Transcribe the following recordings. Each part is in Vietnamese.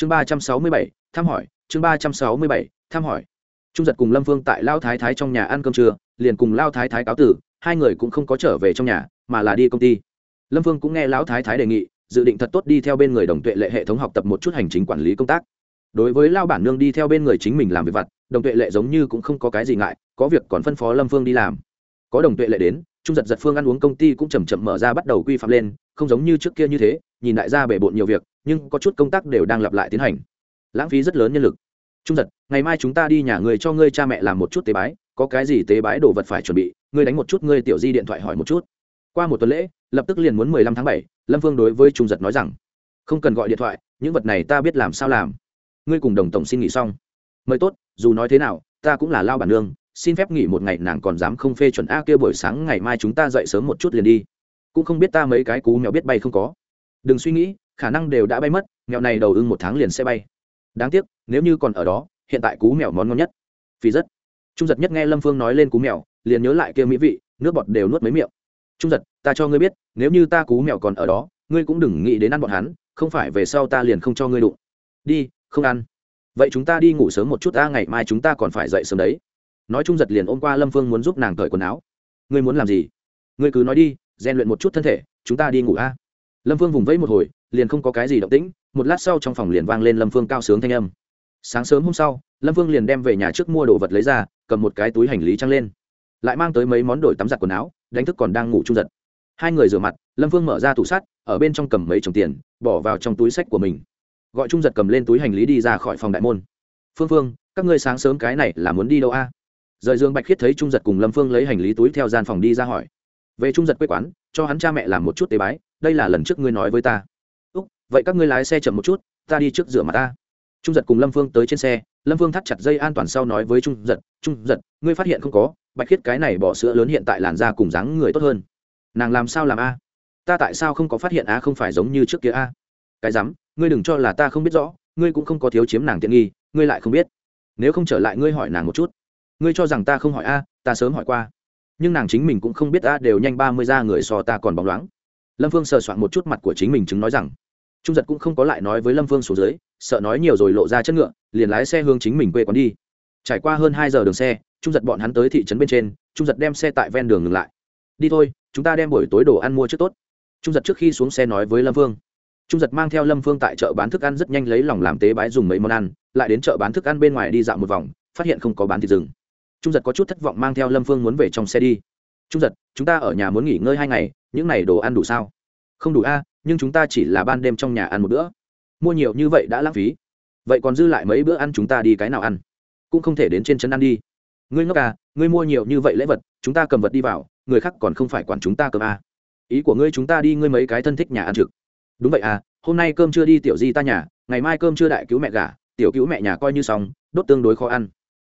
chương ba trăm sáu mươi bảy, thăm hỏi, chương ba trăm sáu mươi bảy, thăm hỏi. Trung giật cùng lâm vương tại lao thái thái trong nhà ăn cơm trưa, liền cùng lao thái thái cáo tử, hai người cũng không có trở về trong nhà, mà là đi công ty. Lâm vương cũng nghe lão thái thái đề nghị, dự định thật tốt đi theo bên người đồng tuệ lệ hệ thống học tập một chút hành chính quản lý công tác. Đối với lao bản nương đi theo bên người chính mình làm việc vặt, đồng tuệ lệ giống như cũng không có cái gì ngại, có việc còn phân phó lâm phương đi làm. Có đồng tuệ lệ đến, trung giật giật phương ăn uống công ty cũng chầm chậm mở ra bắt đầu quy phạm lên, không giống như trước kia như thế, nhìn đại gia bể bộn nhiều việc nhưng có chút công tác đều đang lặp lại tiến hành. Lãng phí rất lớn nhân lực. Trung giật, ngày mai chúng ta đi nhà người cho ngươi cha mẹ làm một chút tế bái, có cái gì tế bái đồ vật phải chuẩn bị, ngươi đánh một chút, ngươi tiểu di điện thoại hỏi một chút. Qua một tuần lễ, lập tức liền muốn mười lăm tháng bảy, lâm phương đối với trung giật nói rằng, không cần gọi điện thoại, những vật này ta biết làm sao làm. Ngươi cùng đồng tổng xin nghỉ xong. Mời tốt, dù nói thế nào, ta cũng là lao bản nương, xin phép nghỉ một ngày, nàng còn dám không phê chuẩn a kia buổi sáng ngày mai chúng ta dậy sớm một chút liền đi. Cũng không biết ta mấy cái cú mèo biết bay không có. Đừng suy nghĩ khả năng đều đã bay mất, mèo này đầu ưng một tháng liền sẽ bay. Đáng tiếc, nếu như còn ở đó, hiện tại cú mèo món ngon nhất. Vì rất trung giật nhất nghe lâm phương nói lên cú mèo, liền nhớ lại kia mỹ vị, nước bọt đều nuốt mấy miệng. Trung giật, ta cho ngươi biết, nếu như ta cú mèo còn ở đó, ngươi cũng đừng nghĩ đến ăn bọn hắn, không phải về sau ta liền không cho ngươi đụng. Đi, không ăn. Vậy chúng ta đi ngủ sớm một chút, ta ngày mai chúng ta còn phải dậy sớm đấy. Nói trung giật liền ôm qua lâm phương muốn giúp nàng cởi quần áo. Ngươi muốn làm gì? Ngươi cứ nói đi, rèn luyện một chút thân thể, chúng ta đi ngủ a. Lâm phương vùng vẫy một hồi liền không có cái gì động tĩnh, một lát sau trong phòng liền vang lên lâm phương cao sướng thanh âm. Sáng sớm hôm sau, lâm phương liền đem về nhà trước mua đồ vật lấy ra, cầm một cái túi hành lý trăng lên. Lại mang tới mấy món đổi tắm giặt quần áo, đánh thức còn đang ngủ trung giật. Hai người rửa mặt, lâm phương mở ra tủ sắt, ở bên trong cầm mấy chồng tiền, bỏ vào trong túi sách của mình. Gọi trung giật cầm lên túi hành lý đi ra khỏi phòng đại môn. Phương phương, các ngươi sáng sớm cái này là muốn đi đâu a? Rời dương bạch khiết thấy trung giật cùng lâm phương lấy hành lý túi theo gian phòng đi ra hỏi. Về trung giật quê quán, cho hắn cha mẹ làm một chút tế bái, đây là lần trước ngươi nói với ta vậy các ngươi lái xe chậm một chút, ta đi trước rửa mặt ta. Trung giật cùng lâm phương tới trên xe, lâm phương thắt chặt dây an toàn sau nói với trung giật trung giật, ngươi phát hiện không có, bạch khiết cái này bỏ sữa lớn hiện tại làn da cùng dáng người tốt hơn. Nàng làm sao làm a? Ta tại sao không có phát hiện a không phải giống như trước kia a? Cái rắm, ngươi đừng cho là ta không biết rõ, ngươi cũng không có thiếu chiếm nàng tiện nghi, ngươi lại không biết. Nếu không trở lại ngươi hỏi nàng một chút. Ngươi cho rằng ta không hỏi a, ta sớm hỏi qua. Nhưng nàng chính mình cũng không biết a đều nhanh ba mươi ra người so ta còn bóng loáng. Lâm phương sờ soạn một chút mặt của chính mình chứng nói rằng trung giật cũng không có lại nói với lâm phương xuống dưới, sợ nói nhiều rồi lộ ra chất ngựa, liền lái xe hướng chính mình quê quán đi. Trải qua hơn hai giờ đường xe, trung giật bọn hắn tới thị trấn bên trên, trung giật đem xe tại ven đường ngừng lại. Đi thôi, chúng ta đem buổi tối đồ ăn mua trước tốt. Trung giật trước khi xuống xe nói với lâm phương. Trung giật mang theo lâm phương tại chợ bán thức ăn rất nhanh lấy lòng làm tế bái dùng mấy món ăn, lại đến chợ bán thức ăn bên ngoài đi dạo một vòng, phát hiện không có bán thịt rừng. Trung giật có chút thất vọng mang theo lâm phương muốn về trong xe đi. Trung giật, chúng ta ở nhà muốn nghỉ ngơi hai ngày, những n à y đồ ăn đủ sao? Không đủ a nhưng chúng ta chỉ là ban đêm trong nhà ăn một bữa. Mua nhiều như vậy đã lãng phí. Vậy còn dư lại mấy bữa ăn chúng ta đi cái nào ăn? Cũng không thể đến trên chân ăn đi. Ngươi ngốc à ngươi mua nhiều như vậy lễ vật, chúng ta cầm vật đi vào, người khác còn không phải quản chúng ta cầm à. ý của ngươi chúng ta đi ngươi mấy cái thân thích nhà ăn trực. Đúng vậy à hôm nay cơm chưa đi tiểu di ta nhà, ngày mai cơm chưa đại cứu mẹ gà tiểu cứu mẹ nhà coi như xong, đốt tương đối khó ăn.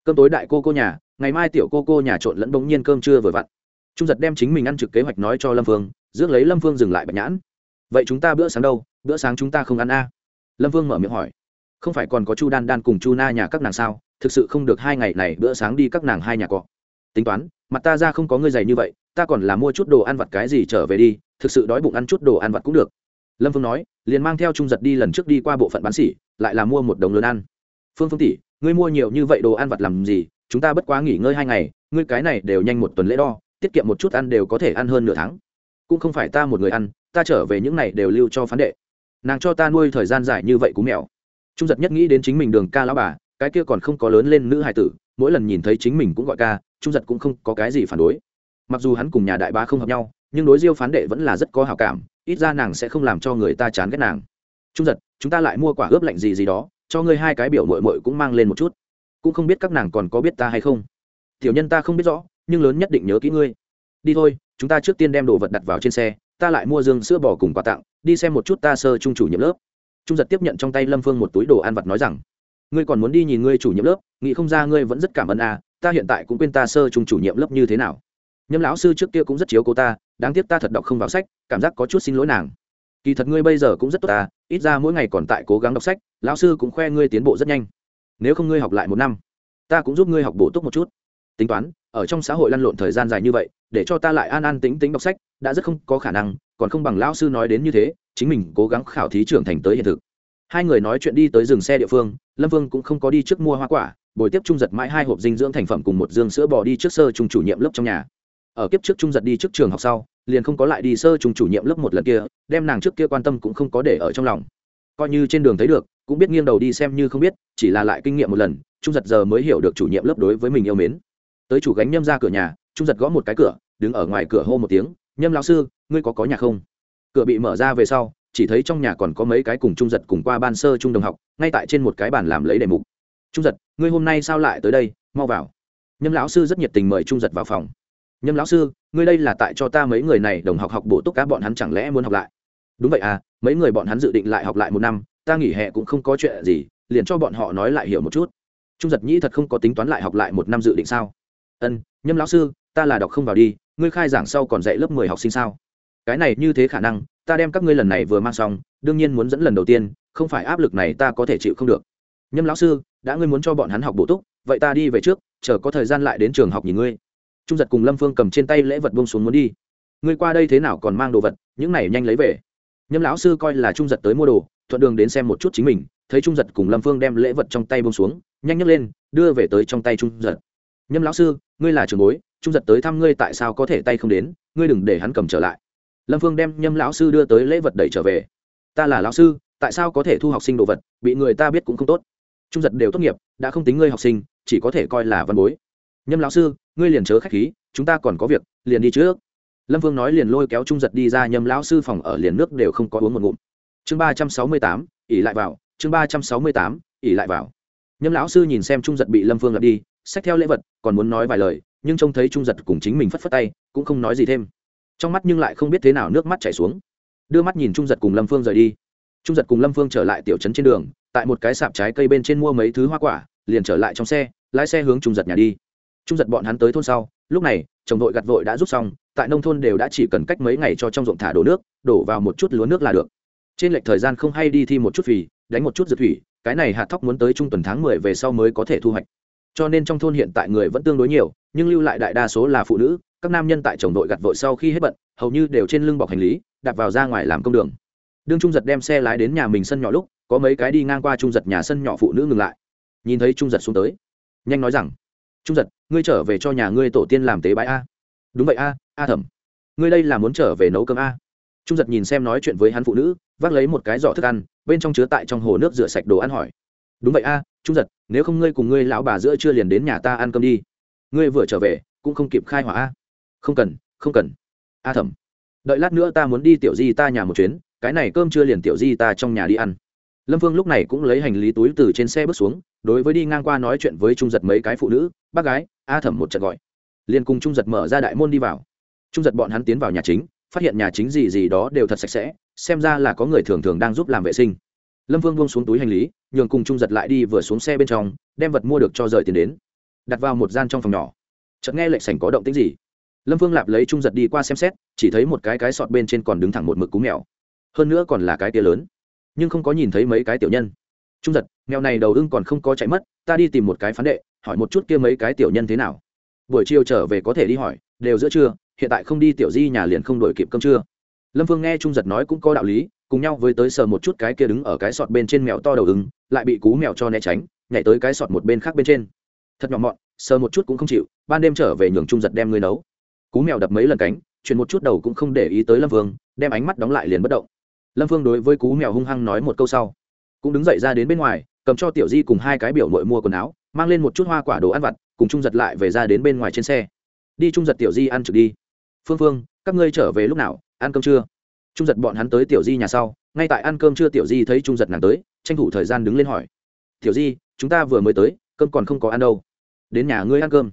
Cơm tối đại cô cô nhà, ngày mai tiểu cô cô nhà trộn lẫn bỗng nhiên cơm trưa vừa vặn. Trung giật đem chính mình ăn trực kế hoạch nói cho lâm phương, rước lấy lâm phương dừng lại bạch nhãn vậy chúng ta bữa sáng đâu? Bữa sáng chúng ta không ăn a à? lâm Vương mở miệng hỏi. Không phải còn có chu đan đan cùng chu na nhà các nàng sao? Thực sự không được hai ngày này bữa sáng đi các nàng hai nhà cọ. Tính toán, mặt ta ra không có ngươi dày như vậy, ta còn là mua chút đồ ăn vặt cái gì trở về đi, thực sự đói bụng ăn chút đồ ăn vặt cũng được. Lâm phương nói, liền mang theo trung giật đi lần trước đi qua bộ phận bán xỉ lại là mua một đồng lớn ăn. Phương phương tỷ, ngươi mua nhiều như vậy đồ ăn vặt làm gì? Chúng ta bất quá nghỉ ngơi hai ngày, ngươi cái này đều nhanh một tuần lễ đo, tiết kiệm một chút ăn đều có thể ăn hơn nửa tháng. Cũng không phải ta một người ăn ta trở về những này đều lưu cho phán đệ. Nàng cho ta nuôi thời gian dài như vậy cú mèo trung giật nhất nghĩ đến chính mình đường ca lão bà, cái kia còn không có lớn lên nữ hài tử, mỗi lần nhìn thấy chính mình cũng gọi ca, trung giật cũng không có cái gì phản đối. Mặc dù hắn cùng nhà đại ba không hợp nhau, nhưng đối diêu phán đệ vẫn là rất có hào cảm, ít ra nàng sẽ không làm cho người ta chán ghét nàng. Trung giật, chúng ta lại mua quả ướp lạnh gì gì đó, cho ngươi hai cái biểu mội mội cũng mang lên một chút. Cũng không biết các nàng còn có biết ta hay không. Tiểu nhân ta không biết rõ, nhưng lớn nhất định nhớ kỹ ngươi. Đi thôi, chúng ta trước tiên đem đồ vật đặt vào trên xe ta lại mua dương sữa bò cùng quà tặng, đi xem một chút ta sơ trung chủ nhiệm lớp. Trung giật tiếp nhận trong tay lâm phương một túi đồ ăn vặt nói rằng, ngươi còn muốn đi nhìn ngươi chủ nhiệm lớp, nghĩ không ra ngươi vẫn rất cảm ơn à ta hiện tại cũng quên ta sơ trung chủ nhiệm lớp như thế nào. Nhâm lão sư trước kia cũng rất chiếu cô ta, đáng tiếc ta thật đọc không vào sách, cảm giác có chút xin lỗi nàng. Kỳ thật ngươi bây giờ cũng rất tốt ta, ít ra mỗi ngày còn tại cố gắng đọc sách, lão sư cũng khoe ngươi tiến bộ rất nhanh. Nếu không ngươi học lại một năm, ta cũng giúp ngươi học bổ túc một chút tính toán, ở trong xã hội lăn lộn thời gian dài như vậy, để cho ta lại an an tính tính đọc sách, đã rất không có khả năng, còn không bằng lão sư nói đến như thế, chính mình cố gắng khảo thí trưởng thành tới hiện thực. Hai người nói chuyện đi tới dừng xe địa phương, lâm vương cũng không có đi trước mua hoa quả, buổi tiếp trung giật mãi hai hộp dinh dưỡng thành phẩm cùng một dương sữa bò đi trước sơ trung chủ nhiệm lớp trong nhà. Ở kiếp trước trung giật đi trước trường học sau, liền không có lại đi sơ trung chủ nhiệm lớp một lần kia, đem nàng trước kia quan tâm cũng không có để ở trong lòng. Coi như trên đường thấy được, cũng biết nghiêng đầu đi xem như không biết, chỉ là lại kinh nghiệm một lần, trung giật giờ mới hiểu được chủ nhiệm lớp đối với mình yêu mến tới chủ gánh nhâm ra cửa nhà, trung giật gõ một cái cửa, đứng ở ngoài cửa hô một tiếng, nhâm lão sư, ngươi có có nhà không? Cửa bị mở ra về sau, chỉ thấy trong nhà còn có mấy cái cùng trung giật cùng qua ban sơ trung đồng học, ngay tại trên một cái bàn làm lấy đề mục. Trung giật, ngươi hôm nay sao lại tới đây? Mau vào. Nhâm lão sư rất nhiệt tình mời trung giật vào phòng. Nhâm lão sư, ngươi đây là tại cho ta mấy người này đồng học học bổ túc cá, bọn hắn chẳng lẽ muốn học lại? Đúng vậy à mấy người bọn hắn dự định lại học lại một năm, ta nghỉ hè cũng không có chuyện gì, liền cho bọn họ nói lại hiểu một chút. Trung giật nhĩ thật không có tính toán lại học lại một năm dự định sao? Ân, nhâm lão sư, ta là đọc không vào đi, ngươi khai giảng sau còn dạy lớp mười học sinh sao? Cái này như thế khả năng, ta đem các ngươi lần này vừa mang xong, đương nhiên muốn dẫn lần đầu tiên, không phải áp lực này ta có thể chịu không được. Nhâm lão sư, đã ngươi muốn cho bọn hắn học bổ túc, vậy ta đi về trước, chờ có thời gian lại đến trường học nhìn ngươi. Trung giật cùng lâm phương cầm trên tay lễ vật bông xuống muốn đi. Ngươi qua đây thế nào còn mang đồ vật, những này nhanh lấy về. Nhâm lão sư coi là trung giật tới mua đồ, thuận đường đến xem một chút chính mình, thấy trung giật cùng lâm phương đem lễ vật trong tay bông xuống, nhanh nhấc lên, đưa về tới trong tay trung giật nhâm lão sư, ngươi là trường bối, trung giật tới thăm ngươi tại sao có thể tay không đến, ngươi đừng để hắn cầm trở lại. Lâm phương đem nhâm lão sư đưa tới lễ vật đẩy trở về. Ta là lão sư, tại sao có thể thu học sinh đồ vật, bị người ta biết cũng không tốt. Trung giật đều tốt nghiệp, đã không tính ngươi học sinh, chỉ có thể coi là văn bối. Nhâm lão sư, ngươi liền chớ khách khí, chúng ta còn có việc, liền đi trước. Lâm vương nói liền lôi kéo trung giật đi ra, nhâm lão sư phòng ở liền nước đều không có uống một ngụm. Chương ba trăm sáu mươi tám ỉ lại vào, chương ba trăm sáu mươi tám ỉ lại vào. Nhâm lão sư nhìn xem trung giật bị lâm vương lặp đi xách theo lễ vật, còn muốn nói vài lời, nhưng trông thấy trung giật cùng chính mình phất phất tay, cũng không nói gì thêm. Trong mắt nhưng lại không biết thế nào nước mắt chảy xuống. Đưa mắt nhìn trung giật cùng lâm phương rời đi. Trung giật cùng lâm phương trở lại tiểu trấn trên đường, tại một cái sạp trái cây bên trên mua mấy thứ hoa quả, liền trở lại trong xe, lái xe hướng trung giật nhà đi. Trung giật bọn hắn tới thôn sau, lúc này, chồng đội gặt vội đã rút xong, tại nông thôn đều đã chỉ cần cách mấy ngày cho trong ruộng thả đổ nước, đổ vào một chút lúa nước là được. Trên lệch thời gian không hay đi thi một chút phì, đánh một chút dược thủy, cái này hạt thóc muốn tới trung tuần tháng mười về sau mới có thể thu hoạch cho nên trong thôn hiện tại người vẫn tương đối nhiều, nhưng lưu lại đại đa số là phụ nữ, các nam nhân tại chồng đội gặt vội sau khi hết bận, hầu như đều trên lưng bọc hành lý, đạp vào ra ngoài làm công đường. Đương trung giật đem xe lái đến nhà mình sân nhỏ lúc, có mấy cái đi ngang qua trung giật nhà sân nhỏ phụ nữ ngừng lại. Nhìn thấy trung giật xuống tới, nhanh nói rằng, trung giật, ngươi trở về cho nhà ngươi tổ tiên làm tế bãi a. Đúng vậy a a thẩm. Ngươi đây là muốn trở về nấu cơm a? Trung giật nhìn xem nói chuyện với hắn phụ nữ, vác lấy một cái giỏ thức ăn, bên trong chứa tại trong hồ nước rửa sạch đồ ăn hỏi đúng vậy a, trung giật, nếu không ngươi cùng ngươi lão bà giữa chưa liền đến nhà ta ăn cơm đi. Ngươi vừa trở về, cũng không kịp khai hỏa a. Không cần không cần. A thẩm, đợi lát nữa ta muốn đi tiểu di ta nhà một chuyến, cái này cơm chưa liền tiểu di ta trong nhà đi ăn. Lâm vương lúc này cũng lấy hành lý túi từ trên xe bước xuống, đối với đi ngang qua nói chuyện với trung giật mấy cái phụ nữ, bác gái. A thẩm một trận gọi. Liền cùng trung giật mở ra đại môn đi vào. Trung giật bọn hắn tiến vào nhà chính, phát hiện nhà chính gì gì đó đều thật sạch sẽ, xem ra là có người thường thường đang giúp làm vệ sinh lâm vương buông xuống túi hành lý, nhường cùng trung giật lại đi vừa xuống xe bên trong, đem vật mua được cho rời tiền đến. Đặt vào một gian trong phòng nhỏ. Chợt nghe lệnh sảnh có động tĩnh gì. Lâm vương lạp lấy trung giật đi qua xem xét, chỉ thấy một cái cái sọt bên trên còn đứng thẳng một mực cú mèo. Hơn nữa còn là cái tia lớn, nhưng không có nhìn thấy mấy cái tiểu nhân. Trung giật, mèo này đầu ưng còn không có chạy mất, ta đi tìm một cái phán đệ, hỏi một chút kia mấy cái tiểu nhân thế nào. Buổi chiều trở về có thể đi hỏi, đều giữa trưa, hiện tại không đi tiểu di nhà liền không đổi kịp cơm trưa lâm phương nghe trung giật nói cũng có đạo lý, cùng nhau với tới sờ một chút cái kia đứng ở cái sọt bên trên mèo to đầu ứng, lại bị cú mèo cho né tránh, nhảy tới cái sọt một bên khác bên trên. Thật nhỏ mọn, sờ một chút cũng không chịu, ban đêm trở về nhường trung giật đem ngươi nấu. Cú mèo đập mấy lần cánh, chuyển một chút đầu cũng không để ý tới lâm vương đem ánh mắt đóng lại liền bất động. Lâm vương đối với cú mèo hung hăng nói một câu sau, cũng đứng dậy ra đến bên ngoài, cầm cho tiểu di cùng hai cái biểu mội mua quần áo, mang lên một chút hoa quả đồ ăn vặt, cùng trung giật lại về ra đến bên ngoài trên xe. Đi trung giật tiểu di ăn trực đi. Phương phương, các ngươi trở về lúc nào? Ăn cơm trưa trung giật bọn hắn tới tiểu di nhà sau, ngay tại ăn cơm trưa tiểu di thấy trung giật nàng tới, tranh thủ thời gian đứng lên hỏi. Tiểu di, chúng ta vừa mới tới, cơm còn không có ăn đâu. Đến nhà ngươi ăn cơm.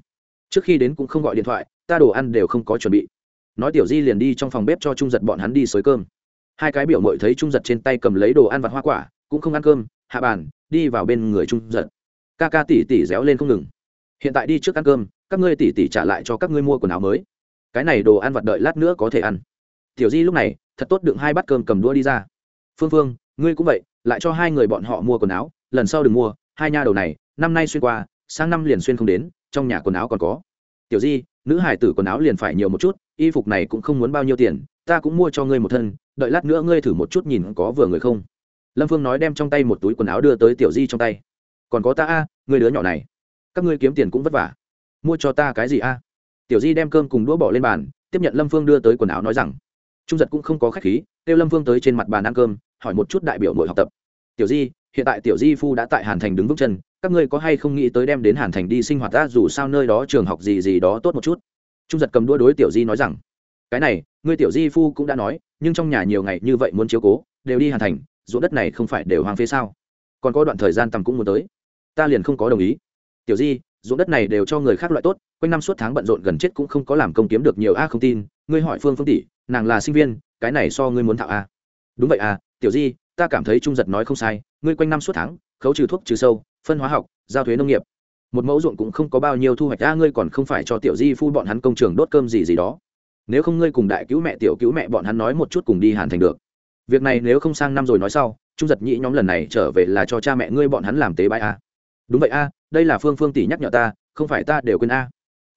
Trước khi đến cũng không gọi điện thoại, ta đồ ăn đều không có chuẩn bị. Nói tiểu di liền đi trong phòng bếp cho trung giật bọn hắn đi xới cơm. Hai cái biểu mội thấy trung giật trên tay cầm lấy đồ ăn vặt hoa quả, cũng không ăn cơm, hạ bàn, đi vào bên người trung giật. Ca ca tỉ tỉ réo lên không ngừng. Hiện tại đi trước ăn cơm, các ngươi tỉ tỉ trả lại cho các ngươi mua quần áo mới. Cái này đồ ăn vặt đợi lát nữa có thể ăn tiểu di lúc này, thật tốt đựng hai bát cơm cầm đua đi ra. Phương phương, ngươi cũng vậy, lại cho hai người bọn họ mua quần áo, lần sau đừng mua, hai nha đầu này, năm nay xuyên qua, sang năm liền xuyên không đến, trong nhà quần áo còn có. Tiểu di, nữ hải tử quần áo liền phải nhiều một chút, y phục này cũng không muốn bao nhiêu tiền, ta cũng mua cho ngươi một thân, đợi lát nữa ngươi thử một chút nhìn có vừa người không. Lâm phương nói đem trong tay một túi quần áo đưa tới tiểu di trong tay. Còn có ta a người đứa nhỏ này, các ngươi kiếm tiền cũng vất vả. Mua cho ta cái gì a? Tiểu di đem cơm cùng đũa bỏ lên bàn, tiếp nhận lâm phương đưa tới quần áo nói rằng trung giật cũng không có khách khí, kêu lâm Vương tới trên mặt bàn ăn cơm, hỏi một chút đại biểu nội học tập. Tiểu di, hiện tại tiểu di phu đã tại hàn thành đứng vững chân, các ngươi có hay không nghĩ tới đem đến hàn thành đi sinh hoạt ta dù sao nơi đó trường học gì gì đó tốt một chút. Trung giật cầm đua đối tiểu di nói rằng, cái này, ngươi tiểu di phu cũng đã nói, nhưng trong nhà nhiều ngày như vậy muốn chiếu cố, đều đi hàn thành, ruộng đất này không phải đều hoang phế sao? Còn có đoạn thời gian tầm cũng muốn tới. Ta liền không có đồng ý. Tiểu di, ruộng đất này đều cho người khác loại tốt, quanh năm suốt tháng bận rộn gần chết cũng không có làm công kiếm được nhiều. A, không tin. Ngươi hỏi phương phương tỷ nàng là sinh viên, cái này so ngươi muốn thạo à? đúng vậy à tiểu di, ta cảm thấy trung giật nói không sai, ngươi quanh năm suốt tháng, khấu trừ thuốc trừ sâu, phân hóa học, giao thuế nông nghiệp. Một mẫu ruộng cũng không có bao nhiêu thu hoạch, a, ngươi còn không phải cho tiểu di phu bọn hắn công trường đốt cơm gì gì đó. Nếu không ngươi cùng đại cứu mẹ, tiểu cứu mẹ bọn hắn nói một chút cùng đi hàn thành được. Việc này nếu không sang năm rồi nói sau, trung giật nhĩ nhóm lần này trở về là cho cha mẹ ngươi bọn hắn làm tế bãi a à? đúng vậy a, đây là phương phương tỷ nhắc nhở ta, không phải ta đều quên a.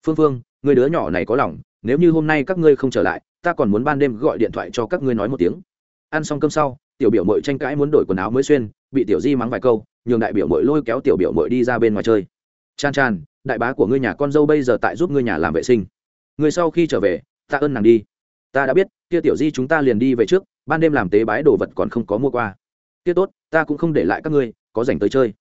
Phương phương, người đứa nhỏ này có lòng, nếu như hôm nay các ngươi không trở lại ta còn muốn ban đêm gọi điện thoại cho các ngươi nói một tiếng. Ăn xong cơm sau, tiểu biểu mội tranh cãi muốn đổi quần áo mới xuyên, bị tiểu di mắng vài câu, nhường đại biểu mội lôi kéo tiểu biểu mội đi ra bên ngoài chơi. Chan chan, đại bá của ngươi nhà con dâu bây giờ tại giúp ngươi nhà làm vệ sinh. Người sau khi trở về, ta ơn nàng đi. Ta đã biết, kia tiểu di chúng ta liền đi về trước, ban đêm làm tế bái đồ vật còn không có mua qua. Kia tốt, ta cũng không để lại các ngươi, có dành tới chơi.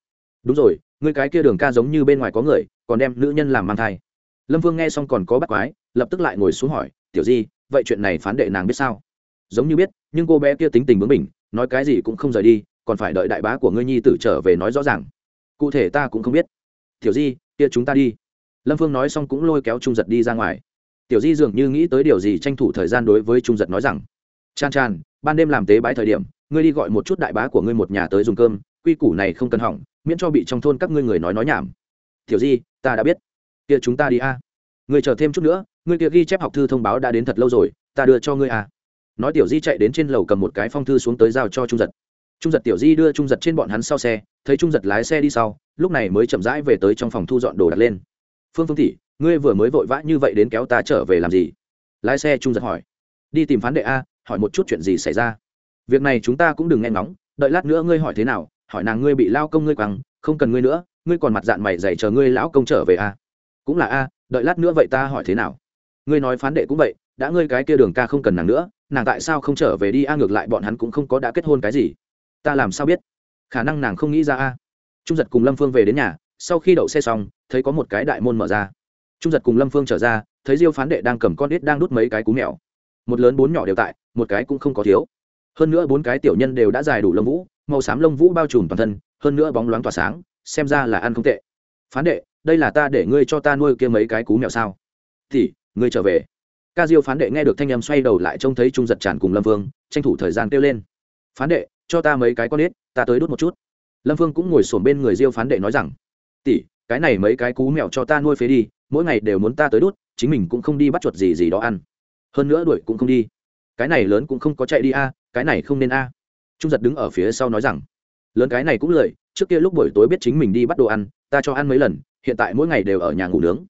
Đúng rồi, ngươi cái kia đường ca giống như bên ngoài có người, còn đem nữ nhân làm mang thai. Lâm vương nghe xong còn có bắt quái, lập tức lại ngồi xuống hỏi, tiểu di vậy chuyện này phán đệ nàng biết sao? Giống như biết, nhưng cô bé kia tính tình bướng bỉnh, nói cái gì cũng không rời đi, còn phải đợi đại bá của ngươi nhi tử trở về nói rõ ràng. Cụ thể ta cũng không biết. Tiểu di, kia chúng ta đi. Lâm phương nói xong cũng lôi kéo trung giật đi ra ngoài. Tiểu di dường như nghĩ tới điều gì tranh thủ thời gian đối với trung giật nói rằng, chan chan, ban đêm làm tế bãi thời điểm, ngươi đi gọi một chút đại bá của ngươi một nhà tới dùng cơm, quy củ này không cần hỏng, miễn cho bị trong thôn các ngươi người nói nói nhảm. Tiểu di, ta đã biết. Kia chúng ta đi a. À. ngươi chờ thêm chút nữa ngươi kia ghi chép học thư thông báo đã đến thật lâu rồi ta đưa cho ngươi à? nói tiểu di chạy đến trên lầu cầm một cái phong thư xuống tới giao cho trung giật. Trung giật tiểu di đưa trung giật trên bọn hắn sau xe thấy trung giật lái xe đi sau lúc này mới chậm rãi về tới trong phòng thu dọn đồ đặt lên. Phương phương Thị, ngươi vừa mới vội vã như vậy đến kéo ta trở về làm gì? Lái xe trung giật hỏi. Đi tìm phán đệ a hỏi một chút chuyện gì xảy ra. Việc này chúng ta cũng đừng nghe ngóng đợi lát nữa ngươi hỏi thế nào hỏi nàng ngươi bị lao công ngươi quăng không cần ngươi nữa ngươi còn mặt dạng mày dày chờ ngươi lão công trở về a. Cũng là a đợi lát nữa vậy ta hỏi thế nào? Ngươi nói phán đệ cũng vậy, đã ngươi cái kia đường ca không cần nàng nữa, nàng tại sao không trở về đi? A, ngược lại bọn hắn cũng không có đã kết hôn cái gì. Ta làm sao biết? Khả năng nàng không nghĩ ra a. Trung giật cùng lâm phương về đến nhà, sau khi đậu xe xong, thấy có một cái đại môn mở ra. Trung giật cùng lâm phương trở ra, thấy diêu phán đệ đang cầm con đít đang đút mấy cái cú mèo. Một lớn bốn nhỏ đều tại, một cái cũng không có thiếu. Hơn nữa bốn cái tiểu nhân đều đã dài đủ lông vũ, màu xám lông vũ bao trùm toàn thân, hơn nữa bóng loáng tỏa sáng, xem ra là ăn không tệ. Phán đệ, đây là ta để ngươi cho ta nuôi kia mấy cái cú mèo sao? Thì ngươi trở về. Ca diêu phán đệ nghe được thanh âm xoay đầu lại trông thấy trung giật tràn cùng lâm vương, tranh thủ thời gian kêu lên. Phán đệ, cho ta mấy cái con ếch ta tới đốt một chút. Lâm vương cũng ngồi sổm bên người diêu phán đệ nói rằng, tỷ, cái này mấy cái cú mèo cho ta nuôi phế đi, mỗi ngày đều muốn ta tới đốt, chính mình cũng không đi bắt chuột gì gì đó ăn. Hơn nữa đuổi cũng không đi. Cái này lớn cũng không có chạy đi a, cái này không nên a. Trung giật đứng ở phía sau nói rằng, lớn cái này cũng lười, trước kia lúc buổi tối biết chính mình đi bắt đồ ăn, ta cho ăn mấy lần, hiện tại mỗi ngày đều ở nhà ngủ nướng.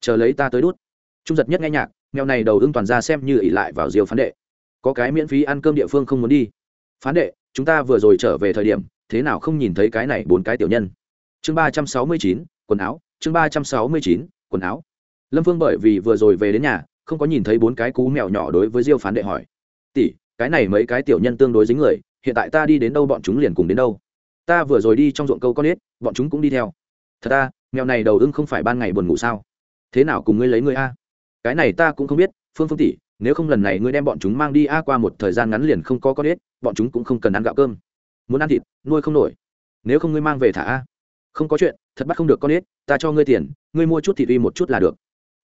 Chờ lấy ta tới đốt trung giật nhất nghe nhạc nghèo này đầu ưng toàn ra xem như ỉ lại vào diều phán đệ. Có cái miễn phí ăn cơm địa phương không muốn đi. Phán đệ, chúng ta vừa rồi trở về thời điểm, thế nào không nhìn thấy cái này bốn cái tiểu nhân? Chương ba trăm sáu mươi chín, quần áo, chương ba trăm sáu mươi chín, quần áo. Lâm phương bởi vì vừa rồi về đến nhà, không có nhìn thấy bốn cái cú mèo nhỏ đối với diêu phán đệ hỏi. Tỷ, cái này mấy cái tiểu nhân tương đối dính người, hiện tại ta đi đến đâu bọn chúng liền cùng đến đâu? Ta vừa rồi đi trong ruộng câu con ếch, bọn chúng cũng đi theo. Thật ta, mèo này đầu ưng không phải ban ngày buồn ngủ sao? Thế nào cùng ngươi lấy ngươi a? Cái này ta cũng không biết, phương phương tỷ, nếu không lần này ngươi đem bọn chúng mang đi a, qua một thời gian ngắn liền không có con ếch, bọn chúng cũng không cần ăn gạo cơm. Muốn ăn thịt, nuôi không nổi. Nếu không ngươi mang về thả a. Không có chuyện, thật bắt không được con ếch, ta cho ngươi tiền, ngươi mua chút thịt uy một chút là được.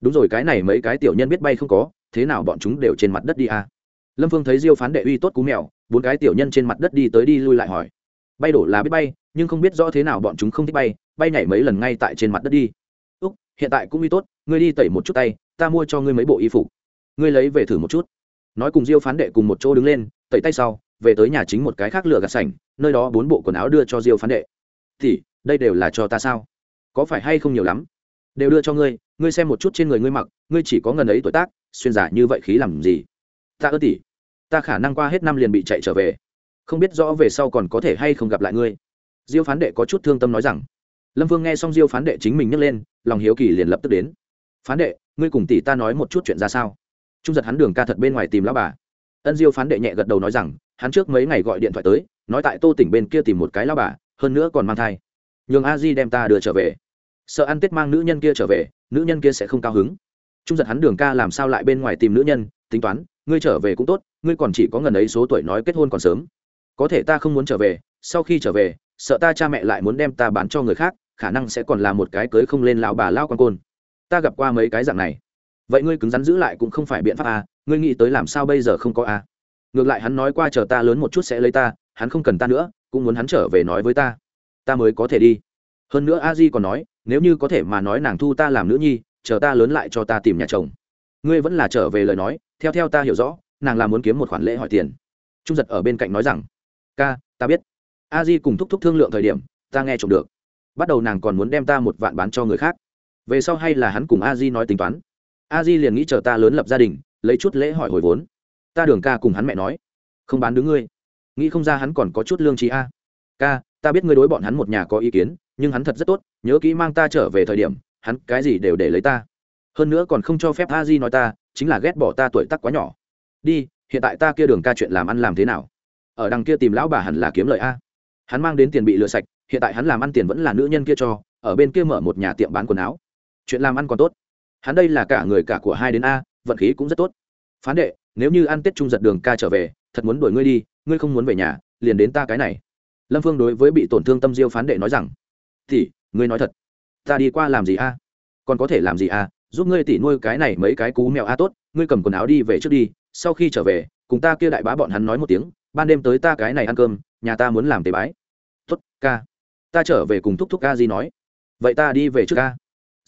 Đúng rồi, cái này mấy cái tiểu nhân biết bay không có, thế nào bọn chúng đều trên mặt đất đi a. Lâm phương thấy diêu phán đệ uy tốt cú mèo, bốn cái tiểu nhân trên mặt đất đi tới đi lui lại hỏi. Bay đổ là biết bay, nhưng không biết rõ thế nào bọn chúng không thích bay bay nhảy mấy lần ngay tại trên mặt đất đi. Úc, hiện tại cũng uy tốt, ngươi đi tẩy một chút tay ta mua cho ngươi mấy bộ y phục. Ngươi lấy về thử một chút. Nói cùng diêu phán đệ cùng một chỗ đứng lên, tẩy tay sau, về tới nhà chính một cái khác lửa gạt sảnh, nơi đó bốn bộ quần áo đưa cho diêu phán đệ. Thì đây đều là cho ta sao? Có phải hay không nhiều lắm? Đều đưa cho ngươi ngươi xem một chút trên người ngươi mặc, ngươi chỉ có ngần ấy tuổi tác, xuyên giả như vậy khí làm gì? Ta ơ tỷ, ta khả năng qua hết năm liền bị chạy trở về, không biết rõ về sau còn có thể hay không gặp lại ngươi. Diêu phán đệ có chút thương tâm nói rằng. Lâm vương nghe xong diêu phán đệ chính mình nhấc lên, lòng hiếu kỳ liền lập tức đến. Phán đệ ngươi cùng tỷ ta nói một chút chuyện ra sao? Trung giật hắn đường ca thật bên ngoài tìm lão bà. Ân diêu phán đệ nhẹ gật đầu nói rằng, hắn trước mấy ngày gọi điện thoại tới, nói tại tô tỉnh bên kia tìm một cái lão bà, hơn nữa còn mang thai. Nhường a di đem ta đưa trở về. Sợ ăn tết mang nữ nhân kia trở về, nữ nhân kia sẽ không cao hứng. Trung giật hắn đường ca làm sao lại bên ngoài tìm nữ nhân, tính toán, ngươi trở về cũng tốt, ngươi còn chỉ có ngần ấy số tuổi nói kết hôn còn sớm. Có thể ta không muốn trở về, sau khi trở về, sợ ta cha mẹ lại muốn đem ta bán cho người khác, khả năng sẽ còn là một cái cưới không lên lao bà lao con côn ta gặp qua mấy cái dạng này. Vậy ngươi cứng rắn giữ lại cũng không phải biện pháp à, ngươi nghĩ tới làm sao bây giờ không có à. ngược lại hắn nói qua chờ ta lớn một chút sẽ lấy ta hắn không cần ta nữa cũng muốn hắn trở về nói với ta. Ta mới có thể đi. Hơn nữa a di còn nói nếu như có thể mà nói nàng thu ta làm nữ nhi chờ ta lớn lại cho ta tìm nhà chồng. Ngươi vẫn là trở về lời nói theo theo ta hiểu rõ nàng là muốn kiếm một khoản lễ hỏi tiền. Trung giật ở bên cạnh nói rằng ca ta biết. A di cùng thúc thúc thương lượng thời điểm ta nghe trộm được. Bắt đầu nàng còn muốn đem ta một vạn bán cho người khác về sau hay là hắn cùng a di nói tính toán? A di liền nghĩ chờ ta lớn lập gia đình, lấy chút lễ hỏi hồi vốn. Ta đường ca cùng hắn mẹ nói, không bán đứng ngươi. Nghĩ không ra hắn còn có chút lương trí a. Ca, ta biết ngươi đối bọn hắn một nhà có ý kiến, nhưng hắn thật rất tốt, nhớ kỹ mang ta trở về thời điểm, hắn cái gì đều để lấy ta. Hơn nữa còn không cho phép a di nói ta, chính là ghét bỏ ta tuổi tác quá nhỏ. Đi, hiện tại ta kia đường ca chuyện làm ăn làm thế nào? Ở đằng kia tìm lão bà hẳn là kiếm lợi a. Hắn mang đến tiền bị lừa sạch, hiện tại hắn làm ăn tiền vẫn là nữ nhân kia cho, ở bên kia mở một nhà tiệm bán quần áo chuyện làm ăn còn tốt. Hắn đây là cả người cả của hai đến a, vận khí cũng rất tốt. Phán đệ, nếu như ăn tết trung giật đường ca trở về, thật muốn đuổi ngươi đi, ngươi không muốn về nhà, liền đến ta cái này. Lâm phương đối với bị tổn thương tâm diêu phán đệ nói rằng thì ngươi nói thật. Ta đi qua làm gì a? Còn có thể làm gì a? Giúp ngươi tỉ nuôi cái này mấy cái cú mèo a tốt, ngươi cầm quần áo đi về trước đi, sau khi trở về, cùng ta kia đại bá bọn hắn nói một tiếng, ban đêm tới ta cái này ăn cơm, nhà ta muốn làm tế bái. Tuất ca. Ta trở về cùng thúc thúc ca gì nói. Vậy ta đi về trước ca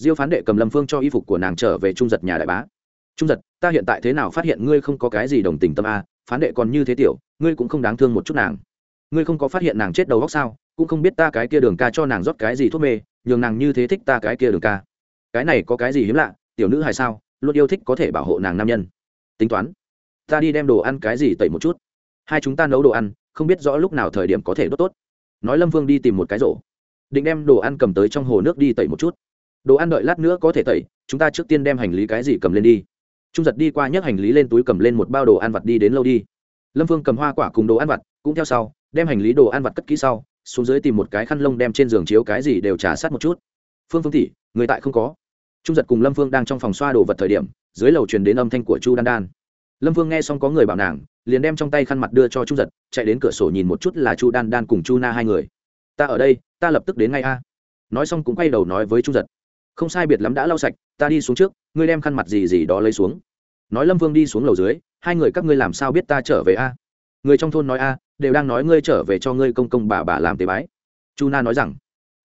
diêu phán đệ cầm lâm phương cho y phục của nàng trở về trung giật nhà đại bá. Trung giật, ta hiện tại thế nào phát hiện ngươi không có cái gì đồng tình tâm a? Phán đệ còn như thế tiểu, ngươi cũng không đáng thương một chút nàng. Ngươi không có phát hiện nàng chết đầu góc sao? Cũng không biết ta cái kia đường ca cho nàng rót cái gì thuốc mê, nhường nàng như thế thích ta cái kia đường ca. Cái này có cái gì hiếm lạ? Tiểu nữ hay sao? Luôn yêu thích có thể bảo hộ nàng nam nhân. Tính toán. Ta đi đem đồ ăn cái gì tẩy một chút. Hai chúng ta nấu đồ ăn, không biết rõ lúc nào thời điểm có thể đốt tốt. Nói lâm vương đi tìm một cái rổ. Định đem đồ ăn cầm tới trong hồ nước đi tẩy một chút đồ ăn đợi lát nữa có thể tẩy, chúng ta trước tiên đem hành lý cái gì cầm lên đi. Trung giật đi qua nhấc hành lý lên túi cầm lên một bao đồ ăn vặt đi đến lâu đi. Lâm vương cầm hoa quả cùng đồ ăn vặt, cũng theo sau, đem hành lý đồ ăn vặt cất kỹ sau, xuống dưới tìm một cái khăn lông đem trên giường chiếu cái gì đều trả sát một chút. Phương phương tỷ, người tại không có. Trung giật cùng lâm phương đang trong phòng xoa đồ vật thời điểm, dưới lầu truyền đến âm thanh của chu đan đan. Lâm phương nghe xong có người bảo nàng, liền đem trong tay khăn mặt đưa cho trung giật, chạy đến cửa sổ nhìn một chút là chu đan đan cùng chu na hai người. Ta ở đây, ta lập tức đến ngay a. Nói xong cũng quay đầu nói với trung giật không sai biệt lắm đã lau sạch ta đi xuống trước ngươi đem khăn mặt gì gì đó lấy xuống. Nói lâm vương đi xuống lầu dưới hai người các ngươi làm sao biết ta trở về a? Người trong thôn nói a đều đang nói ngươi trở về cho ngươi công công bà bà làm tế bái. Chu na nói rằng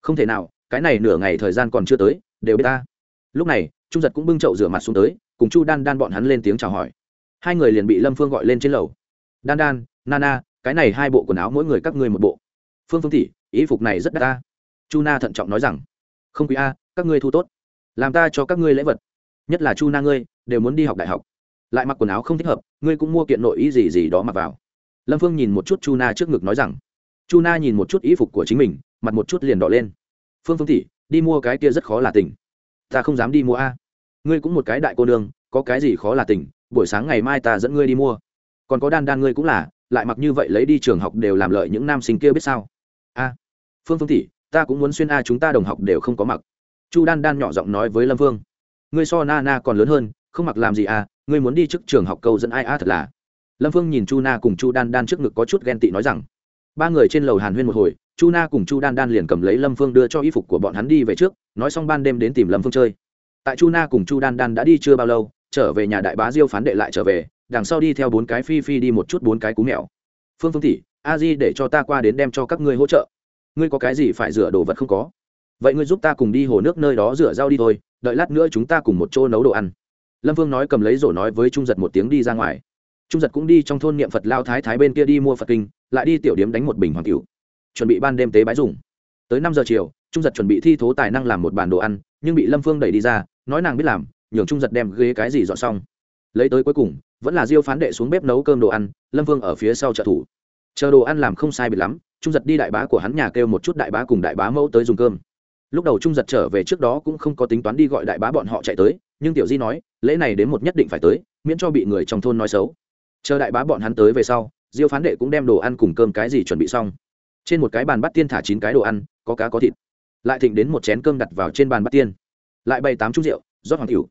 không thể nào cái này nửa ngày thời gian còn chưa tới đều biết ta. Lúc này trung giật cũng bưng chậu rửa mặt xuống tới cùng chu đan đan bọn hắn lên tiếng chào hỏi. Hai người liền bị lâm phương gọi lên trên lầu. Đan đan Na Na, cái này hai bộ quần áo mỗi người các ngươi một bộ. Phương phương tỷ ý phục này rất đắt ta. Chu na thận trọng nói rằng không quý a các ngươi thu tốt, làm ta cho các ngươi lễ vật. Nhất là chu na ngươi, đều muốn đi học đại học. Lại mặc quần áo không thích hợp, ngươi cũng mua kiện nội ý gì gì đó mặc vào. Lâm phương nhìn một chút chu na trước ngực nói rằng, chu na nhìn một chút ý phục của chính mình, mặt một chút liền đỏ lên. Phương phương tỷ, đi mua cái kia rất khó là tình. Ta không dám đi mua a. Ngươi cũng một cái đại cô nương, có cái gì khó là tình, buổi sáng ngày mai ta dẫn ngươi đi mua. Còn có đan đan ngươi cũng là, lại mặc như vậy lấy đi trường học đều làm lợi những nam sinh kia biết sao? A. Phương phương tỷ, ta cũng muốn xuyên a, chúng ta đồng học đều không có mặc chu đan đan nhỏ giọng nói với lâm Vương: ngươi so na na còn lớn hơn, không mặc làm gì à ngươi muốn đi trước trường học câu dẫn ai à thật là. Lâm phương nhìn chu na cùng chu đan đan trước ngực có chút ghen tị nói rằng, ba người trên lầu hàn huyên một hồi, chu na cùng chu đan đan liền cầm lấy lâm phương đưa cho y phục của bọn hắn đi về trước, nói xong ban đêm đến tìm lâm phương chơi. Tại chu na cùng chu đan đan đã đi chưa bao lâu, trở về nhà đại bá diêu phán đệ lại trở về, đằng sau đi theo bốn cái phi phi đi một chút bốn cái cú mèo. Phương phương tỷ, a di để cho ta qua đến đem cho các ngươi hỗ trợ. Ngươi có cái gì phải rửa đồ vật không có? Vậy ngươi giúp ta cùng đi hồ nước nơi đó rửa rau đi thôi, đợi lát nữa chúng ta cùng một chỗ nấu đồ ăn. Lâm vương nói cầm lấy rổ nói với trung giật một tiếng đi ra ngoài. Trung giật cũng đi trong thôn niệm phật lao thái thái bên kia đi mua phật kinh, lại đi tiểu điếm đánh một bình hoàng cựu chuẩn bị ban đêm tế bái dùng. Tới năm giờ chiều, trung giật chuẩn bị thi thố tài năng làm một bàn đồ ăn, nhưng bị lâm phương đẩy đi ra, nói nàng biết làm, nhường trung giật đem ghế cái gì dọn xong. Lấy tới cuối cùng, vẫn là diêu phán đệ xuống bếp nấu cơm đồ ăn, lâm vương ở phía sau trợ thủ. Chờ đồ ăn làm không sai biệt lắm, trung giật đi đại bá của hắn nhà kêu một chút đại bá cùng đại bá mẫu tới dùng cơm lúc đầu trung giật trở về trước đó cũng không có tính toán đi gọi đại bá bọn họ chạy tới, nhưng tiểu di nói, lễ này đến một nhất định phải tới, miễn cho bị người trong thôn nói xấu. Chờ đại bá bọn hắn tới về sau, diêu phán đệ cũng đem đồ ăn cùng cơm cái gì chuẩn bị xong. Trên một cái bàn bắt tiên thả chín cái đồ ăn, có cá có thịt. Lại thịnh đến một chén cơm đặt vào trên bàn bắt tiên. Lại bày tám chút rượu, rót hoàng cửu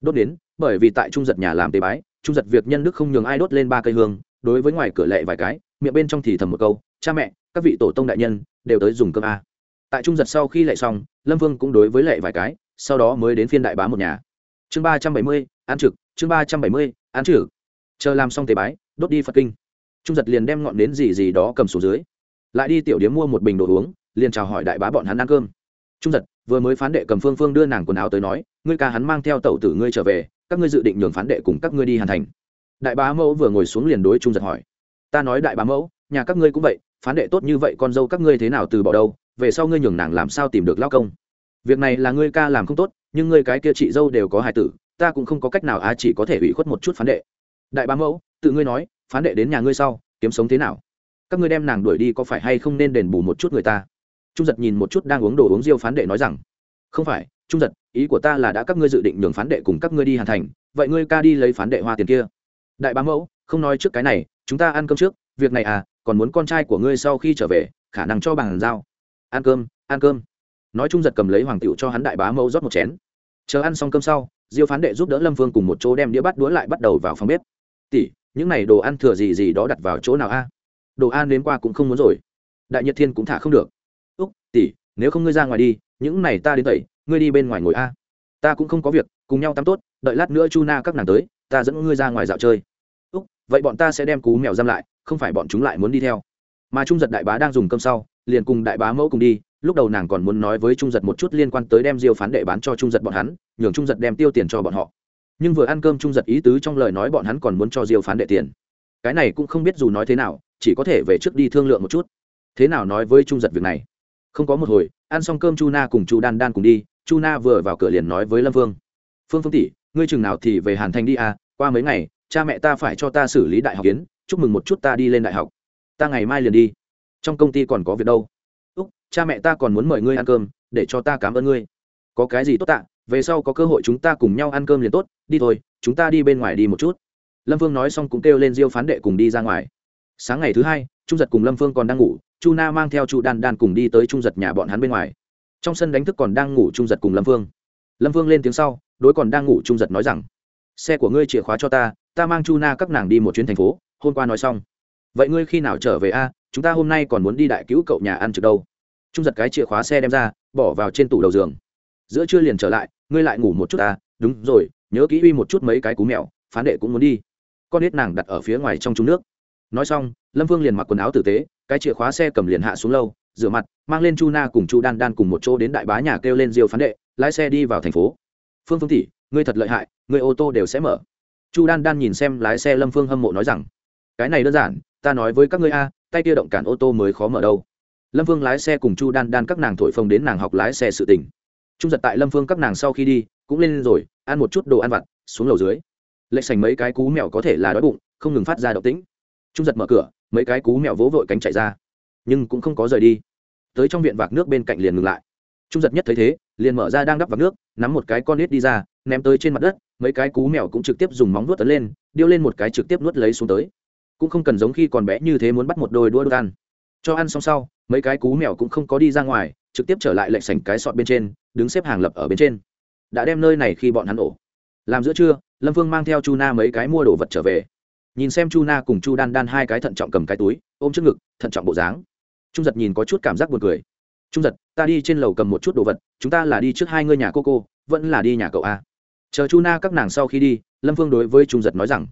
đốt đến, bởi vì tại trung giật nhà làm tế bái, trung giật việc nhân đức không nhường ai đốt lên ba cây hương, đối với ngoài cửa lệ vài cái, miệng bên trong thì thầm một câu, cha mẹ, các vị tổ tông đại nhân, đều tới dùng cơm a tại trung giật sau khi lệ xong, lâm vương cũng đối với lệ vài cái, sau đó mới đến phiên đại bá một nhà. Chương ba trăm bảy mươi an trực, chương ba trăm bảy mươi an trực. Chờ làm xong tế bái, đốt đi phật kinh. Trung giật liền đem ngọn đến gì gì đó cầm xuống dưới. Lại đi tiểu điếm mua một bình đồ uống, liền chào hỏi đại bá bọn hắn ăn cơm. Trung giật, vừa mới phán đệ cầm phương phương đưa nàng quần áo tới nói, ngươi ca hắn mang theo tẩu tử ngươi trở về, các ngươi dự định nhường phán đệ cùng các ngươi đi hàn thành. Đại bá mẫu vừa ngồi xuống liền đối trung giật hỏi. Ta nói đại bá mẫu, nhà các ngươi cũng vậy, phán đệ tốt như vậy con dâu các ngươi thế nào từ bỏ đâu về sau ngươi nhường nàng làm sao tìm được lao công? Việc này là ngươi ca làm không tốt, nhưng ngươi cái kia chị dâu đều có hài tử, ta cũng không có cách nào á chỉ có thể ủy khuất một chút phán đệ. Đại bá mẫu, tự ngươi nói, phán đệ đến nhà ngươi sau, kiếm sống thế nào? Các ngươi đem nàng đuổi đi có phải hay không nên đền bù một chút người ta? Trung giật nhìn một chút đang uống đồ uống riêu phán đệ nói rằng, không phải, trung giật, ý của ta là đã các ngươi dự định nhường phán đệ cùng các ngươi đi hàn thành, vậy ngươi ca đi lấy phán đệ hoa tiền kia. Đại bá mẫu, không nói trước cái này, chúng ta ăn cơm trước, việc này à còn muốn con trai của ngươi sau khi trở về, khả năng cho bằng giao ăn cơm ăn cơm. Nói chung giật cầm lấy hoàng tiểu cho hắn đại bá mẫu rót một chén. Chờ ăn xong cơm sau, diêu phán đệ giúp đỡ lâm vương cùng một chỗ đem đĩa bắt đũa lại bắt đầu vào phòng bếp. Tỷ, những này đồ ăn thừa gì gì đó đặt vào chỗ nào a? Đồ ăn đến qua cũng không muốn rồi. Đại nhật thiên cũng thả không được. Úc, tỷ, nếu không ngươi ra ngoài đi, những này ta đến tẩy, ngươi đi bên ngoài ngồi a. Ta cũng không có việc, cùng nhau tắm tốt, đợi lát nữa chu na các nàng tới, ta dẫn ngươi ra ngoài dạo chơi. Úc, vậy bọn ta sẽ đem cú mèo giam lại, không phải bọn chúng lại muốn đi theo. Mà trung giật đại bá đang dùng cơm sau liền cùng đại bá mẫu cùng đi, lúc đầu nàng còn muốn nói với trung giật một chút liên quan tới đem diêu phán đệ bán cho trung giật bọn hắn, nhường trung giật đem tiêu tiền cho bọn họ. Nhưng vừa ăn cơm trung giật ý tứ trong lời nói bọn hắn còn muốn cho diêu phán đệ tiền. Cái này cũng không biết dù nói thế nào, chỉ có thể về trước đi thương lượng một chút. Thế nào nói với trung giật việc này? Không có một hồi, ăn xong cơm chu na cùng chu đan đan cùng đi, chu na vừa vào cửa liền nói với lâm vương. Phương phương tỷ, ngươi chừng nào thì về hàn thành đi à qua mấy ngày, cha mẹ ta phải cho ta xử lý đại học kiến, chúc mừng một chút ta đi lên đại học. Ta ngày mai liền đi trong công ty còn có việc đâu? Úc, cha mẹ ta còn muốn mời ngươi ăn cơm, để cho ta cảm ơn ngươi. Có cái gì tốt tạ, về sau có cơ hội chúng ta cùng nhau ăn cơm liền tốt, đi thôi, chúng ta đi bên ngoài đi một chút. Lâm phương nói xong cũng kêu lên diêu phán đệ cùng đi ra ngoài. Sáng ngày thứ hai, trung giật cùng lâm phương còn đang ngủ, chu na mang theo chu đan đan cùng đi tới trung giật nhà bọn hắn bên ngoài. Trong sân đánh thức còn đang ngủ trung giật cùng lâm phương. Lâm phương lên tiếng sau, đối còn đang ngủ trung giật nói rằng, xe của ngươi chìa khóa cho ta ta mang chu na các nàng đi một chuyến thành phố, hôm qua nói xong vậy ngươi khi nào trở về a? Chúng ta hôm nay còn muốn đi đại cứu cậu nhà ăn trực đâu? Trung giật cái chìa khóa xe đem ra, bỏ vào trên tủ đầu giường. Giữa trưa liền trở lại, ngươi lại ngủ một chút ta. Đúng rồi, nhớ kỹ uy một chút mấy cái cú mèo, phán đệ cũng muốn đi. Con nết nàng đặt ở phía ngoài trong trúng nước. Nói xong, lâm vương liền mặc quần áo tử tế, cái chìa khóa xe cầm liền hạ xuống lâu, rửa mặt, mang lên chu na cùng chu đan đan cùng một chỗ đến đại bá nhà kêu lên diêu phán đệ, lái xe đi vào thành phố. Phương phương tỷ, ngươi thật lợi hại, ngươi ô tô đều sẽ mở. Chu đan đan nhìn xem lái xe lâm phương hâm mộ nói rằng, cái này đơn giản ta nói với các ngươi a, tay kia động cản ô tô mới khó mở đâu. Lâm phương lái xe cùng chu đan đan các nàng thổi phồng đến nàng học lái xe sự tình. Trung giật tại lâm phương các nàng sau khi đi, cũng lên rồi, ăn một chút đồ ăn vặt, xuống lầu dưới. Lệch sành mấy cái cú mèo có thể là đói bụng, không ngừng phát ra động tĩnh. Trung giật mở cửa, mấy cái cú mèo vỗ vội cánh chạy ra. Nhưng cũng không có rời đi. Tới trong viện vạc nước bên cạnh liền ngừng lại. Trung giật nhất thấy thế, liền mở ra đang đắp vạc nước, nắm một cái con nít đi ra, ném tới trên mặt đất, mấy cái cú mèo cũng trực tiếp dùng móng nuốt tấn lên, điêu lên một cái trực tiếp nuốt lấy xuống tới cũng không cần giống khi còn bé như thế muốn bắt một đôi đua đua ăn. Cho ăn xong sau, mấy cái cú mèo cũng không có đi ra ngoài, trực tiếp trở lại lệnh sành cái sọt bên trên, đứng xếp hàng lập ở bên trên. Đã đem nơi này khi bọn hắn ổ. Làm giữa trưa, lâm vương mang theo chu na mấy cái mua đồ vật trở về. Nhìn xem chu na cùng chu đan đan hai cái thận trọng cầm cái túi, ôm trước ngực, thận trọng bộ dáng. Trung giật nhìn có chút cảm giác buồn cười. Trung giật, ta đi trên lầu cầm một chút đồ vật, chúng ta là đi trước hai ngôi nhà cô cô, vẫn là đi nhà cậu a. Chờ chu na các nàng sau khi đi, lâm phương đối với trung giật nói rằng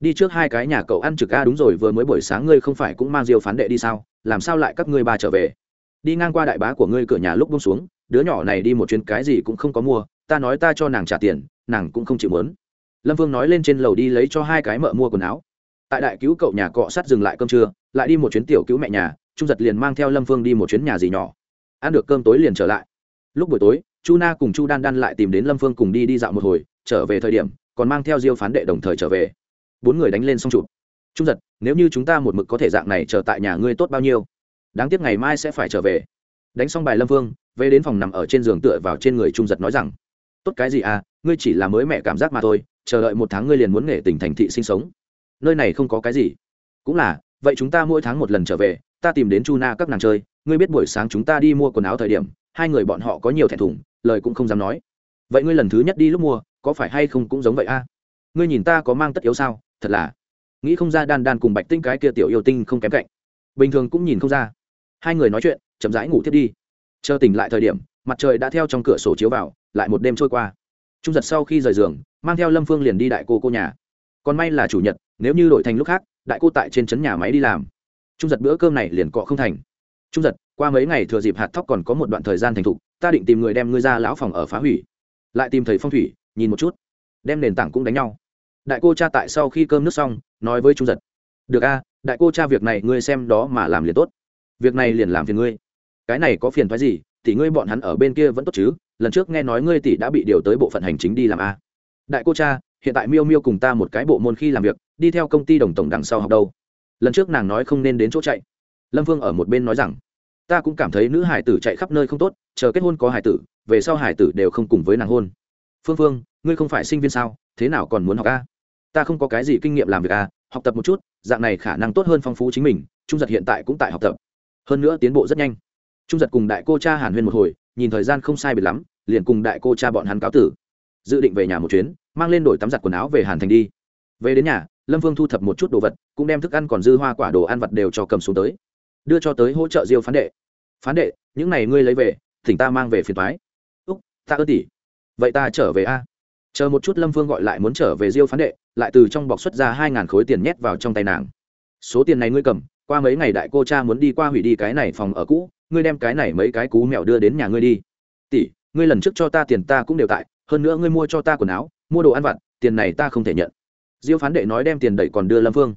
đi trước hai cái nhà cậu ăn trực a, đúng rồi, vừa mới buổi sáng ngươi không phải cũng mang diêu phán đệ đi sao? Làm sao lại các ngươi ba trở về? Đi ngang qua đại bá của ngươi cửa nhà lúc bông xuống, đứa nhỏ này đi một chuyến cái gì cũng không có mua, ta nói ta cho nàng trả tiền, nàng cũng không chịu mớn. Lâm vương nói lên trên lầu đi lấy cho hai cái mợ mua quần áo. Tại đại cứu cậu nhà cọ sắt dừng lại cơm trưa, lại đi một chuyến tiểu cứu mẹ nhà, trung giật liền mang theo lâm vương đi một chuyến nhà gì nhỏ. Ăn được cơm tối liền trở lại. Lúc buổi tối, chu na cùng chu đan đan lại tìm đến lâm vương cùng đi đi dạo một hồi, trở về thời điểm, còn mang theo diêu phán đệ đồng thời trở về bốn người đánh lên xong chụp. Trung giật, nếu như chúng ta một mực có thể dạng này chờ tại nhà ngươi tốt bao nhiêu? Đáng tiếc ngày mai sẽ phải trở về. Đánh xong bài lâm vương, về đến phòng nằm ở trên giường tựa vào trên người trung giật nói rằng, tốt cái gì à ngươi chỉ là mới mẹ cảm giác mà thôi, chờ đợi một tháng ngươi liền muốn nghề tỉnh thành thị sinh sống. Nơi này không có cái gì. Cũng là, vậy chúng ta mỗi tháng một lần trở về, ta tìm đến chu na các nàng chơi, ngươi biết buổi sáng chúng ta đi mua quần áo thời điểm, hai người bọn họ có nhiều thẻ thủng lời cũng không dám nói. Vậy ngươi lần thứ nhất đi lúc mua, có phải hay không cũng giống vậy a ngươi nhìn ta có mang tất yếu sao? Thật là. Nghĩ không ra đan đan cùng bạch tinh cái kia tiểu yêu tinh không kém cạnh. Bình thường cũng nhìn không ra. Hai người nói chuyện, chậm rãi ngủ thiết đi. Chờ tỉnh lại thời điểm, mặt trời đã theo trong cửa sổ chiếu vào, lại một đêm trôi qua. Trung giật sau khi rời giường, mang theo lâm phương liền đi đại cô cô nhà. Còn may là chủ nhật, nếu như đổi thành lúc khác, đại cô tại trên trấn nhà máy đi làm. Trung giật bữa cơm này liền cọ không thành. Trung giật, qua mấy ngày thừa dịp hạt thóc còn có một đoạn thời gian thành thục, ta định tìm người đem ngươi ra lão phòng ở phá hủy. Lại tìm thầy phong thủy, nhìn một chút. Đem nền tảng cũng đánh nhau đại cô cha tại sau khi cơm nước xong, nói với trung giật. Được a, đại cô cha việc này ngươi xem đó mà làm liền tốt. Việc này liền làm phiền ngươi. Cái này có phiền thoái gì, thì ngươi bọn hắn ở bên kia vẫn tốt chứ. Lần trước nghe nói ngươi tỷ đã bị điều tới bộ phận hành chính đi làm a. Đại cô cha, hiện tại miêu miêu cùng ta một cái bộ môn khi làm việc, đi theo công ty đồng tổng đằng sau học đâu. Lần trước nàng nói không nên đến chỗ chạy. Lâm vương ở một bên nói rằng, ta cũng cảm thấy nữ hải tử chạy khắp nơi không tốt, chờ kết hôn có hải tử, về sau hải tử đều không cùng với nàng hôn. Phương phương ngươi không phải sinh viên sao, thế nào còn muốn học a? Ta không có cái gì kinh nghiệm làm việc a, học tập một chút, dạng này khả năng tốt hơn phong phú chính mình, trung giật hiện tại cũng tại học tập. Hơn nữa tiến bộ rất nhanh. Trung giật cùng đại cô cha hàn huyên một hồi, nhìn thời gian không sai biệt lắm, liền cùng đại cô cha bọn hắn cáo tử. Dự định về nhà một chuyến, mang lên đổi tắm giặt quần áo về hàn thành đi. Về đến nhà, lâm vương thu thập một chút đồ vật, cũng đem thức ăn còn dư hoa quả đồ ăn vật đều cho cầm xuống tới. Đưa cho tới hỗ trợ diêu phán đệ. Phán đệ, những này ngươi lấy về, thỉnh ta mang về phiền thoái úc, ta ơ tỉ vậy ta trở về a chờ một chút lâm phương gọi lại muốn trở về diêu phán đệ, lại từ trong bọc xuất ra hai ngàn khối tiền nhét vào trong tay nàng. Số tiền này ngươi cầm, qua mấy ngày đại cô cha muốn đi qua hủy đi cái này phòng ở cũ, ngươi đem cái này mấy cái cú mèo đưa đến nhà ngươi đi. Tỷ, ngươi lần trước cho ta tiền ta cũng đều tại, hơn nữa ngươi mua cho ta quần áo, mua đồ ăn vặt, tiền này ta không thể nhận. Diêu phán đệ nói đem tiền đẩy còn đưa lâm phương.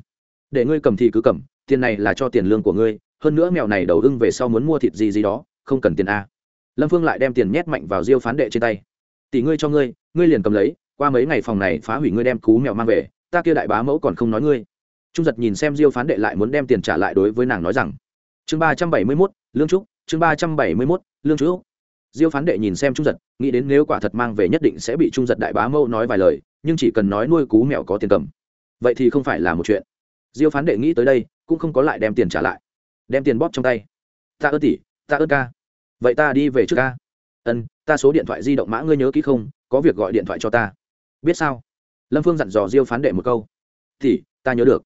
Để ngươi cầm thì cứ cầm, tiền này là cho tiền lương của ngươi, hơn nữa mèo này đầu ưng về sau muốn mua thịt gì gì đó, không cần tiền a. Lâm phương lại đem tiền nhét mạnh vào diêu phán đệ trên tay. Tỷ ngươi cho ngươi ngươi liền cầm lấy, qua mấy ngày phòng này phá hủy ngươi đem cú mèo mang về, ta kia đại bá mẫu còn không nói ngươi. Trung giật nhìn xem diêu phán đệ lại muốn đem tiền trả lại đối với nàng nói rằng, chương ba trăm bảy mươi mốt, lương trúc, chương ba trăm bảy mươi mốt, lương trúc. Diêu phán đệ nhìn xem trung giật, nghĩ đến nếu quả thật mang về nhất định sẽ bị trung giật đại bá mẫu nói vài lời, nhưng chỉ cần nói nuôi cú mèo có tiền cầm. Vậy thì không phải là một chuyện. Diêu phán đệ nghĩ tới đây, cũng không có lại đem tiền trả lại. Đem tiền bóp trong tay. Ta ơn tỷ ta ơn ca. Vậy ta đi về trước ca. Ân, ta số điện thoại di động mã ngươi nhớ kỹ không? Có việc gọi điện thoại cho ta. Biết sao? Lâm phương dặn dò diêu phán đệ một câu. Thì, ta nhớ được.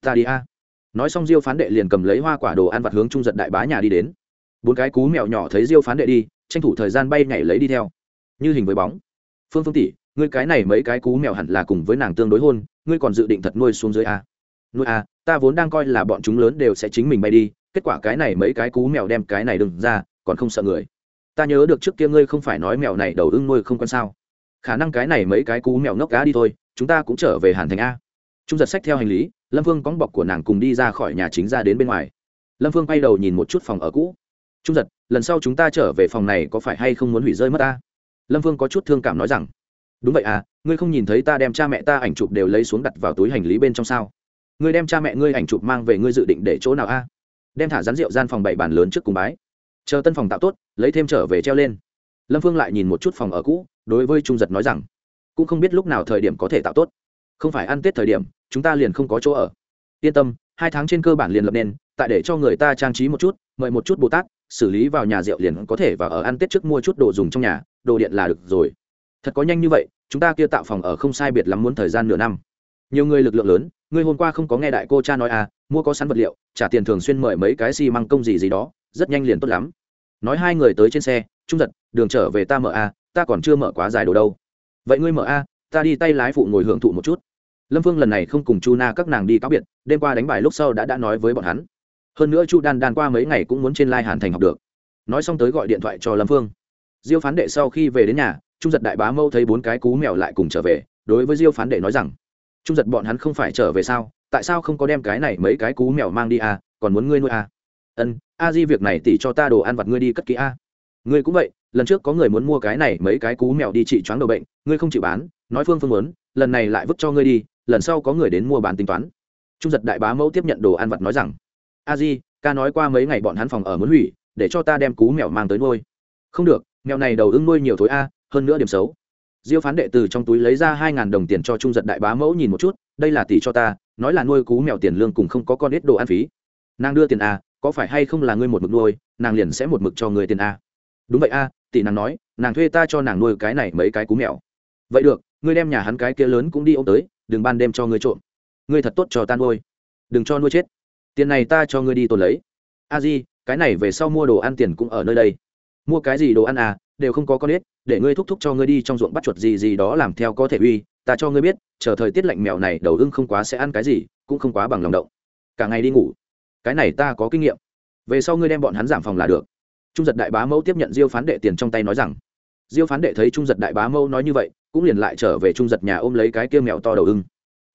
Ta đi a. Nói xong diêu phán đệ liền cầm lấy hoa quả đồ ăn vặt hướng trung giật đại bá nhà đi đến. Bốn cái cú mèo nhỏ thấy diêu phán đệ đi, tranh thủ thời gian bay nhảy lấy đi theo. Như hình với bóng. Phương phương tỷ, ngươi cái này mấy cái cú mèo hẳn là cùng với nàng tương đối hôn, ngươi còn dự định thật nuôi xuống dưới a? Nuôi a, ta vốn đang coi là bọn chúng lớn đều sẽ chính mình bay đi, kết quả cái này mấy cái cú mèo đem cái này đừng ra, còn không sợ người. Ta nhớ được trước kia ngươi không phải nói mèo này đầu ưng nuôi không quan sao? Khả năng cái này mấy cái cú mèo ngốc cá đi thôi, chúng ta cũng trở về hàn thành a. Trung giật sách theo hành lý, lâm phương cóng bọc của nàng cùng đi ra khỏi nhà chính ra đến bên ngoài. Lâm phương quay đầu nhìn một chút phòng ở cũ. Trung giật, lần sau chúng ta trở về phòng này có phải hay không muốn hủy rơi mất ta? Lâm phương có chút thương cảm nói rằng, đúng vậy à ngươi không nhìn thấy ta đem cha mẹ ta ảnh chụp đều lấy xuống đặt vào túi hành lý bên trong sao? Ngươi đem cha mẹ ngươi ảnh chụp mang về ngươi dự định để chỗ nào a? Đem thả rắn rượu gian phòng bảy bàn lớn trước cùng bái. Chờ tân phòng tạo tốt, lấy thêm trở về treo lên. Lâm phương lại nhìn một chút phòng ở cũ đối với trung giật nói rằng, cũng không biết lúc nào thời điểm có thể tạo tốt. Không phải ăn tết thời điểm, chúng ta liền không có chỗ ở. Yên tâm, hai tháng trên cơ bản liền lập nên, tại để cho người ta trang trí một chút, mời một chút bồ tát, xử lý vào nhà rượu liền có thể và ở ăn tết trước mua chút đồ dùng trong nhà, đồ điện là được rồi. Thật có nhanh như vậy, chúng ta kia tạo phòng ở không sai biệt lắm muốn thời gian nửa năm. Nhiều người lực lượng lớn, người hôm qua không có nghe đại cô cha nói à mua có sẵn vật liệu, trả tiền thường xuyên mời mấy cái xi măng công gì gì đó, rất nhanh liền tốt lắm. Nói hai người tới trên xe, trung giật, đường trở về ta mở à ta còn chưa mở quá dài đồ đâu. Vậy ngươi mở a, ta đi tay lái phụ ngồi hưởng thụ một chút. Lâm phương lần này không cùng chu na các nàng đi cáo biệt, đêm qua đánh bài lúc sau đã đã nói với bọn hắn. Hơn nữa chu đan đan qua mấy ngày cũng muốn trên lai hàn thành học được. Nói xong tới gọi điện thoại cho lâm phương. Diêu phán đệ sau khi về đến nhà, trung giật đại bá mâu thấy bốn cái cú mèo lại cùng trở về, đối với diêu phán đệ nói rằng, trung giật, bọn hắn không phải trở về sao? Tại sao không có đem cái này mấy cái cú mèo mang đi à? Còn muốn ngươi nuôi à? Ân, a di việc này tỉ cho ta đồ ăn vặt ngươi đi cất kỹ a. Ngươi cũng vậy lần trước có người muốn mua cái này, mấy cái cú mèo đi trị choáng đầu bệnh, ngươi không chịu bán, nói phương phương muốn, lần này lại vứt cho ngươi đi, lần sau có người đến mua bán tính toán. Trung giật đại bá mẫu tiếp nhận đồ ăn vặt nói rằng, a di, ca nói qua mấy ngày bọn hắn phòng ở muốn hủy, để cho ta đem cú mèo mang tới nuôi. Không được, mèo này đầu ưng nuôi nhiều thối a, hơn nữa điểm xấu. Diêu phán đệ từ trong túi lấy ra hai ngàn đồng tiền cho trung giật đại bá mẫu nhìn một chút, đây là tỷ cho ta, nói là nuôi cú mèo tiền lương cùng không có con ít đồ ăn phí. Nàng đưa tiền a có phải hay không là ngươi một mực nuôi, nàng liền sẽ một mực cho người tiền a đúng vậy a tỷ nàng nói, nàng thuê ta cho nàng nuôi cái này mấy cái cú mèo. Vậy được, ngươi đem nhà hắn cái kia lớn cũng đi ô m tới, đừng ban đêm cho ngươi trộm. Ngươi thật tốt cho ta nuôi. Đừng cho nuôi chết. Tiền này ta cho ngươi đi tồn lấy. A di, cái này về sau mua đồ ăn tiền cũng ở nơi đây. Mua cái gì đồ ăn à đều không có con ếch để ngươi thúc thúc cho ngươi đi trong ruộng bắt chuột gì gì đó làm theo có thể uy, ta cho ngươi biết, chờ thời tiết lạnh mèo này đầu ưng không quá sẽ ăn cái gì, cũng không quá bằng lòng động. Cả ngày đi ngủ. Cái này ta có kinh nghiệm. Về sau ngươi đem bọn hắn giảm phòng là được trung giật đại bá mẫu tiếp nhận diêu phán đệ tiền trong tay nói rằng, diêu phán đệ thấy trung giật đại bá mẫu nói như vậy, cũng liền lại trở về trung giật nhà ôm lấy cái kia mèo to đầu ưng.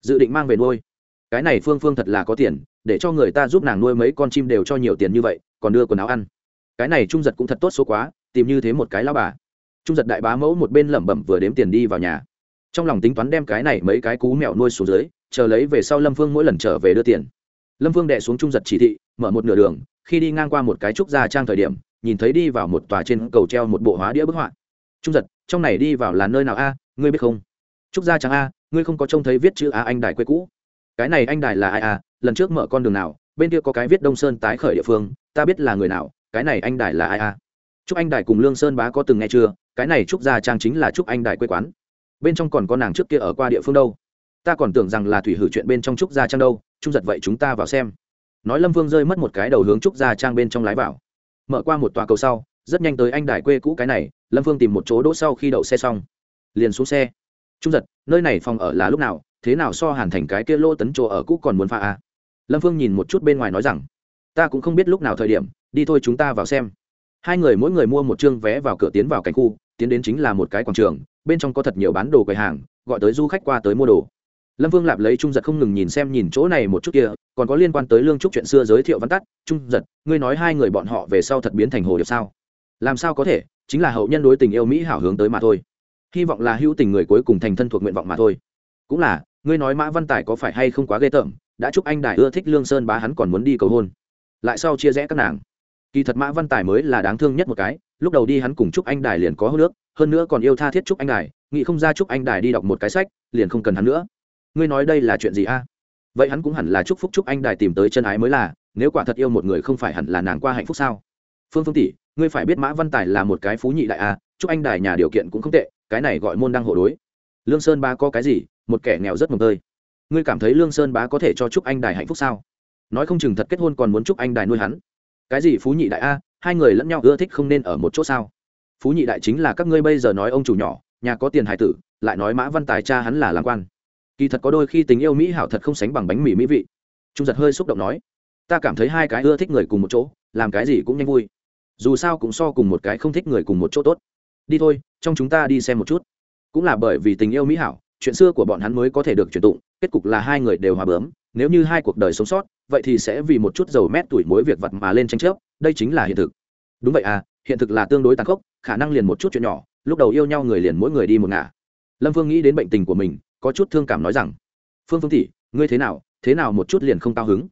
Dự định mang về nuôi. Cái này phương phương thật là có tiền, để cho người ta giúp nàng nuôi mấy con chim đều cho nhiều tiền như vậy, còn đưa quần áo ăn. Cái này trung giật cũng thật tốt số quá, tìm như thế một cái lao bà. Trung giật đại bá mẫu một bên lẩm bẩm vừa đếm tiền đi vào nhà. Trong lòng tính toán đem cái này mấy cái cú mèo nuôi xuống dưới, chờ lấy về sau lâm phương mỗi lần trở về đưa tiền. Lâm phương đệ xuống trung giật chỉ thị, mở một nửa đường, khi đi ngang qua một cái trúc gia trang thời điểm nhìn thấy đi vào một tòa trên cầu treo một bộ hóa đĩa bức họa. Trung giật, trong này đi vào là nơi nào a? Ngươi biết không? Trúc gia trang a, ngươi không có trông thấy viết chữ a anh đài quê cũ. Cái này anh đài là ai a? Lần trước mở con đường nào, bên kia có cái viết đông sơn tái khởi địa phương, ta biết là người nào, cái này anh đài là ai a? Trúc anh đài cùng lương sơn bá có từng nghe chưa? Cái này trúc gia trang chính là trúc anh đài quê quán. Bên trong còn có nàng trước kia ở qua địa phương đâu. Ta còn tưởng rằng là thủy hử chuyện bên trong trúc gia trang đâu. Trung giật vậy chúng ta vào xem. Nói lâm vương rơi mất một cái đầu hướng trúc gia trang bên trong lái vào mở qua một tòa cầu sau, rất nhanh tới anh đài quê cũ cái này, lâm Phương tìm một chỗ đỗ sau khi đậu xe xong. Liền xuống xe. Trung giật, nơi này phòng ở là lúc nào, thế nào so hàn thành cái kia lô tấn chỗ ở cũ còn muốn pha à? lâm Phương nhìn một chút bên ngoài nói rằng, ta cũng không biết lúc nào thời điểm, đi thôi chúng ta vào xem. Hai người mỗi người mua một chương vé vào cửa tiến vào cảnh khu, tiến đến chính là một cái quảng trường, bên trong có thật nhiều bán đồ quầy hàng, gọi tới du khách qua tới mua đồ lâm vương lạp lấy trung giật không ngừng nhìn xem nhìn chỗ này một chút kia, còn có liên quan tới lương trúc chuyện xưa giới thiệu văn tắt, trung giật, ngươi nói hai người bọn họ về sau thật biến thành hồ điệp sao? Làm sao có thể, chính là hậu nhân đối tình yêu mỹ hảo hướng tới mà thôi. Hy vọng là hữu tình người cuối cùng thành thân thuộc nguyện vọng mà thôi. Cũng là, ngươi nói mã văn tài có phải hay không quá ghê tởm, đã chúc anh đại ưa thích lương sơn bá hắn còn muốn đi cầu hôn. Lại sau chia rẽ các nàng. Kỳ thật mã văn tài mới là đáng thương nhất một cái, lúc đầu đi hắn cùng chúc anh đài liền có hô nước hơn nữa còn yêu tha thiết chúc anh đài, nghĩ không ra chúc anh đài đi đọc một cái sách, liền không cần hắn nữa ngươi nói đây là chuyện gì a? Vậy hắn cũng hẳn là chúc phúc chúc anh đài tìm tới chân ái mới là, nếu quả thật yêu một người không phải hẳn là nàng qua hạnh phúc sao? Phương phương tỷ, ngươi phải biết mã văn tài là một cái phú nhị đại a, chúc anh đài nhà điều kiện cũng không tệ, cái này gọi môn đăng hộ đối. Lương sơn ba có cái gì? Một kẻ nghèo rất mồm tơi. Ngươi cảm thấy lương sơn bá có thể cho chúc anh đài hạnh phúc sao? Nói không chừng thật kết hôn còn muốn chúc anh đài nuôi hắn. Cái gì phú nhị đại a? Hai người lẫn nhau ưa thích không nên ở một chỗ sao? Phú nhị đại chính là các ngươi bây giờ nói ông chủ nhỏ, nhà có tiền hải tử, lại nói mã văn tài cha hắn là làm quan kỳ thật có đôi khi tình yêu mỹ hảo thật không sánh bằng bánh mì mỹ vị. Trung giật hơi xúc động nói, ta cảm thấy hai cái ưa thích người cùng một chỗ, làm cái gì cũng nhanh vui. Dù sao cũng so cùng một cái không thích người cùng một chỗ tốt. Đi thôi, trong chúng ta đi xem một chút. Cũng là bởi vì tình yêu mỹ hảo, chuyện xưa của bọn hắn mới có thể được truyền tụng, kết cục là hai người đều hòa bướm. Nếu như hai cuộc đời sống sót, vậy thì sẽ vì một chút dầu mét tuổi mối việc vật mà lên tranh chấp, đây chính là hiện thực. Đúng vậy à hiện thực là tương đối tàn khốc, khả năng liền một chút chuyện nhỏ, lúc đầu yêu nhau người liền mỗi người đi một ngả. Lâm phương nghĩ đến bệnh tình của mình có chút thương cảm nói rằng, phương phương tỷ, ngươi thế nào? Thế nào một chút liền không cao hứng?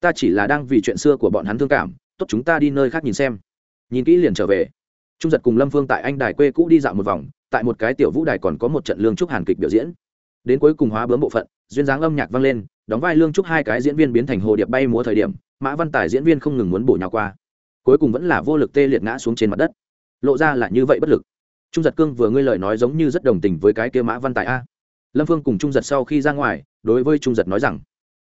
Ta chỉ là đang vì chuyện xưa của bọn hắn thương cảm, tốt chúng ta đi nơi khác nhìn xem. Nhìn kỹ liền trở về. Trung giật cùng lâm phương tại anh đài quê cũ đi dạo một vòng, tại một cái tiểu vũ đài còn có một trận lương trúc hàn kịch biểu diễn. Đến cuối cùng hóa bướm bộ phận, duyên dáng âm nhạc vang lên, đóng vai lương trúc hai cái diễn viên biến thành hồ điệp bay múa thời điểm, mã văn tài diễn viên không ngừng muốn bổ nhào qua. Cuối cùng vẫn là vô lực tê liệt ngã xuống trên mặt đất. Lộ ra là như vậy bất lực. Trung giật cương vừa ngươi lời nói giống như rất đồng tình với cái kia mã văn tài a lâm phương cùng trung giật sau khi ra ngoài, đối với trung giật nói rằng,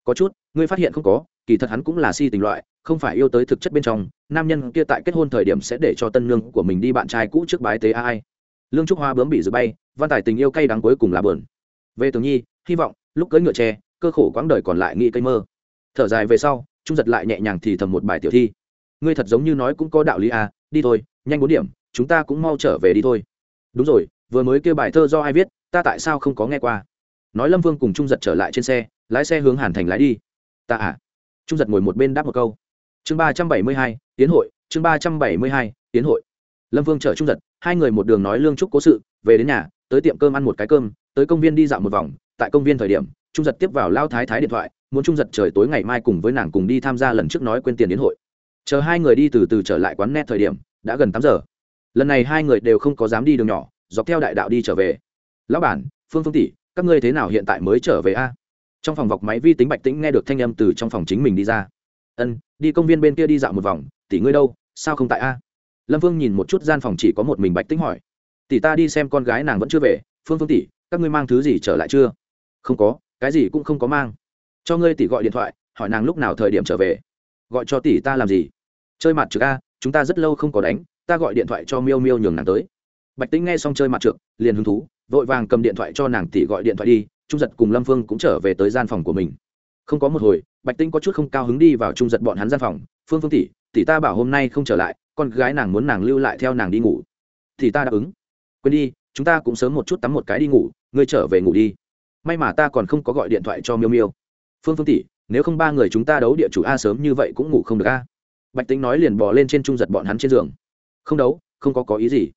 có chút, ngươi phát hiện không có, kỳ thật hắn cũng là si tình loại, không phải yêu tới thực chất bên trong, nam nhân kia tại kết hôn thời điểm sẽ để cho tân lương của mình đi bạn trai cũ trước bái tế ai lương trúc hoa bướm bị dự bay, văn tài tình yêu cay đắng cuối cùng là bờn về tường nhi, hy vọng, lúc cưỡi ngựa tre cơ khổ quãng đời còn lại nghĩ cây mơ. Thở dài về sau, trung giật lại nhẹ nhàng thì thầm một bài tiểu thi. Ngươi thật giống như nói cũng có đạo lý à đi thôi, nhanh bốn điểm, chúng ta cũng mau trở về đi thôi. Đúng rồi vừa mới kêu bài thơ do ai viết, ta tại sao không có nghe qua? Nói lâm vương cùng trung giật trở lại trên xe, lái xe hướng hàn thành lái đi. Ta à? Trung giật ngồi một bên đáp một câu. Chương ba trăm bảy mươi hai tiến hội, chương ba trăm bảy mươi hai tiến hội. Lâm vương chở trung giật, hai người một đường nói lương trúc cố sự, về đến nhà, tới tiệm cơm ăn một cái cơm, tới công viên đi dạo một vòng. Tại công viên thời điểm, trung giật tiếp vào lao thái thái điện thoại, muốn trung giật trời tối ngày mai cùng với nàng cùng đi tham gia lần trước nói quên tiền đến hội. Chờ hai người đi từ từ trở lại quán net thời điểm, đã gần tám giờ. Lần này hai người đều không có dám đi đường nhỏ dọc theo đại đạo đi trở về. Lão bản, phương phương tỷ, các ngươi thế nào hiện tại mới trở về a? Trong phòng vọc máy vi tính bạch tĩnh nghe được thanh âm từ trong phòng chính mình đi ra. Ân, đi công viên bên kia đi dạo một vòng, tỷ ngươi đâu, sao không tại a? Lâm phương nhìn một chút gian phòng chỉ có một mình bạch tĩnh hỏi. Tỷ ta đi xem con gái nàng vẫn chưa về, phương phương tỷ, các ngươi mang thứ gì trở lại chưa? Không có, cái gì cũng không có mang. Cho ngươi tỷ gọi điện thoại, hỏi nàng lúc nào thời điểm trở về. Gọi cho tỷ ta làm gì? Chơi mặt trực a, chúng ta rất lâu không có đánh, ta gọi điện thoại cho miêu miêu nhường nàng tới bạch tĩnh nghe xong chơi mặt trượt liền hứng thú, vội vàng cầm điện thoại cho nàng tỷ gọi điện thoại đi, trung giật cùng lâm phương cũng trở về tới gian phòng của mình. Không có một hồi, bạch tĩnh có chút không cao hứng đi vào trung giật bọn hắn gian phòng. Phương phương tỷ tỷ ta bảo hôm nay không trở lại, con gái nàng muốn nàng lưu lại theo nàng đi ngủ. Thì ta đáp ứng. Quên đi, chúng ta cũng sớm một chút tắm một cái đi ngủ, ngươi trở về ngủ đi. May mà ta còn không có gọi điện thoại cho miêu miêu. Phương phương tỷ, nếu không ba người chúng ta đấu địa chủ a sớm như vậy cũng ngủ không được a. Bạch tính nói liền bò lên trên trung giật bọn hắn trên giường. Không đấu, không có có ý gì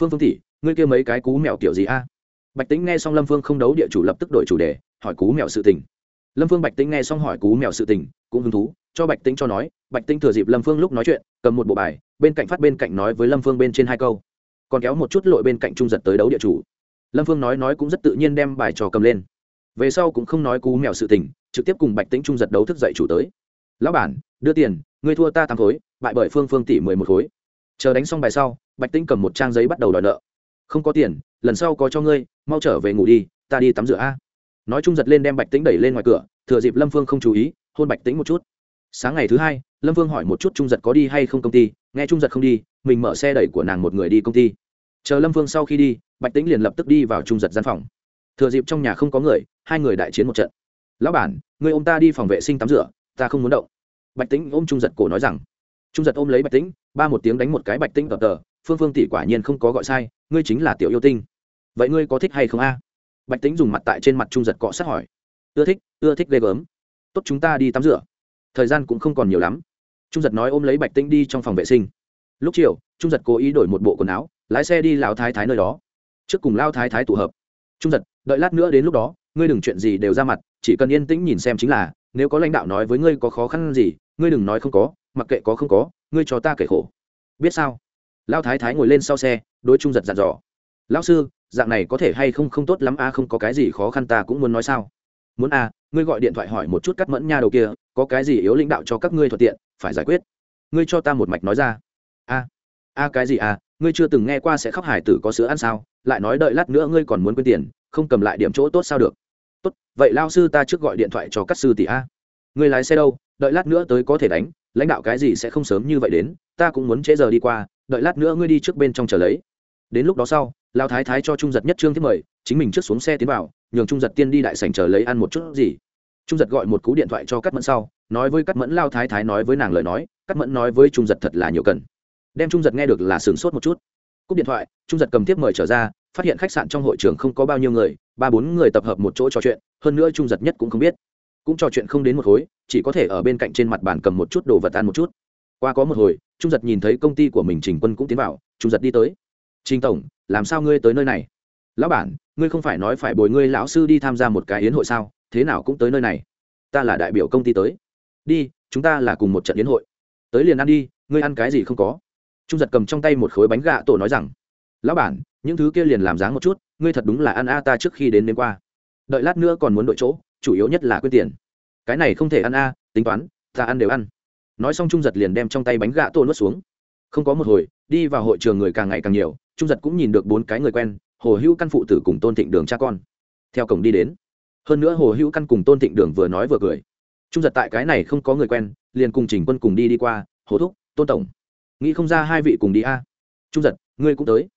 phương phương tỷ, ngươi kia mấy cái cú mèo kiểu gì a? Bạch tính nghe xong lâm phương không đấu địa chủ lập tức đổi chủ đề, hỏi cú mèo sự tình. Lâm phương bạch tính nghe xong hỏi cú mèo sự tình, cũng hứng thú, cho bạch tính cho nói, bạch tính thừa dịp lâm phương lúc nói chuyện, cầm một bộ bài, bên cạnh phát bên cạnh nói với lâm phương bên trên hai câu. Còn kéo một chút lội bên cạnh trung giật tới đấu địa chủ. Lâm phương nói nói cũng rất tự nhiên đem bài trò cầm lên. Về sau cũng không nói cú mèo sự tình, trực tiếp cùng bạch tính trung giật đấu thức dậy chủ tới. Lão bản, đưa tiền, ngươi thua ta tám khối, bại bởi phương phương tỷ mười một khối chờ đánh xong bài sau, bạch tĩnh cầm một trang giấy bắt đầu đòi nợ. Không có tiền, lần sau có cho ngươi, mau trở về ngủ đi, ta đi tắm rửa a. Nói chung giật lên đem bạch tĩnh đẩy lên ngoài cửa, thừa dịp lâm phương không chú ý, hôn bạch tĩnh một chút. Sáng ngày thứ hai, lâm phương hỏi một chút trung giật có đi hay không công ty, nghe trung giật không đi, mình mở xe đẩy của nàng một người đi công ty. Chờ lâm phương sau khi đi, bạch tĩnh liền lập tức đi vào trung giật gian phòng. Thừa dịp trong nhà không có người, hai người đại chiến một trận. Lão bản, người ô m ta đi phòng vệ sinh tắm rửa, ta không muốn động. Bạch tĩnh ôm trung giật cổ nói rằng trung giật ôm lấy bạch tĩnh, ba một tiếng đánh một cái bạch tĩnh tập tờ, phương phương tỷ quả nhiên không có gọi sai, ngươi chính là tiểu yêu tinh. Vậy ngươi có thích hay không a? Bạch tĩnh dùng mặt tại trên mặt trung giật cọ sát hỏi. Ưa thích ưa thích ghê gớm. Tốt chúng ta đi tắm rửa. Thời gian cũng không còn nhiều lắm. Trung giật nói ôm lấy bạch tĩnh đi trong phòng vệ sinh. Lúc chiều, trung giật cố ý đổi một bộ quần áo, lái xe đi lao thái thái nơi đó. Trước cùng lao thái thái tụ hợp. Trung giật, đợi lát nữa đến lúc đó, ngươi đừng chuyện gì đều ra mặt, chỉ cần yên tĩnh nhìn xem chính là, nếu có lãnh đạo nói với ngươi có khó khăn gì, ngươi đừng nói không có mặc kệ có không có, ngươi cho ta kể khổ. Biết sao? Lao thái thái ngồi lên sau xe, đối trung giật dặn dò. Lão sư, dạng này có thể hay không không tốt lắm a, không có cái gì khó khăn ta cũng muốn nói sao? Muốn a, ngươi gọi điện thoại hỏi một chút cắt mẫn nha đầu kia, có cái gì yếu lãnh đạo cho các ngươi thuận tiện, phải giải quyết. Ngươi cho ta một mạch nói ra. A a cái gì a, ngươi chưa từng nghe qua sẽ khóc hải tử có sữa ăn sao? Lại nói đợi lát nữa ngươi còn muốn quên tiền, không cầm lại điểm chỗ tốt sao được? Tốt, vậy lao sư ta trước gọi điện thoại cho các sư tỷ a. Ngươi lái xe đâu? Đợi lát nữa tới có thể đánh lãnh đạo cái gì sẽ không sớm như vậy đến, ta cũng muốn trễ giờ đi qua, đợi lát nữa ngươi đi trước bên trong chờ lấy. Đến lúc đó sau lao thái thái cho trung giật nhất trương thiết mời, chính mình trước xuống xe tiến vào, nhường trung giật tiên đi đại sảnh chờ lấy ăn một chút gì. Trung giật gọi một cú điện thoại cho cắt mẫn sau, nói với cắt mẫn lao thái thái nói với nàng lời nói cắt mẫn nói với trung giật thật là nhiều cần. Đem trung giật nghe được là sửng sốt một chút. Cúp điện thoại, trung giật cầm tiếp mời trở ra, phát hiện khách sạn trong hội trường không có bao nhiêu người, ba bốn người tập hợp một chỗ trò chuyện, hơn nữa trung giật nhất cũng không biết. Cũng trò chuyện không đến một khối chỉ có thể ở bên cạnh trên mặt bàn cầm một chút đồ vật ăn một chút. Qua có một hồi, trung giật nhìn thấy công ty của mình trình quân cũng tiến vào, trung giật đi tới. Trình tổng, làm sao ngươi tới nơi này? Lão bản, ngươi không phải nói phải bồi ngươi lão sư đi tham gia một cái yến hội sao? Thế nào cũng tới nơi này. Ta là đại biểu công ty tới. Đi, chúng ta là cùng một trận yến hội. Tới liền ăn đi, ngươi ăn cái gì không có? Trung giật cầm trong tay một khối bánh gạ tổ nói rằng, lão bản, những thứ kia liền làm dáng một chút, ngươi thật đúng là ăn a, ta trước khi đến đêm qua. Đợi lát nữa còn muốn đội chỗ, chủ yếu nhất là quyết tiền cái này không thể ăn a à, tính toán, ta ăn đều ăn. Nói xong trung giật liền đem trong tay bánh gạ tô nuốt xuống. Không có một hồi, đi vào hội trường người càng ngày càng nhiều, trung giật cũng nhìn được bốn cái người quen, hồ hữu căn phụ tử cùng tôn thịnh đường cha con. Theo cổng đi đến, hơn nữa hồ hữu căn cùng tôn thịnh đường vừa nói vừa cười. Trung giật tại cái này không có người quen, liền cùng trình quân cùng đi đi qua, hồ thúc, tôn tổng, nghĩ không ra hai vị cùng đi a? À? Trung giật, ngươi cũng tới.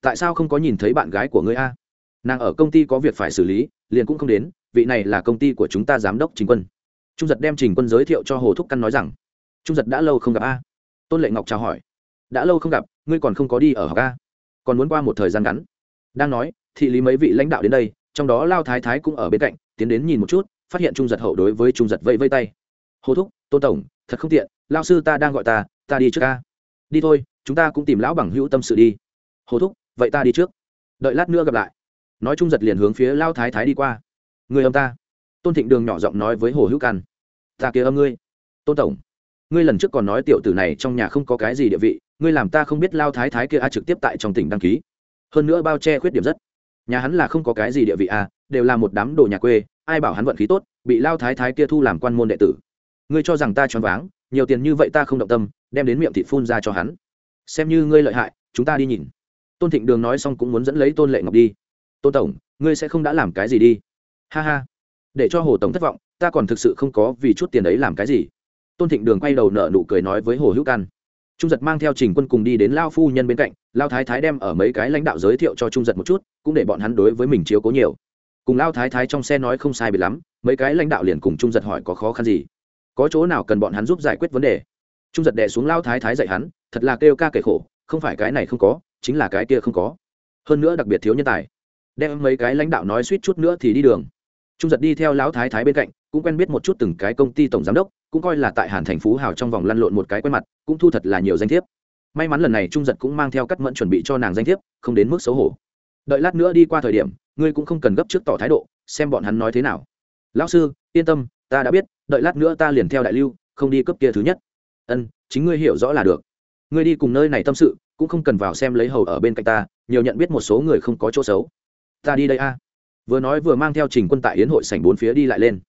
Tại sao không có nhìn thấy bạn gái của ngươi a? À? Nàng ở công ty có việc phải xử lý, liền cũng không đến, vị này là công ty của chúng ta giám đốc trình quân trung giật đem trình quân giới thiệu cho hồ thúc căn nói rằng, trung giật đã lâu không gặp a. Tôn lệ ngọc chào hỏi, đã lâu không gặp, ngươi còn không có đi ở học a? Còn muốn qua một thời gian ngắn. Đang nói, thị lý mấy vị lãnh đạo đến đây, trong đó lao thái thái cũng ở bên cạnh, tiến đến nhìn một chút, phát hiện trung giật hậu đối với trung giật vẫy vây tay. Hồ thúc, tôn tổng, thật không tiện, lao sư ta đang gọi ta ta đi trước ca đi thôi, chúng ta cũng tìm lão bằng hữu tâm sự đi. Hồ thúc, vậy ta đi trước. Đợi lát nữa gặp lại. Nói trung giật liền hướng phía lao thái thái đi qua. Người ông ta tôn thịnh đường nhỏ giọng nói với hồ hữu căn ta kia âm ngươi. Tôn tổng, ngươi lần trước còn nói tiểu tử này trong nhà không có cái gì địa vị, ngươi làm ta không biết lao thái thái kia a trực tiếp tại trong tỉnh đăng ký. Hơn nữa bao che khuyết điểm rất. Nhà hắn là không có cái gì địa vị a, đều là một đám đồ nhà quê, ai bảo hắn vận khí tốt, bị lao thái thái kia thu làm quan môn đệ tử. Ngươi cho rằng ta choáng váng, nhiều tiền như vậy ta không động tâm, đem đến miệng thịt phun ra cho hắn. Xem như ngươi lợi hại, chúng ta đi nhìn. Tôn thịnh đường nói xong cũng muốn dẫn lấy tôn lệ ngọc đi. Tôn tổng, ngươi sẽ không đã làm cái gì đi. Ha ha để cho hồ tổng thất vọng, ta còn thực sự không có vì chút tiền ấy làm cái gì. Tôn thịnh đường quay đầu nợ nụ cười nói với hồ hữu căn trung giật mang theo trình quân cùng đi đến lao phu nhân bên cạnh, lao thái thái đem ở mấy cái lãnh đạo giới thiệu cho trung giật một chút, cũng để bọn hắn đối với mình chiếu cố nhiều. Cùng lao thái thái trong xe nói không sai bị lắm, mấy cái lãnh đạo liền cùng trung giật hỏi có khó khăn gì. Có chỗ nào cần bọn hắn giúp giải quyết vấn đề? Trung giật đẻ xuống lao thái thái dạy hắn, thật là kêu ca kể khổ, không phải cái này không có, chính là cái kia không có. Hơn nữa đặc biệt thiếu nhân tài. Đem mấy cái lãnh đạo nói suýt chút nữa thì đi đường trung giật đi theo lão thái thái bên cạnh, cũng quen biết một chút từng cái công ty tổng giám đốc, cũng coi là tại hàn thành phú hào trong vòng lăn lộn một cái quen mặt, cũng thu thật là nhiều danh thiếp. May mắn lần này trung giật cũng mang theo cắt mẫn chuẩn bị cho nàng danh thiếp, không đến mức xấu hổ. Đợi lát nữa đi qua thời điểm, ngươi cũng không cần gấp trước tỏ thái độ, xem bọn hắn nói thế nào. Lão sư, yên tâm, ta đã biết, đợi lát nữa ta liền theo đại lưu, không đi cấp kia thứ nhất. Ân, chính ngươi hiểu rõ là được. Ngươi đi cùng nơi này tâm sự, cũng không cần vào xem lấy hầu ở bên cạnh ta, nhiều nhận biết một số người không có chỗ xấu. Ta đi đây a vừa nói vừa mang theo trình quân tại yến hội sảnh bốn phía đi lại lên.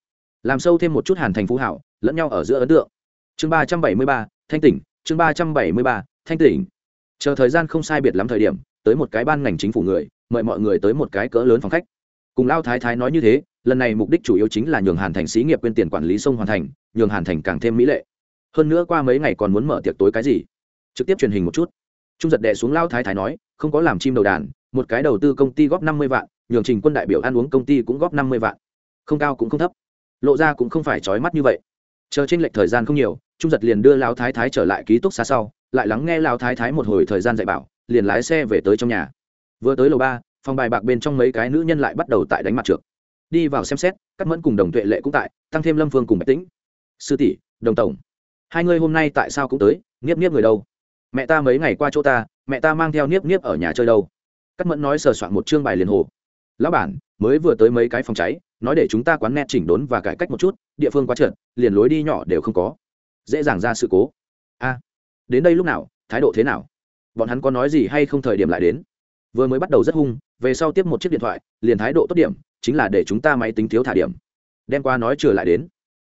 Làm sâu thêm một chút hàn thành phú hảo, lẫn nhau ở giữa ấn tượng. Chương ba trăm bảy mươi ba, thanh tỉnh, chương ba trăm bảy mươi ba, thanh tỉnh. Chờ thời gian không sai biệt lắm thời điểm, tới một cái ban ngành chính phủ người, mời mọi người tới một cái cỡ lớn phòng khách. Cùng lao thái thái nói như thế, lần này mục đích chủ yếu chính là nhường hàn thành xí nghiệp quyên tiền quản lý sông hoàn thành, nhường hàn thành càng thêm mỹ lệ. Hơn nữa qua mấy ngày còn muốn mở tiệc tối cái gì? Trực tiếp truyền hình một chút. Trung giật đệ xuống lao thái thái nói, không có làm chim đầu đàn một cái đầu tư công ty góp năm mươi vạn, nhường trình quân đại biểu ăn uống công ty cũng góp năm mươi vạn. Không cao cũng không thấp. Lộ ra cũng không phải trói mắt như vậy. Chờ trên lệch thời gian không nhiều, trung giật liền đưa lao thái thái trở lại ký túc xá sau, lại lắng nghe lao thái thái một hồi thời gian dạy bảo, liền lái xe về tới trong nhà. Vừa tới lầu ba, phòng bài bạc bên trong mấy cái nữ nhân lại bắt đầu tại đánh mặt trượt. Đi vào xem xét cắt mẫn cùng đồng tuệ lệ cũng tại, tăng thêm lâm phương cùng bạch tĩnh. Sư tỷ, đồng tổng, hai người hôm nay tại sao cũng tới, nghiếp nghiếp người đâu? Mẹ ta mấy ngày qua chỗ ta, mẹ ta mang theo niếp niếp ở nhà chơi đâu? Cắt mẫn nói sờ soạn một chương bài liền hồ. Lão bản, mới vừa tới mấy cái phòng cháy, nói để chúng ta quán net chỉnh đốn và cải cách một chút, địa phương quá trượt, liền lối đi nhỏ đều không có. Dễ dàng ra sự cố. A, đến đây lúc nào, thái độ thế nào? Bọn hắn có nói gì hay không thời điểm lại đến? Vừa mới bắt đầu rất hung, về sau tiếp một chiếc điện thoại, liền thái độ tốt điểm, chính là để chúng ta máy tính thiếu thả điểm. Đem qua nói trở lại đến.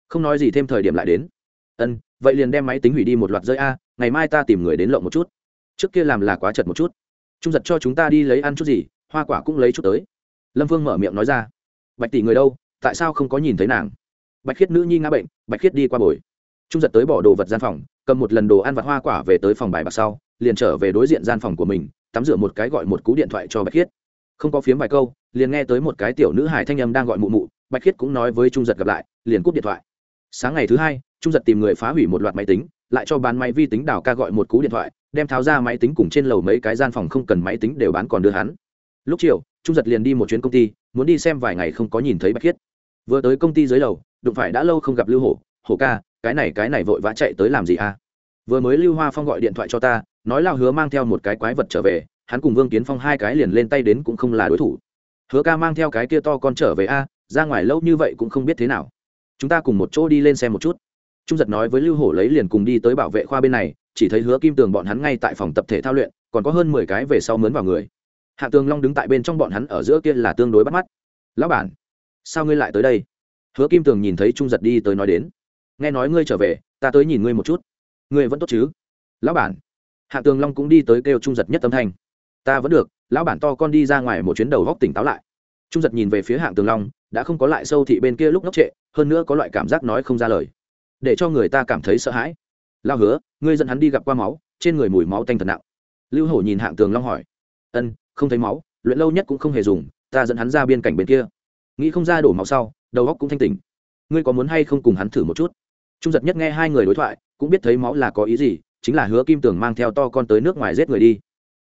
Không nói gì thêm thời điểm lại đến. Ân, vậy liền đem máy tính hủy đi một loạt rơi a, ngày mai ta tìm người đến lộng một chút. Trước kia làm là quá chật một chút trung giật cho chúng ta đi lấy ăn chút gì, hoa quả cũng lấy chút tới. Lâm vương mở miệng nói ra. Bạch tỷ người đâu, tại sao không có nhìn thấy nàng? Bạch khiết nữ nhi ngã bệnh, bạch khiết đi qua bồi. Trung giật tới bỏ đồ vật gian phòng, cầm một lần đồ ăn vặt hoa quả về tới phòng bài bạc sau, liền trở về đối diện gian phòng của mình, tắm rửa một cái gọi một cú điện thoại cho bạch khiết. Không có phiếm vài câu, liền nghe tới một cái tiểu nữ hải thanh âm đang gọi mụ mụ, bạch khiết cũng nói với trung giật gặp lại, liền cúp điện thoại. Sáng ngày thứ hai, trung giật tìm người phá hủy một loạt máy tính, lại cho bán máy vi tính đào ca gọi một cú điện thoại đem tháo ra máy tính cùng trên lầu mấy cái gian phòng không cần máy tính đều bán còn đưa hắn. Lúc chiều, trung giật liền đi một chuyến công ty, muốn đi xem vài ngày không có nhìn thấy bạch khiết. Vừa tới công ty dưới lầu, đụng phải đã lâu không gặp lưu hổ hổ ca, cái này cái này vội vã chạy tới làm gì à? Vừa mới lưu hoa phong gọi điện thoại cho ta, nói lao hứa mang theo một cái quái vật trở về, hắn cùng vương kiến phong hai cái liền lên tay đến cũng không là đối thủ. Hứa ca mang theo cái kia to con trở về a, ra ngoài lâu như vậy cũng không biết thế nào. Chúng ta cùng một chỗ đi lên xem một chút. Trung giật nói với lưu hổ lấy liền cùng đi tới bảo vệ khoa bên này chỉ thấy hứa kim tường bọn hắn ngay tại phòng tập thể thao luyện, còn có hơn mười cái về sau mướn vào người. Hạ tường long đứng tại bên trong bọn hắn ở giữa kia là tương đối bắt mắt. Lão bản, sao ngươi lại tới đây? Hứa kim tường nhìn thấy trung giật đi tới nói đến. Nghe nói ngươi trở về, ta tới nhìn ngươi một chút. Ngươi vẫn tốt chứ? Lão bản. Hạ tường long cũng đi tới kêu trung giật nhất tâm thanh. Ta vẫn được, lão bản to con đi ra ngoài một chuyến đầu góc tỉnh táo lại. Trung giật nhìn về phía hạng tường long, đã không có lại sâu thị bên kia lúc ngốc trệ, hơn nữa có loại cảm giác nói không ra lời, để cho người ta cảm thấy sợ hãi lao hứa, ngươi dẫn hắn đi gặp qua máu, trên người mùi máu tanh thật nặng. Lưu hổ nhìn hạng tường long hỏi. Ân, không thấy máu, luyện lâu nhất cũng không hề dùng, ta dẫn hắn ra biên cảnh bên kia. Nghĩ không ra đổ máu sau, đầu óc cũng thanh tỉnh. Ngươi có muốn hay không cùng hắn thử một chút? Trung giật nhất nghe hai người đối thoại, cũng biết thấy máu là có ý gì, chính là hứa kim tường mang theo to con tới nước ngoài giết người đi.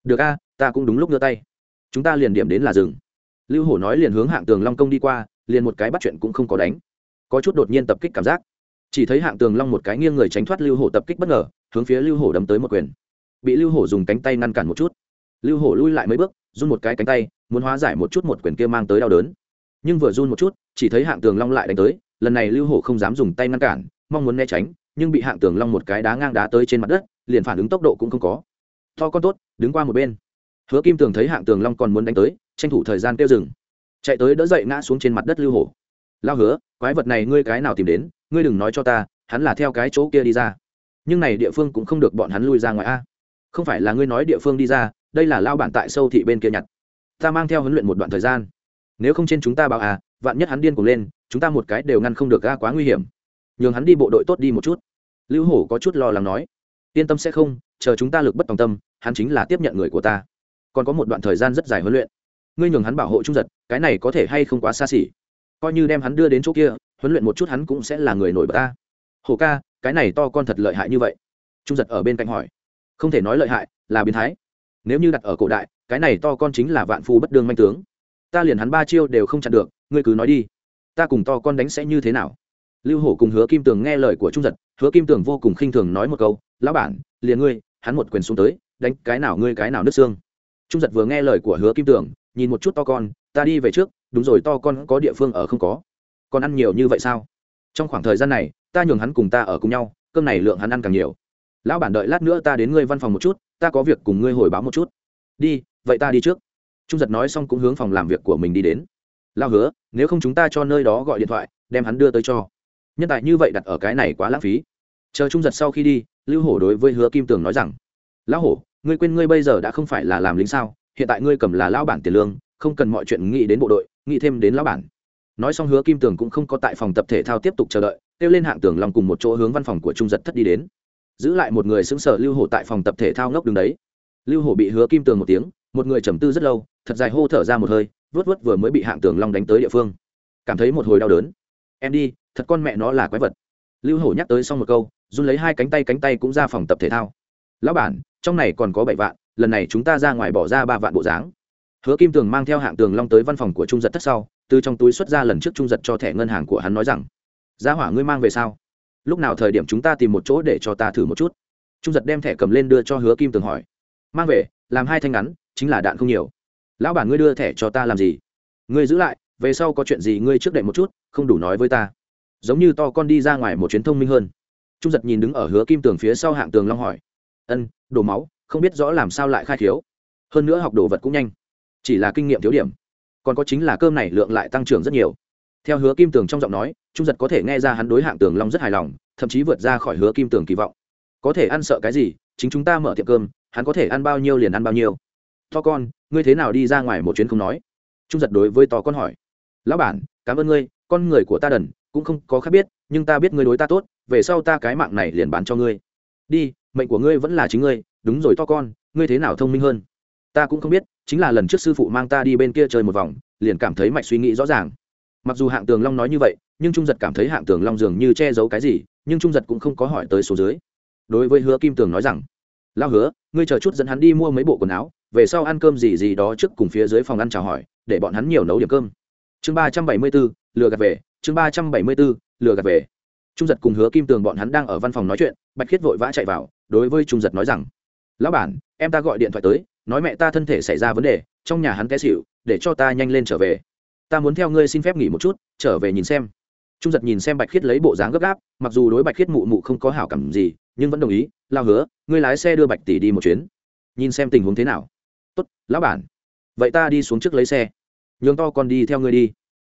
Được a, ta cũng đúng lúc đưa tay. Chúng ta liền điểm đến là rừng lưu hổ nói liền hướng hạng tường long công đi qua, liền một cái bắt chuyện cũng không có đánh. Có chút đột nhiên tập kích cảm giác chỉ thấy hạng tường long một cái nghiêng người tránh thoát lưu hổ tập kích bất ngờ, hướng phía lưu hổ đâm tới một quyền. Bị lưu hổ dùng cánh tay ngăn cản một chút. Lưu hổ lui lại mấy bước, run một cái cánh tay, muốn hóa giải một chút một quyền kia mang tới đau đớn. Nhưng vừa run một chút, chỉ thấy hạng tường long lại đánh tới, lần này lưu hổ không dám dùng tay ngăn cản, mong muốn né tránh, nhưng bị hạng tường long một cái đá ngang đá tới trên mặt đất, liền phản ứng tốc độ cũng không có. To con tốt, đứng qua một bên. Hứa kim tường thấy hạng tường long còn muốn đánh tới, tranh thủ thời gian kêu dừng. Chạy tới đỡ dậy ngã xuống trên mặt đất lưu hổ. Lao hứa, quái vật này ngươi cái nào tìm đến? Ngươi đừng nói cho ta, hắn là theo cái chỗ kia đi ra. Nhưng này địa phương cũng không được bọn hắn lui ra ngoài a. Không phải là ngươi nói địa phương đi ra, đây là lao bản tại sâu thị bên kia nhặt. Ta mang theo huấn luyện một đoạn thời gian. Nếu không trên chúng ta bảo à vạn nhất hắn điên cuồng lên, chúng ta một cái đều ngăn không được ga quá nguy hiểm. Nhường hắn đi bộ đội tốt đi một chút. Lưu hổ có chút lo lắng nói. Yên tâm sẽ không, chờ chúng ta lực bất tòng tâm, hắn chính là tiếp nhận người của ta. Còn có một đoạn thời gian rất dài huấn luyện. Ngươi nhường hắn bảo hộ trung giật, cái này có thể hay không quá xa xỉ? Coi như đem hắn đưa đến chỗ kia huấn luyện một chút hắn cũng sẽ là người nổi bật ta. Hổ ca, cái này to con thật lợi hại như vậy. Trung giật ở bên cạnh hỏi. Không thể nói lợi hại, là biến thái. Nếu như đặt ở cổ đại, cái này to con chính là vạn phu bất đương manh tướng. Ta liền hắn ba chiêu đều không chặn được, ngươi cứ nói đi. Ta cùng to con đánh sẽ như thế nào? Lưu hổ cùng hứa kim tường nghe lời của trung giật, hứa kim tường vô cùng khinh thường nói một câu, lão bản, liền ngươi, hắn một quyền xuống tới, đánh cái nào ngươi cái nào nứt xương. Trung giật vừa nghe lời của hứa kim tường, nhìn một chút to con, ta đi về trước, đúng rồi, to con có địa phương ở không có còn ăn nhiều như vậy sao? Trong khoảng thời gian này, ta nhường hắn cùng ta ở cùng nhau, cơm này lượng hắn ăn càng nhiều. Lão bản đợi lát nữa ta đến ngươi văn phòng một chút, ta có việc cùng ngươi hồi báo một chút. Đi, vậy ta đi trước. Trung giật nói xong cũng hướng phòng làm việc của mình đi đến. Lao hứa, nếu không chúng ta cho nơi đó gọi điện thoại, đem hắn đưa tới cho. Nhân tài như vậy đặt ở cái này quá lãng phí. Chờ trung giật sau khi đi, lưu hổ đối với hứa kim tường nói rằng, lão hổ, ngươi quên ngươi bây giờ đã không phải là làm lính sao? Hiện tại ngươi cầm là lão bản tiền lương, không cần mọi chuyện nghĩ đến bộ đội, nghĩ thêm đến lão bản nói xong hứa kim tường cũng không có tại phòng tập thể thao tiếp tục chờ đợi, kêu lên hạng tường lòng cùng một chỗ hướng văn phòng của trung giật thất đi đến. Giữ lại một người xứng sở lưu hổ tại phòng tập thể thao ngốc đứng đấy. Lưu hổ bị hứa kim tường một tiếng, một người trầm tư rất lâu, thật dài hô thở ra một hơi vớt vớt vừa mới bị hạng tường long đánh tới địa phương. Cảm thấy một hồi đau đớn. Em đi, thật con mẹ nó là quái vật. Lưu hổ nhắc tới xong một câu, run lấy hai cánh tay cánh tay cũng ra phòng tập thể thao. Lão bản, trong này còn có bảy vạn, lần này chúng ta ra ngoài bỏ ra ba vạn bộ dáng. Hứa kim tường mang theo hạng tường long tới văn phòng của trung giật thất sau từ trong túi xuất ra lần trước trung giật cho thẻ ngân hàng của hắn nói rằng, giá hỏa ngươi mang về sao? Lúc nào thời điểm chúng ta tìm một chỗ để cho ta thử một chút? Trung giật đem thẻ cầm lên đưa cho hứa kim tường hỏi, mang về, làm hai thanh ngắn, chính là đạn không nhiều. Lão bản ngươi đưa thẻ cho ta làm gì? Ngươi giữ lại, về sau có chuyện gì ngươi trước đệ một chút, không đủ nói với ta. Giống như to con đi ra ngoài một chuyến thông minh hơn. Trung giật nhìn đứng ở hứa kim tường phía sau hạng tường long hỏi, ân, đổ máu, không biết rõ làm sao lại khai thiếu hơn nữa học đồ vật cũng nhanh. Chỉ là kinh nghiệm thiếu điểm còn có chính là cơm này lượng lại tăng trưởng rất nhiều. Theo hứa kim tường trong giọng nói, trung giật có thể nghe ra hắn đối hạng tường long rất hài lòng, thậm chí vượt ra khỏi hứa kim tường kỳ vọng. Có thể ăn sợ cái gì, chính chúng ta mở tiệm cơm, hắn có thể ăn bao nhiêu liền ăn bao nhiêu. To con, ngươi thế nào đi ra ngoài một chuyến không nói? Trung giật đối với to con hỏi. Lão bản, cảm ơn ngươi, con người của ta đần, cũng không có khác biết, nhưng ta biết ngươi đối ta tốt, về sau ta cái mạng này liền bán cho ngươi. Đi, mệnh của ngươi vẫn là chính ngươi, đúng rồi to con, ngươi thế nào thông minh hơn? Ta cũng không biết, chính là lần trước sư phụ mang ta đi bên kia chơi một vòng, liền cảm thấy mạch suy nghĩ rõ ràng. Mặc dù hạng tường long nói như vậy, nhưng trung giật cảm thấy hạng tường long dường như che giấu cái gì, nhưng trung giật cũng không có hỏi tới số dưới. Đối với hứa kim tường nói rằng lao hứa, ngươi chờ chút dẫn hắn đi mua mấy bộ quần áo, về sau ăn cơm gì gì đó trước cùng phía dưới phòng ăn chào hỏi, để bọn hắn nhiều nấu điểm cơm. Chương ba trăm bảy mươi bốn, lừa gạt về. Chương ba trăm bảy mươi bốn, lừa gạt về. Trung giật cùng hứa kim tường bọn hắn đang ở văn phòng nói chuyện, bạch khiết vội vã chạy vào, đối với trung giật nói rằng, lão bản, em ta gọi điện thoại tới nói mẹ ta thân thể xảy ra vấn đề, trong nhà hắn té xịu để cho ta nhanh lên trở về. Ta muốn theo ngươi xin phép nghỉ một chút, trở về nhìn xem. Trung giật nhìn xem bạch khiết lấy bộ dáng gấp gáp, mặc dù đối bạch khiết mụ mụ không có hảo cảm gì, nhưng vẫn đồng ý, lao hứa, ngươi lái xe đưa bạch tỷ đi một chuyến. Nhìn xem tình huống thế nào. Tốt, lão bản. Vậy ta đi xuống trước lấy xe. Nhường to con đi theo ngươi đi.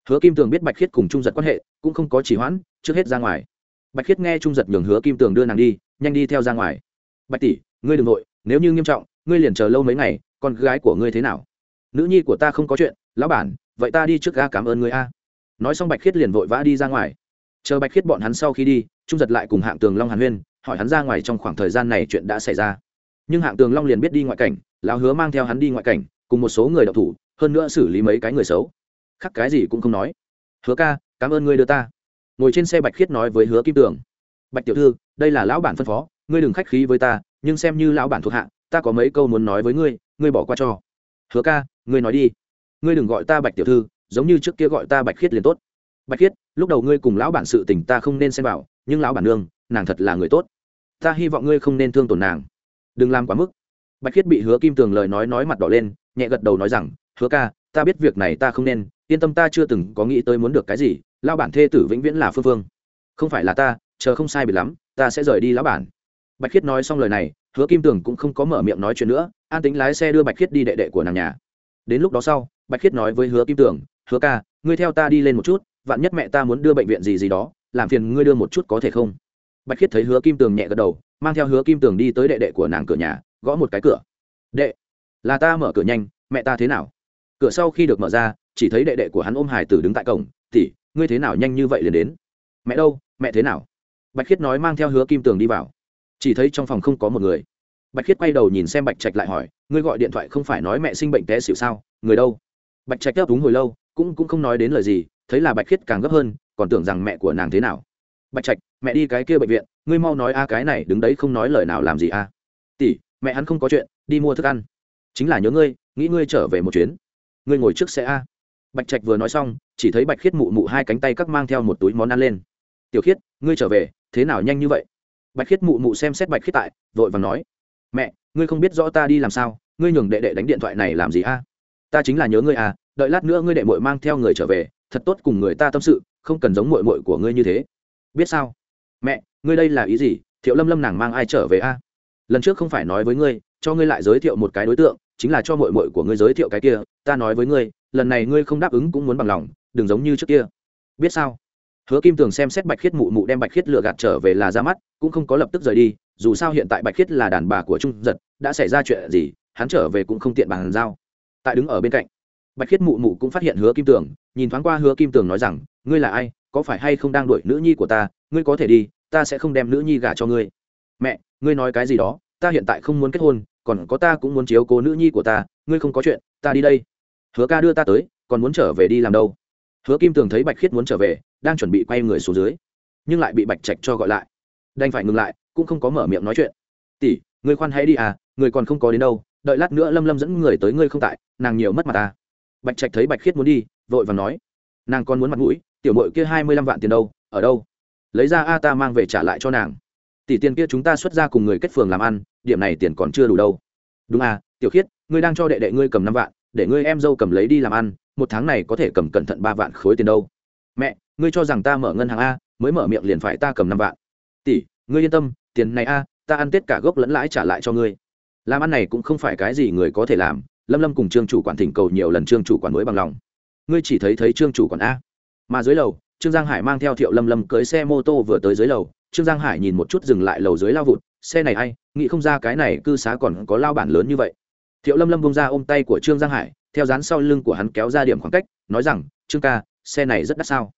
Hứa kim tường biết bạch khiết cùng trung giật quan hệ, cũng không có chỉ hoãn, trước hết ra ngoài. Bạch khiết nghe trung giật nhường hứa kim tường đưa nàng đi, nhanh đi theo ra ngoài. Bạch tỷ, ngươi đ ừ n g nội nếu như nghiêm trọng ngươi liền chờ lâu mấy ngày, con gái của ngươi thế nào? Nữ nhi của ta không có chuyện, lão bản, vậy ta đi trước ga cảm ơn ngươi a. Nói xong bạch khiết liền vội vã đi ra ngoài. Chờ bạch khiết bọn hắn sau khi đi, trung giật lại cùng hạng tường long hàn huyên, hỏi hắn ra ngoài trong khoảng thời gian này chuyện đã xảy ra. Nhưng hạng tường long liền biết đi ngoại cảnh, lão hứa mang theo hắn đi ngoại cảnh, cùng một số người đọc thủ, hơn nữa xử lý mấy cái người xấu. Khắc cái gì cũng không nói. Hứa ca, cảm ơn ngươi đưa ta. Ngồi trên xe bạch khiết nói với hứa kim tường. Bạch tiểu thư, đây là lão bản phân phó, ngươi đừng khách khí với ta, nhưng xem như lão bản thuộc hạ ta có mấy câu muốn nói với ngươi ngươi bỏ qua cho. Hứa ca, ngươi nói đi. Ngươi đừng gọi ta bạch tiểu thư, giống như trước kia gọi ta bạch khiết liền tốt. Bạch khiết, lúc đầu ngươi cùng lão bản sự tình ta không nên xem vào, nhưng lão bản nương, nàng thật là người tốt. Ta hy vọng ngươi không nên thương tổn nàng. Đừng làm quá mức. Bạch khiết bị hứa kim tường lời nói nói mặt đỏ lên, nhẹ gật đầu nói rằng, hứa ca, ta biết việc này ta không nên, yên tâm ta chưa từng có nghĩ tới muốn được cái gì lao bản thê tử vĩnh viễn là phương phương. Không phải là ta, chờ không sai biệt lắm, ta sẽ rời đi lão bản. Bạch khiết nói xong lời này hứa kim tường cũng không có mở miệng nói chuyện nữa, an tính lái xe đưa bạch khiết đi đệ đệ của nàng nhà. Đến lúc đó sau, bạch khiết nói với hứa kim tường, hứa ca, ngươi theo ta đi lên một chút, vạn nhất mẹ ta muốn đưa bệnh viện gì gì đó, làm phiền ngươi đưa một chút có thể không? Bạch khiết thấy hứa kim tường nhẹ gật đầu, mang theo hứa kim tường đi tới đệ đệ của nàng cửa nhà, gõ một cái cửa. Đệ, là ta mở cửa nhanh, mẹ ta thế nào? Cửa sau khi được mở ra, chỉ thấy đệ đệ của hắn ôm hải tử đứng tại cổng tỉ ngươi thế nào nhanh như vậy liền đến? Mẹ đâu, mẹ thế nào? Bạch khiết nói mang theo hứa kim tường đi vào chỉ thấy trong phòng không có một người. Bạch khiết quay đầu nhìn xem bạch trạch lại hỏi, ngươi gọi điện thoại không phải nói mẹ sinh bệnh té xỉu sao? Người đâu? Bạch trạch đáp, đúng hồi lâu, cũng cũng không nói đến lời gì, thấy là bạch khiết càng gấp hơn, còn tưởng rằng mẹ của nàng thế nào. Bạch trạch, mẹ đi cái kia bệnh viện, ngươi mau nói a à, cái này đứng đấy không nói lời nào làm gì a? Tỷ, mẹ hắn không có chuyện, đi mua thức ăn. Chính là nhớ ngươi, nghĩ ngươi trở về một chuyến. Ngươi ngồi trước xe a. Bạch trạch vừa nói xong, chỉ thấy bạch khiết mụ mụ hai cánh tay các mang theo một túi món ăn lên. Tiểu khiết, ngươi trở về, thế nào nhanh như vậy? Bạch khiết mụ mụ xem xét bạch khiết tại, vội và nói, mẹ, ngươi không biết rõ ta đi làm sao, ngươi nhường đệ đệ đánh điện thoại này làm gì a? Ta chính là nhớ ngươi à đợi lát nữa ngươi đệ mội mang theo người trở về, thật tốt cùng người ta tâm sự, không cần giống mội mội của ngươi như thế. Biết sao? Mẹ, ngươi đây là ý gì? Thiệu lâm lâm nàng mang ai trở về a? Lần trước không phải nói với ngươi, cho ngươi lại giới thiệu một cái đối tượng, chính là cho mội mội của ngươi giới thiệu cái kia, ta nói với ngươi, lần này ngươi không đáp ứng cũng muốn bằng lòng, đừng giống như trước kia. Biết sao? Hứa kim tường xem xét bạch khiết mụ mụ đem bạch khiết lựa gạt trở về là ra mắt, cũng không có lập tức rời đi, dù sao hiện tại bạch khiết là đàn bà của trung giật, đã xảy ra chuyện gì, hắn trở về cũng không tiện bàn giao. Tại đứng ở bên cạnh, bạch khiết mụ mụ cũng phát hiện hứa kim tường, nhìn thoáng qua hứa kim tường nói rằng, ngươi là ai, có phải hay không đang đuổi nữ nhi của ta, ngươi có thể đi, ta sẽ không đem nữ nhi gả cho ngươi. Mẹ, ngươi nói cái gì đó, ta hiện tại không muốn kết hôn, còn có ta cũng muốn chiếu cố nữ nhi của ta, ngươi không có chuyện, ta đi đây. Hứa ca đưa ta tới, còn muốn trở về đi làm đâu? Hứa kim tường thấy bạch khiết muốn trở về đang chuẩn bị quay người xuống dưới, nhưng lại bị bạch trạch cho gọi lại. Đành phải ngừng lại, cũng không có mở miệng nói chuyện. Tỷ người khoan hãy đi à người còn không có đến đâu, đợi lát nữa lâm lâm dẫn người tới ngươi không tại, nàng nhiều mất mặt ta. Bạch trạch thấy bạch khiết muốn đi, vội và nói, nàng còn muốn mặt mũi, tiểu mội kia hai mươi lăm vạn tiền đâu, ở đâu? Lấy ra a ta mang về trả lại cho nàng. Tỷ tiền kia chúng ta xuất ra cùng người kết phường làm ăn, điểm này tiền còn chưa đủ đâu. Đúng à tiểu khiết, ngươi đang cho đệ đệ ngươi cầm năm vạn, để ngươi em dâu cầm lấy đi làm ăn, một tháng này có thể cầm cẩn thận ba vạn khối tiền đâu. Mẹ ngươi cho rằng ta mở ngân hàng a, mới mở miệng liền phải ta cầm năm vạn. Tỷ, ngươi yên tâm, tiền này a, ta ăn tết cả gốc lẫn lãi trả lại cho ngươi. Làm ăn này cũng không phải cái gì người có thể làm, lâm lâm cùng trương chủ quản thỉnh cầu nhiều lần trương chủ quản mới bằng lòng. Ngươi chỉ thấy thấy trương chủ quản a. Mà dưới lầu, trương giang hải mang theo thiệu lâm lâm cưới xe mô tô vừa tới dưới lầu, trương giang hải nhìn một chút dừng lại lầu dưới lao vụt, xe này ai? Nghĩ không ra cái này cư xá còn có lao bản lớn như vậy. Thiệu lâm lâm bông ra ôm tay của trương giang hải, theo dán sau lưng của hắn kéo ra điểm khoảng cách, nói rằng, trương ca, xe này rất đắt sao?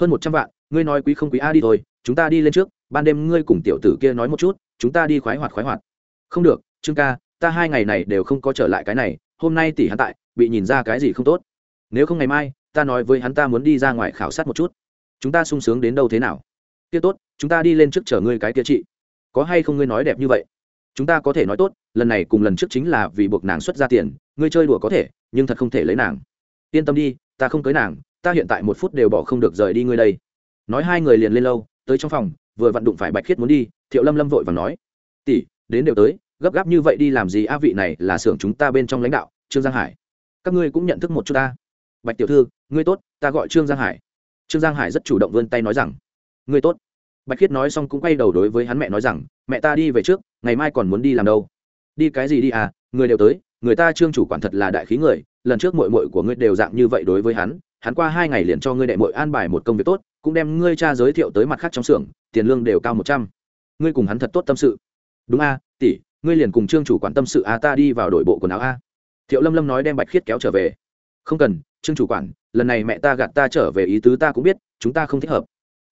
Hơn một trăm vạn, ngươi nói quý không quý a, đi thôi, chúng ta đi lên trước, ban đêm ngươi cùng tiểu tử kia nói một chút, chúng ta đi khoái hoạt khoái hoạt. Không được, trương ca, ta hai ngày này đều không có trở lại cái này, hôm nay tỷ hắn tại, bị nhìn ra cái gì không tốt. Nếu không ngày mai, ta nói với hắn ta muốn đi ra ngoài khảo sát một chút. Chúng ta sung sướng đến đâu thế nào? Kia tốt, chúng ta đi lên trước chở ngươi cái kia chị. Có hay không ngươi nói đẹp như vậy? Chúng ta có thể nói tốt, lần này cùng lần trước chính là vì buộc nàng xuất ra tiền, ngươi chơi đùa có thể, nhưng thật không thể lấy nàng. Yên tâm đi, ta không cưới nàng ta hiện tại một phút đều bỏ không được rời đi ngươi đây. Nói hai người liền lên lâu, tới trong phòng, vừa vặn đụng phải bạch khiết muốn đi, thiệu lâm lâm vội và nói, tỷ, đến đều tới, gấp gáp như vậy đi làm gì? A vị này là xưởng chúng ta bên trong lãnh đạo, trương giang hải. Các ngươi cũng nhận thức một chút ta. Bạch tiểu thư, ngươi tốt, ta gọi trương giang hải. Trương giang hải rất chủ động vươn tay nói rằng, ngươi tốt. Bạch khiết nói xong cũng quay đầu đối với hắn mẹ nói rằng, mẹ ta đi về trước, ngày mai còn muốn đi làm đâu. Đi cái gì đi à? Người đều tới, người ta trương chủ quản thật là đại khí người, lần trước mội mội của ngươi đều dạng như vậy đối với hắn hắn qua hai ngày liền cho ngươi đệ mội an bài một công việc tốt, cũng đem ngươi cha giới thiệu tới mặt khác trong xưởng, tiền lương đều cao một trăm. Ngươi cùng hắn thật tốt tâm sự. Đúng a, tỷ, ngươi liền cùng trương chủ quản tâm sự a, ta đi vào đội bộ quần áo a. Thiệu lâm lâm nói đem bạch khiết kéo trở về. Không cần, trương chủ quản, lần này mẹ ta gạt ta trở về ý tứ ta cũng biết, chúng ta không thích hợp.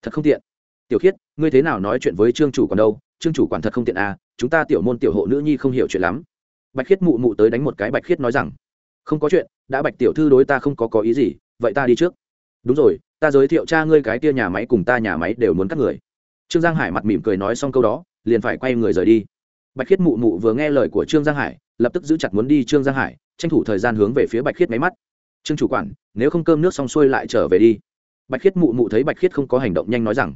Thật không tiện. Tiểu khiết, ngươi thế nào nói chuyện với trương chủ quản đâu? Trương chủ quản thật không tiện à chúng ta tiểu môn tiểu hộ nữ nhi không hiểu chuyện lắm. Bạch khiết mụ mụ tới đánh một cái, bạch khiết nói rằng, không có chuyện, đã bạch tiểu thư đối ta không có có ý gì vậy ta đi trước. Đúng rồi, ta giới thiệu cha ngươi cái kia nhà máy cùng ta nhà máy đều muốn cắt người. Trương giang hải mặt mỉm cười nói xong câu đó, liền phải quay người rời đi. Bạch khiết mụ mụ vừa nghe lời của trương giang hải, lập tức giữ chặt muốn đi trương giang hải, tranh thủ thời gian hướng về phía bạch khiết máy mắt. Trương chủ quản, nếu không cơm nước xong xuôi lại trở về đi. Bạch khiết mụ mụ thấy bạch khiết không có hành động nhanh nói rằng,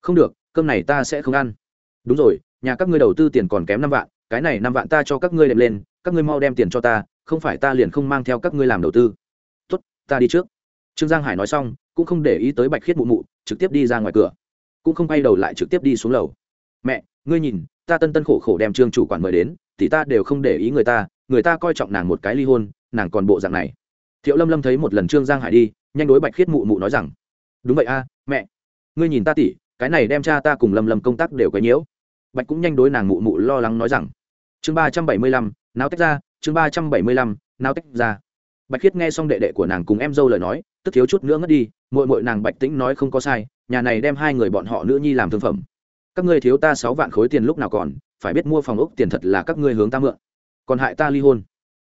không được, cơm này ta sẽ không ăn. Đúng rồi, nhà các ngươi đầu tư tiền còn kém năm vạn, cái này năm vạn ta cho các ngươi đệm lên, các ngươi mau đem tiền cho ta, không phải ta liền không mang theo các ngươi làm đầu tư. Tốt, ta đi trước trương giang hải nói xong, cũng không để ý tới bạch khiết mụ mụ, trực tiếp đi ra ngoài cửa. Cũng không quay đầu lại trực tiếp đi xuống lầu. Mẹ, ngươi nhìn, ta tân tân khổ khổ đem trương chủ quản mời đến, thì ta đều không để ý người ta người ta coi trọng nàng một cái ly hôn, nàng còn bộ dạng này. Thiệu lâm lâm thấy một lần trương giang hải đi, nhanh đối bạch khiết mụ mụ nói rằng, đúng vậy a, mẹ, ngươi nhìn ta tỉ, cái này đem cha ta cùng lâm lâm công tác đều quấy nhiễu. Bạch cũng nhanh đối nàng mụ mụ lo lắng nói rằng, chương ba trăm bảy mươi lăm, náo tách ra, chương ba trăm bảy mươi lăm, náo tách ra bạch khiết nghe xong đệ đệ của nàng cùng em dâu lời nói, tức thiếu chút nữa ngất đi mội mội nàng bạch tĩnh nói không có sai, nhà này đem hai người bọn họ nữ nhi làm thương phẩm. Các ngươi thiếu ta sáu vạn khối tiền lúc nào còn, phải biết mua phòng ốc tiền thật là các ngươi hướng ta mượn. Còn hại ta ly hôn.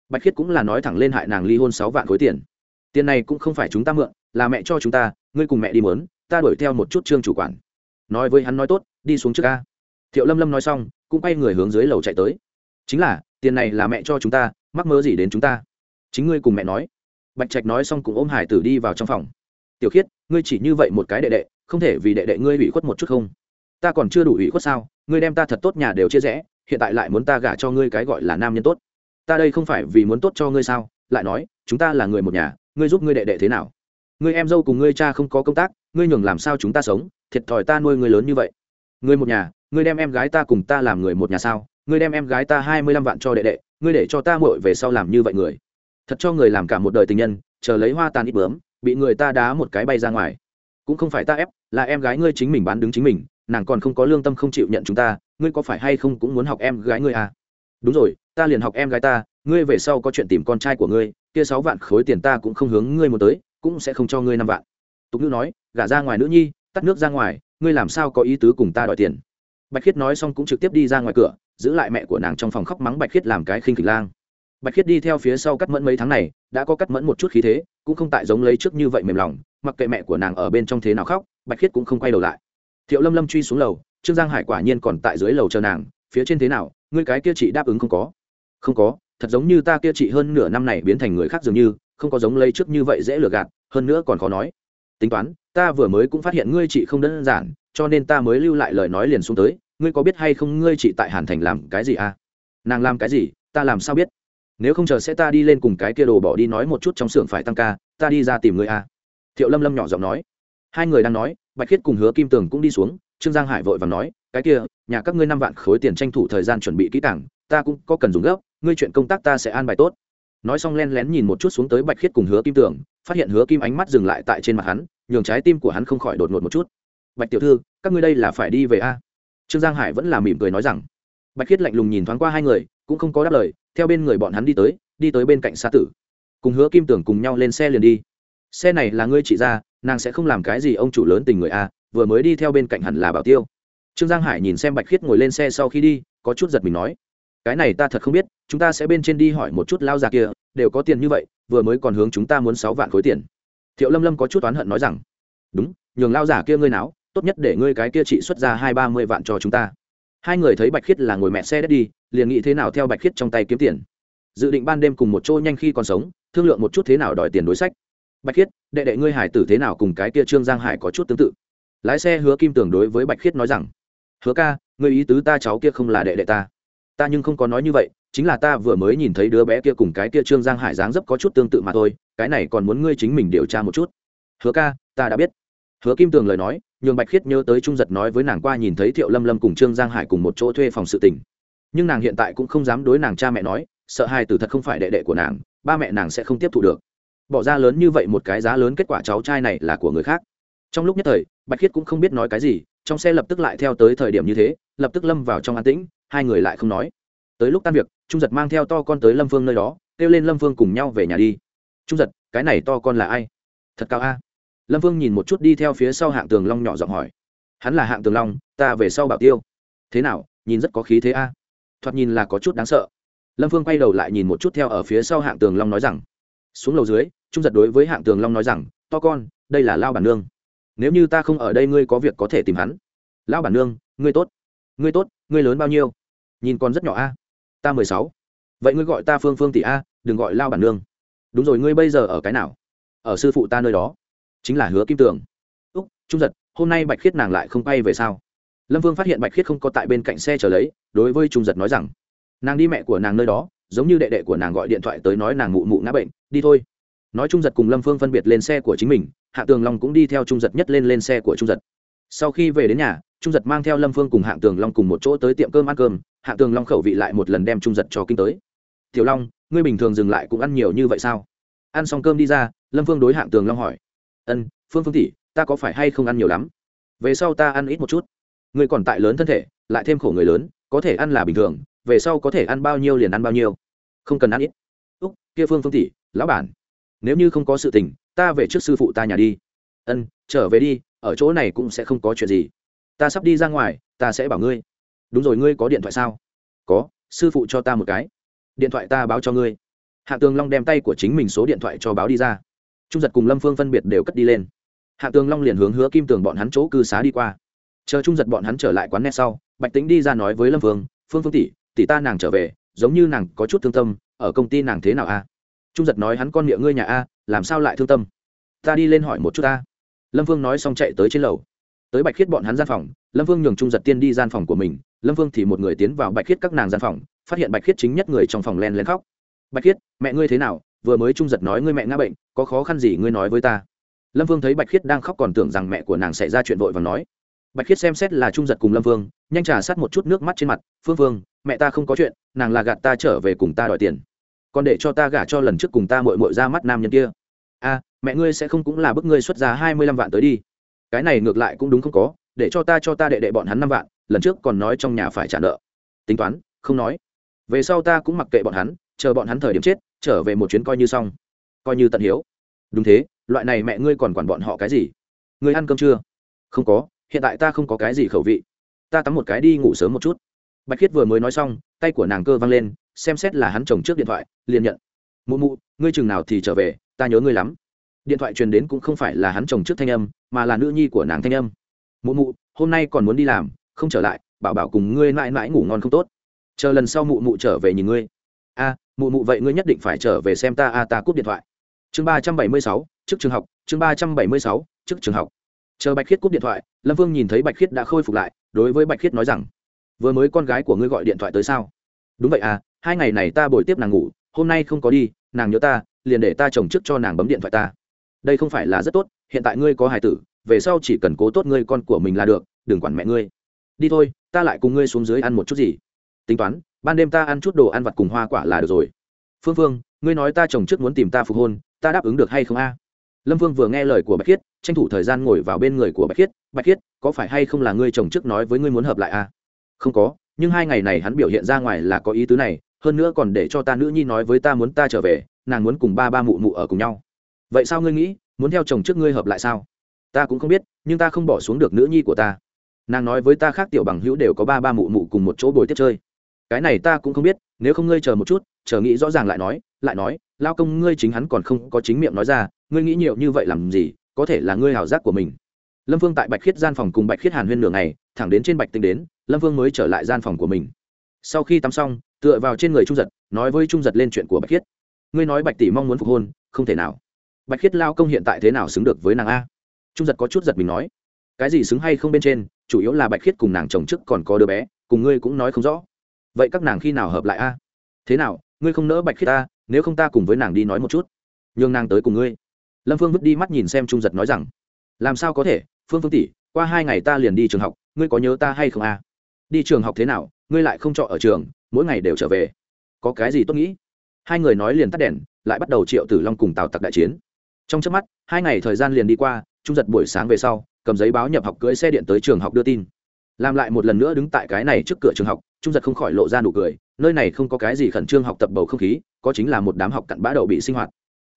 Bạch khiết cũng là nói thẳng lên hại nàng ly hôn sáu vạn khối tiền. Tiền này cũng không phải chúng ta mượn, là mẹ cho chúng ta, ngươi cùng mẹ đi mớn, ta đuổi theo một chút trương chủ quản. Nói với hắn nói tốt, đi xuống trước ca thiệu lâm lâm nói xong, cũng quay người hướng dưới lầu chạy tới. Chính là, tiền này là mẹ cho chúng ta, mắc mơ gì đến chúng ta? Chính ngươi cùng mẹ nói. Bạch trạch nói xong cũng ôm hải tử đi vào trong phòng. Tiểu khiết, ngươi chỉ như vậy một cái đệ đệ, không thể vì đệ đệ ngươi ủy khuất một chút không? Ta còn chưa đủ ủy khuất sao? Ngươi đem ta thật tốt nhà đều chia rẽ, hiện tại lại muốn ta gả cho ngươi cái gọi là nam nhân tốt. Ta đây không phải vì muốn tốt cho ngươi sao? Lại nói, chúng ta là người một nhà, ngươi giúp ngươi đệ đệ thế nào? Ngươi em dâu cùng ngươi cha không có công tác, ngươi nhường làm sao chúng ta sống? Thiệt thòi ta nuôi ngươi lớn như vậy. Ngươi một nhà, ngươi đem em gái ta cùng ta làm người một nhà sao? Ngươi đem em gái ta hai mươi lăm vạn cho đệ đệ, ngươi để cho ta muội về sau làm như vậy người thật cho người làm cả một đời tình nhân, chờ lấy hoa tàn ít bướm, bị người ta đá một cái bay ra ngoài. Cũng không phải ta ép, là em gái ngươi chính mình bán đứng chính mình, nàng còn không có lương tâm không chịu nhận chúng ta, ngươi có phải hay không cũng muốn học em gái ngươi à? Đúng rồi, ta liền học em gái ta, ngươi về sau có chuyện tìm con trai của ngươi, kia sáu vạn khối tiền ta cũng không hướng ngươi một tới, cũng sẽ không cho ngươi năm vạn. Tục nữ nói, gả ra ngoài nữ nhi, tắt nước ra ngoài, ngươi làm sao có ý tứ cùng ta đòi tiền? Bạch khiết nói xong cũng trực tiếp đi ra ngoài cửa, giữ lại mẹ của nàng trong phòng khóc mắng bạch khiết làm cái khinh kịch lang bạch khiết đi theo phía sau cắt mẫn mấy tháng này, đã có cắt mẫn một chút khí thế, cũng không tại giống lấy trước như vậy mềm lòng, mặc kệ mẹ của nàng ở bên trong thế nào khóc, bạch khiết cũng không quay đầu lại. Thiệu lâm lâm truy xuống lầu, trương giang hải quả nhiên còn tại dưới lầu chờ nàng, phía trên thế nào, ngươi cái kia chị đáp ứng không có? Không có, thật giống như ta kia chị hơn nửa năm này biến thành người khác dường như, không có giống lấy trước như vậy dễ lừa gạt, hơn nữa còn khó nói. Tính toán, ta vừa mới cũng phát hiện ngươi chị không đơn giản, cho nên ta mới lưu lại lời nói liền xuống tới, ngươi có biết hay không ngươi chị tại hàn thành làm cái gì à? Nàng làm cái gì, ta làm sao biết? Nếu không chờ sẽ ta đi lên cùng cái kia đồ bỏ đi nói một chút trong xưởng phải tăng ca, ta đi ra tìm người à thiệu lâm lâm nhỏ giọng nói. Hai người đang nói, bạch khiết cùng hứa kim tường cũng đi xuống, trương giang hải vội và nói, cái kia, nhà các ngươi năm vạn khối tiền tranh thủ thời gian chuẩn bị kỹ càng, ta cũng có cần dùng gấp, ngươi chuyện công tác ta sẽ an bài tốt. Nói xong len lén nhìn một chút xuống tới bạch khiết cùng hứa kim tường, phát hiện hứa kim ánh mắt dừng lại tại trên mặt hắn, nhường trái tim của hắn không khỏi đột ngột một chút. Bạch tiểu thư, các ngươi đây là phải đi về a? Trương giang hải vẫn là mỉm cười nói rằng. Bạch khiết lạnh lùng nhìn thoáng qua hai người, cũng không có đáp lời theo bên người bọn hắn đi tới đi tới bên cạnh xa tử. Cùng hứa kim tưởng cùng nhau lên xe liền đi. Xe này là ngươi chị ra, nàng sẽ không làm cái gì ông chủ lớn tình người a, vừa mới đi theo bên cạnh hẳn là bảo tiêu. Trương giang hải nhìn xem bạch khiết ngồi lên xe sau khi đi, có chút giật mình nói, cái này ta thật không biết, chúng ta sẽ bên trên đi hỏi một chút lao già kia, đều có tiền như vậy, vừa mới còn hướng chúng ta muốn sáu vạn khối tiền. Thiệu lâm lâm có chút oán hận nói rằng, đúng, nhường lao giả kia ngươi náo, tốt nhất để ngươi cái kia chị xuất ra hai ba mươi vạn cho chúng ta hai người thấy bạch khiết là ngồi mẹ xe đất đi, liền nghĩ thế nào theo bạch khiết trong tay kiếm tiền. Dự định ban đêm cùng một chỗ nhanh khi còn sống, thương lượng một chút thế nào đòi tiền đối sách. Bạch khiết, đệ đệ ngươi hải tử thế nào cùng cái kia trương giang hải có chút tương tự? Lái xe hứa kim tường đối với bạch khiết nói rằng, hứa ca người ý tứ ta cháu kia không là đệ đệ ta. Ta nhưng không có nói như vậy, chính là ta vừa mới nhìn thấy đứa bé kia cùng cái kia trương giang hải dáng dấp có chút tương tự mà thôi, cái này còn muốn ngươi chính mình điều tra một chút. Hứa ca, ta đã biết hứa kim tường lời nói, nhường bạch khiết nhớ tới trung giật nói với nàng qua nhìn thấy thiệu lâm lâm cùng trương giang hải cùng một chỗ thuê phòng sự tình. Nhưng nàng hiện tại cũng không dám đối nàng cha mẹ nói, sợ hai từ thật không phải đệ đệ của nàng, ba mẹ nàng sẽ không tiếp thu được. Bỏ ra lớn như vậy một cái giá lớn kết quả cháu trai này là của người khác. Trong lúc nhất thời, bạch khiết cũng không biết nói cái gì, trong xe lập tức lại theo tới thời điểm như thế, lập tức lâm vào trong an tĩnh, hai người lại không nói. Tới lúc tan việc, trung giật mang theo to con tới lâm phương nơi đó, kêu lên lâm phương cùng nhau về nhà đi. Trung giật, cái này to con là ai? Thật cao a lâm Vương nhìn một chút đi theo phía sau hạng tường long nhỏ giọng hỏi. Hắn là hạng tường long, ta về sau bảo tiêu. Thế nào, nhìn rất có khí thế a? Thoạt nhìn là có chút đáng sợ. Lâm Vương quay đầu lại nhìn một chút theo ở phía sau hạng tường long nói rằng. Xuống lầu dưới, trung giật đối với hạng tường long nói rằng, to con, đây là lao bản nương. Nếu như ta không ở đây ngươi có việc có thể tìm hắn. Lão bản nương, ngươi tốt. Ngươi tốt, ngươi lớn bao nhiêu? Nhìn con rất nhỏ a. Ta mười sáu. Vậy ngươi gọi ta phương phương tỷ a, đừng gọi lao bản nương. Đúng rồi, ngươi bây giờ ở cái nào? Ở sư phụ ta nơi đó chính là hứa kim tường. Úc, trung giật, hôm nay bạch khiết nàng lại không bay về sao? Lâm vương phát hiện bạch khiết không có tại bên cạnh xe chờ lấy, đối với trung giật nói rằng, nàng đi mẹ của nàng nơi đó, giống như đệ đệ của nàng gọi điện thoại tới nói nàng mụ mụ ngã bệnh, đi thôi. Nói trung giật cùng lâm phương phân biệt lên xe của chính mình, hạ tường long cũng đi theo trung giật nhất lên lên xe của trung giật. Sau khi về đến nhà, trung giật mang theo lâm phương cùng hạng tường long cùng một chỗ tới tiệm cơm ăn cơm hạng tường long khẩu vị lại một lần đem trung giật cho kinh tới. Tiểu long, ngươi bình thường dừng lại cũng ăn nhiều như vậy sao? Ăn xong cơm đi ra, lâm phương đối hạng tường long hỏi ân, phương phương tỷ, ta có phải hay không ăn nhiều lắm? Về sau ta ăn ít một chút. Ngươi còn tại lớn thân thể, lại thêm khổ người lớn, có thể ăn là bình thường, về sau có thể ăn bao nhiêu liền ăn bao nhiêu. Không cần ăn ít. Úc, kia phương phương tỷ, lão bản, nếu như không có sự tình, ta về trước sư phụ ta nhà đi. Ân, trở về đi, ở chỗ này cũng sẽ không có chuyện gì. Ta sắp đi ra ngoài, ta sẽ bảo ngươi. Đúng rồi, ngươi có điện thoại sao? Có, sư phụ cho ta một cái. Điện thoại ta báo cho ngươi. Hạ tường long đem tay của chính mình số điện thoại cho báo đi ra trung giật cùng lâm phương phân biệt đều cất đi lên hạ tường long liền hướng hứa kim tường bọn hắn chỗ cư xá đi qua chờ trung giật bọn hắn trở lại quán net sau bạch tính đi ra nói với lâm phương phương phương tỷ tỷ ta nàng trở về giống như nàng có chút thương tâm ở công ty nàng thế nào a trung giật nói hắn con miệng ngươi nhà a làm sao lại thương tâm ta đi lên hỏi một chút ta lâm vương nói xong chạy tới trên lầu tới bạch khiết bọn hắn gian phòng lâm vương nhường trung giật tiên đi gian phòng của mình lâm vương thì một người tiến vào bạch khiết các nàng gian phòng phát hiện bạch khiết chính nhất người trong phòng len lén khóc bạch khiết mẹ ngươi thế nào vừa mới trung giật nói ngươi mẹ ngã bệnh, có khó khăn gì ngươi nói với ta? Lâm vương thấy bạch khiết đang khóc còn tưởng rằng mẹ của nàng xảy ra chuyện vội và nói. Bạch khiết xem xét là trung giật cùng lâm vương, nhanh trả sát một chút nước mắt trên mặt, phương vương, mẹ ta không có chuyện, nàng là gạt ta trở về cùng ta đòi tiền. Còn để cho ta gả cho lần trước cùng ta mội mội ra mắt nam nhân kia. A, mẹ ngươi sẽ không cũng là bức ngươi xuất ra hai mươi lăm vạn tới đi. Cái này ngược lại cũng đúng không có, để cho ta cho ta đệ đệ bọn hắn năm vạn, lần trước còn nói trong nhà phải trả nợ. Tính toán, không nói. Về sau ta cũng mặc kệ bọn hắn, chờ bọn hắn thời điểm chết trở về một chuyến coi như xong. Coi như tận hiếu. Đúng thế, loại này mẹ ngươi còn quản bọn họ cái gì? Ngươi ăn cơm chưa? Không có, hiện tại ta không có cái gì khẩu vị. Ta tắm một cái đi ngủ sớm một chút. Bạch khiết vừa mới nói xong, tay của nàng cơ văng lên, xem xét là hắn chồng trước điện thoại, liền nhận. Mụ mụ, ngươi chừng nào thì trở về, ta nhớ ngươi lắm. Điện thoại truyền đến cũng không phải là hắn chồng trước thanh âm, mà là nữ nhi của nàng thanh âm. Mụ mụ, hôm nay còn muốn đi làm, không trở lại, bảo bảo cùng ngươi mãi mãi ngủ ngon không tốt. Chờ lần sau mụ mụ trở về nhìn ngươi. A mụ mụ vậy ngươi nhất định phải trở về xem ta a, ta cúp điện thoại. Chương ba trăm bảy mươi sáu, trước trường học, chương ba trăm bảy mươi sáu, trước trường học. Chờ bạch khiết cúp điện thoại, lâm vương nhìn thấy bạch khiết đã khôi phục lại, đối với bạch khiết nói rằng, vừa mới con gái của ngươi gọi điện thoại tới sao? Đúng vậy à hai ngày này ta bồi tiếp nàng ngủ, hôm nay không có đi, nàng nhớ ta, liền để ta chồng trước cho nàng bấm điện thoại ta. Đây không phải là rất tốt, hiện tại ngươi có hài tử, về sau chỉ cần cố tốt ngươi con của mình là được, đừng quản mẹ ngươi. Đi thôi, ta lại cùng ngươi xuống dưới ăn một chút gì. Tính toán ban đêm ta ăn chút đồ ăn vặt cùng hoa quả là được rồi. Phương phương, ngươi nói ta chồng trước muốn tìm ta phục hôn, ta đáp ứng được hay không a? Lâm phương vừa nghe lời của bạch khiết, tranh thủ thời gian ngồi vào bên người của bạch khiết. Bạch khiết, có phải hay không là ngươi chồng trước nói với ngươi muốn hợp lại a? Không có, nhưng hai ngày này hắn biểu hiện ra ngoài là có ý tứ này, hơn nữa còn để cho ta nữ nhi nói với ta muốn ta trở về, nàng muốn cùng ba ba mụ mụ ở cùng nhau. Vậy sao ngươi nghĩ, muốn theo chồng trước ngươi hợp lại sao? Ta cũng không biết, nhưng ta không bỏ xuống được nữ nhi của ta. Nàng nói với ta khác tiểu bằng hữu đều có ba ba mụ mụ cùng một chỗ bồi tiếp chơi cái này ta cũng không biết, nếu không ngươi chờ một chút, chờ nghĩ rõ ràng lại nói lại nói, lao công ngươi chính hắn còn không có chính miệng nói ra, ngươi nghĩ nhiều như vậy làm gì, có thể là ngươi hảo giác của mình. Lâm phương tại bạch khiết gian phòng cùng bạch khiết hàn huyên nửa ngày, thẳng đến trên bạch tinh đến, lâm phương mới trở lại gian phòng của mình. Sau khi tắm xong, tựa vào trên người trung giật, nói với trung giật lên chuyện của bạch khiết. Ngươi nói bạch tỷ mong muốn phục hôn, không thể nào. Bạch khiết lao công hiện tại thế nào xứng được với nàng a? Trung giật có chút giật mình nói. Cái gì xứng hay không bên trên, chủ yếu là bạch khiết cùng nàng chồng trước còn có đứa bé, cùng ngươi cũng nói không rõ vậy các nàng khi nào hợp lại a? Thế nào, ngươi không nỡ bạch khiết ta, nếu không ta cùng với nàng đi nói một chút. Nhường nàng tới cùng ngươi. Lâm phương vứt đi mắt nhìn xem trung giật nói rằng, làm sao có thể? Phương phương tỷ, qua hai ngày ta liền đi trường học, ngươi có nhớ ta hay không a? Đi trường học thế nào, ngươi lại không trọ ở trường, mỗi ngày đều trở về. Có cái gì tốt nghĩ? Hai người nói liền tắt đèn, lại bắt đầu triệu tử long cùng tào tặc đại chiến. Trong trước mắt, hai ngày thời gian liền đi qua, trung giật buổi sáng về sau, cầm giấy báo nhập học cưỡi xe điện tới trường học đưa tin. Làm lại một lần nữa đứng tại cái này trước cửa trường học trung giật không khỏi lộ ra nụ cười, nơi này không có cái gì khẩn trương học tập bầu không khí, có chính là một đám học cặn bã đậu bị sinh hoạt.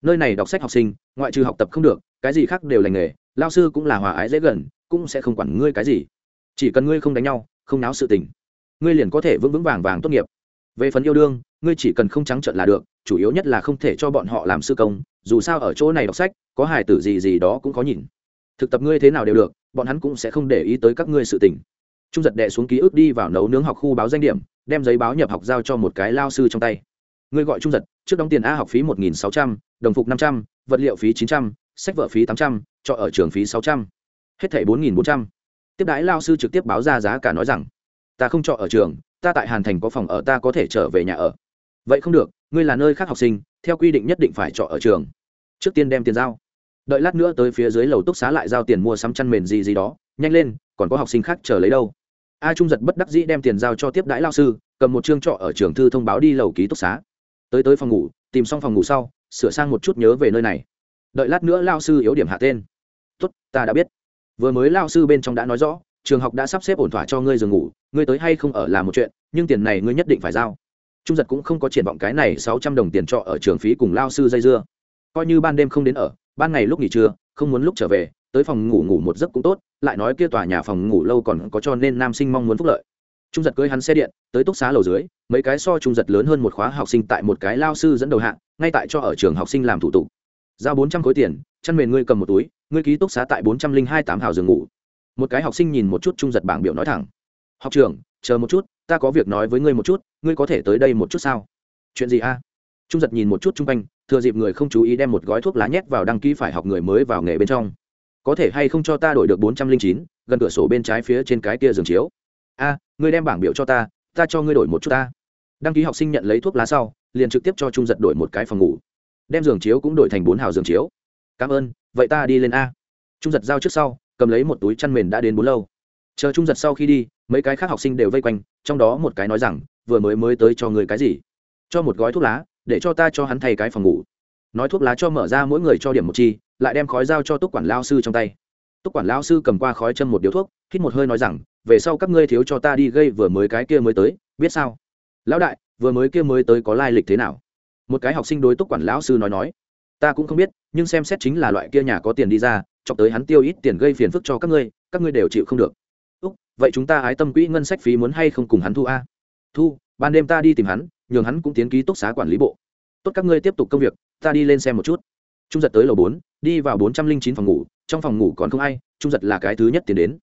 Nơi này đọc sách học sinh, ngoại trừ học tập không được, cái gì khác đều lành nghề, lao sư cũng là hòa ái dễ gần, cũng sẽ không quản ngươi cái gì. Chỉ cần ngươi không đánh nhau, không náo sự tình, ngươi liền có thể vững vững vàng vàng tốt nghiệp. Về phần yêu đương, ngươi chỉ cần không trắng trợn là được, chủ yếu nhất là không thể cho bọn họ làm sư công, dù sao ở chỗ này đọc sách, có hài tử gì gì đó cũng có nhìn. Thực tập ngươi thế nào đều được, bọn hắn cũng sẽ không để ý tới các ngươi sự tình trung giật đệ xuống ký ức đi vào nấu nướng học khu báo danh điểm, đem giấy báo nhập học giao cho một cái lao sư trong tay. Ngươi gọi trung giật, trước đóng tiền a học phí một nghìn sáu trăm, đồng phục năm trăm, vật liệu phí chín trăm, sách vở phí tám trăm, trọ ở trường phí sáu trăm, hết thảy bốn nghìn bốn trăm. Tiếp đãi lao sư trực tiếp báo ra giá cả nói rằng, ta không trọ ở trường, ta tại hàn thành có phòng ở, ta có thể trở về nhà ở. Vậy không được, ngươi là nơi khác học sinh, theo quy định nhất định phải trọ ở trường. Trước tiên đem tiền giao. Đợi lát nữa tới phía dưới lầu túc xá lại giao tiền mua sắm chăn mền gì gì đó, nhanh lên, còn có học sinh khác chờ lấy đâu? A trung giật bất đắc dĩ đem tiền giao cho tiếp đãi lao sư, cầm một chương trọ ở trường thư thông báo đi lầu ký túc xá. Tới tới phòng ngủ, tìm xong phòng ngủ sau, sửa sang một chút nhớ về nơi này. Đợi lát nữa lao sư yếu điểm hạ tên. Tốt, ta đã biết. Vừa mới lao sư bên trong đã nói rõ, trường học đã sắp xếp ổn thỏa cho ngươi giường ngủ, ngươi tới hay không ở là một chuyện, nhưng tiền này ngươi nhất định phải giao. Trung giật cũng không có triển vọng cái này sáu trăm đồng tiền trọ ở trường phí cùng lao sư dây dưa. Coi như ban đêm không đến ở, ban ngày lúc nghỉ trưa, không muốn lúc trở về tới phòng ngủ ngủ một giấc cũng tốt, lại nói kia tòa nhà phòng ngủ lâu còn có cho nên nam sinh mong muốn phúc lợi. Trung giật cưới hắn xe điện, tới túc xá lầu dưới, mấy cái so trung giật lớn hơn một khóa học sinh tại một cái lao sư dẫn đầu hạng ngay tại cho ở trường học sinh làm thủ tục. Giao bốn trăm khối tiền, chăn mền ngươi cầm một túi, ngươi ký túc xá tại bốn trăm linh hai tám hào giường ngủ. Một cái học sinh nhìn một chút trung giật bảng biểu nói thẳng. Học trường chờ một chút, ta có việc nói với ngươi một chút, ngươi có thể tới đây một chút sao? Chuyện gì a? Trung giật nhìn một chút chung quanh, thừa dịp người không chú ý đem một gói thuốc lá nhét vào đăng ký phải học người mới vào nghề bên trong có thể hay không cho ta đổi được bốn trăm linh chín, gần cửa sổ bên trái phía trên cái kia giường chiếu? A, ngươi đem bảng biểu cho ta ta cho ngươi đổi một chút ta. Đăng ký học sinh nhận lấy thuốc lá sau, liền trực tiếp cho trung giật đổi một cái phòng ngủ. Đem giường chiếu cũng đổi thành bốn hào giường chiếu. Cảm ơn, vậy ta đi lên a. Trung giật giao trước sau, cầm lấy một túi chăn mền đã đến bốn lâu. Chờ trung giật sau khi đi, mấy cái khác học sinh đều vây quanh, trong đó một cái nói rằng, vừa mới mới tới cho người cái gì? Cho một gói thuốc lá, để cho ta cho hắn thay cái phòng ngủ. Nói thuốc lá cho mở ra mỗi người cho điểm một chi lại đem khói dao cho túc quản lao sư trong tay. Túc quản lao sư cầm qua khói châm một điếu thuốc, hít một hơi nói rằng, về sau các ngươi thiếu cho ta đi gây vừa mới cái kia mới tới, biết sao? Lão đại, vừa mới kia mới tới có lai lịch thế nào? Một cái học sinh đối túc quản lão sư nói nói. Ta cũng không biết, nhưng xem xét chính là loại kia nhà có tiền đi ra chọc tới hắn tiêu ít tiền gây phiền phức cho các ngươi các ngươi đều chịu không được. Úc, vậy chúng ta ái tâm quỹ ngân sách phí muốn hay không cùng hắn thu a? Thu, ban đêm ta đi tìm hắn, nhường hắn cũng tiến ký túc xá quản lý bộ. Tốt, các ngươi tiếp tục công việc, ta đi lên xem một chút trung giật tới lầu bốn, đi vào bốn trăm linh chín phòng ngủ, trong phòng ngủ còn không ai, trung giật là cái thứ nhất tiến đến.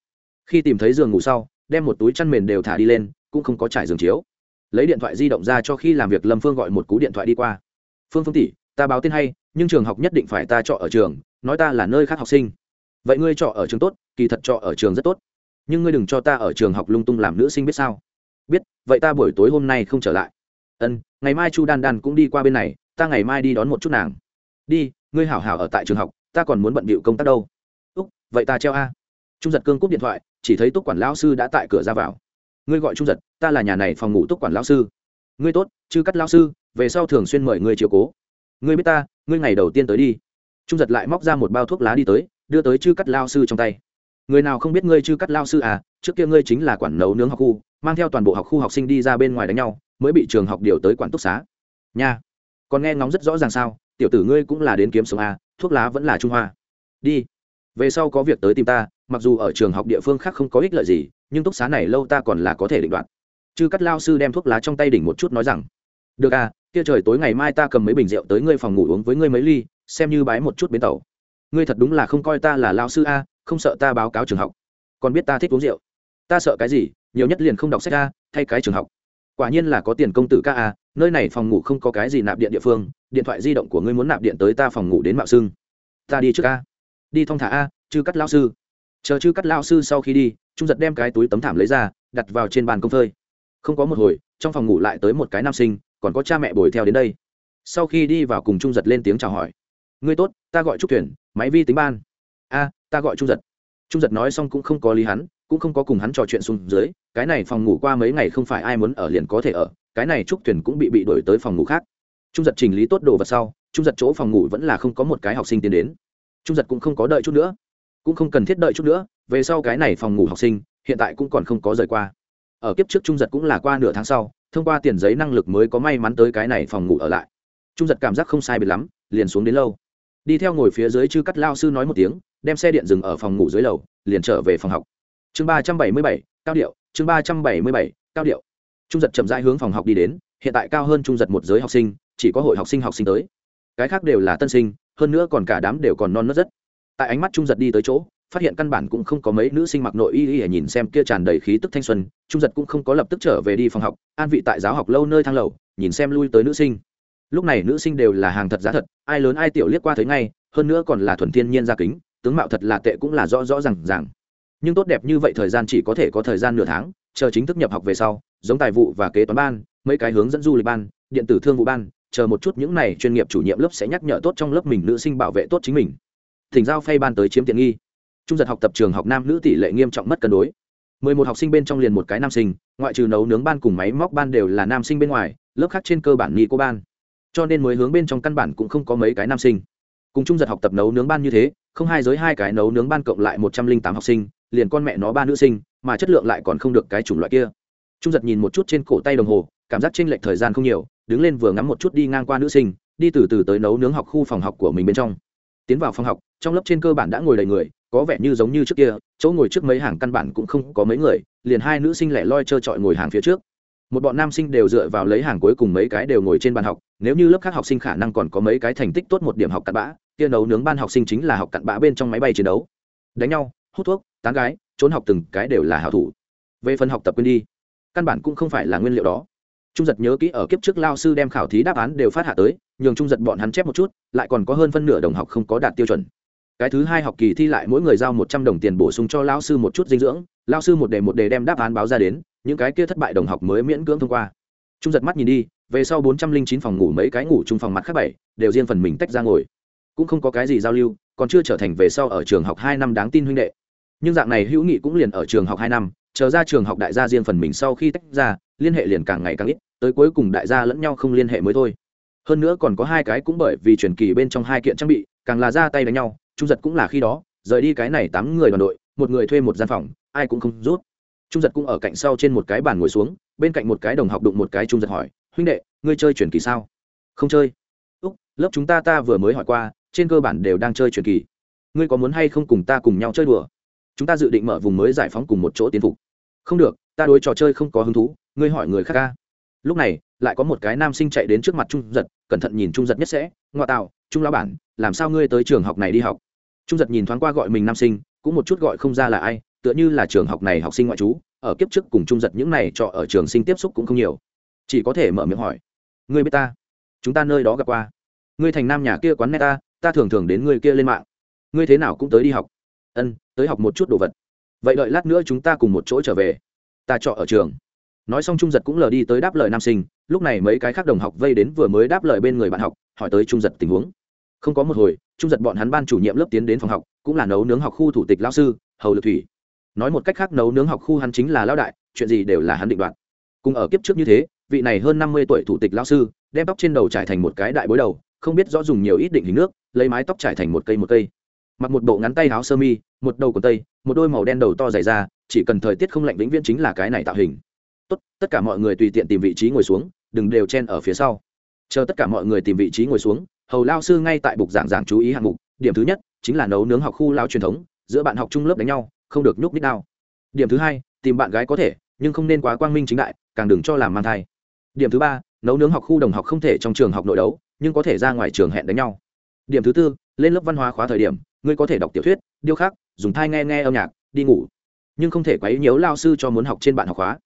Khi tìm thấy giường ngủ sau, đem một túi chăn mền đều thả đi lên, cũng không có trải giường chiếu. Lấy điện thoại di động ra cho khi làm việc lâm phương gọi một cú điện thoại đi qua. Phương phương tỷ, ta báo tên hay, nhưng trường học nhất định phải ta trọ ở trường, nói ta là nơi khác học sinh. Vậy ngươi trọ ở trường tốt, kỳ thật trọ ở trường rất tốt. Nhưng ngươi đừng cho ta ở trường học lung tung làm nữ sinh biết sao. Biết, vậy ta buổi tối hôm nay không trở lại. Ân, ngày mai chu đan đan cũng đi qua bên này, ta ngày mai đi đón một chút nàng. Đi ngươi hảo hảo ở tại trường học, ta còn muốn bận bịu công tác đâu. Úc, vậy ta treo a. Trung giật cương cúp điện thoại, chỉ thấy túc quản lão sư đã tại cửa ra vào. Ngươi gọi trung giật, ta là nhà này phòng ngủ túc quản lão sư. Ngươi tốt chứ cắt lão sư, về sau thường xuyên mời ngươi chiều cố. Ngươi biết ta, ngươi ngày đầu tiên tới đi. Trung giật lại móc ra một bao thuốc lá đi tới, đưa tới chư cắt lao sư trong tay. Người nào không biết ngươi chư cắt lao sư à trước kia ngươi chính là quản nấu nướng học khu, mang theo toàn bộ học khu học sinh đi ra bên ngoài đánh nhau, mới bị trường học điều tới quản túc xá. Nha, còn nghe ngóng rất rõ ràng sao? Tiểu tử ngươi cũng là đến kiếm sống a, thuốc lá vẫn là trung hoa. Đi. Về sau có việc tới tìm ta mặc dù ở trường học địa phương khác không có ích lợi gì nhưng túc xá này lâu ta còn là có thể định đoạt. Chư cắt lao sư đem thuốc lá trong tay đỉnh một chút nói rằng được à kia trời tối ngày mai ta cầm mấy bình rượu tới ngươi phòng ngủ uống với ngươi mấy ly xem như bái một chút bến tàu. Ngươi thật đúng là không coi ta là lao sư a không sợ ta báo cáo trường học. Còn biết ta thích uống rượu. Ta sợ cái gì nhiều nhất liền không đọc sách a thay cái trường học. Quả nhiên là có tiền công tử ca a nơi này phòng ngủ không có cái gì nạp điện địa phương điện thoại di động của ngươi muốn nạp điện tới ta phòng ngủ đến mạo xưng. Ta đi trước a. Đi thong thả a, chư cắt lao sư. Chờ chư cắt lao sư sau khi đi, trung giật đem cái túi tấm thảm lấy ra, đặt vào trên bàn công phơi. Không có một hồi, trong phòng ngủ lại tới một cái nam sinh, còn có cha mẹ bồi theo đến đây. Sau khi đi vào cùng trung giật lên tiếng chào hỏi. Ngươi tốt, ta gọi trúc tuyển máy vi tính ban. A, ta gọi trung giật. Trung giật nói xong cũng không có lý hắn, cũng không có cùng hắn trò chuyện xuống dưới, cái này phòng ngủ qua mấy ngày không phải ai muốn ở liền có thể ở, cái này trúc tuyển cũng bị bị đổi tới phòng ngủ khác trung giật chỉnh lý tốt đồ vật sau, trung giật chỗ phòng ngủ vẫn là không có một cái học sinh tiến đến. Trung giật cũng không có đợi chút nữa. Cũng không cần thiết đợi chút nữa, về sau cái này phòng ngủ học sinh, hiện tại cũng còn không có rời qua. Ở kiếp trước trung giật cũng là qua nửa tháng sau, thông qua tiền giấy năng lực mới có may mắn tới cái này phòng ngủ ở lại. Trung giật cảm giác không sai biệt lắm, liền xuống đến lâu. Đi theo ngồi phía dưới chư cắt lao sư nói một tiếng, đem xe điện dừng ở phòng ngủ dưới lầu, liền trở về phòng học. Chương ba trăm bảy mươi bảy, cao điệu, chương ba trăm bảy mươi bảy, cao điệu. Trung giật chậm rãi hướng phòng học đi đến, hiện tại cao hơn trung giật một giới học sinh chỉ có hội học sinh học sinh tới. Cái khác đều là tân sinh, hơn nữa còn cả đám đều còn non nớt rất. Tại ánh mắt trung giật đi tới chỗ, phát hiện căn bản cũng không có mấy nữ sinh mặc nội y y nhìn xem kia tràn đầy khí tức thanh xuân, trung giật cũng không có lập tức trở về đi phòng học, an vị tại giáo học lâu nơi thang lầu, nhìn xem lui tới nữ sinh. Lúc này nữ sinh đều là hàng thật giá thật, ai lớn ai tiểu liếc qua thấy ngay, hơn nữa còn là thuần thiên nhiên gia kính, tướng mạo thật là tệ cũng là rõ rõ r à n g rằng nhưng tốt đẹp như vậy thời gian chỉ có thể có thời gian nửa tháng, chờ chính thức nhập học về sau, giống tài vụ và kế toán ban, mấy cái hướng dẫn du lịch ban, điện tử thương vụ ban chờ một chút những này chuyên nghiệp chủ nhiệm lớp sẽ nhắc nhở tốt trong lớp mình nữ sinh bảo vệ tốt chính mình. Thỉnh giao phay ban tới chiếm tiện nghi. Trung giật học tập trường học nam nữ tỷ lệ nghiêm trọng mất cân đối. Mười một học sinh bên trong liền một cái nam sinh, ngoại trừ nấu nướng ban cùng máy móc ban đều là nam sinh bên ngoài, lớp khác trên cơ bản nghi cô ban. Cho nên mới hướng bên trong căn bản cũng không có mấy cái nam sinh. Cùng trung giật học tập nấu nướng ban như thế, không hai giới hai cái nấu nướng ban cộng lại một trăm linh tám học sinh, liền con mẹ nó ba nữ sinh, mà chất lượng lại còn không được cái chủng loại kia. Trung giật nhìn một chút trên cổ tay đồng hồ, cảm giác chênh lệch thời gian không nhiều đứng lên vừa ngắm một chút đi ngang qua nữ sinh, đi từ từ tới nấu nướng học khu phòng học của mình bên trong. Tiến vào phòng học, trong lớp trên cơ bản đã ngồi đầy người, có vẻ như giống như trước kia, chỗ ngồi trước mấy hàng căn bản cũng không có mấy người, liền hai nữ sinh lẻ loi trơ trọi ngồi hàng phía trước. Một bọn nam sinh đều dựa vào lấy hàng cuối cùng mấy cái đều ngồi trên bàn học, nếu như lớp khác học sinh khả năng còn có mấy cái thành tích tốt một điểm học cặn bã, kia nấu nướng ban học sinh chính là học cặn bã bên trong máy bay chiến đấu. Đánh nhau, hút thuốc, tán gái, trốn học từng cái đều là hảo thủ. Về phần học tập quên đi, căn bản cũng không phải là nguyên liệu đó trung giật nhớ kỹ ở kiếp trước lao sư đem khảo thí đáp án đều phát hạ tới, nhường trung giật bọn hắn chép một chút, lại còn có hơn phân nửa đồng học không có đạt tiêu chuẩn. Cái thứ hai học kỳ thi lại mỗi người giao một trăm đồng tiền bổ sung cho lao sư một chút dinh dưỡng, lao sư một đề một đề đem đáp án báo ra đến, những cái kia thất bại đồng học mới miễn cưỡng thông qua. Trung giật mắt nhìn đi, về sau bốn trăm linh chín phòng ngủ mấy cái ngủ chung phòng mặt khác bảy, đều riêng phần mình tách ra ngồi. Cũng không có cái gì giao lưu, còn chưa trở thành về sau ở trường học hai năm đáng tin huynh đệ. Nhưng dạng này hữu nghị cũng liền ở trường học hai năm chờ ra trường học đại gia riêng phần mình sau khi tách ra, liên hệ liền càng ngày càng ít, tới cuối cùng đại gia lẫn nhau không liên hệ mới thôi. Hơn nữa còn có hai cái cũng bởi vì truyền kỳ bên trong hai kiện trang bị, càng là ra tay đánh nhau, trung giật cũng là khi đó, rời đi cái này tám người đoàn đội, một người thuê một gian phòng, ai cũng không rút. Trung giật cũng ở cạnh sau trên một cái bàn ngồi xuống, bên cạnh một cái đồng học đụng một cái trung giật hỏi, huynh đệ, ngươi chơi truyền kỳ sao? Không chơi. Úc, lớp chúng ta ta vừa mới hỏi qua, trên cơ bản đều đang chơi truyền kỳ. Ngươi có muốn hay không cùng ta cùng nhau chơi đùa? Chúng ta dự định mở vùng mới giải phóng cùng một chỗ tiến phục không được, ta đối trò chơi không có hứng thú, ngươi hỏi người khác ca lúc này, lại có một cái nam sinh chạy đến trước mặt trung giật, cẩn thận nhìn trung giật nhất sẽ ngoại tạo, trung lão bản, làm sao ngươi tới trường học này đi học? Trung giật nhìn thoáng qua gọi mình nam sinh, cũng một chút gọi không ra là ai, tựa như là trường học này học sinh ngoại trú, ở kiếp trước cùng trung giật những này trọ ở trường sinh tiếp xúc cũng không nhiều. Chỉ có thể mở miệng hỏi, ngươi biết ta? Chúng ta nơi đó gặp qua. Ngươi thành nam nhà kia quán net ta ta thường thường đến ngươi kia lên mạng. Ngươi thế nào cũng tới đi học. Ân, tới học một chút đồ vật vậy đợi lát nữa chúng ta cùng một chỗ trở về. Ta trọ ở trường. Nói xong trung giật cũng lờ đi tới đáp lời nam sinh, lúc này mấy cái khác đồng học vây đến vừa mới đáp lời bên người bạn học, hỏi tới trung giật tình huống. Không có một hồi, trung giật bọn hắn ban chủ nhiệm lớp tiến đến phòng học, cũng là nấu nướng học khu thủ tịch lao sư, hầu lực thủy. Nói một cách khác nấu nướng học khu hắn chính là lao đại, chuyện gì đều là hắn định đoạt. Cùng ở kiếp trước như thế, vị này hơn năm mươi tuổi thủ tịch lao sư, đem tóc trên đầu trải thành một cái đại bối đầu, không biết rõ dùng nhiều ít định hình nước, lấy mái tóc trải thành một cây một cây mặc một bộ ngắn tay áo sơ mi, một đầu quần tây, một đôi màu đen đầu to dày ra chỉ cần thời tiết không lạnh vĩnh viễn chính là cái này tạo hình. Tốt, tất cả mọi người tùy tiện tìm vị trí ngồi xuống, đừng đều chen ở phía sau. Chờ tất cả mọi người tìm vị trí ngồi xuống, hầu lao sư ngay tại bục giảng giảng chú ý hạng mục. Điểm thứ nhất, chính là nấu nướng học khu lao truyền thống, giữa bạn học trung lớp đánh nhau, không được nhúc nít nào điểm thứ hai, tìm bạn gái có thể, nhưng không nên quá quang minh chính đại, càng đừng cho làm mang thai. Điểm thứ ba, nấu nướng học khu đồng học không thể trong trường học nội đấu, nhưng có thể ra ngoài trường hẹn đánh nhau. Điểm thứ tư, lên lớp văn hóa khóa thời điểm ngươi có thể đọc tiểu thuyết, điêu khắc, dùng thai nghe nghe âm nhạc, đi ngủ. Nhưng không thể quấy nhiễu lao sư cho muốn học trên bạn học khóa.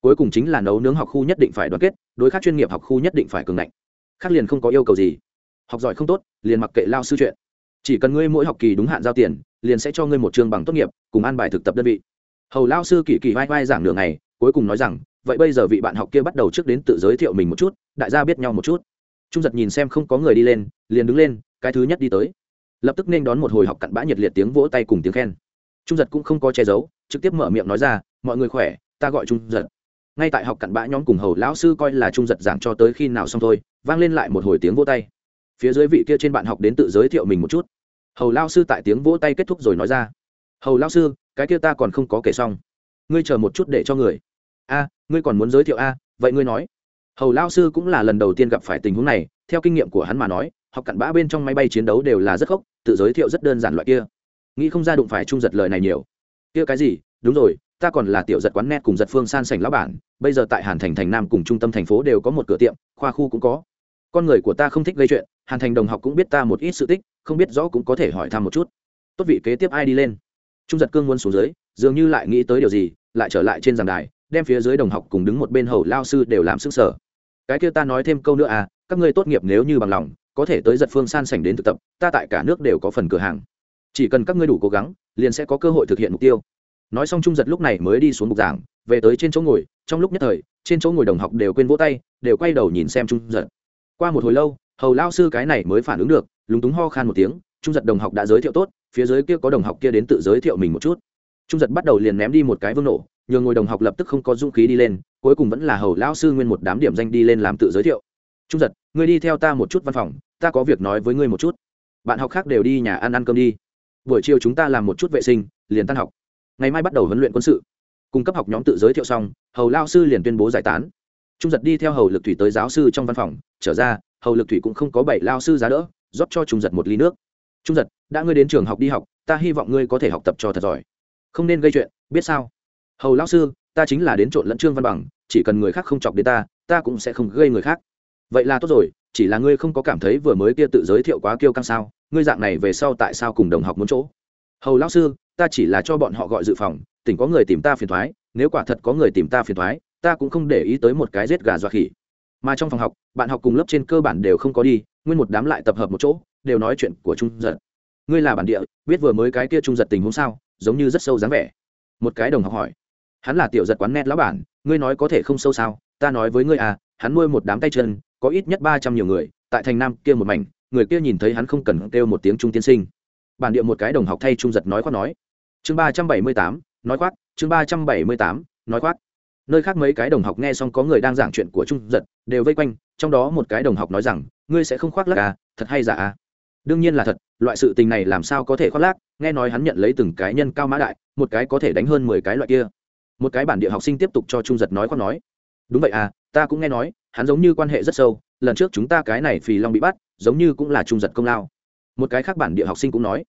Cuối cùng chính là nấu nướng học khu nhất định phải đoàn kết, đối khác chuyên nghiệp học khu nhất định phải cường ngạnh. Khác liền không có yêu cầu gì. Học giỏi không tốt, liền mặc kệ lao sư chuyện. Chỉ cần ngươi mỗi học kỳ đúng hạn giao tiền, liền sẽ cho ngươi một trường bằng tốt nghiệp, cùng an bài thực tập đơn vị. Hầu lao sư kỳ kỳ vai vai giảng nửa ngày, cuối cùng nói rằng, vậy bây giờ vị bạn học kia bắt đầu trước đến tự giới thiệu mình một chút, đại gia biết nhau một chút. Trung giật nhìn xem không có người đi lên, liền đứng lên, cái thứ nhất đi tới lập tức nên đón một hồi học cặn bã nhiệt liệt tiếng vỗ tay cùng tiếng khen. Trung giật cũng không có che giấu, trực tiếp mở miệng nói ra, mọi người khỏe, ta gọi trung giật. Ngay tại học cặn bã nhóm cùng hầu lão sư coi là trung giật giảng cho tới khi nào xong thôi, vang lên lại một hồi tiếng vỗ tay. Phía dưới vị kia trên bạn học đến tự giới thiệu mình một chút. Hầu lao sư tại tiếng vỗ tay kết thúc rồi nói ra, hầu lao sư, cái kia ta còn không có kể xong. Ngươi chờ một chút để cho người. A, ngươi còn muốn giới thiệu a, vậy ngươi nói. Hầu lao sư cũng là lần đầu tiên gặp phải tình huống này, theo kinh nghiệm của hắn mà nói học cặn bã bên trong máy bay chiến đấu đều là rất khốc, tự giới thiệu rất đơn giản loại kia. Nghĩ không ra đụng phải trung giật lời này nhiều. Kia cái gì? Đúng rồi, ta còn là tiểu giật quán net cùng giật phương san sảnh lão bản, bây giờ tại hàn thành thành nam cùng trung tâm thành phố đều có một cửa tiệm, khoa khu cũng có. Con người của ta không thích gây chuyện, hàn thành đồng học cũng biết ta một ít sự tích, không biết rõ cũng có thể hỏi thăm một chút. Tốt vị kế tiếp ai đi lên? Trung giật cương muốn xuống dưới, dường như lại nghĩ tới điều gì, lại trở lại trên giàn đài, đem phía dưới đồng học cùng đứng một bên hầu lao sư đều làm sức sở. Cái kia ta nói thêm câu nữa à các ngươi tốt nghiệp nếu như bằng lòng có thể tới giật phương san sảnh đến thực tập, ta tại cả nước đều có phần cửa hàng. Chỉ cần các ngươi đủ cố gắng, liền sẽ có cơ hội thực hiện mục tiêu. Nói xong trung giật lúc này mới đi xuống bục giảng, về tới trên chỗ ngồi, trong lúc nhất thời, trên chỗ ngồi đồng học đều quên vỗ tay, đều quay đầu nhìn xem trung giật. Qua một hồi lâu, hầu lao sư cái này mới phản ứng được, lúng túng ho khan một tiếng, trung giật đồng học đã giới thiệu tốt, phía dưới kia có đồng học kia đến tự giới thiệu mình một chút. Trung giật bắt đầu liền ném đi một cái vương nổ nhờ ngồi đồng học lập tức không có dũng khí đi lên, cuối cùng vẫn là hầu lao sư nguyên một đám điểm danh đi lên làm tự giới thiệu. Trung giật, ngươi đi theo ta một chút văn phòng ta có việc nói với ngươi một chút. Bạn học khác đều đi nhà ăn ăn cơm đi. Buổi chiều chúng ta làm một chút vệ sinh, liền tan học. Ngày mai bắt đầu huấn luyện quân sự. Cung cấp học nhóm tự giới thiệu xong, hầu lao sư liền tuyên bố giải tán. Trung giật đi theo hầu lực thủy tới giáo sư trong văn phòng, trở ra, hầu lực thủy cũng không có bảy lao sư giá đỡ, rót cho trung giật một ly nước. Trung giật, đã ngươi đến trường học đi học, ta hy vọng ngươi có thể học tập cho thật giỏi. Không nên gây chuyện, biết sao? Hầu lao sư, ta chính là đến trộn lẫn trương văn bằng, chỉ cần người khác không chọc đến ta ta cũng sẽ không gây người khác. Vậy là tốt rồi chỉ là ngươi không có cảm thấy vừa mới kia tự giới thiệu quá kiêu căng sao? Ngươi dạng này về sau tại sao cùng đồng học muốn chỗ? Hầu lão sư, ta chỉ là cho bọn họ gọi dự phòng, tỉnh có người tìm ta phiền thoái, nếu quả thật có người tìm ta phiền thoái, ta cũng không để ý tới một cái rết gà dọa khỉ. Mà trong phòng học, bạn học cùng lớp trên cơ bản đều không có đi, nguyên một đám lại tập hợp một chỗ, đều nói chuyện của trung giật. Ngươi là bản địa, biết vừa mới cái kia trung giật tình huống sao? Giống như rất sâu dáng vẻ. Một cái đồng học hỏi. Hắn là tiểu giật quán net lão bản, ngươi nói có thể không sâu sao? Ta nói với ngươi à hắn nuôi một đám tay chân có ít nhất ba trăm nhiều người, tại thành nam kia một mảnh, người kia nhìn thấy hắn không cần kêu một tiếng trung tiên sinh. Bản địa một cái đồng học thay trung giật nói khoác nói. Chương ba trăm bảy mươi tám, nói khoác, chương ba trăm bảy mươi tám, nói khoác. Nơi khác mấy cái đồng học nghe xong có người đang giảng chuyện của trung giật, đều vây quanh, trong đó một cái đồng học nói rằng, ngươi sẽ không khoác lác à thật hay giả à? Đương nhiên là thật, loại sự tình này làm sao có thể khoác lác? Nghe nói hắn nhận lấy từng cái nhân cao mã đại, một cái có thể đánh hơn mười cái loại kia. Một cái bản địa học sinh tiếp tục cho trung giật nói khoác nói. Đúng vậy à ta cũng nghe nói, hắn giống như quan hệ rất sâu, lần trước chúng ta cái này phì long bị bắt, giống như cũng là trung giật công lao. Một cái khác bản địa học sinh cũng nói,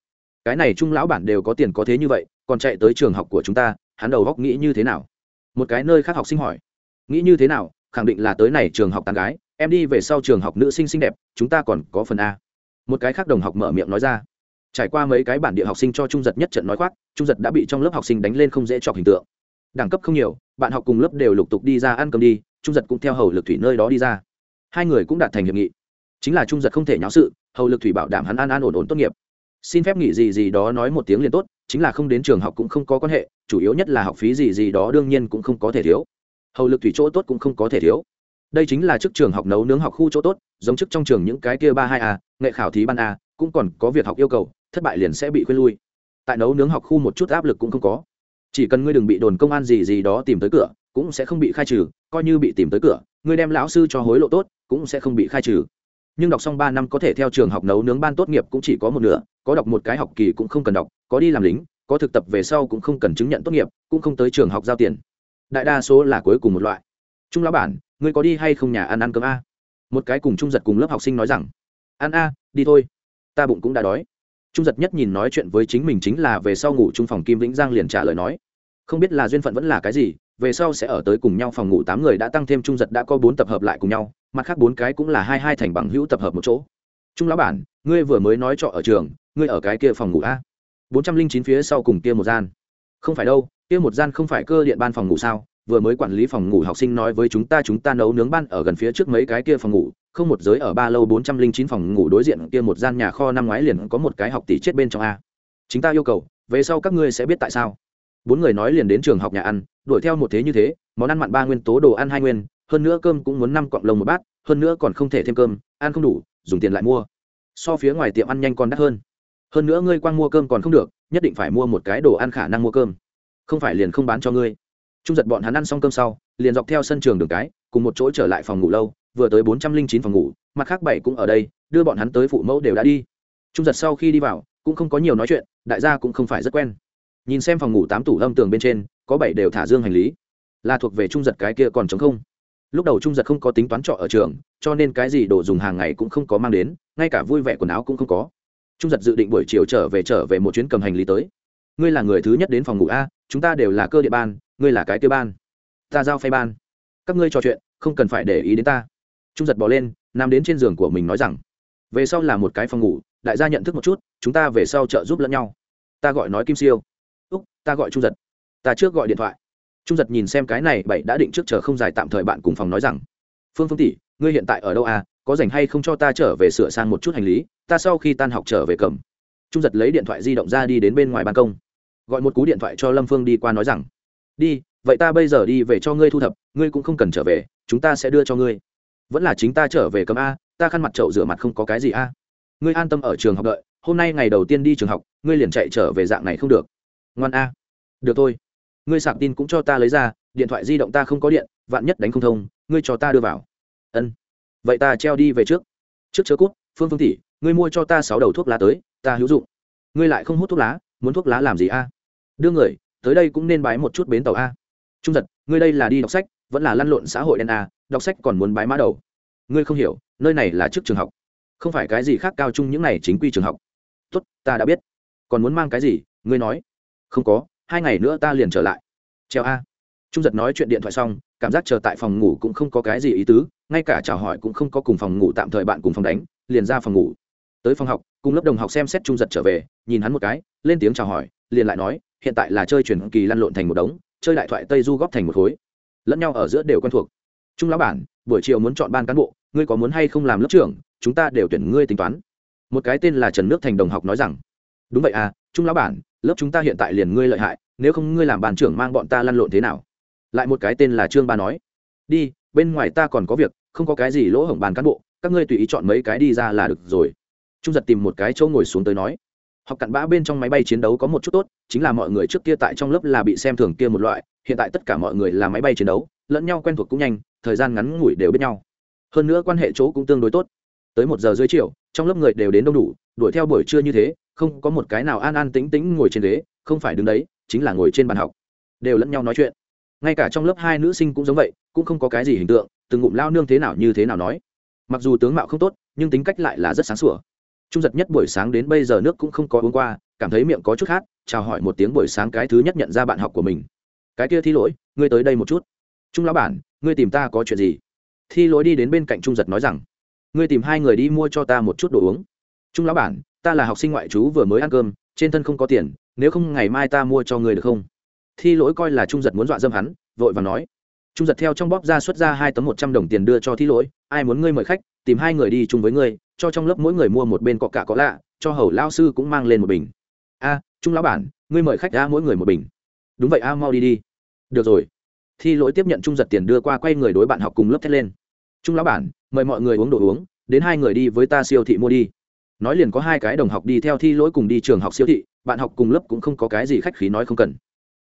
cái này trung lão bản đều có tiền có thế như vậy, còn chạy tới trường học của chúng ta, hắn đầu góc nghĩ như thế nào? Một cái nơi khác học sinh hỏi, nghĩ như thế nào, khẳng định là tới này trường học tán gái, em đi về sau trường học nữ sinh xinh đẹp, chúng ta còn có phần a. Một cái khác đồng học mở miệng nói ra, trải qua mấy cái bản địa học sinh cho trung giật nhất trận nói khoác, trung giật đã bị trong lớp học sinh đánh lên không dễ chọc hình tượng. Đẳng cấp không nhiều, bạn học cùng lớp đều lục tục đi ra ăn cơm đi trung giật cũng theo hầu lực thủy nơi đó đi ra. Hai người cũng đạt thành hiệp nghị. Chính là trung giật không thể nháo sự, hầu lực thủy bảo đảm hắn an an ổn ổn tốt nghiệp. Xin phép nghỉ gì gì đó nói một tiếng liền tốt, chính là không đến trường học cũng không có quan hệ, chủ yếu nhất là học phí gì gì đó đương nhiên cũng không có thể thiếu. Hầu lực thủy chỗ tốt cũng không có thể thiếu. Đây chính là chức trường học nấu nướng học khu chỗ tốt, giống chức trong trường những cái kia ba hai a, nghệ khảo thí ban a, cũng còn có việc học yêu cầu, thất bại liền sẽ bị khuyên lui. Tại nấu nướng học khu một chút áp lực cũng không có. Chỉ cần ngươi đừng bị đồn công an gì gì đó tìm tới cửa cũng sẽ không bị khai trừ, coi như bị tìm tới cửa, ngươi đem lão sư cho hối lộ tốt, cũng sẽ không bị khai trừ. Nhưng đọc xong ba năm có thể theo trường học nấu nướng ban tốt nghiệp cũng chỉ có một nửa, có đọc một cái học kỳ cũng không cần đọc, có đi làm lính, có thực tập về sau cũng không cần chứng nhận tốt nghiệp, cũng không tới trường học giao tiền. Đại đa số là cuối cùng một loại. Trung lão bản, ngươi có đi hay không nhà ăn ăn cơm a? Một cái cùng trung giật cùng lớp học sinh nói rằng, ăn a, đi thôi. Ta bụng cũng đã đói. Trung giật nhất nhìn nói chuyện với chính mình chính là về sau ngủ chung phòng kim vĩnh giang liền trả lời nói, không biết là duyên phận vẫn là cái gì về sau sẽ ở tới cùng nhau phòng ngủ tám người đã tăng thêm trung giật đã có bốn tập hợp lại cùng nhau, mặt khác bốn cái cũng là hai hai thành bằng hữu tập hợp một chỗ. Trung lão bản, ngươi vừa mới nói trọ ở trường, ngươi ở cái kia phòng ngủ a? Bốn trăm linh chín phía sau cùng kia một gian. Không phải đâu, kia một gian không phải cơ điện ban phòng ngủ sao? Vừa mới quản lý phòng ngủ học sinh nói với chúng ta chúng ta nấu nướng ban ở gần phía trước mấy cái kia phòng ngủ, không một giới ở ba lâu bốn trăm linh chín phòng ngủ đối diện kia một gian nhà kho năm ngoái liền có một cái học tỷ chết bên trong a. Chính ta yêu cầu, về sau các ngươi sẽ biết tại sao bốn người nói liền đến trường học nhà ăn, đuổi theo một thế như thế, món ăn mặn ba nguyên, tố đồ ăn hai nguyên, hơn nữa cơm cũng muốn năm cọng lồng một bát, hơn nữa còn không thể thêm cơm, ăn không đủ, dùng tiền lại mua. So phía ngoài tiệm ăn nhanh còn đắt hơn. Hơn nữa ngươi quang mua cơm còn không được, nhất định phải mua một cái đồ ăn khả năng mua cơm. Không phải liền không bán cho ngươi. Trung giật bọn hắn ăn xong cơm sau, liền dọc theo sân trường đường cái, cùng một chỗ trở lại phòng ngủ lâu, vừa tới bốn trăm linh chín phòng ngủ, mặt khác bảy cũng ở đây, đưa bọn hắn tới phụ mẫu đều đã đi. Trung giật sau khi đi vào, cũng không có nhiều nói chuyện, đại gia cũng không phải rất quen nhìn xem phòng ngủ tám tủ âm tường bên trên, có bảy đều thả dương hành lý. Là thuộc về trung giật cái kia còn chống không. Lúc đầu trung giật không có tính toán trọ ở trường, cho nên cái gì đồ dùng hàng ngày cũng không có mang đến, ngay cả vui vẻ quần áo cũng không có. Trung giật dự định buổi chiều trở về trở về một chuyến cầm hành lý tới. Ngươi là người thứ nhất đến phòng ngủ a, chúng ta đều là cơ địa ban, ngươi là cái kia ban. Ta giao phay ban. Các ngươi trò chuyện, không cần phải để ý đến ta. Trung giật bỏ lên, nằm đến trên giường của mình nói rằng, về sau là một cái phòng ngủ, đại gia nhận thức một chút, chúng ta về sau trợ giúp lẫn nhau. Ta gọi nói kim siêu úc, ta gọi trung giật. Ta trước gọi điện thoại. Trung giật nhìn xem cái này bảy đã định trước chờ không dài tạm thời bạn cùng phòng nói rằng, phương phương tỷ, ngươi hiện tại ở đâu à? Có rảnh hay không cho ta trở về sửa sang một chút hành lý? Ta sau khi tan học trở về cầm. Trung giật lấy điện thoại di động ra đi đến bên ngoài ban công. Gọi một cú điện thoại cho lâm phương đi qua nói rằng, đi, vậy ta bây giờ đi về cho ngươi thu thập, ngươi cũng không cần trở về, chúng ta sẽ đưa cho ngươi. Vẫn là chính ta trở về cầm a, ta khăn mặt trậu rửa mặt không có cái gì a. Ngươi an tâm ở trường học đợi, hôm nay ngày đầu tiên đi trường học, ngươi liền chạy trở về dạng này không được ngoan a. Được thôi. Ngươi sạc tin cũng cho ta lấy ra, điện thoại di động ta không có điện, vạn nhất đánh không thông, ngươi cho ta đưa vào. Ân. Vậy ta treo đi về trước. Trước chớ cút, phương phương tỷ, ngươi mua cho ta sáu đầu thuốc lá tới, ta hữu dụng. Ngươi lại không hút thuốc lá, muốn thuốc lá làm gì a? Đưa người, tới đây cũng nên bái một chút bến tàu a. Trung giật, ngươi đây là đi đọc sách, vẫn là lăn lộn xã hội đen a, đọc sách còn muốn bái mã đầu. Ngươi không hiểu, nơi này là trước trường học. Không phải cái gì khác cao chung những này chính quy trường học. Tốt, ta đã biết. Còn muốn mang cái gì, ngươi nói không có, hai ngày nữa ta liền trở lại. Treo a. Trung giật nói chuyện điện thoại xong, cảm giác chờ tại phòng ngủ cũng không có cái gì ý tứ, ngay cả chào hỏi cũng không có cùng phòng ngủ tạm thời bạn cùng phòng đánh, liền ra phòng ngủ. Tới phòng học, cùng lớp đồng học xem xét trung giật trở về, nhìn hắn một cái, lên tiếng chào hỏi, liền lại nói, hiện tại là chơi chuyển kỳ lăn lộn thành một đống, chơi đại thoại tây du góp thành một khối. Lẫn nhau ở giữa đều quen thuộc. Trung lão bản, buổi chiều muốn chọn ban cán bộ, ngươi có muốn hay không làm lớp trưởng, chúng ta đều tuyển ngươi tính toán. Một cái tên là trần nước thành đồng học nói rằng, đúng vậy à trung lão bản, lớp chúng ta hiện tại liền ngươi lợi hại, nếu không ngươi làm bàn trưởng mang bọn ta lăn lộn thế nào? Lại một cái tên là trương ba nói. Đi, bên ngoài ta còn có việc, không có cái gì lỗ hổng bàn cán bộ, các ngươi tùy ý chọn mấy cái đi ra là được rồi. Trung giật tìm một cái chỗ ngồi xuống tới nói. Học cặn bã bên trong máy bay chiến đấu có một chút tốt, chính là mọi người trước kia tại trong lớp là bị xem thường kia một loại, hiện tại tất cả mọi người là máy bay chiến đấu, lẫn nhau quen thuộc cũng nhanh, thời gian ngắn ngủi đều biết nhau. Hơn nữa quan hệ chỗ cũng tương đối tốt. Tới một giờ dưới chiều, trong lớp người đều đến đông đủ, đuổi theo buổi trưa như thế không có một cái nào an an tĩnh tĩnh ngồi trên ghế, không phải đứng đấy, chính là ngồi trên bàn học. Đều lẫn nhau nói chuyện. Ngay cả trong lớp hai nữ sinh cũng giống vậy, cũng không có cái gì hình tượng, từng ngụm lao nương thế nào như thế nào nói. Mặc dù tướng mạo không tốt, nhưng tính cách lại là rất sáng sủa. Trung giật nhất buổi sáng đến bây giờ nước cũng không có uống qua, cảm thấy miệng có chút khát, chào hỏi một tiếng buổi sáng cái thứ nhất nhận ra bạn học của mình. Cái kia thi lỗi, ngươi tới đây một chút. Trung lão bản, ngươi tìm ta có chuyện gì? Thi lỗi đi đến bên cạnh trung giật nói rằng, ngươi tìm hai người đi mua cho ta một chút đồ uống. Trung lão bản ta là học sinh ngoại trú vừa mới ăn cơm, trên thân không có tiền, nếu không ngày mai ta mua cho người được không? Thi lỗi coi là trung giật muốn dọa dâm hắn, vội và nói. Trung giật theo trong bóp ra xuất ra hai tấm một trăm đồng tiền đưa cho thi lỗi, ai muốn ngươi mời khách, tìm hai người đi chung với ngươi, cho trong lớp mỗi người mua một bên cọ cả có lạ, cho hầu lao sư cũng mang lên một bình. A, trung lão bản, ngươi mời khách ra mỗi người một bình. Đúng vậy a, mau đi đi. Được rồi. Thi lỗi tiếp nhận trung giật tiền đưa qua quay người đối bạn học cùng lớp thét lên. Trung lão bản, mời mọi người uống đồ uống, đến hai người đi với ta siêu thị mua đi nói liền có hai cái đồng học đi theo thi lỗi cùng đi trường học siêu thị, bạn học cùng lớp cũng không có cái gì khách khí nói không cần.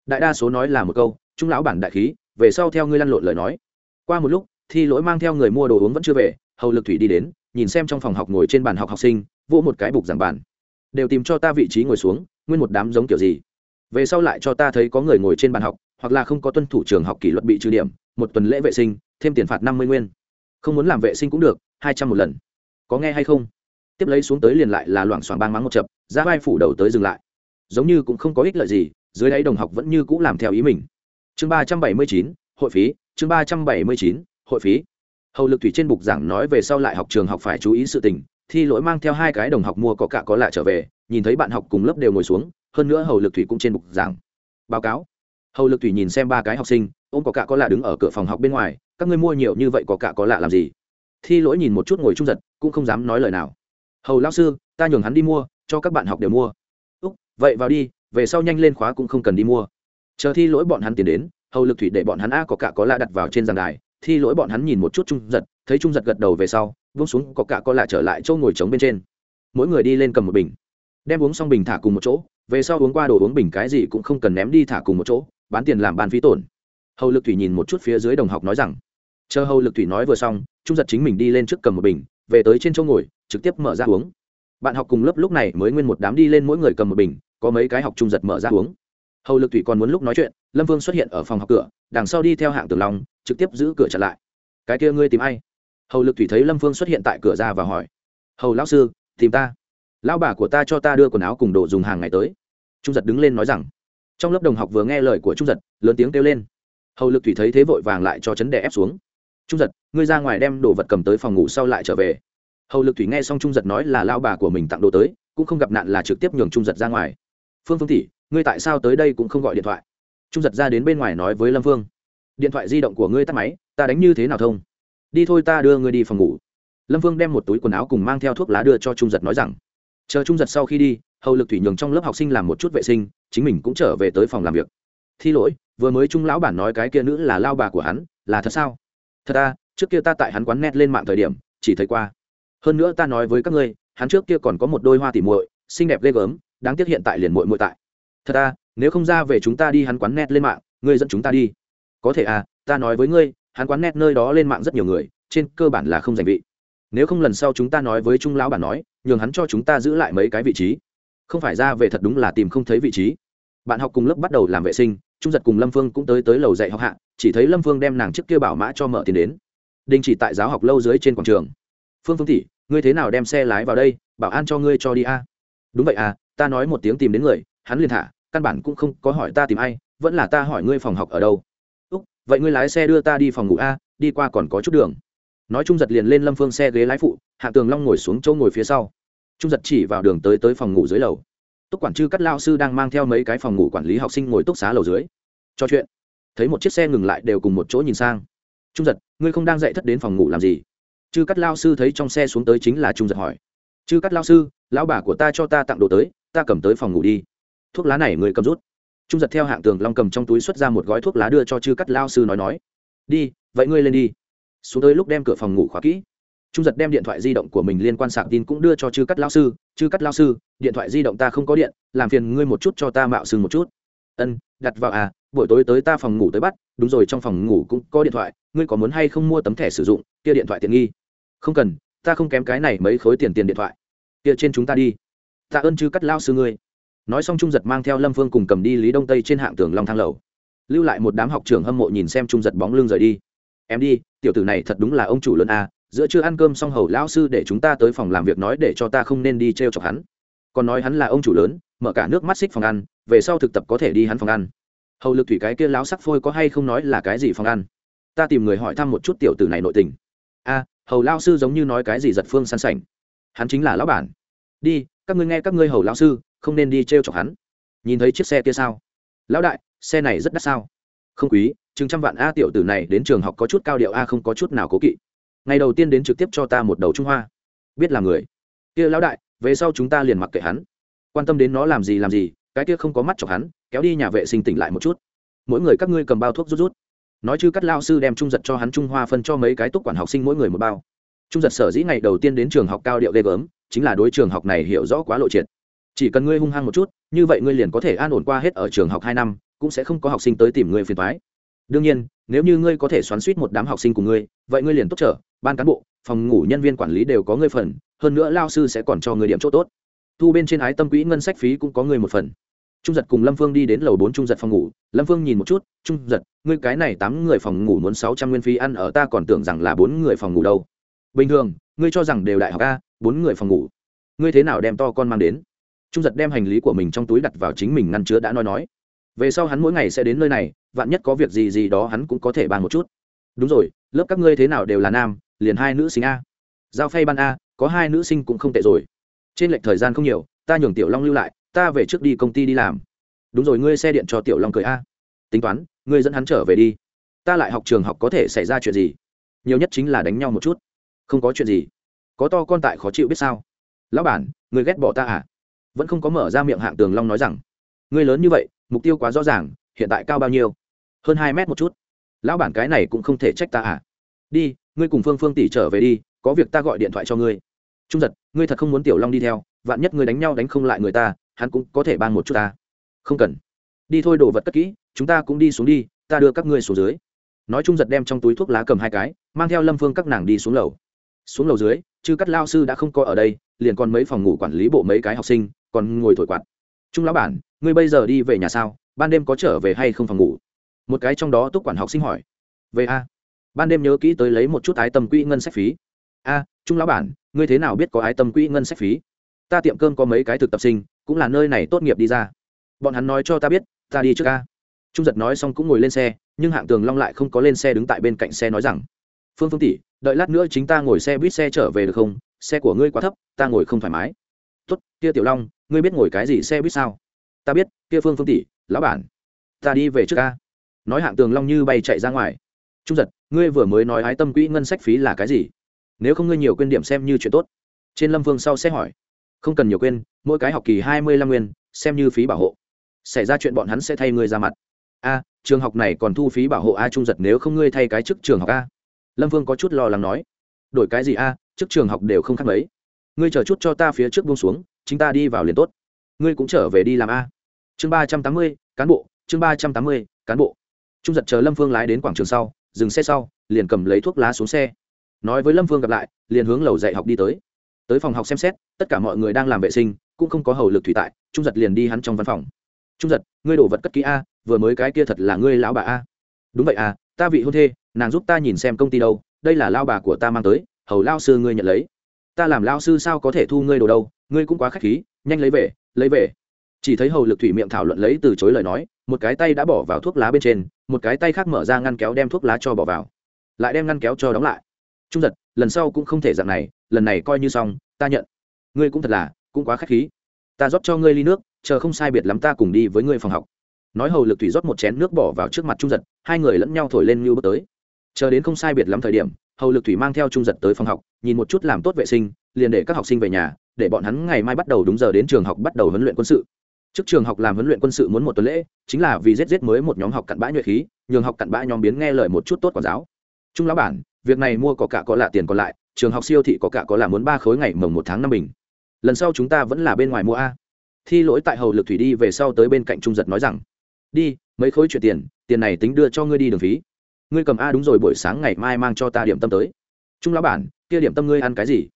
Đại đa số nói là một câu, trung lão bản đại khí, về sau theo ngươi lăn lộn lời nói. Qua một lúc, thi lỗi mang theo người mua đồ uống vẫn chưa về, hầu lực thủy đi đến, nhìn xem trong phòng học ngồi trên bàn học học sinh, vỗ một cái bục giảng bàn. Đều tìm cho ta vị trí ngồi xuống, nguyên một đám giống kiểu gì? Về sau lại cho ta thấy có người ngồi trên bàn học, hoặc là không có tuân thủ trường học kỷ luật bị trừ điểm, một tuần lễ vệ sinh, thêm tiền phạt năm mươi nguyên. Không muốn làm vệ sinh cũng được, hai trăm một lần. Có nghe hay không? Tiếp lấy xuống tới liền lại là loảng xoảng bang mắng một chập, ra vai phủ đầu tới dừng lại. Giống như cũng không có ích lợi gì, dưới đáy đồng học vẫn như cũng làm theo ý mình. Chương ba trăm bảy mươi chín, hội phí, chương ba trăm bảy mươi chín, hội phí. Hầu lực thủy trên bục giảng nói về sau lại học trường học phải chú ý sự tình, thi lỗi mang theo hai cái đồng học mua có cả có lạ trở về, nhìn thấy bạn học cùng lớp đều ngồi xuống, hơn nữa hầu lực thủy cũng trên bục giảng. Báo cáo. Hầu lực thủy nhìn xem ba cái học sinh, ôm có cả có lạ đứng ở cửa phòng học bên ngoài, các ngươi mua nhiều như vậy có cả có lạ làm gì? Thi lỗi nhìn một chút ngồi trung giật, cũng không dám nói lời nào hầu lao sư, ta nhường hắn đi mua, cho các bạn học đều mua. Úc, vậy vào đi, về sau nhanh lên khóa cũng không cần đi mua. Chờ thi lỗi bọn hắn tiến đến, hầu lực thủy để bọn hắn a có cả có lạ đặt vào trên giàn đài, thi lỗi bọn hắn nhìn một chút trung giật, thấy trung giật gật đầu về sau vung xuống có cả có lạ trở lại chỗ ngồi trống bên trên. Mỗi người đi lên cầm một bình, đem uống xong bình thả cùng một chỗ, về sau uống qua đồ uống bình cái gì cũng không cần ném đi thả cùng một chỗ, bán tiền làm bàn phí tổn. Hầu lực thủy nhìn một chút phía dưới đồng học nói rằng, chờ hầu lực thủy nói vừa xong, trung giật chính mình đi lên trước cầm một bình, về tới trên chỗ ngồi trực tiếp mở ra uống. Bạn học cùng lớp lúc này mới nguyên một đám đi lên mỗi người cầm một bình, có mấy cái học trung giật mở ra uống. Hầu lực thủy còn muốn lúc nói chuyện, lâm vương xuất hiện ở phòng học cửa, đằng sau đi theo hạng tường long, trực tiếp giữ cửa chặn lại. Cái kia ngươi tìm ai? Hầu lực thủy thấy lâm vương xuất hiện tại cửa ra và hỏi. Hầu lão sư, tìm ta. Lão bà của ta cho ta đưa quần áo cùng đồ dùng hàng ngày tới. Trung giật đứng lên nói rằng. Trong lớp đồng học vừa nghe lời của trung giật, lớn tiếng kêu lên. Hầu lực thủy thấy thế vội vàng lại cho chấn đè ép xuống. Trung giật, ngươi ra ngoài đem đồ vật cầm tới phòng ngủ sau lại trở về hầu lực thủy nghe xong trung giật nói là lao bà của mình tặng đồ tới, cũng không gặp nạn là trực tiếp nhường trung giật ra ngoài. Phương phương tỷ, ngươi tại sao tới đây cũng không gọi điện thoại? Trung giật ra đến bên ngoài nói với lâm phương. Điện thoại di động của ngươi tắt máy, ta đánh như thế nào thông? Đi thôi ta đưa ngươi đi phòng ngủ. Lâm phương đem một túi quần áo cùng mang theo thuốc lá đưa cho trung giật nói rằng, chờ trung giật sau khi đi, hầu lực thủy nhường trong lớp học sinh làm một chút vệ sinh, chính mình cũng trở về tới phòng làm việc. Thi lỗi, vừa mới trung lão bản nói cái kia nữ là lao bà của hắn, là thật sao? Thật ta trước kia ta tại hắn quán net lên mạng thời điểm, chỉ thấy qua hơn nữa ta nói với các ngươi, hắn trước kia còn có một đôi hoa tỉ muội, xinh đẹp ghê gớm, đáng tiếc hiện tại liền muội muội tại. Thật à nếu không ra về chúng ta đi hắn quán net lên mạng, ngươi dẫn chúng ta đi. Có thể à ta nói với ngươi, hắn quán net nơi đó lên mạng rất nhiều người, trên cơ bản là không giành vị. Nếu không lần sau chúng ta nói với trung lão bản nói, nhường hắn cho chúng ta giữ lại mấy cái vị trí. Không phải ra về thật đúng là tìm không thấy vị trí. Bạn học cùng lớp bắt đầu làm vệ sinh, trung giật cùng lâm phương cũng tới tới lầu dạy học hạ, chỉ thấy lâm phương đem nàng trước kia bảo mã cho mở tiền đến. Đình chỉ tại giáo học lâu dưới trên quảng trường phương phương tỷ, ngươi thế nào đem xe lái vào đây, bảo an cho ngươi cho đi a? Đúng vậy à ta nói một tiếng tìm đến người, hắn liền thả, căn bản cũng không có hỏi ta tìm ai, vẫn là ta hỏi ngươi phòng học ở đâu. Úc, vậy ngươi lái xe đưa ta đi phòng ngủ a, đi qua còn có chút đường. Nói trung giật liền lên lâm phương xe ghế lái phụ, hạ tường long ngồi xuống chỗ ngồi phía sau. Trung giật chỉ vào đường tới tới phòng ngủ dưới lầu. Túc quản chư cắt lao sư đang mang theo mấy cái phòng ngủ quản lý học sinh ngồi túc xá lầu dưới. Cho chuyện. Thấy một chiếc xe ngừng lại đều cùng một chỗ nhìn sang. Trung giật, ngươi không đang dậy thất đến phòng ngủ làm gì? Chư cắt lao sư thấy trong xe xuống tới chính là trung giật hỏi, chư cắt lao sư, lão bà của ta cho ta tặng đồ tới, ta cầm tới phòng ngủ đi. Thuốc lá này người cầm rút. Trung giật theo hạng tường long cầm trong túi xuất ra một gói thuốc lá đưa cho chư cắt lao sư nói nói, đi, vậy ngươi lên đi. Xuống tới lúc đem cửa phòng ngủ khóa kỹ, trung giật đem điện thoại di động của mình liên quan sạc tin cũng đưa cho chư cắt lao sư, chư cắt lao sư, điện thoại di động ta không có điện, làm phiền ngươi một chút cho ta mạo sừng một chút. Ân, đặt vào à buổi tối tới ta phòng ngủ tới bắt, đúng rồi trong phòng ngủ cũng có điện thoại, ngươi có muốn hay không mua tấm thẻ sử dụng, kia điện thoại tiện nghi không cần, ta không kém cái này mấy khối tiền tiền điện thoại. Kia trên chúng ta đi. Tạ ơn chư cắt lao sư ngươi. Nói xong trung giật mang theo lâm phương cùng cầm đi lý đông tây trên hạng tường long thang lầu. Lưu lại một đám học trưởng hâm mộ nhìn xem trung giật bóng lưng rời đi. Em đi, tiểu tử này thật đúng là ông chủ lớn à giữa chưa ăn cơm xong hầu lão sư để chúng ta tới phòng làm việc nói để cho ta không nên đi t r e o chọc hắn. Còn nói hắn là ông chủ lớn, mở cả nước mắt xích phòng ăn, về sau thực tập có thể đi hắn phòng ăn. Hầu lực thủy cái kia láo sắc phôi có hay không nói là cái gì phòng ăn? Ta tìm người hỏi thăm một chút tiểu tử này nội tình. A hầu lao sư giống như nói cái gì giật phương san sảnh. Hắn chính là lão bản. Đi, các ngươi nghe các ngươi hầu lao sư, không nên đi t r e o chọc hắn. Nhìn thấy chiếc xe kia sao? Lão đại, xe này rất đắt sao? Không quý, chừng trăm vạn a tiểu tử này đến trường học có chút cao điệu a không có chút nào cố kỵ. Ngày đầu tiên đến trực tiếp cho ta một đầu trung hoa. Biết là người. Kia lão đại, về sau chúng ta liền mặc kệ hắn. Quan tâm đến nó làm gì làm gì, cái kia không có mắt chọc hắn, kéo đi nhà vệ sinh tỉnh lại một chút. Mỗi người các ngươi cầm bao thuốc rút rút nói chứ các lao sư đem trung giật cho hắn trung hoa phân cho mấy cái túc quản học sinh mỗi người một bao. Trung giật sở dĩ ngày đầu tiên đến trường học cao điệu ghê gớm, chính là đối trường học này hiểu rõ quá lộ triệt. Chỉ cần ngươi hung hăng một chút, như vậy ngươi liền có thể an ổn qua hết ở trường học hai năm, cũng sẽ không có học sinh tới tìm ngươi phiền thoái đương nhiên, nếu như ngươi có thể xoắn suýt một đám học sinh của ngươi, vậy ngươi liền tốt trở, ban cán bộ, phòng ngủ nhân viên quản lý đều có ngươi phần, hơn nữa lao sư sẽ còn cho ngươi điểm chỗ tốt. Thu bên trên ái tâm quỹ ngân sách phí cũng có ngươi một phần trung giật cùng lâm phương đi đến lầu bốn trung giật phòng ngủ. Lâm phương nhìn một chút, trung giật, ngươi cái này tám người phòng ngủ muốn sáu trăm nguyên phí ăn ở ta còn tưởng rằng là bốn người phòng ngủ đâu. Bình thường, ngươi cho rằng đều đại học a, bốn người phòng ngủ. Ngươi thế nào đem to con mang đến? Trung giật đem hành lý của mình trong túi đặt vào chính mình ngăn chứa đã nói nói. Về sau hắn mỗi ngày sẽ đến nơi này, vạn nhất có việc gì gì đó hắn cũng có thể bàn một chút. Đúng rồi, lớp các ngươi thế nào đều là nam, liền hai nữ sinh a. Giao phay ban a, có hai nữ sinh cũng không tệ rồi. Trên lệch thời gian không nhiều, ta nhường tiểu long lưu lại ta về trước đi công ty đi làm. Đúng rồi, ngươi xe điện cho tiểu long cười a. Tính toán, ngươi dẫn hắn trở về đi. Ta lại học trường học có thể xảy ra chuyện gì? Nhiều nhất chính là đánh nhau một chút. Không có chuyện gì. Có to con tại khó chịu biết sao? Lão bản, ngươi ghét bỏ ta à? Vẫn không có mở ra miệng hạng tường long nói rằng, ngươi lớn như vậy, mục tiêu quá rõ ràng, hiện tại cao bao nhiêu? Hơn hai mét một chút. Lão bản cái này cũng không thể trách ta à? Đi, ngươi cùng phương phương tỷ trở về đi, có việc ta gọi điện thoại cho ngươi. Trung giật, ngươi thật không muốn tiểu long đi theo, vạn nhất ngươi đánh nhau đánh không lại người ta hắn cũng có thể ban một chút ta. Không cần. Đi thôi, đồ vật cất kỹ, chúng ta cũng đi xuống đi, ta đưa các ngươi xuống dưới. Nói chung giật đem trong túi thuốc lá cầm hai cái, mang theo lâm phương các nàng đi xuống lầu. Xuống lầu dưới chứ cắt lao sư đã không có ở đây, liền còn mấy phòng ngủ quản lý bộ mấy cái học sinh, còn ngồi thổi quạt. Trung lão bản, ngươi bây giờ đi về nhà sao? Ban đêm có trở về hay không phòng ngủ? Một cái trong đó túc quản học sinh hỏi. Về a. Ban đêm nhớ kỹ tới lấy một chút ái tâm quỹ ngân sách phí. A, trung lão bản, ngươi thế nào biết có ái tâm quỹ ngân sách phí? Ta tiệm cơm có mấy cái thực tập sinh cũng là nơi này tốt nghiệp đi ra. Bọn hắn nói cho ta biết, ta đi trước ca. Trung giật nói xong cũng ngồi lên xe, nhưng hạng tường long lại không có lên xe đứng tại bên cạnh xe nói rằng, phương phương tỷ, đợi lát nữa chính ta ngồi xe buýt xe trở về được không? Xe của ngươi quá thấp, ta ngồi không thoải mái. Tốt, kia tiểu long, ngươi biết ngồi cái gì xe buýt sao? Ta biết, kia phương phương tỷ, lão bản. Ta đi về trước ca. Nói hạng tường long như bay chạy ra ngoài. Trung giật, ngươi vừa mới nói ái tâm quỹ ngân sách phí là cái gì? Nếu không ngươi nhiều quên điểm xem như chuyện tốt. Trên lâm phương sau sẽ hỏi. Không cần nhiều quên mỗi cái học kỳ hai mươi lăm nguyên, xem như phí bảo hộ. Xảy ra chuyện bọn hắn sẽ thay ngươi ra mặt. A, trường học này còn thu phí bảo hộ a trung giật nếu không ngươi thay cái chức trường học a. Lâm vương có chút lo lắng nói. Đổi cái gì a, chức trường học đều không khác mấy. Ngươi chờ chút cho ta phía trước buông xuống chúng ta đi vào liền tốt. Ngươi cũng trở về đi làm a. Chương ba trăm tám mươi, cán bộ, chương ba trăm tám mươi, cán bộ. Trung giật chờ lâm phương lái đến quảng trường sau, dừng xe sau, liền cầm lấy thuốc lá xuống xe. Nói với lâm phương gặp lại, liền hướng lầu dạy học đi tới tới phòng học xem xét, tất cả mọi người đang làm vệ sinh, cũng không có hầu lực thủy tại, trung giật liền đi hắn trong văn phòng. Trung giật, ngươi đổ vật cất ký a, vừa mới cái kia thật là ngươi lão bà a. Đúng vậy à ta vị hôn thê, nàng giúp ta nhìn xem công ty đâu, đây là lao bà của ta mang tới, hầu lao sư ngươi nhận lấy. Ta làm lao sư sao có thể thu ngươi đồ đâu, ngươi cũng quá k h á c h khí, nhanh lấy về lấy về. Chỉ thấy hầu lực thủy miệng thảo luận lấy từ chối lời nói, một cái tay đã bỏ vào thuốc lá bên trên, một cái tay khác mở ra ngăn kéo đem thuốc lá cho bỏ vào. Lại đem ngăn kéo cho đóng lại trung giật, lần sau cũng không thể dạng này, lần này coi như xong, ta nhận. Ngươi cũng thật là, cũng quá k h á c h khí. Ta rót cho ngươi ly nước, chờ không sai biệt lắm ta cùng đi với ngươi phòng học. Nói hầu lực thủy rót một chén nước bỏ vào trước mặt trung giật, hai người lẫn nhau thổi lên như bước tới. Chờ đến không sai biệt lắm thời điểm, hầu lực thủy mang theo trung giật tới phòng học, nhìn một chút làm tốt vệ sinh, liền để các học sinh về nhà, để bọn hắn ngày mai bắt đầu đúng giờ đến trường học bắt đầu huấn luyện quân sự. Trước trường học làm huấn luyện quân sự muốn một tuần lễ, chính là vì rết rết mới một nhóm học cặn bã nhuệ khí, nhường học cặn bã nhóm biến nghe lời một chút tốt quản giáo. Trung lão bản việc này mua có cả có lạ tiền còn lại, trường học siêu thị có cả có là muốn ba khối ngày mồng một tháng năm bình. Lần sau chúng ta vẫn là bên ngoài mua a. Thi lỗi tại hầu lực thủy đi về sau tới bên cạnh trung giật nói rằng, đi, mấy khối chuyển tiền tiền này tính đưa cho ngươi đi đường phí. Ngươi cầm a đúng rồi, buổi sáng ngày mai mang cho ta điểm tâm tới. Trung lão bản, kia điểm tâm ngươi ăn cái gì?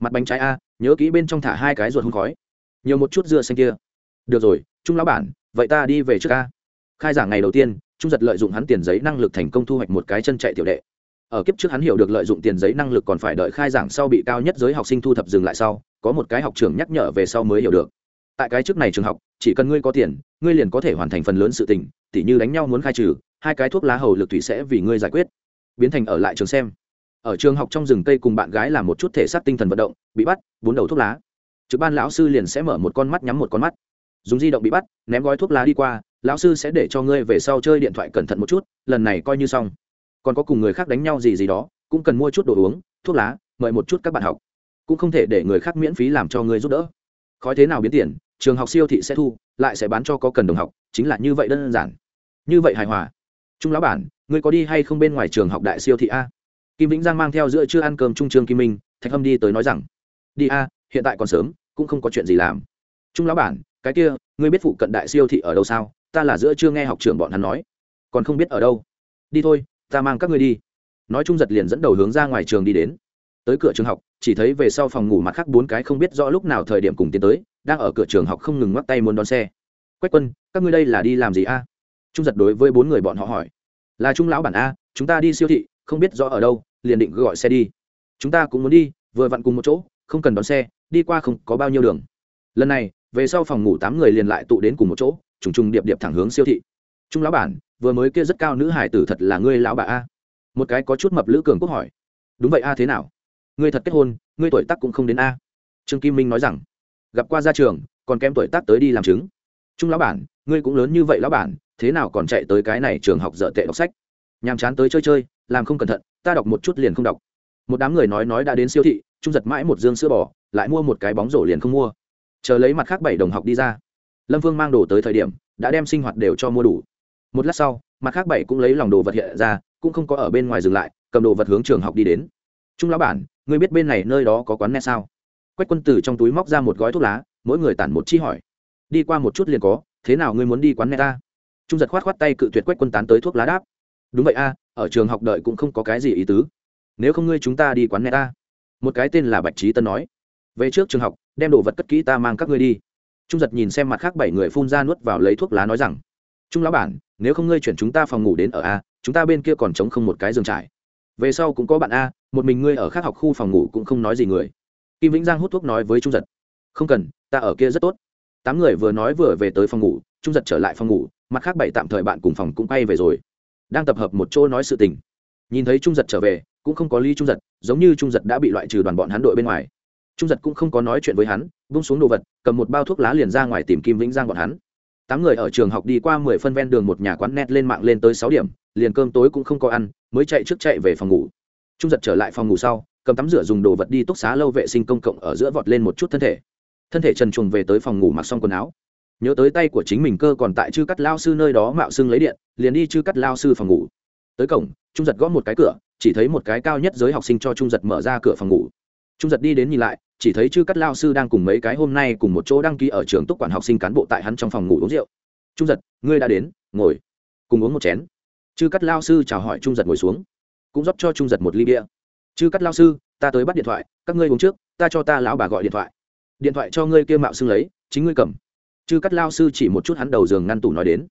Mặt bánh trái a, nhớ kỹ bên trong thả hai cái ruột hôn khói. Nhiều một chút dưa xanh kia. Được rồi, trung lão bản, vậy ta đi về trước a. Khai giảng ngày đầu tiên, trung giật lợi dụng hắn tiền giấy năng lực thành công thu hoạch một cái chân chạy tiểu đệ ở kiếp trước hắn hiểu được lợi dụng tiền giấy năng lực còn phải đợi khai giảng sau bị cao nhất giới học sinh thu thập dừng lại sau, có một cái học trường nhắc nhở về sau mới hiểu được. Tại cái trước này trường học, chỉ cần ngươi có tiền, ngươi liền có thể hoàn thành phần lớn sự tình, tỉ như đánh nhau muốn khai trừ, hai cái thuốc lá hầu lực thủy sẽ vì ngươi giải quyết. Biến thành ở lại trường xem. Ở trường học trong rừng cây cùng bạn gái làm một chút thể xác tinh thần vận động, bị bắt, bốn đầu thuốc lá. Trực ban lão sư liền sẽ mở một con mắt nhắm một con mắt. Dùng di động bị bắt, ném gói thuốc lá đi qua, lão sư sẽ để cho ngươi về sau chơi điện thoại cẩn thận một chút, lần này coi như xong còn có cùng người khác đánh nhau gì gì đó, cũng cần mua chút đồ uống, thuốc lá, mời một chút các bạn học. Cũng không thể để người khác miễn phí làm cho người giúp đỡ. Khói thế nào biến tiền, trường học siêu thị sẽ thu, lại sẽ bán cho có cần đồng học, chính là như vậy đơn giản. Như vậy hài hòa. Trung lão bản, ngươi có đi hay không bên ngoài trường học đại siêu thị a? Kim vĩnh giang mang theo giữa chưa ăn cơm trung trường kim minh, thạch hâm đi tới nói rằng, đi a, hiện tại còn sớm, cũng không có chuyện gì làm. Trung lão bản, cái kia, ngươi biết phụ cận đại siêu thị ở đâu sao? Ta là giữa chưa nghe học trưởng bọn hắn nói. Còn không biết ở đâu. Đi thôi ta mang các ngươi đi. Nói chung giật liền dẫn đầu hướng ra ngoài trường đi đến. Tới cửa trường học, chỉ thấy về sau phòng ngủ mặt khác bốn cái không biết rõ lúc nào thời điểm cùng tiến tới, đang ở cửa trường học không ngừng ngoắc tay muốn đón xe. Quách quân, các ngươi đây là đi làm gì a? Trung giật đối với bốn người bọn họ hỏi. Là trung lão bản a, chúng ta đi siêu thị, không biết rõ ở đâu, liền định gọi xe đi. Chúng ta cũng muốn đi, vừa vặn cùng một chỗ, không cần đón xe, đi qua không có bao nhiêu đường. Lần này, về sau phòng ngủ tám người liền lại tụ đến cùng một chỗ, trùng trùng điệp điệp thẳng hướng siêu thị. Trung lão bản vừa mới kia rất cao nữ hải tử thật là ngươi lão bà a. Một cái có chút mập lữ cường quốc hỏi. Đúng vậy a, thế nào? Ngươi thật kết hôn, ngươi tuổi tác cũng không đến a. Trương kim minh nói rằng. Gặp qua gia trường còn kém tuổi tác tới đi làm chứng. Trung lão bản, ngươi cũng lớn như vậy lão bản, thế nào còn chạy tới cái này trường học dở tệ đọc sách? Nhàm chán tới chơi chơi, làm không cẩn thận, ta đọc một chút liền không đọc. Một đám người nói nói đã đến siêu thị, trung giật mãi một dương sữa bò, lại mua một cái bóng rổ liền không mua. Chờ lấy mặt khác bảy đồng học đi ra. Lâm vương mang đồ tới thời điểm, đã đem sinh hoạt đều cho mua đủ một lát sau, mặt khác bảy cũng lấy lòng đồ vật hiện ra, cũng không có ở bên ngoài dừng lại, cầm đồ vật hướng trường học đi đến. Trung lão bản, ngươi biết bên này nơi đó có quán net sao? Quách quân tử trong túi móc ra một gói thuốc lá, mỗi người tản một chi hỏi. Đi qua một chút liền có, thế nào ngươi muốn đi quán net ta? Trung giật khoát khoát tay cự tuyệt quách quân tán tới thuốc lá đáp. Đúng vậy a, ở trường học đợi cũng không có cái gì ý tứ. Nếu không ngươi chúng ta đi quán net ta. Một cái tên là bạch trí tân nói. Về trước trường học, đem đồ vật cất kỹ ta mang các ngươi đi. Trung giật nhìn xem mặt khác bảy người phun ra nuốt vào lấy thuốc lá nói rằng trung lão bản, nếu không ngươi chuyển chúng ta phòng ngủ đến ở a, chúng ta bên kia còn trống không một cái giường trải. Về sau cũng có bạn a, một mình ngươi ở khác học khu phòng ngủ cũng không nói gì người. Kim vĩnh giang hút thuốc nói với trung giật, không cần, ta ở kia rất tốt. Tám người vừa nói vừa về tới phòng ngủ, trung giật trở lại phòng ngủ, mặt khác bảy tạm thời bạn cùng phòng cũng bay về rồi. Đang tập hợp một chỗ nói sự tình. Nhìn thấy trung giật trở về, cũng không có ly trung giật, giống như trung giật đã bị loại trừ đoàn bọn hắn đội bên ngoài. Trung giật cũng không có nói chuyện với hắn bung xuống đồ vật, cầm một bao thuốc lá liền ra ngoài tìm kim vĩnh giang bọn hắn tám người ở trường học đi qua mười phân ven đường một nhà quán net lên mạng lên tới sáu điểm, liền cơm tối cũng không có ăn, mới chạy trước chạy về phòng ngủ. Trung giật trở lại phòng ngủ sau, cầm tắm rửa dùng đồ vật đi túc xá lâu vệ sinh công cộng ở giữa vọt lên một chút thân thể. Thân thể trần truồng về tới phòng ngủ mặc xong quần áo. Nhớ tới tay của chính mình cơ còn tại chư cắt lao sư nơi đó mạo xưng lấy điện, liền đi chư cắt lao sư phòng ngủ. Tới cổng, trung giật gõ một cái cửa, chỉ thấy một cái cao nhất giới học sinh cho trung giật mở ra cửa phòng ngủ trung giật đi đến nhìn lại, chỉ thấy chư cắt lao sư đang cùng mấy cái hôm nay cùng một chỗ đăng ký ở trường túc quản học sinh cán bộ tại hắn trong phòng ngủ uống rượu. Trung giật, ngươi đã đến, ngồi. Cùng uống một chén. Chư cắt lao sư chào hỏi trung giật ngồi xuống. Cũng rót cho trung giật một ly bia. Chư cắt lao sư, ta tới bắt điện thoại, các ngươi uống trước, ta cho ta lão bà gọi điện thoại. Điện thoại cho ngươi kia mạo xưng lấy, chính ngươi cầm. Chư cắt lao sư chỉ một chút hắn đầu giường ngăn tủ nói đến.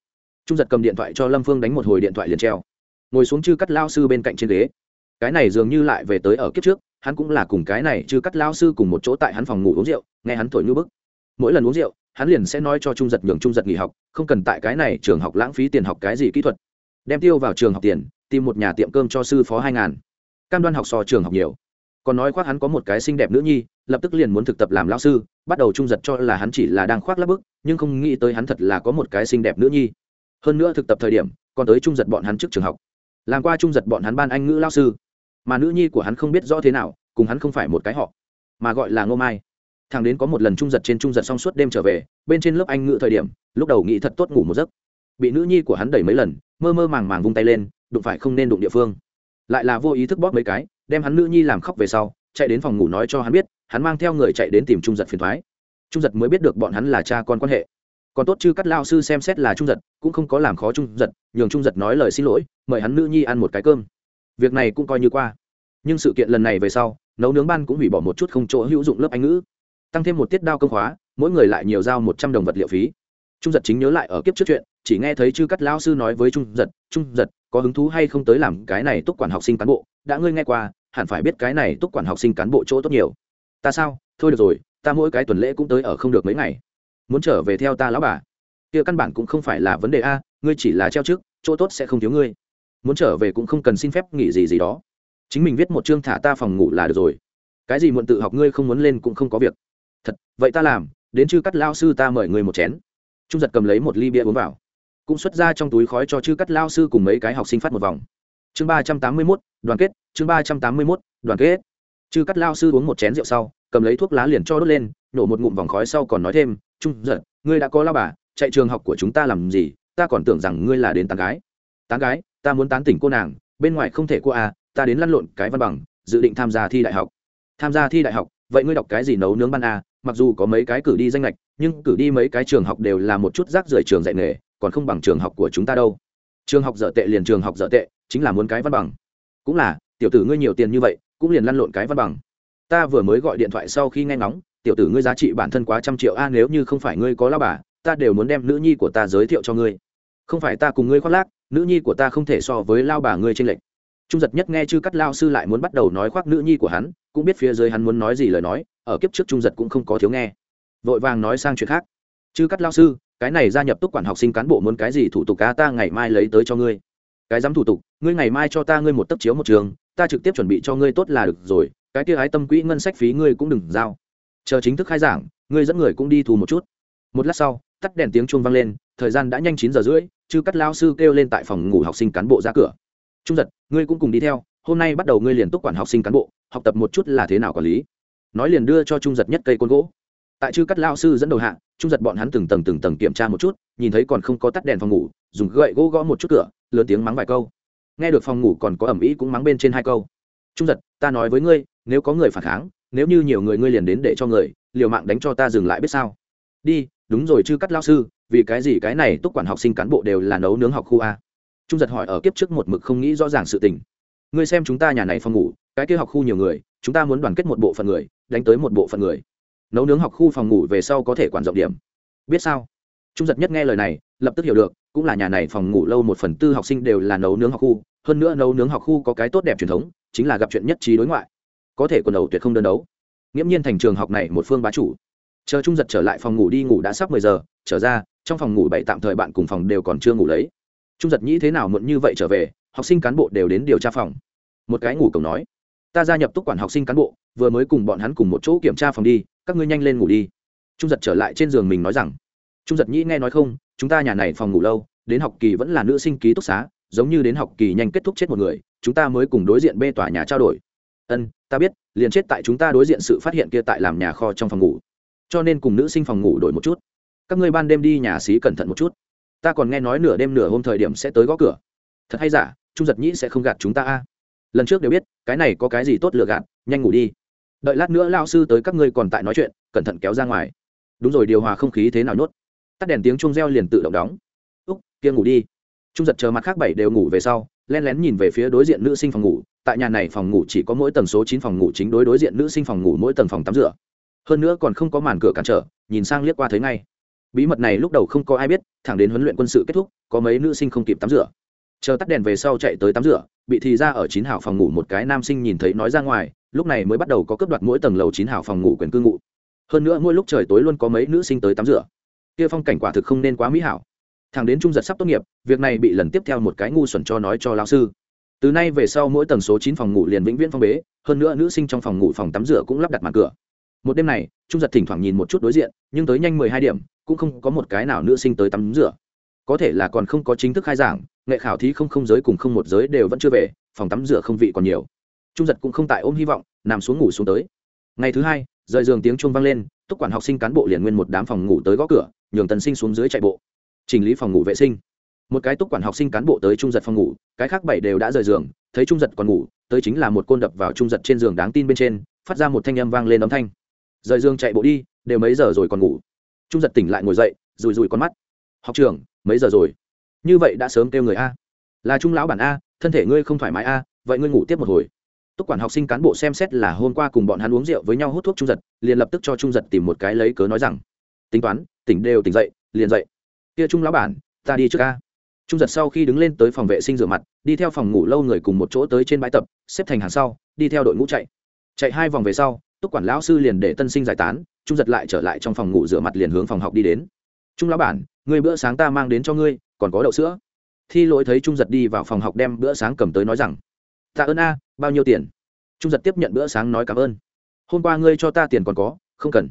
Trung giật cầm điện thoại cho lâm phương đánh một hồi điện thoại liền treo. Ngồi xuống chư cắt lao sư bên cạnh trên ghế cái này dường như lại về tới ở kiếp trước, hắn cũng là cùng cái này chứ cắt lao sư cùng một chỗ tại hắn phòng ngủ uống rượu, nghe hắn thổi như bức. Mỗi lần uống rượu, hắn liền sẽ nói cho trung giật nhường trung giật nghỉ học, không cần tại cái này trường học lãng phí tiền học cái gì kỹ thuật. Đem tiêu vào trường học tiền, tìm một nhà tiệm cơm cho sư phó hai ngàn. Cam đoan học so trường học nhiều. Còn nói khoác hắn có một cái xinh đẹp nữ nhi, lập tức liền muốn thực tập làm lao sư, bắt đầu trung giật cho là hắn chỉ là đang khoác lắp bức, nhưng không nghĩ tới hắn thật là có một cái xinh đẹp nữ nhi. Hơn nữa thực tập thời điểm, còn tới trung giật bọn hắn trước trường học. Làm qua trung giật bọn hắn ban anh ngữ lao sư mà nữ nhi của hắn không biết rõ thế nào, cùng hắn không phải một cái họ, mà gọi là ngô mai. Thằng đến có một lần trung giật trên trung giật xong suốt đêm trở về, bên trên lớp anh ngự thời điểm, lúc đầu nghĩ thật tốt ngủ một giấc. Bị nữ nhi của hắn đẩy mấy lần, mơ mơ màng màng vung tay lên, đụng phải không nên đụng địa phương. Lại là vô ý thức bóp mấy cái, đem hắn nữ nhi làm khóc về sau, chạy đến phòng ngủ nói cho hắn biết, hắn mang theo người chạy đến tìm trung giật phiền thoái. Trung giật mới biết được bọn hắn là cha con quan hệ. Còn tốt chứ cắt lao sư xem xét là trung giật, cũng không có làm khó trung giật, nhường trung giật nói lời xin lỗi, mời hắn nữ nhi ăn một cái cơm việc này cũng coi như qua. Nhưng sự kiện lần này về sau, nấu nướng ban cũng hủy bỏ một chút không chỗ hữu dụng lớp anh ngữ. Tăng thêm một tiết đao công khóa, mỗi người lại nhiều giao một trăm đồng vật liệu phí. Trung giật chính nhớ lại ở kiếp trước chuyện, chỉ nghe thấy chư cắt lao sư nói với trung giật trung giật, có hứng thú hay không tới làm cái này túc quản học sinh cán bộ? Đã ngươi nghe qua, hẳn phải biết cái này túc quản học sinh cán bộ chỗ tốt nhiều. Ta sao? Thôi được rồi, ta mỗi cái tuần lễ cũng tới ở không được mấy ngày. Muốn trở về theo ta lão bà. Kia căn bản cũng không phải là vấn đề a, ngươi chỉ là treo trước, chỗ tốt sẽ không thiếu ngươi muốn trở về cũng không cần xin phép nghỉ gì gì đó. Chính mình viết một chương thả ta phòng ngủ là được rồi. Cái gì muộn tự học ngươi không muốn lên cũng không có việc. Thật, vậy ta làm, đến chư cắt lao sư ta mời người một chén. Trung giật cầm lấy một ly bia uống vào. Cũng xuất ra trong túi khói cho chư cắt lao sư cùng mấy cái học sinh phát một vòng. Chương ba trăm tám mươi mốt, đoàn kết, chương ba trăm tám mươi mốt, đoàn kết. Chư cắt lao sư uống một chén rượu sau, cầm lấy thuốc lá liền cho đốt lên, nổ một ngụm vòng khói sau còn nói thêm, trung giật, ngươi đã có lao bà, chạy trường học của chúng ta làm gì? Ta còn tưởng rằng ngươi là đến tán gái. Tán gái? Ta muốn tán tỉnh cô nàng, bên ngoài không thể cô à ta đến lăn lộn cái văn bằng, dự định tham gia thi đại học. Tham gia thi đại học, vậy ngươi đọc cái gì nấu nướng ban à? mặc dù có mấy cái cử đi danh lệch nhưng cử đi mấy cái trường học đều là một chút rác rưởi trường dạy nghề, còn không bằng trường học của chúng ta đâu. Trường học dở tệ liền trường học dở tệ, chính là muốn cái văn bằng. Cũng là, tiểu tử ngươi nhiều tiền như vậy, cũng liền lăn lộn cái văn bằng. Ta vừa mới gọi điện thoại sau khi nghe ngóng, tiểu tử ngươi giá trị bản thân quá trăm triệu a, nếu như không phải ngươi có lao bà, ta đều muốn đem nữ nhi của ta giới thiệu cho ngươi. Không phải ta cùng ngươi khoác lác nữ nhi của ta không thể so với lao bà ngươi trên lệnh trung giật nhất nghe chư cắt lao sư lại muốn bắt đầu nói khoác nữ nhi của hắn, cũng biết phía dưới hắn muốn nói gì lời nói, ở kiếp trước trung giật cũng không có thiếu nghe. Vội vàng nói sang chuyện khác. Chư cắt lao sư, cái này gia nhập túc quản học sinh cán bộ muốn cái gì thủ tục ca ta ngày mai lấy tới cho ngươi. Cái dám thủ tục, ngươi ngày mai cho ta ngươi một tấc chiếu một trường, ta trực tiếp chuẩn bị cho ngươi tốt là được rồi, cái kia ái tâm quỹ ngân sách phí ngươi cũng đừng giao. Chờ chính thức khai giảng, ngươi dẫn người cũng đi thù một chút. Một lát sau, tắt đèn tiếng chuông vang lên, thời gian đã nhanh chín giờ rưỡi chư cắt lao sư kêu lên tại phòng ngủ học sinh cán bộ ra cửa. Trung giật, ngươi cũng cùng đi theo, hôm nay bắt đầu ngươi liền túc quản học sinh cán bộ, học tập một chút là thế nào quản lý. Nói liền đưa cho trung giật nhất cây côn gỗ. Tại chư cắt lao sư dẫn đầu hạ, trung giật bọn hắn từng tầng từng tầng kiểm tra một chút, nhìn thấy còn không có tắt đèn phòng ngủ, dùng gậy gỗ gõ một chút cửa, lớn tiếng mắng vài câu. Nghe được phòng ngủ còn có ẩm ý cũng mắng bên trên hai câu. Trung giật, ta nói với ngươi, nếu có người phản kháng, nếu như nhiều người ngươi liền đến để cho người, liều mạng đánh cho ta dừng lại biết sao? Đi, đúng rồi chư cắt lao sư vì cái gì cái này túc quản học sinh cán bộ đều là nấu nướng học khu a? Trung giật hỏi ở kiếp trước một mực không nghĩ rõ ràng sự tình. Ngươi xem chúng ta nhà này phòng ngủ, cái kia học khu nhiều người, chúng ta muốn đoàn kết một bộ phận người, đánh tới một bộ phận người. Nấu nướng học khu phòng ngủ về sau có thể quản rộng điểm. Biết sao? Trung giật nhất nghe lời này, lập tức hiểu được, cũng là nhà này phòng ngủ lâu một phần tư học sinh đều là nấu nướng học khu, hơn nữa nấu nướng học khu có cái tốt đẹp truyền thống, chính là gặp chuyện nhất trí đối ngoại. Có thể quần đầu tuyệt không đơn đấu. Nghiễm nhiên thành trường học này một phương bá chủ. Chờ trung giật trở lại phòng ngủ đi ngủ đã sắp mười giờ, trở ra trong phòng ngủ bảy tạm thời bạn cùng phòng đều còn chưa ngủ lấy. Trung giật nghĩ thế nào muộn như vậy trở về, học sinh cán bộ đều đến điều tra phòng. Một cái ngủ cổng nói, ta gia nhập túc quản học sinh cán bộ, vừa mới cùng bọn hắn cùng một chỗ kiểm tra phòng đi, các ngươi nhanh lên ngủ đi. Trung giật trở lại trên giường mình nói rằng, trung giật nhĩ nghe nói không, chúng ta nhà này phòng ngủ lâu, đến học kỳ vẫn là nữ sinh ký túc xá, giống như đến học kỳ nhanh kết thúc chết một người, chúng ta mới cùng đối diện bê tòa nhà trao đổi. Ân, ta biết, liền chết tại chúng ta đối diện sự phát hiện kia tại làm nhà kho trong phòng ngủ. Cho nên cùng nữ sinh phòng ngủ đổi một chút các ngươi ban đêm đi nhà xí cẩn thận một chút. Ta còn nghe nói nửa đêm nửa hôm thời điểm sẽ tới gõ cửa. Thật hay giả, trung giật nhĩ sẽ không gạt chúng ta a. Lần trước đều biết, cái này có cái gì tốt lựa gạt, nhanh ngủ đi. Đợi lát nữa lao sư tới các ngươi còn tại nói chuyện, cẩn thận kéo ra ngoài. Đúng rồi, điều hòa không khí thế nào nhốt? Tắt đèn tiếng chung reo liền tự động đóng. Úc, kia ngủ đi. Trung giật chờ mặt khác bảy đều ngủ về sau len lén nhìn về phía đối diện nữ sinh phòng ngủ. Tại nhà này phòng ngủ chỉ có mỗi tầng số chín phòng ngủ chính đối đối diện nữ sinh phòng ngủ mỗi tầng phòng tắm rửa. Hơn nữa còn không có màn cửa cản trở, nhìn sang liếc qua thấy ngay bí mật này lúc đầu không có ai biết, thẳng đến huấn luyện quân sự kết thúc, có mấy nữ sinh không kịp tắm rửa. Chờ tắt đèn về sau chạy tới tắm rửa, bị thì ra ở chín hào phòng ngủ một cái nam sinh nhìn thấy nói ra ngoài, lúc này mới bắt đầu có cướp đoạt mỗi tầng lầu chín hào phòng ngủ quyền cư ngụ. Hơn nữa mỗi lúc trời tối luôn có mấy nữ sinh tới tắm rửa. Kia phong cảnh quả thực không nên quá mỹ hảo. Thằng đến trung giật sắp tốt nghiệp, việc này bị lần tiếp theo một cái ngu xuẩn cho nói cho lao sư. Từ nay về sau mỗi tầng số chín phòng ngủ liền vĩnh viễn phong bế, hơn nữa nữ sinh trong phòng ngủ phòng tắm rửa cũng lắp đặt mặt cửa. Một đêm này, trung giật thỉnh thoảng nhìn một chút đối diện, nhưng tới nhanh mười hai điểm cũng không có một cái nào nữ sinh tới tắm rửa. Có thể là còn không có chính thức khai giảng, nghệ khảo thí không không giới cùng không một giới đều vẫn chưa về, phòng tắm rửa không vị còn nhiều. Trung giật cũng không tại ôm hy vọng, nằm xuống ngủ xuống tới. Ngày thứ hai, rời giường tiếng chuông vang lên, túc quản học sinh cán bộ liền nguyên một đám phòng ngủ tới gõ cửa, nhường tần sinh xuống dưới chạy bộ. Chỉnh lý phòng ngủ vệ sinh. Một cái túc quản học sinh cán bộ tới trung giật phòng ngủ, cái khác bảy đều đã rời giường, thấy trung giật còn ngủ, tới chính là một côn đập vào trung giật trên giường đáng tin bên trên, phát ra một thanh âm vang lên âm thanh. Rời giường chạy bộ đi, đều mấy giờ rồi còn ngủ trung giật tỉnh lại ngồi dậy rùi rùi con mắt. Học trường mấy giờ rồi? Như vậy đã sớm kêu người a. Là trung lão bản a, thân thể ngươi không thoải mái a, vậy ngươi ngủ tiếp một hồi. Túc quản học sinh cán bộ xem xét là hôm qua cùng bọn hắn uống rượu với nhau hút thuốc trung giật, liền lập tức cho trung giật tìm một cái lấy cớ nói rằng, tính toán, tỉnh đều tỉnh dậy, liền dậy. Kia trung lão bản, ta đi trước a. Trung giật sau khi đứng lên tới phòng vệ sinh rửa mặt, đi theo phòng ngủ lâu người cùng một chỗ tới trên bãi tập, xếp thành hàng sau, đi theo đội ngũ chạy. Chạy hai vòng về sau túc quản lão sư liền để tân sinh giải tán, trung giật lại trở lại trong phòng ngủ rửa mặt liền hướng phòng học đi đến. Trung lão bản, người bữa sáng ta mang đến cho ngươi, còn có đậu sữa. Thi lỗi thấy trung giật đi vào phòng học đem bữa sáng cầm tới nói rằng, tạ ơn a, bao nhiêu tiền? Trung giật tiếp nhận bữa sáng nói cảm ơn. Hôm qua ngươi cho ta tiền còn có, không cần.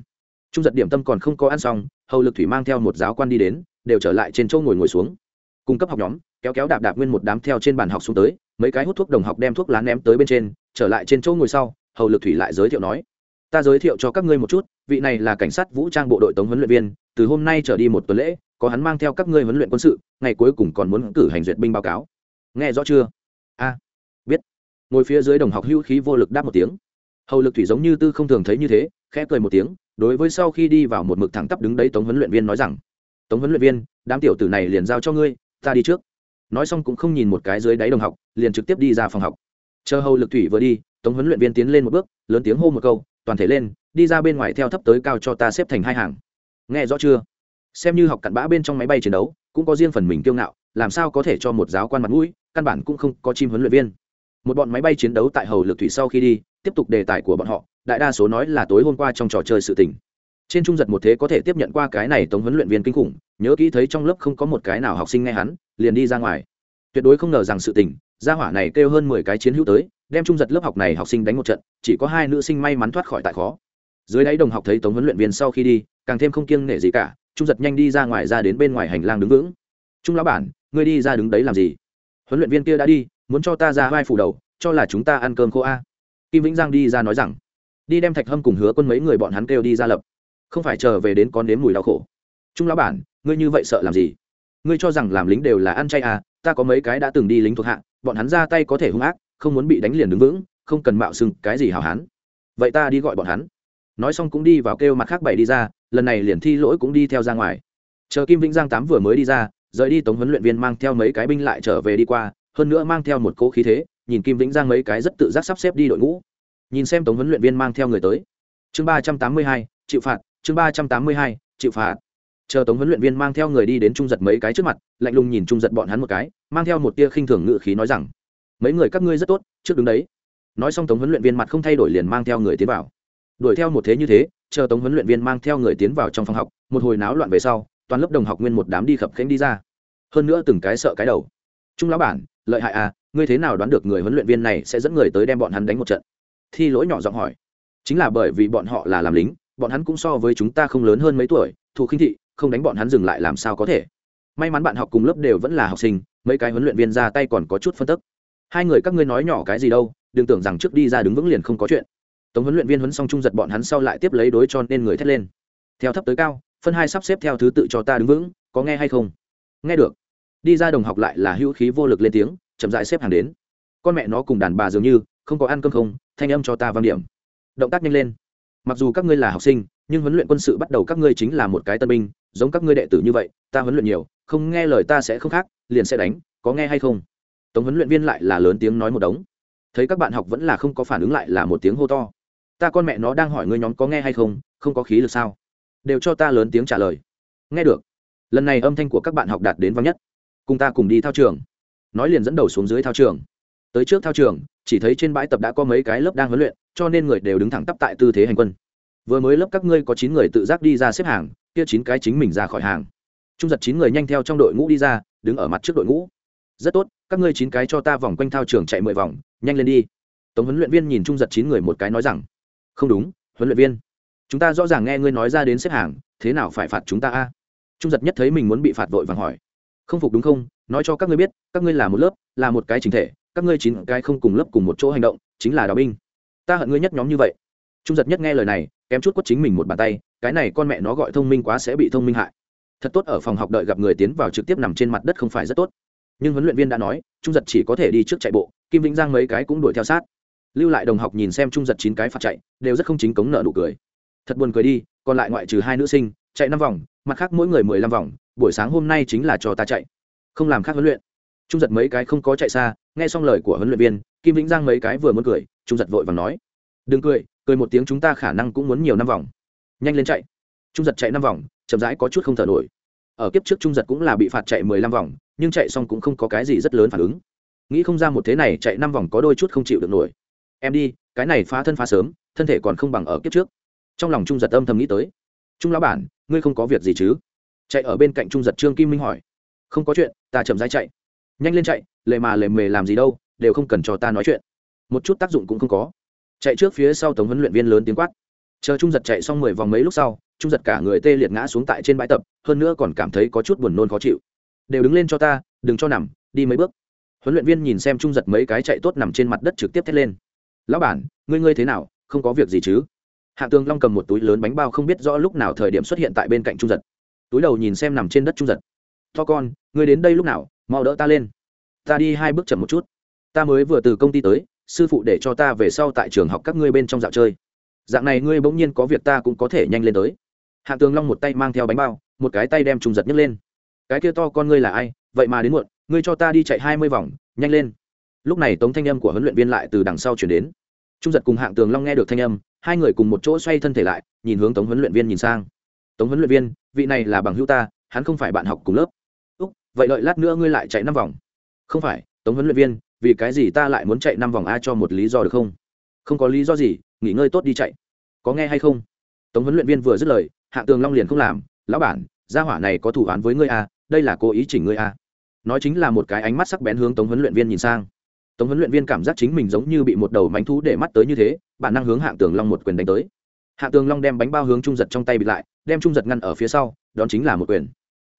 Trung giật điểm tâm còn không có ăn xong, hầu lực thủy mang theo một giáo quan đi đến, đều trở lại trên chỗ ngồi ngồi xuống. Cung cấp học nhóm, kéo kéo đạp đạp nguyên một đám theo trên bàn học xuống tới, mấy cái hút thuốc đồng học đem thuốc lá ném tới bên trên, trở lại trên chỗ ngồi sau, hầu lực thủy lại giới thiệu nói ta giới thiệu cho các ngươi một chút, vị này là cảnh sát vũ trang bộ đội tống huấn luyện viên, từ hôm nay trở đi một tuần lễ, có hắn mang theo các ngươi huấn luyện quân sự, ngày cuối cùng còn muốn cử hành duyệt binh báo cáo. Nghe rõ chưa? A. Biết. Ngồi phía dưới đồng học hữu khí vô lực đáp một tiếng. Hầu lực thủy giống như tư không thường thấy như thế, khẽ cười một tiếng, đối với sau khi đi vào một mực thẳng tắp đứng đấy tống huấn luyện viên nói rằng, tống huấn luyện viên, đám tiểu tử này liền giao cho ngươi, ta đi trước. Nói xong cũng không nhìn một cái dưới đáy đồng học, liền trực tiếp đi ra phòng học. Chờ hầu lực thủy vừa đi, tống huấn luyện viên tiến lên một bước, lớn tiếng hô một câu toàn thể lên, đi ra bên ngoài theo thấp tới cao cho ta xếp thành hai hàng. Nghe rõ chưa? Xem như học cặn bã bên trong máy bay chiến đấu, cũng có riêng phần mình kiêu ngạo, làm sao có thể cho một giáo quan mặt mũi, căn bản cũng không có chim huấn luyện viên. Một bọn máy bay chiến đấu tại hầu lực thủy sau khi đi, tiếp tục đề tài của bọn họ, đại đa số nói là tối hôm qua trong trò chơi sự tình. Trên trung giật một thế có thể tiếp nhận qua cái này tống huấn luyện viên kinh khủng, nhớ kỹ thấy trong lớp không có một cái nào học sinh nghe hắn, liền đi ra ngoài. Tuyệt đối không ngờ rằng sự tình, gia hỏa này kêu hơn mười cái chiến hữu tới đem trung giật lớp học này học sinh đánh một trận, chỉ có hai nữ sinh may mắn thoát khỏi tại khó. Dưới đáy đồng học thấy tống huấn luyện viên sau khi đi, càng thêm không kiêng nể gì cả, trung giật nhanh đi ra ngoài ra đến bên ngoài hành lang đứng vững. Trung lão bản, ngươi đi ra đứng đấy làm gì? Huấn luyện viên kia đã đi, muốn cho ta ra vai phủ đầu, cho là chúng ta ăn cơm khô a. Kim vĩnh giang đi ra nói rằng, đi đem thạch hâm cùng hứa quân mấy người bọn hắn kêu đi ra lập. Không phải chờ về đến con nếm mùi đau khổ. Trung lão bản, ngươi như vậy sợ làm gì? Ngươi cho rằng làm lính đều là ăn chay à ta có mấy cái đã từng đi lính thuộc hạ, bọn hắn ra tay có thể hung ác không muốn bị đánh liền đứng vững, không cần mạo xưng cái gì hào hán. Vậy ta đi gọi bọn hắn. Nói xong cũng đi vào kêu mặt khác bảy đi ra, lần này liền thi lỗi cũng đi theo ra ngoài. Chờ kim vĩnh giang tám vừa mới đi ra, rời đi tống huấn luyện viên mang theo mấy cái binh lại trở về đi qua, hơn nữa mang theo một cỗ khí thế, nhìn kim vĩnh giang mấy cái rất tự giác sắp xếp đi đội ngũ. Nhìn xem tống huấn luyện viên mang theo người tới. Chương ba trăm tám mươi hai, chịu phạt, chương ba trăm tám mươi hai, chịu phạt. Chờ tống huấn luyện viên mang theo người đi đến trung giật mấy cái trước mặt, lạnh lùng nhìn trung giật bọn hắn một cái, mang theo một tia khinh thường ngự khí nói rằng mấy người các ngươi rất tốt, trước đứng đấy. Nói xong tống huấn luyện viên mặt không thay đổi liền mang theo người tiến vào. Đuổi theo một thế như thế, chờ tống huấn luyện viên mang theo người tiến vào trong phòng học, một hồi náo loạn về sau, toàn lớp đồng học nguyên một đám đi khập khánh đi ra. Hơn nữa từng cái sợ cái đầu. Trung lão bản, lợi hại à ngươi thế nào đoán được người huấn luyện viên này sẽ dẫn người tới đem bọn hắn đánh một trận? Thi lỗi nhỏ giọng hỏi. Chính là bởi vì bọn họ là làm lính, bọn hắn cũng so với chúng ta không lớn hơn mấy tuổi, thù khinh thị, không đánh bọn hắn dừng lại làm sao có thể? May mắn bạn học cùng lớp đều vẫn là học sinh, mấy cái huấn luyện viên ra tay còn có chút phân tức hai người các ngươi nói nhỏ cái gì đâu, đừng tưởng rằng trước đi ra đứng vững liền không có chuyện. Tống huấn luyện viên huấn xong trung giật bọn hắn sau lại tiếp lấy đối cho nên người thét lên. Theo thấp tới cao, phân hai sắp xếp theo thứ tự cho ta đứng vững, có nghe hay không? Nghe được. Đi ra đồng học lại là hữu khí vô lực lên tiếng, chậm dại xếp hàng đến. Con mẹ nó cùng đàn bà dường như, không có ăn cơm không, thanh âm cho ta vang điểm. Động tác nhanh lên. Mặc dù các ngươi là học sinh, nhưng huấn luyện quân sự bắt đầu các ngươi chính là một cái tân binh, giống các ngươi đệ tử như vậy, ta huấn luyện nhiều, không nghe lời ta sẽ không khác, liền sẽ đánh, có nghe hay không? Tống huấn luyện viên lại là lớn tiếng nói một đống. Thấy các bạn học vẫn là không có phản ứng lại là một tiếng hô to. Ta con mẹ nó đang hỏi ngươi nhóm có nghe hay không không có khí lực sao? Đều cho ta lớn tiếng trả lời. Nghe được. Lần này âm thanh của các bạn học đạt đến vắng nhất. Cùng ta cùng đi thao trường. Nói liền dẫn đầu xuống dưới thao trường. Tới trước thao trường, chỉ thấy trên bãi tập đã có mấy cái lớp đang huấn luyện, cho nên người đều đứng thẳng tắp tại tư thế hành quân. Vừa mới lớp các ngươi có chín người tự giác đi ra xếp hàng, kia chín cái chính mình ra khỏi hàng. Trung giật chín người nhanh theo trong đội ngũ đi ra, đứng ở mặt trước đội ngũ. Rất tốt các ngươi chín cái cho ta vòng quanh thao trường chạy mười vòng, nhanh lên đi. Tổng huấn luyện viên nhìn trung giật chín người một cái nói rằng, không đúng, huấn luyện viên, chúng ta rõ ràng nghe ngươi nói ra đến xếp hàng, thế nào phải phạt chúng ta a? Trung giật nhất thấy mình muốn bị phạt vội vàng hỏi, không phục đúng không? Nói cho các ngươi biết, các ngươi là một lớp, là một cái chính thể, các ngươi chín cái không cùng lớp cùng một chỗ hành động, chính là đào binh. Ta hận ngươi nhất nhóm như vậy. Trung giật nhất nghe lời này, kém chút quất chính mình một bàn tay, cái này con mẹ nó gọi thông minh quá sẽ bị thông minh hại. Thật tốt ở phòng học đợi gặp người tiến vào trực tiếp nằm trên mặt đất không phải rất tốt nhưng huấn luyện viên đã nói, trung giật chỉ có thể đi trước chạy bộ, kim vĩnh giang mấy cái cũng đuổi theo sát. Lưu lại đồng học nhìn xem trung giật chín cái phạt chạy, đều rất không chính cống nợ nụ cười. Thật buồn cười đi, còn lại ngoại trừ hai nữ sinh, chạy năm vòng, mặt khác mỗi người mười lăm vòng, buổi sáng hôm nay chính là cho ta chạy. Không làm khác huấn luyện. Trung giật mấy cái không có chạy xa, nghe xong lời của huấn luyện viên, kim vĩnh giang mấy cái vừa muốn cười, trung giật vội và nói, đừng cười cười một tiếng chúng ta khả năng cũng muốn nhiều năm vòng. Nhanh lên chạy. Trung giật chạy năm vòng, chậm rãi có chút không thở nổi ở kiếp trước trung giật cũng là bị phạt chạy mười lăm vòng, nhưng chạy xong cũng không có cái gì rất lớn phản ứng. Nghĩ không ra một thế này chạy năm vòng có đôi chút không chịu được nổi. Em đi, cái này phá thân phá sớm, thân thể còn không bằng ở kiếp trước. Trong lòng trung giật âm thầm nghĩ tới. Trung lão bản, ngươi không có việc gì chứ? Chạy ở bên cạnh trung giật trương kim minh hỏi. Không có chuyện, ta chậm rãi chạy. Nhanh lên chạy, lề mà lề mề làm gì đâu, đều không cần cho ta nói chuyện. Một chút tác dụng cũng không có. Chạy trước phía sau tổng huấn luyện viên lớn tiếng quát. Chờ trung giật chạy xong mười vòng mấy lúc sau trung giật cả người tê liệt ngã xuống tại trên bãi tập, hơn nữa còn cảm thấy có chút buồn nôn khó chịu. Đều đứng lên cho ta, đừng cho nằm, đi mấy bước. Huấn luyện viên nhìn xem trung giật mấy cái chạy tốt nằm trên mặt đất trực tiếp thét lên. Lão bản, ngươi ngươi thế nào, không có việc gì chứ? Hạ tường long cầm một túi lớn bánh bao không biết rõ lúc nào thời điểm xuất hiện tại bên cạnh trung giật. Túi đầu nhìn xem nằm trên đất trung giật. To con, ngươi đến đây lúc nào, mau đỡ ta lên. Ta đi hai bước chậm một chút. Ta mới vừa từ công ty tới, sư phụ để cho ta về sau tại trường học các ngươi bên trong dạo chơi. Dạng này ngươi bỗng nhiên có việc ta cũng có thể nhanh lên tới hạ tường long một tay mang theo bánh bao, một cái tay đem trung giật nhấc lên. Cái kia to con ngươi là ai? Vậy mà đến muộn, ngươi cho ta đi chạy hai mươi vòng, nhanh lên. Lúc này tống thanh âm của huấn luyện viên lại từ đằng sau chuyển đến. Trung giật cùng hạng tường long nghe được thanh âm, hai người cùng một chỗ xoay thân thể lại, nhìn hướng tống huấn luyện viên nhìn sang. Tống huấn luyện viên, vị này là bằng hữu ta, hắn không phải bạn học cùng lớp. Úc, vậy lợi lát nữa ngươi lại chạy năm vòng. Không phải, tống huấn luyện viên, vì cái gì ta lại muốn chạy năm vòng a cho một lý do được không? Không có lý do gì, nghỉ ngơi tốt đi chạy. Có nghe hay không? Tống huấn luyện viên vừa dứt lời hạ tường long liền không làm, lão bản, gia hỏa này có thủ án với ngươi a đây là cố ý chỉnh ngươi a nói chính là một cái ánh mắt sắc bén hướng tống huấn luyện viên nhìn sang. Tống huấn luyện viên cảm giác chính mình giống như bị một đầu mánh thú để mắt tới như thế, bản năng hướng hạ tường long một quyền đánh tới. Hạ tường long đem bánh bao hướng trung giật trong tay bị lại, đem trung giật ngăn ở phía sau, đón chính là một quyền.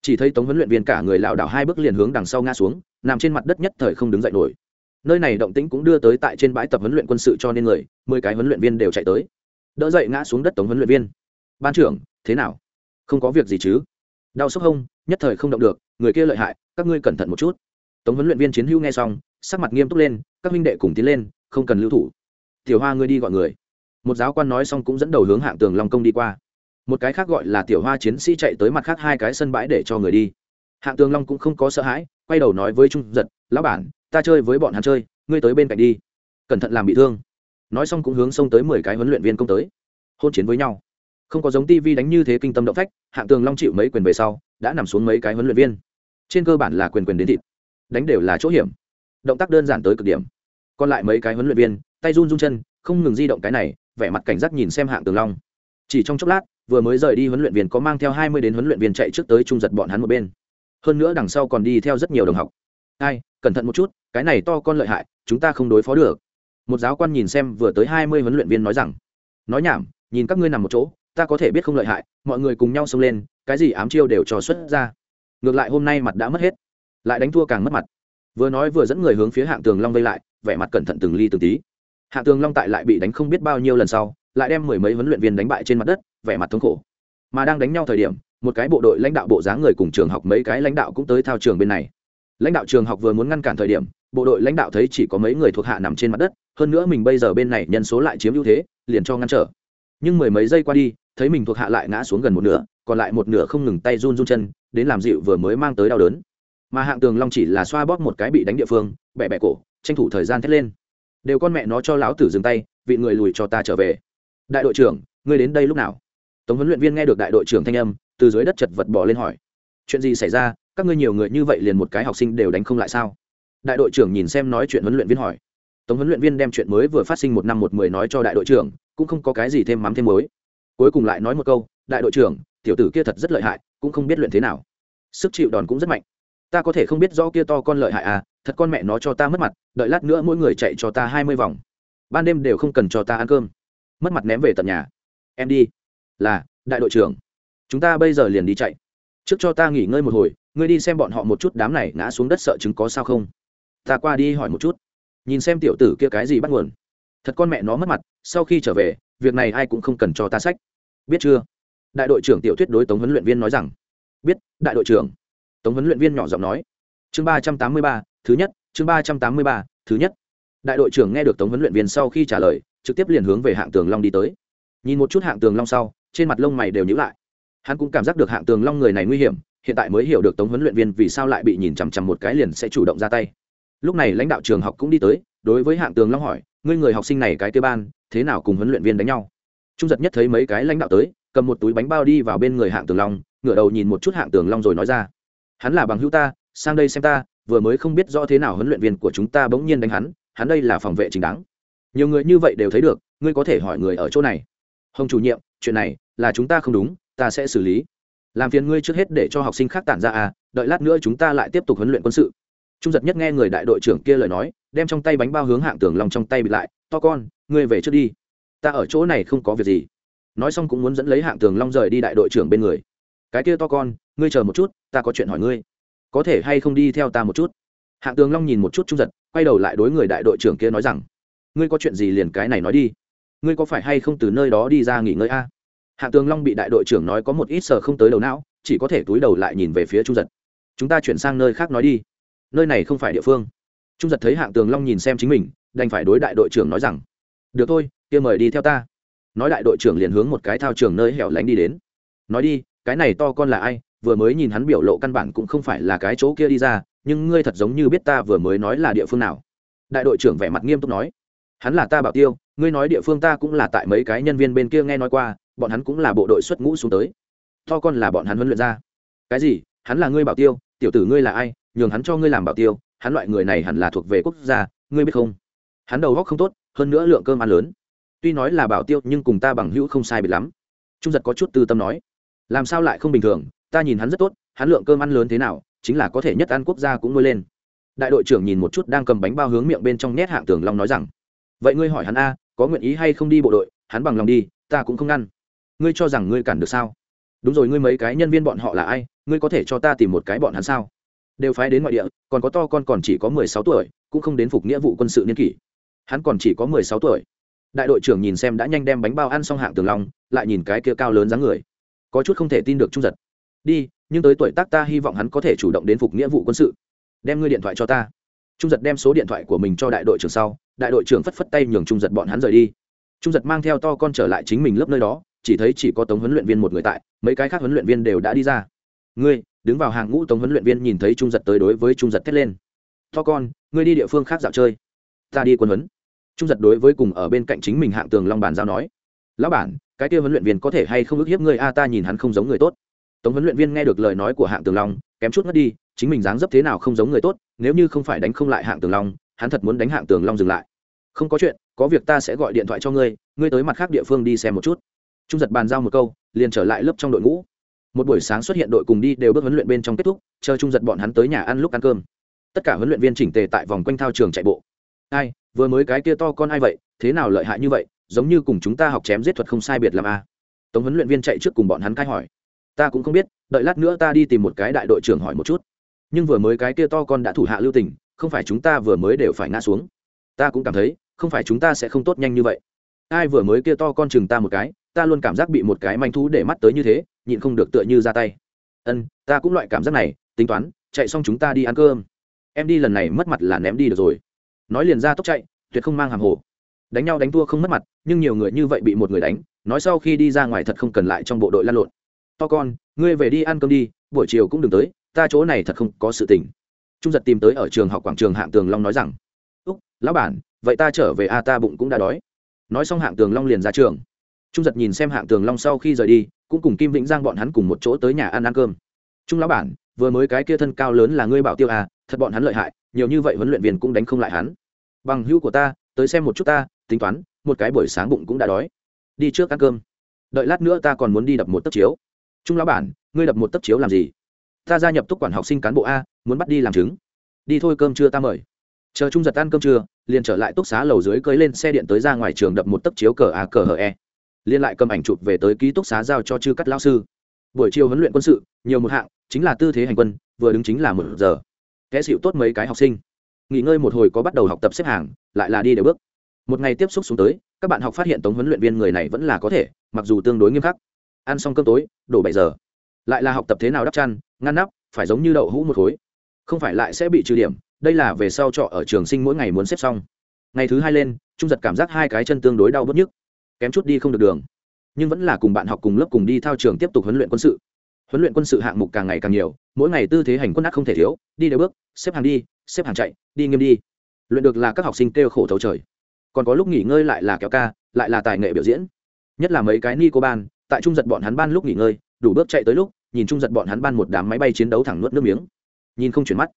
Chỉ thấy tống huấn luyện viên cả người lảo đảo hai bước liền hướng đằng sau ngã xuống, nằm trên mặt đất nhất thời không đứng dậy nổi. Nơi này động tĩnh cũng đưa tới tại trên bãi tập huấn luyện quân sự cho nên người, mười cái huấn luyện viên đều chạy tới. Đỡ dậy ngã xuống đất tống huấn luyện viên ban trưởng, thế nào? Không có việc gì chứ? Đau sốc hông, nhất thời không động được, người kia lợi hại, các ngươi cẩn thận một chút. Tống huấn luyện viên chiến hữu nghe xong, sắc mặt nghiêm túc lên, các minh đệ cùng tiến lên, không cần lưu thủ. Tiểu hoa ngươi đi gọi người. Một giáo quan nói xong cũng dẫn đầu hướng hạng tường long công đi qua. Một cái khác gọi là tiểu hoa chiến sĩ chạy tới mặt khác hai cái sân bãi để cho người đi. Hạng tường long cũng không có sợ hãi, quay đầu nói với trung giật, lão bản, ta chơi với bọn hắn chơi, ngươi tới bên cạnh đi. Cẩn thận làm bị thương. Nói xong cũng hướng xông tới mười cái huấn luyện viên công tới. Hôn chiến với nhau không có giống tv đánh như thế kinh tâm động phách, hạng tường long chịu mấy quyền về sau, đã nằm xuống mấy cái huấn luyện viên. Trên cơ bản là quyền quyền đến thịt, đánh đều là chỗ hiểm. Động tác đơn giản tới cực điểm. Còn lại mấy cái huấn luyện viên, tay run run chân, không ngừng di động cái này, vẻ mặt cảnh giác nhìn xem hạng tường long. Chỉ trong chốc lát, vừa mới rời đi huấn luyện viên có mang theo hai mươi đến huấn luyện viên chạy trước tới trung giật bọn hắn một bên. Hơn nữa đằng sau còn đi theo rất nhiều đồng học. Ai, cẩn thận một chút, cái này to con lợi hại, chúng ta không đối phó được. Một giáo quan nhìn xem vừa tới hai mươi huấn luyện viên nói rằng, nói nhảm, nhìn các ngươi nằm một chỗ ta có thể biết không lợi hại, mọi người cùng nhau xông lên, cái gì ám chiêu đều trò xuất ra. Ngược lại hôm nay mặt đã mất hết, lại đánh thua càng mất mặt. Vừa nói vừa dẫn người hướng phía hạng tường long vây lại, vẻ mặt cẩn thận từng ly từng tí. Hạng tường long tại lại bị đánh không biết bao nhiêu lần sau, lại đem mười mấy huấn luyện viên đánh bại trên mặt đất, vẻ mặt thống khổ. Mà đang đánh nhau thời điểm, một cái bộ đội lãnh đạo bộ dáng người cùng trường học mấy cái lãnh đạo cũng tới thao trường bên này. Lãnh đạo trường học vừa muốn ngăn cản thời điểm, bộ đội lãnh đạo thấy chỉ có mấy người thuộc hạ nằm trên mặt đất, hơn nữa mình bây giờ bên này nhân số lại chiếm ưu thế, liền cho ngăn trở. Nhưng mười mấy giây qua đi thấy mình thuộc hạ lại ngã xuống gần một nửa, còn lại một nửa không ngừng tay run run chân, đến làm dịu vừa mới mang tới đau đớn. Mà hạng tường long chỉ là xoa bóp một cái bị đánh địa phương bẹ bẹ cổ, tranh thủ thời gian thét lên. Đều con mẹ nó cho lão tử dừng tay, vị người lùi cho ta trở về. Đại đội trưởng, ngươi đến đây lúc nào? Tống huấn luyện viên nghe được đại đội trưởng thanh âm, từ dưới đất chật vật bỏ lên hỏi. Chuyện gì xảy ra? Các ngươi nhiều người như vậy liền một cái học sinh đều đánh không lại sao? Đại đội trưởng nhìn xem nói chuyện huấn luyện viên hỏi. Tống huấn luyện viên đem chuyện mới vừa phát sinh một năm một mười nói cho đại đội trưởng, cũng không có cái gì thêm mắm thêm mối cuối cùng lại nói một câu, đại đội trưởng, tiểu tử kia thật rất lợi hại, cũng không biết luyện thế nào. Sức chịu đòn cũng rất mạnh. Ta có thể không biết do kia to con lợi hại à thật con mẹ nó cho ta mất mặt, đợi lát nữa mỗi người chạy cho ta hai mươi vòng. Ban đêm đều không cần cho ta ăn cơm. Mất mặt ném về tận nhà. Em đi. Là, đại đội trưởng. Chúng ta bây giờ liền đi chạy. Trước cho ta nghỉ ngơi một hồi, ngươi đi xem bọn họ một chút đám này ngã xuống đất sợ chứng có sao không. Ta qua đi hỏi một chút. Nhìn xem tiểu tử kia cái gì bắt nguồn. Thật con mẹ nó mất mặt, sau khi trở về, việc này ai cũng không cần cho ta sách biết chưa? Đại đội trưởng tiểu thuyết đối tống huấn luyện viên nói rằng. Biết, đại đội trưởng. Tống huấn luyện viên nhỏ giọng nói. Chương ba trăm tám mươi ba, thứ nhất, chương ba trăm tám mươi ba, thứ nhất. Đại đội trưởng nghe được tống huấn luyện viên sau khi trả lời, trực tiếp liền hướng về hạng tường long đi tới. Nhìn một chút hạng tường long sau, trên mặt lông mày đều nhữ lại. Hắn cũng cảm giác được hạng tường long người này nguy hiểm, hiện tại mới hiểu được tống huấn luyện viên vì sao lại bị nhìn chằm chằm một cái liền sẽ chủ động ra tay. Lúc này lãnh đạo trường học cũng đi tới, đối với hạng tường long hỏi, ngươi người học sinh này cái tiêu ban, thế nào cùng huấn luyện viên đánh nhau? Trung giật nhất thấy mấy cái lãnh đạo tới, cầm một túi bánh bao đi vào bên người hạng tường long, ngửa đầu nhìn một chút hạng tường long rồi nói ra, hắn là bằng hữu ta, sang đây xem ta, vừa mới không biết rõ thế nào huấn luyện viên của chúng ta bỗng nhiên đánh hắn hắn đây là phòng vệ chính đáng. Nhiều người như vậy đều thấy được, ngươi có thể hỏi người ở chỗ này. Hồng chủ nhiệm, chuyện này là chúng ta không đúng, ta sẽ xử lý. Làm phiền ngươi trước hết để cho học sinh khác tản ra à đợi lát nữa chúng ta lại tiếp tục huấn luyện quân sự. Trung giật nhất nghe người đại đội trưởng kia lời nói, đem trong tay bánh bao hướng hạng tường long trong tay bị lại, to con, ngươi về trước đi ta ở chỗ này không có việc gì. Nói xong cũng muốn dẫn lấy hạng tường long rời đi đại đội trưởng bên người. Cái kia to con, ngươi chờ một chút, ta có chuyện hỏi ngươi. Có thể hay không đi theo ta một chút? Hạng tường long nhìn một chút trung giật, quay đầu lại đối người đại đội trưởng kia nói rằng, ngươi có chuyện gì liền cái này nói đi. Ngươi có phải hay không từ nơi đó đi ra nghỉ ngơi a? Hạng tường long bị đại đội trưởng nói có một ít sờ không tới đầu não, chỉ có thể túi đầu lại nhìn về phía trung giật. Chúng ta chuyển sang nơi khác nói đi. Nơi này không phải địa phương. Trung giật thấy hạng tường long nhìn xem chính mình, đành phải đối đại đội trưởng nói rằng, được thôi kia mời đi theo ta. Nói đại đội trưởng liền hướng một cái thao trường nơi hẻo lánh đi đến. Nói đi, cái này to con là ai? Vừa mới nhìn hắn biểu lộ căn bản cũng không phải là cái chỗ kia đi ra, nhưng ngươi thật giống như biết ta vừa mới nói là địa phương nào. Đại đội trưởng vẻ mặt nghiêm túc nói. Hắn là ta bảo tiêu, ngươi nói địa phương ta cũng là tại mấy cái nhân viên bên kia nghe nói qua, bọn hắn cũng là bộ đội xuất ngũ xuống tới. To con là bọn hắn huấn luyện ra. Cái gì? Hắn là ngươi bảo tiêu, tiểu tử ngươi là ai? Nhường hắn cho ngươi làm bảo tiêu, hắn loại người này hẳn là thuộc về quốc gia, ngươi biết không? Hắn đầu góc không tốt, hơn nữa lượng cơm ăn lớn tuy nói là bảo tiêu, nhưng cùng ta bằng hữu không sai biệt lắm. Trung giật có chút tư tâm nói, làm sao lại không bình thường? Ta nhìn hắn rất tốt, hắn lượng cơm ăn lớn thế nào, chính là có thể nhất ăn quốc gia cũng nuôi lên. Đại đội trưởng nhìn một chút đang cầm bánh bao hướng miệng bên trong nét hạng tường long nói rằng, vậy ngươi hỏi hắn a, có nguyện ý hay không đi bộ đội? Hắn bằng lòng đi, ta cũng không ngăn. Ngươi cho rằng ngươi cản được sao? Đúng rồi, ngươi mấy cái nhân viên bọn họ là ai? Ngươi có thể cho ta tìm một cái bọn hắn sao? Đều phái đến ngoại địa, còn có to con còn chỉ có mười sáu tuổi, cũng không đến phục nghĩa vụ quân sự niên kỷ. Hắn còn chỉ có mười sáu tuổi đại đội trưởng nhìn xem đã nhanh đem bánh bao ăn xong hạng tường long, lại nhìn cái kia cao lớn dáng người. Có chút không thể tin được trung giật. Đi, nhưng tới tuổi tác ta hy vọng hắn có thể chủ động đến phục nghĩa vụ quân sự. Đem ngươi điện thoại cho ta. Trung giật đem số điện thoại của mình cho đại đội trưởng sau, đại đội trưởng phất phất tay nhường trung giật bọn hắn rời đi. Trung giật mang theo to con trở lại chính mình lớp nơi đó, chỉ thấy chỉ có tống huấn luyện viên một người tại, mấy cái khác huấn luyện viên đều đã đi ra. Ngươi, đứng vào hàng ngũ tống huấn luyện viên nhìn thấy trung giật tới đối với trung giật thét lên. To con, ngươi đi địa phương khác dạo chơi. Ta đi quân huấn trung giật đối với cùng ở bên cạnh chính mình hạng tường long bàn giao nói, lão bản, cái kia huấn luyện viên có thể hay không ức hiếp người a, ta nhìn hắn không giống người tốt. Tống huấn luyện viên nghe được lời nói của hạng tường long, kém chút mất đi, chính mình dáng dấp thế nào không giống người tốt, nếu như không phải đánh không lại hạng tường long, hắn thật muốn đánh hạng tường long dừng lại. Không có chuyện, có việc ta sẽ gọi điện thoại cho ngươi ngươi tới mặt khác địa phương đi xem một chút. Trung giật bàn giao một câu, liền trở lại lớp trong đội ngũ. Một buổi sáng xuất hiện đội cùng đi đều bước huấn luyện bên trong kết thúc, chờ trung giật bọn hắn tới nhà ăn lúc ăn cơm. Tất cả huấn luyện viên chỉnh tề tại vòng quanh thao trường chạy bộ. Ai vừa mới cái kia to con ai vậy, thế nào lợi hại như vậy, giống như cùng chúng ta học chém giết thuật không sai biệt làm a à? tống huấn luyện viên chạy trước cùng bọn hắn khai hỏi. Ta cũng không biết, đợi lát nữa ta đi tìm một cái đại đội trưởng hỏi một chút. Nhưng vừa mới cái kia to con đã thủ hạ lưu tình, không phải chúng ta vừa mới đều phải ngã xuống. Ta cũng cảm thấy, không phải chúng ta sẽ không tốt nhanh như vậy. Ai vừa mới kia to con chừng ta một cái, ta luôn cảm giác bị một cái manh thú để mắt tới như thế, nhịn không được tựa như ra tay. Ân, ta cũng loại cảm giác này, tính toán, chạy xong chúng ta đi ăn cơm. Em đi lần này mất mặt là ném đi được rồi nói liền ra tốc chạy, tuyệt không mang hàng hồ. Đánh nhau đánh thua không mất mặt, nhưng nhiều người như vậy bị một người đánh, nói sau khi đi ra ngoài thật không cần lại trong bộ đội lan lộn. To con, ngươi về đi ăn cơm đi, buổi chiều cũng đừng tới, ta chỗ này thật không có sự tình. Trung giật tìm tới ở trường học quảng trường hạng tường long nói rằng, úc, lão bản, vậy ta trở về a, ta bụng cũng đã đói. Nói xong hạng tường long liền ra trường. Trung giật nhìn xem hạng tường long sau khi rời đi, cũng cùng kim vĩnh giang bọn hắn cùng một chỗ tới nhà ăn ăn cơm. Trung lão bản, vừa mới cái kia thân cao lớn là ngươi bảo tiêu à thật bọn hắn lợi hại nhiều như vậy huấn luyện viên cũng đánh không lại hắn. Bằng hữu của ta, tới xem một chút ta, tính toán, một cái buổi sáng bụng cũng đã đói. Đi trước ăn cơm. Đợi lát nữa ta còn muốn đi đập một tấc chiếu. Trung lão bản, ngươi đập một tấc chiếu làm gì? Ta gia nhập túc quản học sinh cán bộ a, muốn bắt đi làm chứng. Đi thôi cơm trưa ta mời. Chờ trung giật ăn cơm trưa, liền trở lại túc xá lầu dưới cưới lên xe điện tới ra ngoài trường đập một tấc chiếu cờ a, cờ hờ e. Liên lại cầm ảnh chụp về tới ký túc xá giao cho chư cắt lão sư. Buổi chiều huấn luyện quân sự, nhiều một hạng, chính là tư thế hành quân, vừa đứng chính là một giờ kẽ xịu tốt mấy cái học sinh. Nghỉ ngơi một hồi có bắt đầu học tập xếp hàng, lại là đi đều bước. Một ngày tiếp xúc xuống tới, các bạn học phát hiện tống huấn luyện viên người này vẫn là có thể, mặc dù tương đối nghiêm khắc. Ăn xong cơm tối, đổ bảy giờ. Lại là học tập thế nào đắp chăn, ngăn nắp, phải giống như đậu hũ một khối. Không phải lại sẽ bị trừ điểm, đây là về sau trọ ở trường sinh mỗi ngày muốn xếp xong. Ngày thứ hai lên, trung giật cảm giác hai cái chân tương đối đau bớt nhức. Kém chút đi không được đường. Nhưng vẫn là cùng bạn học cùng lớp cùng đi thao trường tiếp tục huấn luyện quân sự huấn luyện quân sự hạng mục càng ngày càng nhiều, mỗi ngày tư thế hành quân ác không thể thiếu, đi đều bước, xếp hàng đi, xếp hàng chạy, đi nghiêm đi. Luyện được là các học sinh kêu khổ thấu trời. Còn có lúc nghỉ ngơi lại là kéo ca, lại là tài nghệ biểu diễn. Nhất là mấy cái ni cô ban tại trung giật bọn hắn ban lúc nghỉ ngơi, đủ bước chạy tới lúc, nhìn trung giật bọn hắn ban một đám máy bay chiến đấu thẳng nuốt nước miếng. Nhìn không chuyển mắt.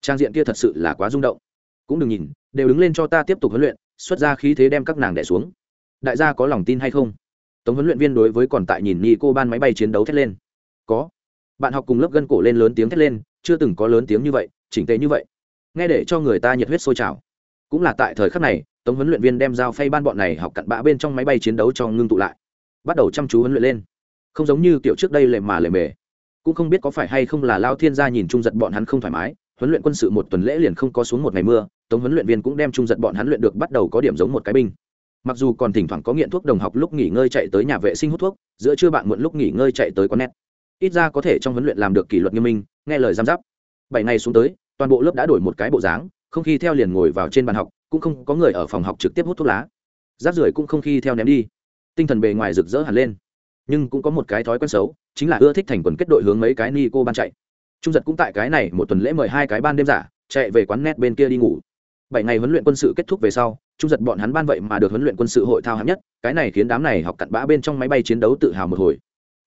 Trang diện kia thật sự là quá rung động. Cũng đừng nhìn, đều đứng lên cho ta tiếp tục huấn luyện, xuất ra khí thế đem các nàng đẻ xuống. Đại gia có lòng tin hay không? Tống huấn luyện viên đối với còn tại nhìn ni cô ban máy bay chiến đấu thét lên có. Bạn học cùng lớp gân cổ lên lớn tiếng thét lên, chưa từng có lớn tiếng như vậy, chỉnh tề như vậy. Nghe để cho người ta nhiệt huyết sôi trào. Cũng là tại thời khắc này, tống huấn luyện viên đem dao phay ban bọn này học cặn bã bên trong máy bay chiến đấu cho ngưng tụ lại. Bắt đầu chăm chú huấn luyện lên. Không giống như kiểu trước đây lề mà lề mề. Cũng không biết có phải hay không là lao thiên gia nhìn trung giật bọn hắn không thoải mái, huấn luyện quân sự một tuần lễ liền không có xuống một ngày mưa, tống huấn luyện viên cũng đem trung giật bọn hắn luyện được bắt đầu có điểm giống một cái binh. Mặc dù còn thỉnh thoảng có nghiện thuốc đồng học lúc nghỉ ngơi chạy tới nhà vệ sinh hút thuốc, giữa trưa bạn muộn lúc nghỉ ngơi chạy tới con nét ít ra có thể trong huấn luyện làm được kỷ luật nghiêm minh, nghe lời giam giáp. Bảy ngày xuống tới, toàn bộ lớp đã đổi một cái bộ dáng, không khi theo liền ngồi vào trên bàn học, cũng không có người ở phòng học trực tiếp hút thuốc lá. Rác rưởi cũng không khi theo ném đi. Tinh thần bề ngoài rực rỡ hẳn lên. Nhưng cũng có một cái thói quen xấu, chính là ưa thích thành quần kết đội hướng mấy cái ni cô ban chạy. Trung giật cũng tại cái này một tuần lễ mời hai cái ban đêm giả, chạy về quán net bên kia đi ngủ. Bảy ngày huấn luyện quân sự kết thúc về sau, trung giật bọn hắn ban vậy mà được huấn luyện quân sự hội thao hạng nhất, cái này khiến đám này học cặn bã bên trong máy bay chiến đấu tự hào một hồi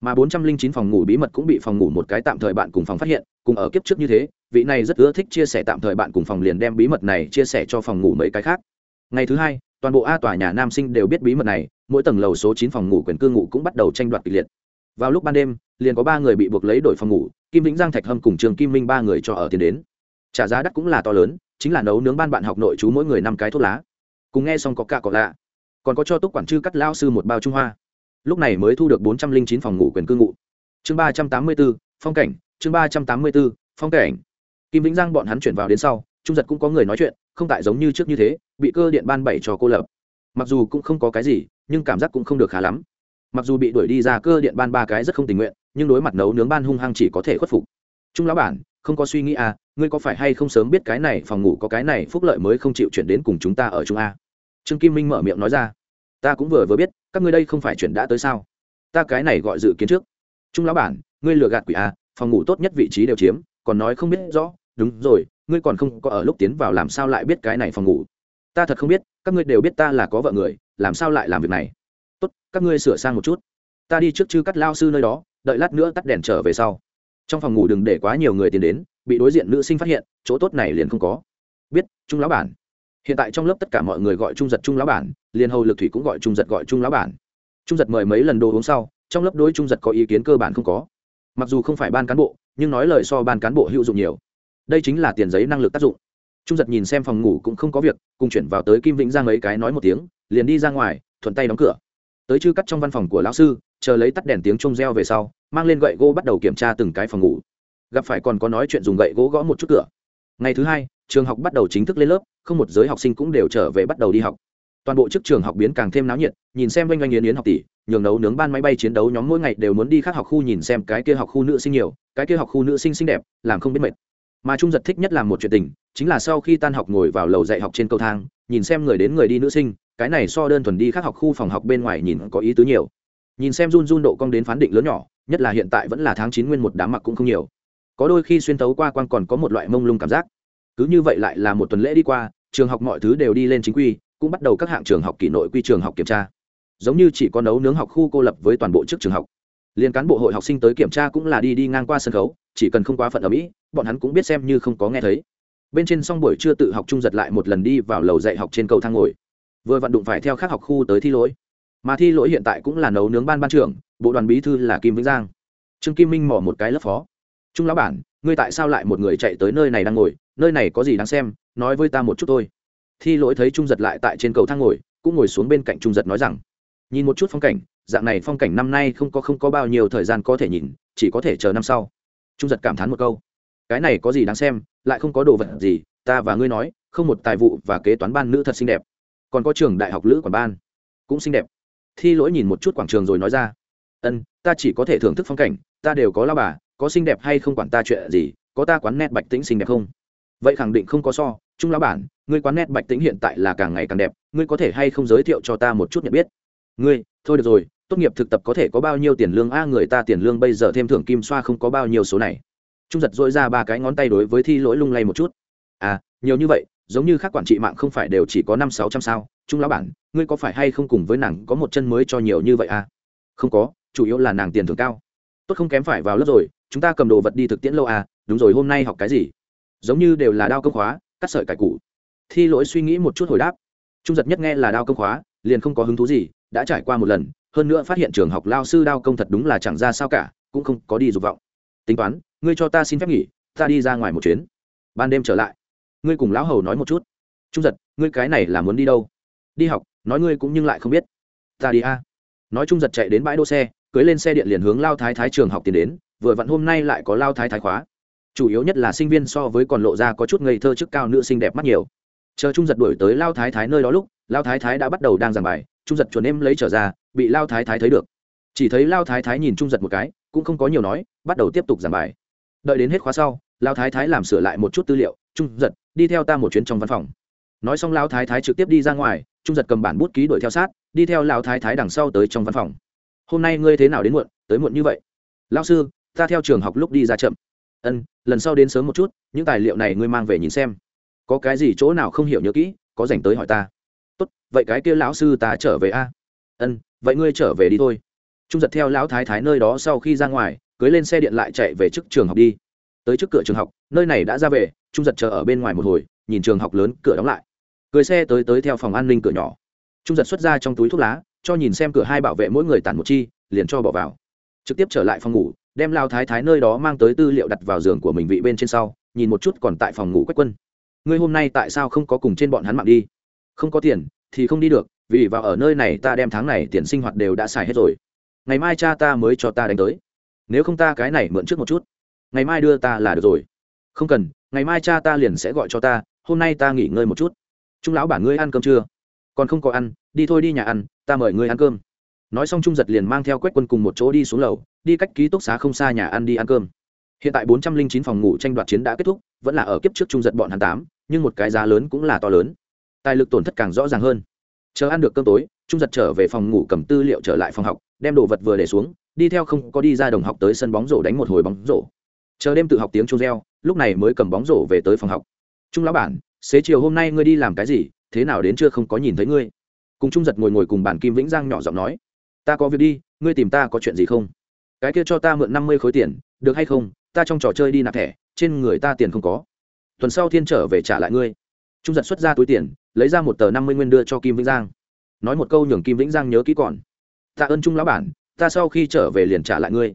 mà bốn trăm linh chín phòng ngủ bí mật cũng bị phòng ngủ một cái tạm thời bạn cùng phòng phát hiện, cùng ở kiếp trước như thế, vị này rất ưa thích chia sẻ tạm thời bạn cùng phòng liền đem bí mật này chia sẻ cho phòng ngủ mấy cái khác. Ngày thứ hai, toàn bộ a tòa nhà nam sinh đều biết bí mật này, mỗi tầng lầu số chín phòng ngủ quyền cư ngụ cũng bắt đầu tranh đoạt kịch liệt. Vào lúc ban đêm, liền có ba người bị buộc lấy đổi phòng ngủ, kim vĩnh giang, thạch hâm cùng trường kim minh ba người cho ở tiền đến. Trả giá đắt cũng là to lớn, chính là nấu nướng ban bạn học nội chú mỗi người năm cái thuốc lá. Cùng nghe xong có cả có lạ. Còn có cho túc quản chư cắt lao sư một bao trung hoa lúc này mới thu được bốn trăm linh chín phòng ngủ quyền cư ngụ. Chương ba trăm tám mươi b ố phong cảnh. Chương ba trăm tám mươi b ố phong cảnh. Kim vĩnh giang bọn hắn chuyển vào đến sau, trung giật cũng có người nói chuyện, không tại giống như trước như thế, bị cơ điện ban bảy cho cô lập. Mặc dù cũng không có cái gì, nhưng cảm giác cũng không được khá lắm. Mặc dù bị đuổi đi ra cơ điện ban ba cái rất không tình nguyện, nhưng đối mặt nấu nướng ban hung hăng chỉ có thể khuất phục. Trung lão bản, không có suy nghĩ à ngươi có phải hay không sớm biết cái này phòng ngủ có cái này phúc lợi mới không chịu chuyển đến cùng chúng ta ở trung a? Trương kim minh mở miệng nói ra. Ta cũng vừa vừa biết các ngươi đây không phải chuyển đã tới sao? Ta cái này gọi dự kiến trước. Trung lão bản, ngươi lừa gạt quỷ a phòng ngủ tốt nhất vị trí đều chiếm, còn nói không biết rõ. Đúng rồi, ngươi còn không có ở lúc tiến vào làm sao lại biết cái này phòng ngủ? Ta thật không biết, các ngươi đều biết ta là có vợ người, làm sao lại làm việc này? Tốt, các ngươi sửa sang một chút. Ta đi trước chư cắt lao sư nơi đó, đợi lát nữa tắt đèn trở về sau. Trong phòng ngủ đừng để quá nhiều người tiến đến, bị đối diện nữ sinh phát hiện, chỗ tốt này liền không có. Biết, trung lão bản hiện tại trong lớp tất cả mọi người gọi trung giật trung lão bản, liền hầu lực thủy cũng gọi trung giật gọi trung lão bản. Trung giật mời mấy lần đồ uống sau, trong lớp đối trung giật có ý kiến cơ bản không có. Mặc dù không phải ban cán bộ, nhưng nói lời so ban cán bộ hữu dụng nhiều. Đây chính là tiền giấy năng lực tác dụng. Trung giật nhìn xem phòng ngủ cũng không có việc, cùng chuyển vào tới kim vĩnh giang mấy cái nói một tiếng, liền đi ra ngoài, thuận tay đóng cửa. Tới chư cắt trong văn phòng của lão sư, chờ lấy tắt đèn tiếng trông reo về sau, mang lên gậy gỗ bắt đầu kiểm tra từng cái phòng ngủ. Gặp phải còn có nói chuyện dùng gậy gỗ gõ một chút cửa. Ngày thứ hai, trường học bắt đầu chính thức lên lớp không một giới học sinh cũng đều trở về bắt đầu đi học. Toàn bộ chức trường học biến càng thêm náo nhiệt, nhìn xem oanh oanh yến yến học tỷ, nhường nấu nướng ban máy bay chiến đấu nhóm mỗi ngày đều muốn đi khác học khu nhìn xem cái kia học khu nữ sinh nhiều, cái kia học khu nữ sinh xinh đẹp, làm không biết mệt. Mà trung giật thích nhất làm một chuyện tình, chính là sau khi tan học ngồi vào lầu dạy học trên cầu thang, nhìn xem người đến người đi nữ sinh, cái này so đơn thuần đi khác học khu phòng học bên ngoài nhìn có ý tứ nhiều. Nhìn xem run run độ cong đến phán định lớn nhỏ, nhất là hiện tại vẫn là tháng chín nguyên một đám mặc cũng không nhiều. Có đôi khi xuyên tấu qua quan còn có một loại mông lung cảm giác cứ như vậy lại là một tuần lễ đi qua, trường học mọi thứ đều đi lên chính quy, cũng bắt đầu các hạng trường học kỷ nội quy trường học kiểm tra. Giống như chỉ có nấu nướng học khu cô lập với toàn bộ trước trường học. Liên cán bộ hội học sinh tới kiểm tra cũng là đi đi ngang qua sân khấu, chỉ cần không quá phận ở mỹ, bọn hắn cũng biết xem như không có nghe thấy. Bên trên xong buổi trưa tự học trung giật lại một lần đi vào lầu dạy học trên cầu thang ngồi. Vừa vận đụng phải theo các học khu tới thi lỗi. Mà thi lỗi hiện tại cũng là nấu nướng ban ban trưởng, bộ đoàn bí thư là kim vĩnh giang. Trương kim minh mỏ một cái lớp phó. Trung lão bản, ngươi tại sao lại một người chạy tới nơi này đang ngồi? Nơi này có gì đáng xem, nói với ta một chút thôi. Thi lỗi thấy trung giật lại tại trên cầu thang ngồi, cũng ngồi xuống bên cạnh trung giật nói rằng, nhìn một chút phong cảnh, dạng này phong cảnh năm nay không có không có bao nhiêu thời gian có thể nhìn, chỉ có thể chờ năm sau. Trung giật cảm thán một câu, cái này có gì đáng xem, lại không có đồ vật gì, ta và ngươi nói, không một tài vụ và kế toán ban nữ thật xinh đẹp. Còn có trường đại học lữ quản ban cũng xinh đẹp. Thi lỗi nhìn một chút quảng trường rồi nói ra, ân, ta chỉ có thể thưởng thức phong cảnh, ta đều có lao bà, có xinh đẹp hay không quản ta chuyện gì, có ta quán nét bạch tĩnh xinh đẹp không? Vậy khẳng định không có so. Trung lão bản, ngươi quán nét bạch tĩnh hiện tại là càng ngày càng đẹp, ngươi có thể hay không giới thiệu cho ta một chút nhận biết? Ngươi, thôi được rồi, tốt nghiệp thực tập có thể có bao nhiêu tiền lương? A, người ta tiền lương bây giờ thêm thưởng kim xoa không có bao nhiêu số này. Trung giật dội ra ba cái ngón tay đối với thi lỗi lung lay một chút. À nhiều như vậy, giống như các quản trị mạng không phải đều chỉ có năm sáu trăm sao? Trung lão bản, ngươi có phải hay không cùng với nàng có một chân mới cho nhiều như vậy à? Không có, chủ yếu là nàng tiền thưởng cao. Tốt không kém phải vào lớp rồi, chúng ta cầm đồ vật đi thực tiễn lâu à? Đúng rồi, hôm nay học cái gì? Giống như đều là đao công khóa, cắt sợi cải cụ thi lỗi suy nghĩ một chút hồi đáp. Trung giật nhất nghe là đao công khóa, liền không có hứng thú gì, đã trải qua một lần, hơn nữa phát hiện trường học lao sư đao công thật đúng là chẳng ra sao cả, cũng không có đi dục vọng. Tính toán, ngươi cho ta xin phép nghỉ, ta đi ra ngoài một chuyến. Ban đêm trở lại. Ngươi cùng lão hầu nói một chút. Trung giật, ngươi cái này là muốn đi đâu? Đi học, nói ngươi cũng nhưng lại không biết. Ta đi a. Nói trung giật chạy đến bãi đỗ xe, cưới lên xe điện liền hướng lao thái thái trường học tiến đến, vừa vặn hôm nay lại có lao thái thái khóa chủ yếu nhất là sinh viên so với còn lộ ra có chút ngây thơ chức cao nữ sinh đẹp mắt nhiều. Chờ trung giật đuổi tới lao thái thái nơi đó lúc, lao thái thái đã bắt đầu đang giảng bài, trung giật chuồn em lấy trở ra, bị lao thái thái thấy được. Chỉ thấy lao thái thái nhìn trung giật một cái, cũng không có nhiều nói, bắt đầu tiếp tục giảng bài. Đợi đến hết khóa sau, lao thái thái làm sửa lại một chút tư liệu, trung giật, đi theo ta một chuyến trong văn phòng. Nói xong lao thái thái trực tiếp đi ra ngoài, trung giật cầm bản bút ký đuổi theo sát, đi theo lao thái thái đằng sau tới trong văn phòng. Hôm nay ngươi thế nào đến muộn, tới muộn như vậy? Lao sư, ta theo trường học lúc đi ra chậm. Ân lần sau đến sớm một chút, những tài liệu này ngươi mang về nhìn xem. Có cái gì chỗ nào không hiểu nhớ kỹ, có dành tới hỏi ta. Tốt, vậy cái kia lão sư ta trở về a? Ân, vậy ngươi trở về đi thôi. Trung giật theo lão thái thái nơi đó sau khi ra ngoài, cưới lên xe điện lại chạy về trước trường học đi. Tới trước cửa trường học, nơi này đã ra về, trung giật chờ ở bên ngoài một hồi, nhìn trường học lớn, cửa đóng lại. Cưới xe tới tới theo phòng an ninh cửa nhỏ. Trung giật xuất ra trong túi thuốc lá, cho nhìn xem cửa hai bảo vệ mỗi người tản một chi, liền cho bỏ vào. Trực tiếp trở lại phòng ngủ đem lao thái thái nơi đó mang tới tư liệu đặt vào giường của mình vị bên trên sau, nhìn một chút còn tại phòng ngủ quách quân. Ngươi hôm nay tại sao không có cùng trên bọn hắn mạng đi? Không có tiền thì không đi được, vì vào ở nơi này ta đem tháng này tiền sinh hoạt đều đã xài hết rồi. Ngày mai cha ta mới cho ta đánh tới. Nếu không ta cái này mượn trước một chút. Ngày mai đưa ta là được rồi. Không cần, ngày mai cha ta liền sẽ gọi cho ta, hôm nay ta nghỉ ngơi một chút. Trung lão bản ngươi ăn cơm chưa? Còn không có ăn, đi thôi đi nhà ăn, ta mời ngươi ăn cơm nói xong trung giật liền mang theo quách quân cùng một chỗ đi xuống lầu, đi cách ký túc xá không xa nhà ăn đi ăn cơm. Hiện tại bốn trăm linh chín phòng ngủ tranh đoạt chiến đã kết thúc, vẫn là ở kiếp trước trung giật bọn hắn tám, nhưng một cái giá lớn cũng là to lớn. Tài lực tổn thất càng rõ ràng hơn. Chờ ăn được cơm tối, trung giật trở về phòng ngủ cầm tư liệu trở lại phòng học, đem đồ vật vừa để xuống, đi theo không có đi ra đồng học tới sân bóng rổ đánh một hồi bóng rổ. Chờ đêm tự học tiếng trung reo, lúc này mới cầm bóng rổ về tới phòng học. Trung lão bản, xế chiều hôm nay ngươi đi làm cái gì? Thế nào đến chưa không có nhìn thấy ngươi? Cùng trung giật ngồi ngồi cùng bản kim vĩnh giang nhỏ giọng nói ta có việc đi, ngươi tìm ta có chuyện gì không? Cái kia cho ta mượn năm mươi khối tiền, được hay không? Ta trong trò chơi đi nạp thẻ, trên người ta tiền không có. Tuần sau thiên trở về trả lại ngươi. Trung giật xuất ra túi tiền, lấy ra một tờ năm mươi nguyên đưa cho kim vĩnh giang. Nói một câu nhường kim vĩnh giang nhớ kỹ còn. Tạ ơn trung lão bản, ta sau khi trở về liền trả lại ngươi.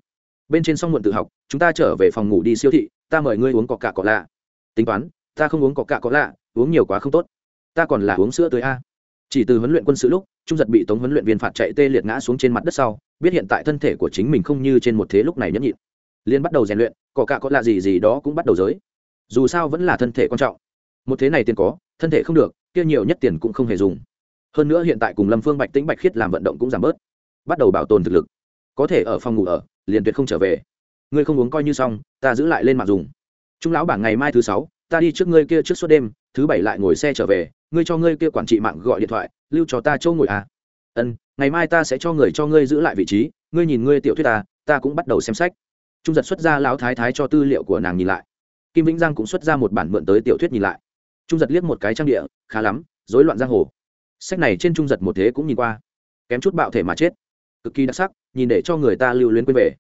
Bên trên xong muộn tự học, chúng ta trở về phòng ngủ đi siêu thị, ta mời ngươi uống cọ cạ cọ lạ. Tính toán, ta không uống cọ cạ cọ lạ, uống nhiều quá không tốt. Ta còn là uống sữa tới a chỉ từ huấn luyện quân sự lúc, trung giật bị tống huấn luyện viên phạt chạy tê liệt ngã xuống trên mặt đất sau, biết hiện tại thân thể của chính mình không như trên một thế lúc này nhẫn nhịn. Liên bắt đầu rèn luyện cỏ cạ có lạ gì gì đó cũng bắt đầu giới. Dù sao vẫn là thân thể quan trọng. Một thế này tiền có, thân thể không được, kia nhiều nhất tiền cũng không hề dùng. Hơn nữa hiện tại cùng lâm phương bạch tĩnh bạch khiết làm vận động cũng giảm bớt. Bắt đầu bảo tồn thực lực. Có thể ở phòng ngủ ở, liền tuyệt không trở về. Ngươi không uống coi như xong, ta giữ lại lên mạng dùng. Trung lão bảng ngày mai thứ sáu ta đi trước ngươi kia trước suốt đêm, thứ bảy lại ngồi xe trở về, ngươi cho ngươi kia quản trị mạng gọi điện thoại, lưu cho ta chỗ ngồi à. Ân, ngày mai ta sẽ cho người cho ngươi giữ lại vị trí, ngươi nhìn ngươi tiểu thuyết ta ta cũng bắt đầu xem sách. Trung giật xuất ra lão thái thái cho tư liệu của nàng nhìn lại. Kim vĩnh giang cũng xuất ra một bản mượn tới tiểu thuyết nhìn lại. Trung giật liếc một cái trang địa, khá lắm, rối loạn giang hồ. Sách này trên trung giật một thế cũng nhìn qua. Kém chút bạo thể mà chết. Cực kỳ đặc sắc, nhìn để cho người ta lưu luyến quên về.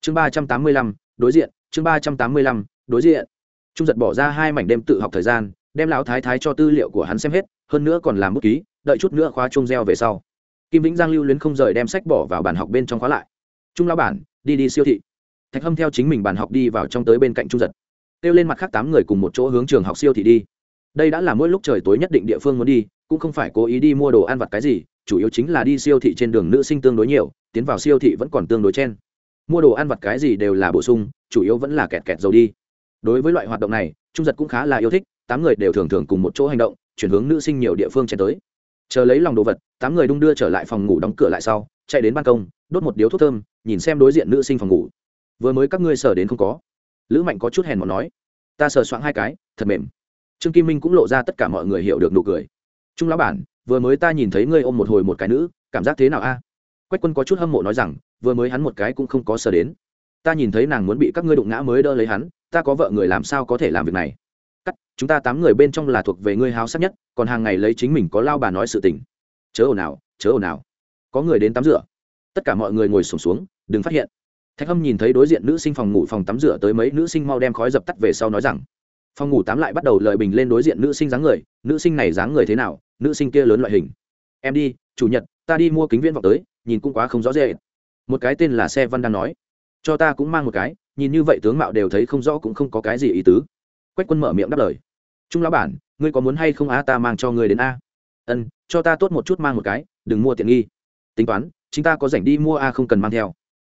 Chương ba trăm tám mươi lăm, đối diện, chương ba trăm tám mươi lăm, đối diện trung giật bỏ ra hai mảnh đêm tự học thời gian, đem lão thái thái cho tư liệu của hắn xem hết, hơn nữa còn làm bút ký, đợi chút nữa khóa chung reo về sau. Kim vĩnh giang lưu luyến không rời đem sách bỏ vào bàn học bên trong khóa lại. Trung lão bản, đi đi siêu thị. Thạch hâm theo chính mình bàn học đi vào trong tới bên cạnh trung giật. Kêu lên mặt khác tám người cùng một chỗ hướng trường học siêu thị đi. Đây đã là mỗi lúc trời tối nhất định địa phương muốn đi, cũng không phải cố ý đi mua đồ ăn vặt cái gì, chủ yếu chính là đi siêu thị trên đường nữ sinh tương đối nhiều, tiến vào siêu thị vẫn còn tương đối chen. Mua đồ ăn vặt cái gì đều là bổ sung, chủ yếu vẫn là kẹt kẹt dầu đi đối với loại hoạt động này, trung giật cũng khá là yêu thích, tám người đều thường thường cùng một chỗ hành động, chuyển hướng nữ sinh nhiều địa phương chạy tới. Chờ lấy lòng đồ vật, tám người đung đưa trở lại phòng ngủ đóng cửa lại sau, chạy đến ban công, đốt một điếu thuốc thơm, nhìn xem đối diện nữ sinh phòng ngủ. Vừa mới các ngươi sờ đến không có. Lữ mạnh có chút hèn mọn nói, ta sờ soạn hai cái, thật mềm. Trương kim minh cũng lộ ra tất cả mọi người hiểu được nụ cười. Trung lão bản, vừa mới ta nhìn thấy ngươi ôm một hồi một cái nữ, cảm giác thế nào a? Quách quân có chút hâm mộ nói rằng, vừa mới hắn một cái cũng không có sờ đến. Ta nhìn thấy nàng muốn bị các ngươi đụng ngã mới đỡ lấy hắn ta có vợ người làm sao có thể làm việc này? Cắt chúng ta tám người bên trong là thuộc về ngươi háo sắc nhất còn hàng ngày lấy chính mình có lao bà nói sự tình. Chớ ồn nào chớ ồn nào có người đến tắm rửa. Tất cả mọi người ngồi sổm xuống, xuống đừng phát hiện. Thạch hâm nhìn thấy đối diện nữ sinh phòng ngủ phòng tắm rửa tới mấy nữ sinh mau đem khói dập tắt về sau nói rằng phòng ngủ tám lại bắt đầu lời bình lên đối diện nữ sinh dáng người nữ sinh này dáng người thế nào nữ sinh kia lớn loại hình. Em đi chủ nhật ta đi mua kính viễn vọng tới nhìn cũng quá không rõ rệt. Một cái tên là xe văn đang nói cho ta cũng mang một cái nhìn như vậy tướng mạo đều thấy không rõ cũng không có cái gì ý tứ. Quách quân mở miệng đáp lời. Trung lão bản, ngươi có muốn hay không a ta mang cho ngươi đến a? Ân, cho ta tốt một chút mang một cái, đừng mua tiện nghi. Tính toán chúng ta có rảnh đi mua a, không cần mang theo.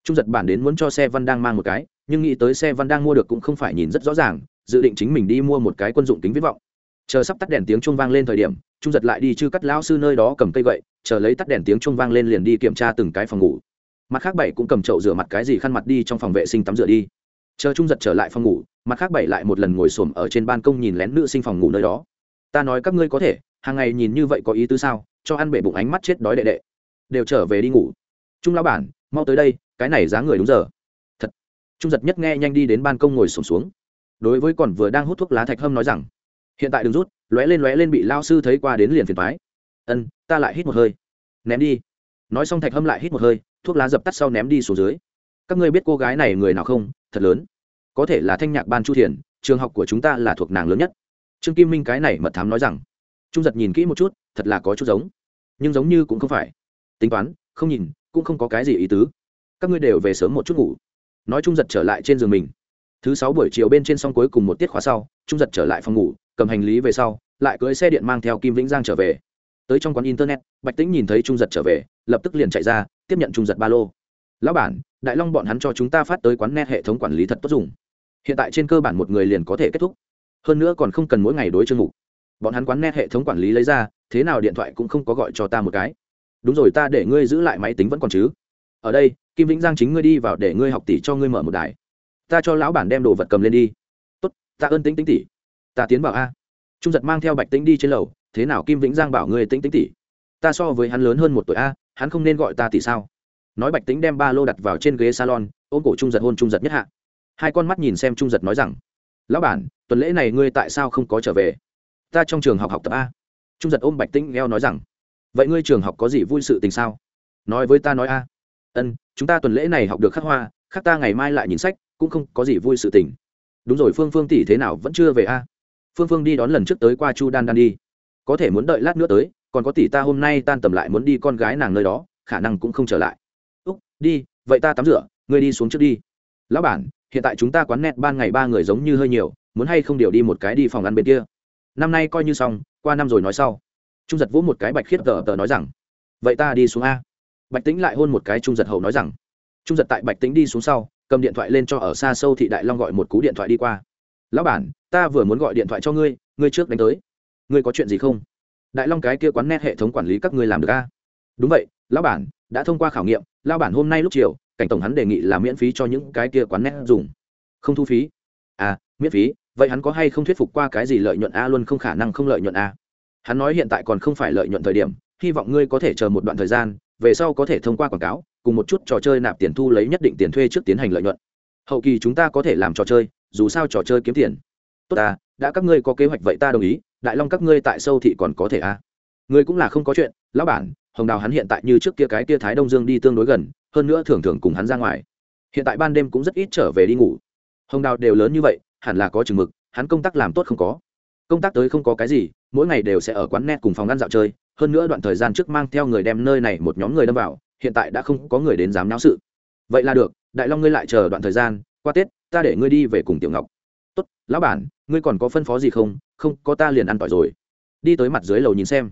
Trung giật bản đến muốn cho xe văn đang mang một cái, nhưng nghĩ tới xe văn đang mua được cũng không phải nhìn rất rõ ràng, dự định chính mình đi mua một cái quân dụng kính viết vọng. Chờ sắp tắt đèn tiếng chuông vang lên thời điểm, trung giật lại đi chư cắt lão sư nơi đó cầm cây gậy, chờ lấy tắt đèn tiếng chuông vang lên liền đi kiểm tra từng cái phòng ngủ mặt khác bảy cũng cầm chậu rửa mặt cái gì khăn mặt đi trong phòng vệ sinh tắm rửa đi. Chờ trung giật trở lại phòng ngủ, mặt khác bảy lại một lần ngồi xổm ở trên ban công nhìn lén nữ sinh phòng ngủ nơi đó. Ta nói các ngươi có thể, hàng ngày nhìn như vậy có ý tứ sao, cho ăn bể bụng ánh mắt chết đói đệ đệ. Đều trở về đi ngủ. Trung lão bản, mau tới đây, cái này giá người đúng giờ. Thật. Trung giật nhất nghe nhanh đi đến ban công ngồi sổm xuống. Đối với còn vừa đang hút thuốc lá thạch hâm nói rằng, hiện tại đừng rút, lóe lên lóe lên bị lao sư thấy qua đến liền phiền thoái ân, ta lại hít một hơi. Ném đi. Nói xong thạch hâm lại hít một hơi thuốc lá dập tắt sau ném đi xuống dưới. Các ngươi biết cô gái này người nào không? Thật lớn. Có thể là thanh nhạc ban chu thiền, trường học của chúng ta là thuộc nàng lớn nhất. Trương kim minh cái này mật thám nói rằng, trung giật nhìn kỹ một chút, thật là có chút giống. Nhưng giống như cũng không phải. Tính toán, không nhìn, cũng không có cái gì ý tứ. Các ngươi đều về sớm một chút ngủ. Nói trung giật trở lại trên giường mình. Thứ sáu buổi chiều bên trên xong cuối cùng một tiết khóa sau, trung giật trở lại phòng ngủ, cầm hành lý về sau, lại cưới xe điện mang theo kim vĩnh giang trở về tới trong quán internet, bạch tĩnh nhìn thấy trung giật trở về, lập tức liền chạy ra, tiếp nhận trung giật ba lô. Lão bản, đại long bọn hắn cho chúng ta phát tới quán net hệ thống quản lý thật tốt dùng. Hiện tại trên cơ bản một người liền có thể kết thúc. Hơn nữa còn không cần mỗi ngày đối chương mục. Bọn hắn quán net hệ thống quản lý lấy ra, thế nào điện thoại cũng không có gọi cho ta một cái. Đúng rồi ta để ngươi giữ lại máy tính vẫn còn chứ. Ở đây, kim vĩnh giang chính ngươi đi vào để ngươi học tỷ cho ngươi mở một đài. Ta cho lão bản đem đồ vật cầm lên đi. Tốt, ta ơn tính tính tỷ. Ta tiến vào a. Trung giật mang theo bạch tính đi trên lầu thế nào kim vĩnh giang bảo ngươi tĩnh tĩnh tỷ ta so với hắn lớn hơn một tuổi a, hắn không nên gọi ta tỷ sao? Nói bạch tính đem ba lô đặt vào trên ghế salon, ôm cổ trung giật hôn trung giật nhất hạ. Hai con mắt nhìn xem trung giật nói rằng, lão bản, tuần lễ này ngươi tại sao không có trở về? Ta trong trường học học tập a. Trung giật ôm bạch tĩnh gheo nói rằng, vậy ngươi trường học có gì vui sự tình sao? Nói với ta nói a. Ân, chúng ta tuần lễ này học được khắc hoa, khắc ta ngày mai lại nhìn sách, cũng không có gì vui sự tình. Đúng rồi, phương phương tỷ thế nào vẫn chưa về a? Phương phương đi đón lần trước tới qua chu đan đan đi có thể muốn đợi lát nữa tới, còn có tỷ ta hôm nay tan tầm lại muốn đi con gái nàng nơi đó, khả năng cũng không trở lại. Úc, đi, vậy ta tắm rửa, ngươi đi xuống trước đi. Lão bản, hiện tại chúng ta quán nét ban ngày ba người giống như hơi nhiều, muốn hay không điều đi một cái đi phòng ăn bên kia? Năm nay coi như xong, qua năm rồi nói sau. Trung giật vỗ một cái bạch khiết tờ tờ nói rằng, vậy ta đi xuống a. Bạch tính lại hôn một cái trung giật hầu nói rằng, trung giật tại bạch tính đi xuống sau, cầm điện thoại lên cho ở xa sâu thị đại long gọi một cú điện thoại đi qua. Lão bản, ta vừa muốn gọi điện thoại cho ngươi ngươi trước đánh tới ngươi có chuyện gì không? Đại long cái kia quán nét hệ thống quản lý các ngươi làm được a đúng vậy, lão bản, đã thông qua khảo nghiệm, lão bản hôm nay lúc chiều, cảnh tổng hắn đề nghị là miễn phí cho những cái kia quán nét dùng. Không thu phí? À miễn phí, vậy hắn có hay không thuyết phục qua cái gì lợi nhuận a luôn không khả năng không lợi nhuận a? Hắn nói hiện tại còn không phải lợi nhuận thời điểm, hy vọng ngươi có thể chờ một đoạn thời gian, về sau có thể thông qua quảng cáo, cùng một chút trò chơi nạp tiền thu lấy nhất định tiền thuê trước tiến hành lợi nhuận. Hậu kỳ chúng ta có thể làm trò chơi, dù sao trò chơi kiếm tiền. Tốt à đã các ngươi có kế hoạch vậy ta đồng ý đại long các ngươi tại sâu thị còn có thể à? Ngươi cũng là không có chuyện, lão bản, hồng đào hắn hiện tại như trước kia cái kia thái đông dương đi tương đối gần, hơn nữa thường thường cùng hắn ra ngoài. Hiện tại ban đêm cũng rất ít trở về đi ngủ. Hồng đào đều lớn như vậy, hẳn là có chừng mực, hắn công tác làm tốt không có. Công tác tới không có cái gì, mỗi ngày đều sẽ ở quán net cùng phòng ăn dạo chơi, hơn nữa đoạn thời gian trước mang theo người đem nơi này một nhóm người đâm vào, hiện tại đã không có người đến dám náo sự. Vậy là được, đại long ngươi lại chờ đoạn thời gian, qua tết, ta để ngươi đi về cùng tiểu ngọc tốt, lão bản, ngươi còn có phân phó gì không? Không, có ta liền ăn tỏi rồi. Đi tới mặt dưới lầu nhìn xem.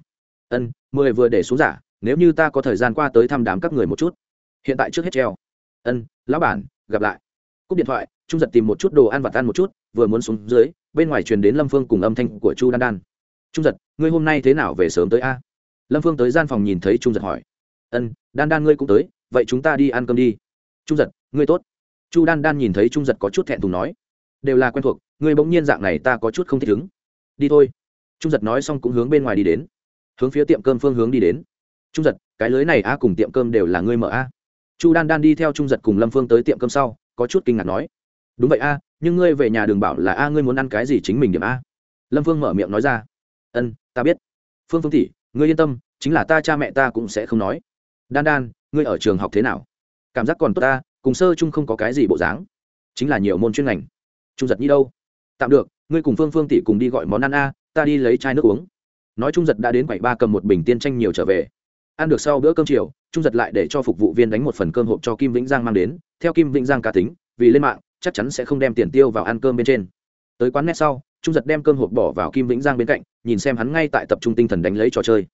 Ân, mười vừa để xuống giả, nếu như ta có thời gian qua tới thăm đám các người một chút. Hiện tại trước hết treo. Ân, lão bản, gặp lại. Cúp điện thoại, trung giật tìm một chút đồ ăn vặt ăn một chút, vừa muốn xuống dưới, bên ngoài truyền đến lâm phương cùng âm thanh của chu đan đan. Trung giật, ngươi hôm nay thế nào về sớm tới a? Lâm phương tới gian phòng nhìn thấy trung giật hỏi. Ân, đan đan ngươi cũng tới, vậy chúng ta đi ăn cơm đi. Trung giật, ngươi tốt. Chu đan đan nhìn thấy trung giật có chút thẹn thùng nói đều là quen thuộc, ngươi bỗng nhiên dạng này ta có chút không thích ứng. Đi thôi. Trung giật nói xong cũng hướng bên ngoài đi đến. Hướng phía tiệm cơm phương hướng đi đến. Trung giật, cái lưới này a cùng tiệm cơm đều là ngươi mở a chu đan đan đi theo trung giật cùng lâm phương tới tiệm cơm sau, có chút kinh ngạc nói. Đúng vậy a nhưng ngươi về nhà đường bảo là a ngươi muốn ăn cái gì chính mình điểm a lâm phương mở miệng nói ra. Ân, ta biết. Phương phương tỷ, ngươi yên tâm, chính là ta cha mẹ ta cũng sẽ không nói. Đan đan, ngươi ở trường học thế nào? Cảm giác còn tốt ta cùng sơ chung không có cái gì bộ dáng. Chính là nhiều môn chuyên ngành trung giật nhi đâu? Tạm được, ngươi cùng phương phương tỷ cùng đi gọi món ăn a, ta đi lấy chai nước uống. Nói trung giật đã đến quầy ba cầm một bình tiên tranh nhiều trở về. Ăn được sau bữa cơm chiều, trung giật lại để cho phục vụ viên đánh một phần cơm hộp cho kim vĩnh giang mang đến. Theo kim vĩnh giang cá tính, vì lên mạng, chắc chắn sẽ không đem tiền tiêu vào ăn cơm bên trên. Tới quán nét sau, trung giật đem cơm hộp bỏ vào kim vĩnh giang bên cạnh, nhìn xem hắn ngay tại tập trung tinh thần đánh lấy trò chơi.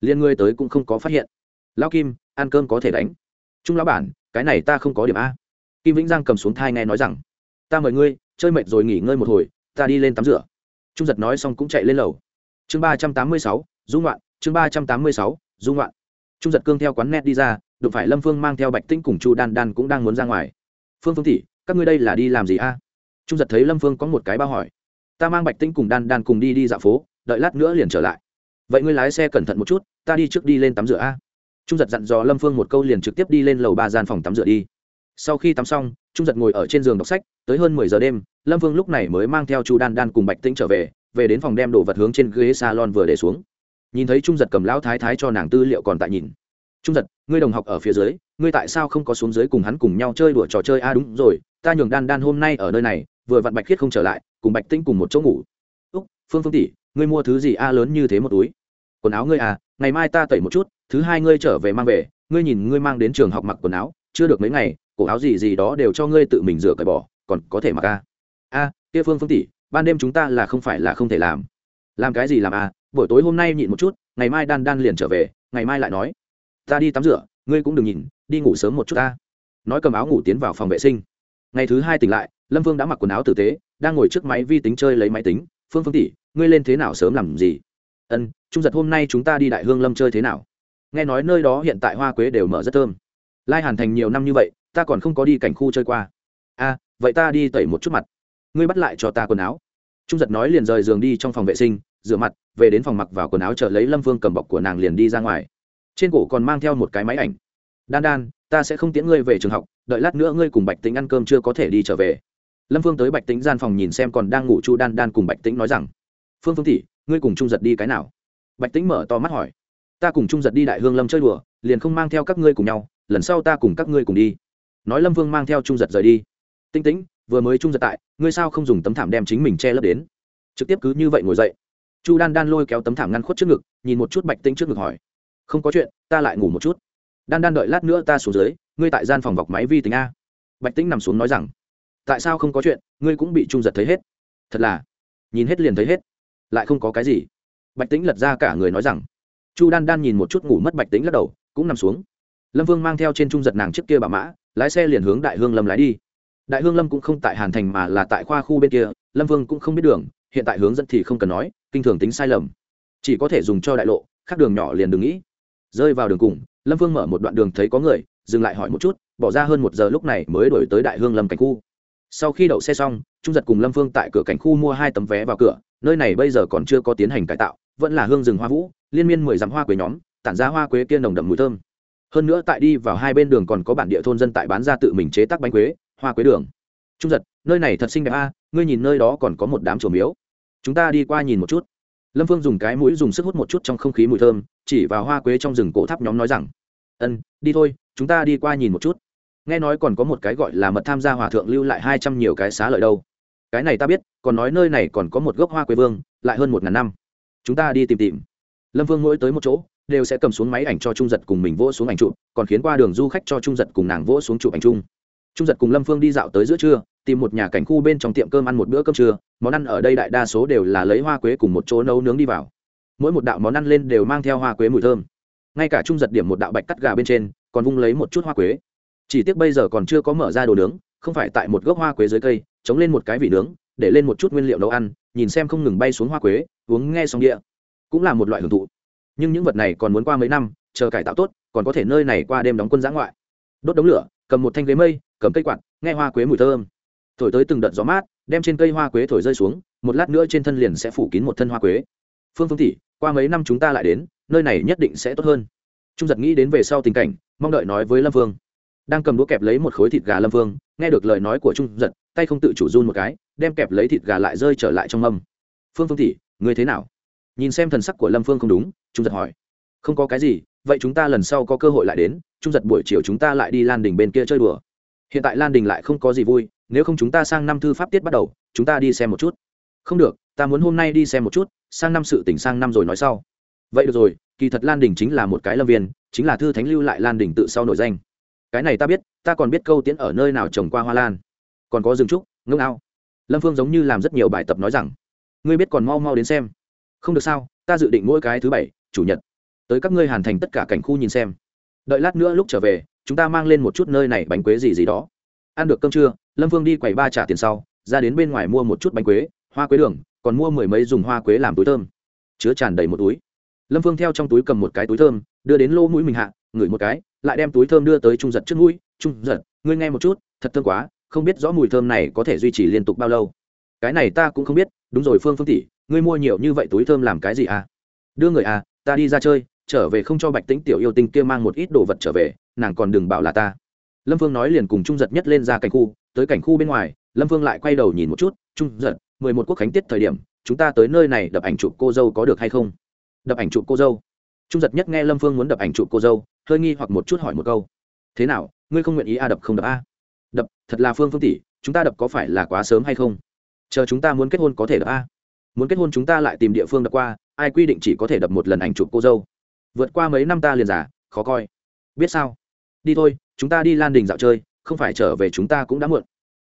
Liên ngươi tới cũng không có phát hiện. Lao kim, ăn cơm có thể đánh. Trung lão bản, cái này ta không có điểm a. Kim vĩnh giang cầm xuống thai nghe nói rằng, ta mời ngươi chơi mệt rồi nghỉ ngơi một hồi, ta đi lên tắm rửa. Trung giật nói xong cũng chạy lên lầu. Chương ba trăm tám mươi sáu dung loạn chương ba trăm tám mươi sáu dung loạn trung giật cương theo quán net đi ra, đụng phải lâm phương mang theo bạch tĩnh cùng chu đan đan cũng đang muốn ra ngoài. Phương phương tỷ, các ngươi đây là đi làm gì a? Trung giật thấy lâm phương có một cái bao hỏi. Ta mang bạch tĩnh cùng đan đan cùng đi đi dạo phố, đợi lát nữa liền trở lại. Vậy ngươi lái xe cẩn thận một chút, ta đi trước đi lên tắm rửa a. Trung giật dặn dò lâm phương một câu liền trực tiếp đi lên lầu ba gian phòng tắm rửa đi. Sau khi tắm xong trung giật ngồi ở trên giường đọc sách, tới hơn mười giờ đêm, lâm Vương lúc này mới mang theo chu đan đan cùng bạch tĩnh trở về về đến phòng đem đồ vật hướng trên ghế salon vừa để xuống. Nhìn thấy trung giật cầm lão thái thái cho nàng tư liệu còn tại nhìn. Trung giật, ngươi đồng học ở phía dưới, ngươi tại sao không có xuống dưới cùng hắn cùng nhau chơi đùa trò chơi? A đúng rồi, ta nhường đan đan hôm nay ở nơi này, vừa vặn bạch khiết không trở lại, cùng bạch tĩnh cùng một chỗ ngủ. Úc, phương phương tỷ, ngươi mua thứ gì? A, lớn như thế một túi. Quần áo ngươi à ngày mai ta tẩy một chút, thứ hai ngươi trở về mang về, ngươi nhìn ngươi mang đến trường học mặc quần áo, chưa được mấy ngày cổ áo gì gì đó đều cho ngươi tự mình rửa cởi bỏ, còn có thể mặc a a, kia phương phương tỷ, ban đêm chúng ta là không phải là không thể làm. Làm cái gì làm a buổi tối hôm nay nhịn một chút, ngày mai đan đan liền trở về, ngày mai lại nói. Ta đi tắm rửa, ngươi cũng đừng nhìn, đi ngủ sớm một chút ta. Nói cầm áo ngủ tiến vào phòng vệ sinh. Ngày thứ hai tỉnh lại, lâm phương đã mặc quần áo tử tế, đang ngồi trước máy vi tính chơi lấy máy tính. Phương phương tỷ, ngươi lên thế nào sớm làm gì? Ân, trung giật hôm nay chúng ta đi đại hương lâm chơi thế nào? Nghe nói nơi đó hiện tại hoa quế đều mở rất thơm. Lai hàn thành nhiều năm như vậy ta còn không có đi cảnh khu chơi qua. A, vậy ta đi tẩy một chút mặt. Ngươi bắt lại cho ta quần áo. Trung giật nói liền rời giường đi trong phòng vệ sinh, rửa mặt, về đến phòng mặc vào quần áo chờ lấy lâm phương cầm bọc của nàng liền đi ra ngoài. Trên cổ còn mang theo một cái máy ảnh. Đan đan, ta sẽ không tiễn ngươi về trường học, đợi lát nữa ngươi cùng bạch tính ăn cơm chưa có thể đi trở về. Lâm phương tới bạch tính gian phòng nhìn xem còn đang ngủ chu đan đan cùng bạch tính nói rằng, phương phương tỷ, ngươi cùng trung giật đi cái nào? Bạch tính mở to mắt hỏi, ta cùng trung giật đi đại hương lâm chơi đùa, liền không mang theo các ngươi cùng nhau, lần sau ta cùng các ngươi cùng đi nói lâm vương mang theo trung giật rời đi. Tinh tĩnh, vừa mới trung giật tại, ngươi sao không dùng tấm thảm đem chính mình che lấp đến? Trực tiếp cứ như vậy ngồi dậy. Chu đan đan lôi kéo tấm thảm ngăn khuất trước ngực, nhìn một chút bạch tĩnh trước ngực hỏi. Không có chuyện, ta lại ngủ một chút. Đan đan đợi lát nữa ta xuống dưới, ngươi tại gian phòng vọc máy vi tính a. Bạch tĩnh nằm xuống nói rằng, tại sao không có chuyện, ngươi cũng bị trung giật thấy hết. Thật là, nhìn hết liền thấy hết, lại không có cái gì. Bạch tĩnh lật ra cả người nói rằng, chu đan đan nhìn một chút ngủ mất bạch tĩnh lắc đầu, cũng nằm xuống. Lâm vương mang theo trên trung giật nàng trước kia bà mã lái xe liền hướng đại hương lâm lái đi. Đại hương lâm cũng không tại hàn thành mà là tại khoa khu bên kia, lâm vương cũng không biết đường, hiện tại hướng dẫn thì không cần nói, kinh thường tính sai lầm. Chỉ có thể dùng cho đại lộ, khác đường nhỏ liền đừng nghĩ. Rơi vào đường cùng, lâm vương mở một đoạn đường thấy có người, dừng lại hỏi một chút, bỏ ra hơn một giờ lúc này mới đổi tới đại hương lâm cảnh khu. Sau khi đậu xe xong, trung giật cùng lâm vương tại cửa cảnh khu mua hai tấm vé vào cửa, nơi này bây giờ còn chưa có tiến hành cải tạo, vẫn là hương rừng hoa vũ, liên miên mười dặm hoa quế nhóm, tản ra hoa quế kia nồng đậm mùi thơm hơn nữa tại đi vào hai bên đường còn có bản địa thôn dân tại bán ra tự mình chế tác bánh quế, hoa quế đường. Trung giật, nơi này thật xinh đẹp a, ngươi nhìn nơi đó còn có một đám trổ miếu. Chúng ta đi qua nhìn một chút. Lâm phương dùng cái mũi dùng sức hút một chút trong không khí mùi thơm, chỉ vào hoa quế trong rừng cổ tháp nhóm nói rằng, ân, đi thôi, chúng ta đi qua nhìn một chút. Nghe nói còn có một cái gọi là mật tham gia hòa thượng lưu lại hai trăm nhiều cái xá lợi đâu. Cái này ta biết, còn nói nơi này còn có một gốc hoa quế vương, lại hơn một ngàn năm. Chúng ta đi tìm tìm. Lâm vương mỗi tới một chỗ đều sẽ cầm xuống máy ảnh cho trung giật cùng mình vỗ xuống ảnh chụp, còn khiến qua đường du khách cho trung giật cùng nàng vỗ xuống chụp ảnh chung. Trung giật cùng lâm phương đi dạo tới giữa trưa, tìm một nhà cảnh khu bên trong tiệm cơm ăn một bữa cơm trưa, món ăn ở đây đại đa số đều là lấy hoa quế cùng một chỗ nấu nướng đi vào. Mỗi một đạo món ăn lên đều mang theo hoa quế mùi thơm. Ngay cả trung giật điểm một đạo bạch cắt gà bên trên, còn vung lấy một chút hoa quế. Chỉ tiếc bây giờ còn chưa có mở ra đồ nướng, không phải tại một gốc hoa quế dưới cây, chống lên một cái vị nướng, để lên một chút nguyên liệu nấu ăn, nhìn xem không ngừng bay xuống hoa quế, uống nghe xong địa. Cũng là một loại hưởng thụ nhưng những vật này còn muốn qua mấy năm chờ cải tạo tốt còn có thể nơi này qua đêm đóng quân giã ngoại. Đốt đống lửa cầm một thanh ghế mây cầm cây quạt nghe hoa quế mùi thơm thổi tới từng đợt gió mát đem trên cây hoa quế thổi rơi xuống một lát nữa trên thân liền sẽ phủ kín một thân hoa quế. Phương phương tỷ qua mấy năm chúng ta lại đến nơi này nhất định sẽ tốt hơn. Trung giật nghĩ đến về sau tình cảnh mong đợi nói với lâm Vương. đang cầm đũa kẹp lấy một khối thịt gà lâm Vương, nghe được lời nói của trung giật tay không tự chủ run một cái đem kẹp lấy thịt gà lại rơi trở lại trong mâm. Phương phương tỷ người thế nào? Nhìn xem thần sắc của lâm phương không đúng, trung giật hỏi. Không có cái gì, vậy chúng ta lần sau có cơ hội lại đến, trung giật buổi chiều chúng ta lại đi lan đình bên kia chơi đùa. Hiện tại lan đình lại không có gì vui, nếu không chúng ta sang năm thư pháp tiết bắt đầu, chúng ta đi xem một chút. Không được, ta muốn hôm nay đi xem một chút, sang năm sự tỉnh sang năm rồi nói sau. Vậy được rồi, kỳ thật lan đình chính là một cái lâm viên, chính là thư thánh lưu lại lan đình tự sau nổi danh. Cái này ta biết, ta còn biết câu tiễn ở nơi nào trồng qua hoa lan. Còn có rừng trúc ngưng ao. Lâm phương giống như làm rất nhiều bài tập nói rằng, ngươi biết còn mau mau đến xem không được sao, ta dự định mỗi cái thứ bảy, chủ nhật, tới các ngươi hàn thành tất cả cảnh khu nhìn xem. Đợi lát nữa lúc trở về, chúng ta mang lên một chút nơi này bánh quế gì gì đó. Ăn được cơm trưa, lâm phương đi quầy ba trả tiền sau, ra đến bên ngoài mua một chút bánh quế, hoa quế đường, còn mua mười mấy dùng hoa quế làm túi thơm. Chứa tràn đầy một túi. Lâm phương theo trong túi cầm một cái túi thơm, đưa đến lô mũi mình hạ, ngửi một cái, lại đem túi thơm đưa tới trung giật trước mũi. Trung giật, ngươi nghe một chút, thật thơm quá, không biết rõ mùi thơm này có thể duy trì liên tục bao lâu. Cái này ta cũng không biết, đúng rồi phương phương tỷ ngươi mua nhiều như vậy túi thơm làm cái gì à? Đưa người à ta đi ra chơi, trở về không cho bạch tĩnh tiểu yêu tinh kia mang một ít đồ vật trở về, nàng còn đừng bảo là ta. Lâm phương nói liền cùng trung giật nhất lên ra cảnh khu, tới cảnh khu bên ngoài, lâm phương lại quay đầu nhìn một chút, trung giật, mười một quốc khánh tiết thời điểm, chúng ta tới nơi này đập ảnh chụp cô dâu có được hay không? Đập ảnh chụp cô dâu? Trung giật nhất nghe lâm phương muốn đập ảnh chụp cô dâu, hơi nghi hoặc một chút hỏi một câu. Thế nào, ngươi không nguyện ý a đập không đập a đập, thật là phương phương tỷ, chúng ta đập có phải là quá sớm hay không? Chờ chúng ta muốn kết hôn có thể đập a muốn kết hôn chúng ta lại tìm địa phương đập qua, ai quy định chỉ có thể đập một lần ảnh chụp cô dâu? Vượt qua mấy năm ta liền giả khó coi. Biết sao? Đi thôi, chúng ta đi lan đình dạo chơi, không phải trở về chúng ta cũng đã muộn.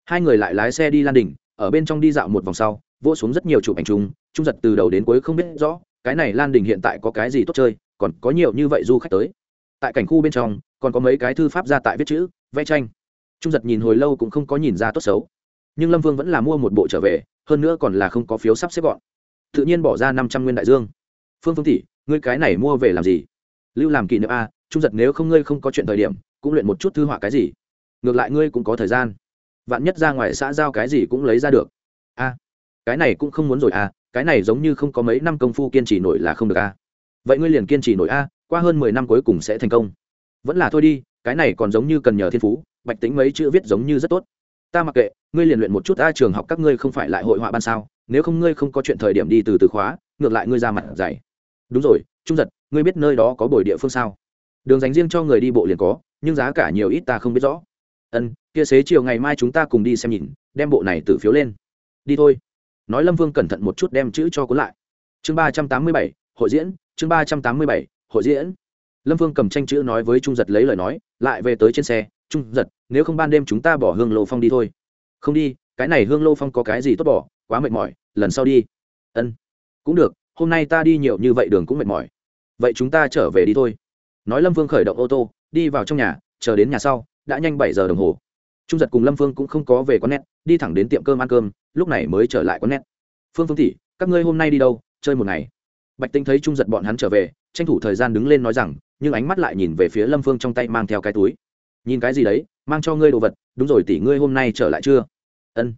Hai người lại lái xe đi lan đình, ở bên trong đi dạo một vòng sau, vỗ xuống rất nhiều chụp ảnh chung trung giật từ đầu đến cuối không biết rõ, cái này lan đình hiện tại có cái gì tốt chơi, còn có nhiều như vậy du khách tới. Tại cảnh khu bên trong, còn có mấy cái thư pháp ra tại viết chữ, vẽ tranh. Trung giật nhìn hồi lâu cũng không có nhìn ra tốt xấu nhưng lâm vương vẫn là mua một bộ trở về, hơn nữa còn là không có phiếu sắp xếp gọn. Tự nhiên bỏ ra năm trăm nguyên đại dương. Phương phương tỷ, ngươi cái này mua về làm gì? Lưu làm kỷ niệm a, trung giật nếu không ngươi không có chuyện thời điểm, cũng luyện một chút thư họa cái gì? Ngược lại ngươi cũng có thời gian. Vạn nhất ra ngoài xã giao cái gì cũng lấy ra được. A, cái này cũng không muốn rồi a, cái này giống như không có mấy năm công phu kiên trì nổi là không được a. Vậy ngươi liền kiên trì nổi a, qua hơn mười năm cuối cùng sẽ thành công. Vẫn là thôi đi, cái này còn giống như cần nhờ thiên phú, bạch tính mấy chữ viết giống như rất tốt. Ta mặc kệ ngươi liền luyện một chút a trường học các ngươi không phải lại hội họa ban sao? Nếu không ngươi không có chuyện thời điểm đi từ từ khóa, ngược lại ngươi ra mặt dày. Đúng rồi, trung giật, ngươi biết nơi đó có bồi địa phương sao? Đường dành riêng cho người đi bộ liền có, nhưng giá cả nhiều ít ta không biết rõ. Ân, kia xế chiều ngày mai chúng ta cùng đi xem nhìn, đem bộ này từ phiếu lên. Đi thôi. Nói lâm vương cẩn thận một chút đem chữ cho cuốn lại. Chương ba trăm tám mươi bảy, hội diễn, chương ba trăm tám mươi bảy, hội diễn. Lâm vương cầm tranh chữ nói với trung giật lấy lời nói, lại về tới trên xe. Trung giật, nếu không ban đêm chúng ta bỏ hương Lộ phong đi thôi không đi, cái này hương lô phong có cái gì tốt bỏ, quá mệt mỏi, lần sau đi. Ân, cũng được, hôm nay ta đi nhiều như vậy đường cũng mệt mỏi. Vậy chúng ta trở về đi thôi. Nói lâm vương khởi động ô tô, đi vào trong nhà, chờ đến nhà sau, đã nhanh bảy giờ đồng hồ. Trung giật cùng lâm phương cũng không có về quán nét đi thẳng đến tiệm cơm ăn cơm, lúc này mới trở lại quán nét phương phương tỷ, các ngươi hôm nay đi đâu, chơi một ngày? Bạch tinh thấy trung giật bọn hắn trở về, tranh thủ thời gian đứng lên nói rằng, nhưng ánh mắt lại nhìn về phía lâm phương trong tay mang theo cái túi. Nhìn cái gì đấy mang cho ngươi đồ vật, đúng rồi tỷ, ngươi hôm nay trở lại chưa? Ân.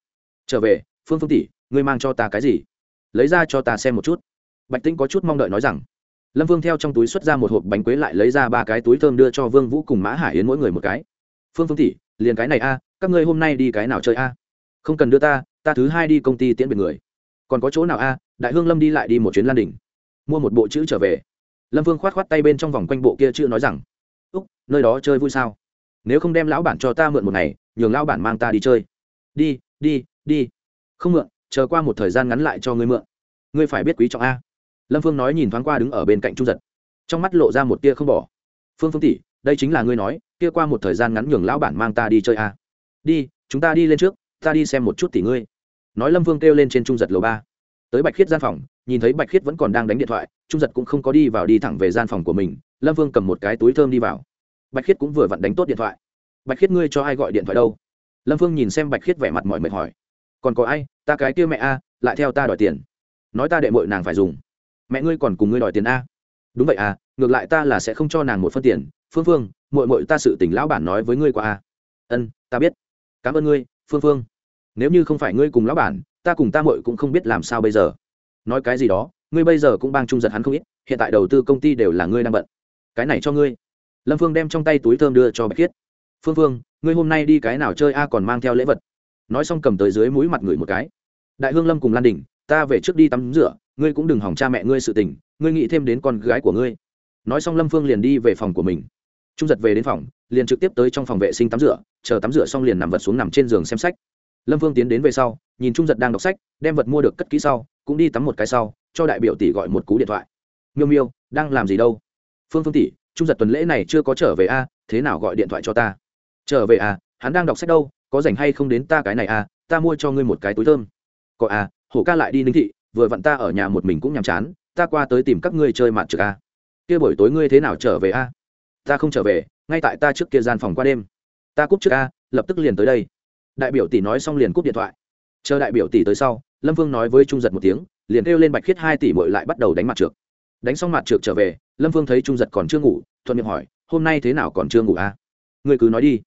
Trở về, phương phương tỷ, ngươi mang cho ta cái gì? Lấy ra cho ta xem một chút. Bạch tĩnh có chút mong đợi nói rằng. Lâm vương theo trong túi xuất ra một hộp bánh quế lại lấy ra ba cái túi thơm đưa cho vương vũ cùng mã hải yến mỗi người một cái. Phương phương tỷ, liền cái này a, các ngươi hôm nay đi cái nào chơi a? Không cần đưa ta ta thứ hai đi công ty tiễn biệt người. Còn có chỗ nào a? Đại hương lâm đi lại đi một chuyến lan đỉnh. Mua một bộ chữ trở về. Lâm vương khoát khoát tay bên trong vòng quanh bộ kia chữ nói rằng. Úc, nơi đó chơi vui sao? Nếu không đem lão bản cho ta mượn một ngày, nhường lão bản mang ta đi chơi. Đi đi đi. Không mượn, chờ qua một thời gian ngắn lại cho ngươi mượn. Ngươi phải biết quý trọng a. Lâm phương nói nhìn thoáng qua đứng ở bên cạnh trung giật. Trong mắt lộ ra một tia không bỏ. Phương phương tỷ, đây chính là ngươi nói, kia qua một thời gian ngắn nhường lão bản mang ta đi chơi a. Đi, chúng ta đi lên trước, ta đi xem một chút tỷ ngươi. Nói lâm vương kêu lên trên trung giật lầu ba. Tới bạch khiết gian phòng, nhìn thấy bạch khiết vẫn còn đang đánh điện thoại, trung giật cũng không có đi vào đi thẳng về gian phòng của mình. Lâm vương cầm một cái túi thơm đi vào bạch khiết cũng vừa vặn đánh tốt điện thoại. Bạch khiết ngươi cho ai gọi điện thoại đâu? Lâm Phương nhìn xem bạch khiết vẻ mặt mỏi mệt hỏi. Còn có ai? Ta cái kia mẹ a, lại theo ta đòi tiền. Nói ta đệ mội nàng phải dùng. Mẹ ngươi còn cùng ngươi đòi tiền a? Đúng vậy à ngược lại ta là sẽ không cho nàng một phân tiền. Phương phương mội mội ta sự tỉnh lão bản nói với ngươi qua a. Ân, ta biết. Cảm ơn ngươi, phương phương. Nếu như không phải ngươi cùng lão bản, ta cùng ta mội cũng không biết làm sao bây giờ. Nói cái gì đó, ngươi bây giờ cũng bang trung giật hắn không ít, hiện tại đầu tư công ty đều là ngươi đang bận. Cái này cho ngươi lâm phương đem trong tay túi thơm đưa cho bạch khiết. Phương phương, ngươi hôm nay đi cái nào chơi a à, còn mang theo lễ vật. Nói xong cầm tới dưới mũi mặt người một cái. Đại hương lâm cùng lan đình ta về trước đi tắm rửa, ngươi cũng đừng hỏng cha mẹ ngươi sự tình, ngươi nghĩ thêm đến con gái của ngươi. Nói xong lâm phương liền đi về phòng của mình. Trung giật về đến phòng, liền trực tiếp tới trong phòng vệ sinh tắm rửa, chờ tắm rửa xong liền nằm vật xuống nằm trên giường xem sách. Lâm phương tiến đến về sau, nhìn trung giật đang đọc sách, đem vật mua được cất kỹ sau, cũng đi tắm một cái sau, cho đại biểu tỷ gọi một cú điện thoại. Miêu miêu, đang làm gì đâu? Phương phương tỷ trung giật tuần lễ này chưa có trở về a, thế nào gọi điện thoại cho ta? Trở về à hắn đang đọc sách đâu, có rảnh hay không đến ta cái này à ta mua cho ngươi một cái túi thơm. Có à hổ ca lại đi ninh thị, vừa vặn ta ở nhà một mình cũng nhàm chán, ta qua tới tìm các ngươi chơi mặt trực à. kia buổi tối ngươi thế nào trở về à? ta không trở về, ngay tại ta trước kia gian phòng qua đêm. Ta cúp trước a, lập tức liền tới đây. Đại biểu tỷ nói xong liền cúp điện thoại. Chờ đại biểu tỷ tới sau, lâm vương nói với trung giật một tiếng, liền kêu lên bạch khiết hai tỷ mội lại bắt đầu đánh mặt trượt đánh xong mặt trượt trở về lâm vương thấy trung giật còn chưa ngủ, thuận miệng hỏi, hôm nay thế nào còn chưa ngủ à? ngươi cứ nói đi.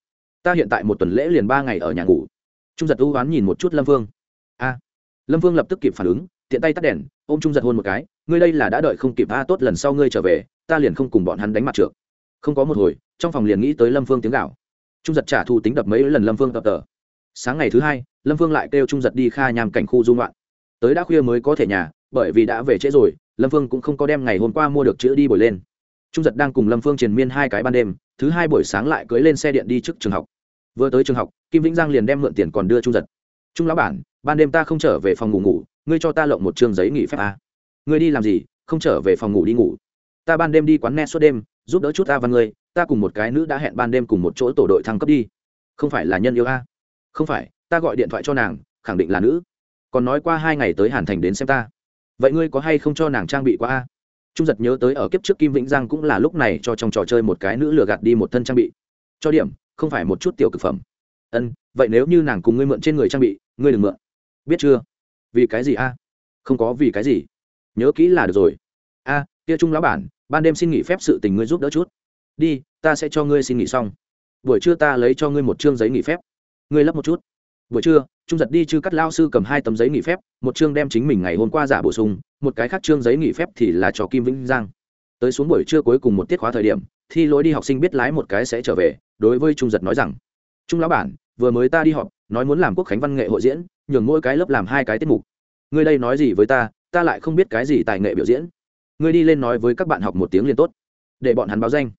Ta hiện tại một tuần lễ liền ba ngày ở nhà ngủ. Trung giật ưu oán nhìn một chút lâm vương a. Lâm vương lập tức kịp phản ứng, tiện tay tắt đèn, ôm trung giật hôn một cái, ngươi đây là đã đợi không kịp, a, tốt lần sau ngươi trở về, ta liền không cùng bọn hắn đánh mặt trượt không có một hồi, trong phòng liền nghĩ tới lâm phương tiếng gạo trung giật trả thù tính đập mấy lần lâm phương tập tờ sáng ngày thứ hai, lâm phương lại kêu trung giật đi kha nhằm cảnh khu dung loạn. Tới đã khuya mới có thể nhà, bởi vì đã về trễ rồi lâm phương cũng không có đem ngày hôm qua mua được chữ đi bồi lên. Trung giật đang cùng lâm phương triền miên hai cái ban đêm, thứ hai buổi sáng lại cưới lên xe điện đi trước trường học. Vừa tới trường học, kim vĩnh giang liền đem mượn tiền còn đưa trung giật. Trung lão bản, ban đêm ta không trở về phòng ngủ ngủ, ngươi cho ta lộng một chương giấy nghỉ phép à. ngươi đi làm gì, không trở về phòng ngủ đi ngủ. Ta ban đêm đi quán net suốt đêm, giúp đỡ chút ta và ngươi, ta cùng một cái nữ đã hẹn ban đêm cùng một chỗ tổ đội thăng cấp đi. Không phải là nhân yêu a. Không phải, ta gọi điện thoại cho nàng, khẳng định là nữ. Còn nói qua hai ngày tới hàn thành đến xem ta vậy ngươi có hay không cho nàng trang bị qua a? Trung giật nhớ tới ở kiếp trước kim vĩnh giang cũng là lúc này cho trong trò chơi một cái nữ lừa gạt đi một thân trang bị. Cho điểm, không phải một chút tiểu cực phẩm. Ân, vậy nếu như nàng cùng ngươi mượn trên người trang bị, ngươi đừng mượn. Biết chưa? Vì cái gì a? Không có vì cái gì. Nhớ kỹ là được rồi. A, kia trung lão bản, ban đêm xin nghỉ phép sự tình ngươi giúp đỡ chút. Đi, ta sẽ cho ngươi xin nghỉ xong. Buổi trưa ta lấy cho ngươi một chương giấy nghỉ phép. Ngươi lấp một chút. Buổi trưa trung giật đi chư cắt lao sư cầm hai tấm giấy nghỉ phép, một chương đem chính mình ngày hôm qua giả bổ sung, một cái khác chương giấy nghỉ phép thì là cho kim vĩnh giang. Tới xuống buổi trưa cuối cùng một tiết khóa thời điểm, thi lỗi đi học sinh biết lái một cái sẽ trở về, đối với trung giật nói rằng, trung lão bản, vừa mới ta đi họp, nói muốn làm quốc khánh văn nghệ hội diễn, nhường mỗi cái lớp làm hai cái tiết mục. Ngươi đây nói gì với ta ta lại không biết cái gì tài nghệ biểu diễn. Ngươi đi lên nói với các bạn học một tiếng liền tốt. Để bọn hắn báo danh.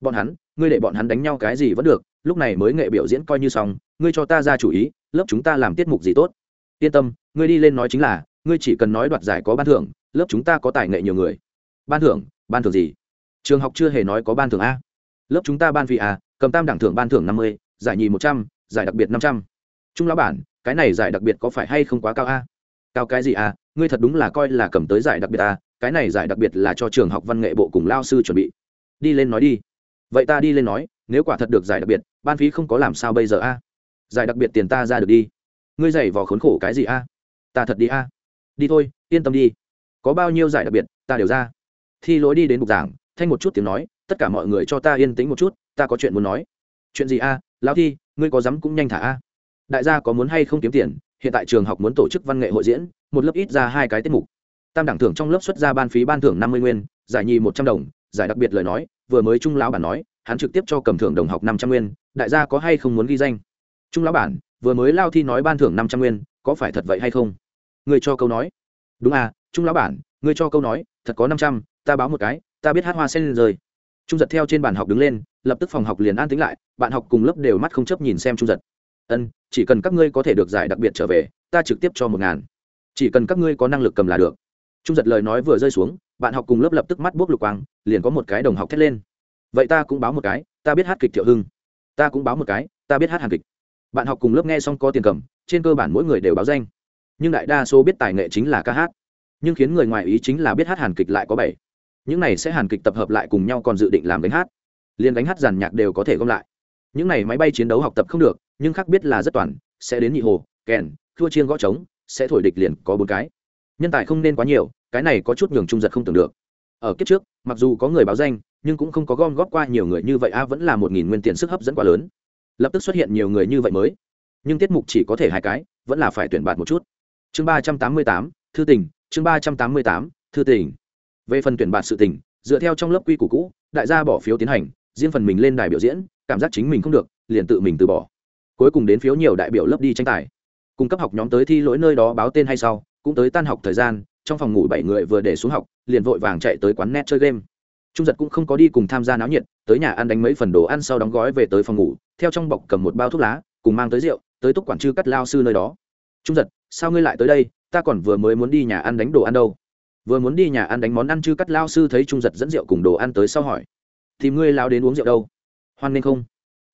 Bọn hắn, ngươi để bọn hắn đánh nhau cái gì vẫn được, lúc này mới nghệ biểu diễn coi như xong ngươi cho ta ra chủ ý, lớp chúng ta làm tiết mục gì tốt? Yên tâm, ngươi đi lên nói chính là, ngươi chỉ cần nói đoạt giải có ban thưởng, lớp chúng ta có tài nghệ nhiều người. Ban thưởng ban thưởng gì? Trường học chưa hề nói có ban thưởng a. Lớp chúng ta ban vị a, cầm tam đẳng thưởng ban thưởng năm mươi, giải nhì một trăm, giải đặc biệt năm trăm. Trung lão bản, cái này giải đặc biệt có phải hay không quá cao a? Cao cái gì a? Ngươi thật đúng là coi là cầm tới giải đặc biệt a, cái này giải đặc biệt là cho trường học văn nghệ bộ cùng lao sư chuẩn bị. Đi lên nói đi. Vậy ta đi lên nói, nếu quả thật được giải đặc biệt, ban phí không có làm sao bây giờ a? Giải đặc biệt tiền ta ra được đi. Ngươi dày vò khốn khổ cái gì a? Ta thật đi a. Đi thôi, yên tâm đi. Có bao nhiêu giải đặc biệt, ta đều ra. Thi lối đi đến bục giảng, thanh một chút tiếng nói, tất cả mọi người cho ta yên tĩnh một chút, ta có chuyện muốn nói. Chuyện gì a? Lão thi, ngươi có dám cũng nhanh thả a. Đại gia có muốn hay không kiếm tiền, hiện tại trường học muốn tổ chức văn nghệ hội diễn, một lớp ít ra hai cái tiết mục. Tam đẳng thưởng trong lớp xuất ra ban phí ban thưởng năm mươi nguyên, giải nhì một trăm đồng, giải đặc biệt lời nói, vừa mới trung lão bản nói, hắn trực tiếp cho cầm thưởng đồng học năm trăm nguyên, đại gia có hay không muốn ghi danh? Trung lão bản, vừa mới lao thi nói ban thưởng năm trăm nguyên, có phải thật vậy hay không? Người cho câu nói. Đúng à trung lão bản, người cho câu nói, thật có năm trăm, ta báo một cái, ta biết hát hoa sen rơi. Trung giật theo trên bàn học đứng lên, lập tức phòng học liền an tính lại, bạn học cùng lớp đều mắt không chấp nhìn xem trung giật. Ân, chỉ cần các ngươi có thể được giải đặc biệt trở về, ta trực tiếp cho một ngàn. Chỉ cần các ngươi có năng lực cầm là được. Trung giật lời nói vừa rơi xuống, bạn học cùng lớp lập tức mắt buốc lục quang, liền có một cái đồng học thét lên. Vậy ta cũng báo một cái, ta biết hát kịch thiệu hưng. Ta cũng báo một cái, ta biết hát hàn kịch bạn học cùng lớp nghe xong có tiền cầm, trên cơ bản mỗi người đều báo danh. Nhưng đại đa số biết tài nghệ chính là ca hát. Nhưng khiến người ngoài ý chính là biết hát hàn kịch lại có bảy. Những này sẽ hàn kịch tập hợp lại cùng nhau còn dự định làm gánh hát. Liền gánh hát giàn nhạc đều có thể gom lại. Những này máy bay chiến đấu học tập không được, nhưng khác biết là rất toàn, sẽ đến nhị hồ, kèn, thua chiên gõ trống, sẽ thổi địch liền có bốn cái. Nhân tài không nên quá nhiều, cái này có chút nhường trung giật không tưởng được. Ở kiếp trước, mặc dù có người báo danh, nhưng cũng không có gom góp qua nhiều người như vậy, a, vẫn là một nghìn nguyên tiền sức hấp dẫn quá lớn lập tức xuất hiện nhiều người như vậy mới. Nhưng tiết mục chỉ có thể hai cái, vẫn là phải tuyển bạt một chút. Chương ba trăm tám mươi tám, thư tình, chương ba trăm tám mươi tám, thư tình. Về phần tuyển bạt sự tình, dựa theo trong lớp quy củ cũ, đại gia bỏ phiếu tiến hành, riêng phần mình lên đài biểu diễn, cảm giác chính mình không được, liền tự mình từ bỏ. Cuối cùng đến phiếu nhiều đại biểu lớp đi tranh tài. Cung cấp học nhóm tới thi lỗi nơi đó báo tên hay sau, cũng tới tan học thời gian, trong phòng ngủ bảy người vừa để xuống học, liền vội vàng chạy tới quán net chơi game. Trung giật cũng không có đi cùng tham gia náo nhiệt, tới nhà ăn đánh mấy phần đồ ăn sau đóng gói về tới phòng ngủ theo trong bọc cầm một bao thuốc lá, cùng mang tới rượu, tới túc quản chư cắt lao sư nơi đó. Trung giật, sao ngươi lại tới đây? Ta còn vừa mới muốn đi nhà ăn đánh đồ ăn đâu. Vừa muốn đi nhà ăn đánh món ăn chư cắt lao sư thấy trung giật dẫn rượu cùng đồ ăn tới sau hỏi. Thì ngươi lao đến uống rượu đâu? Hoan nên không?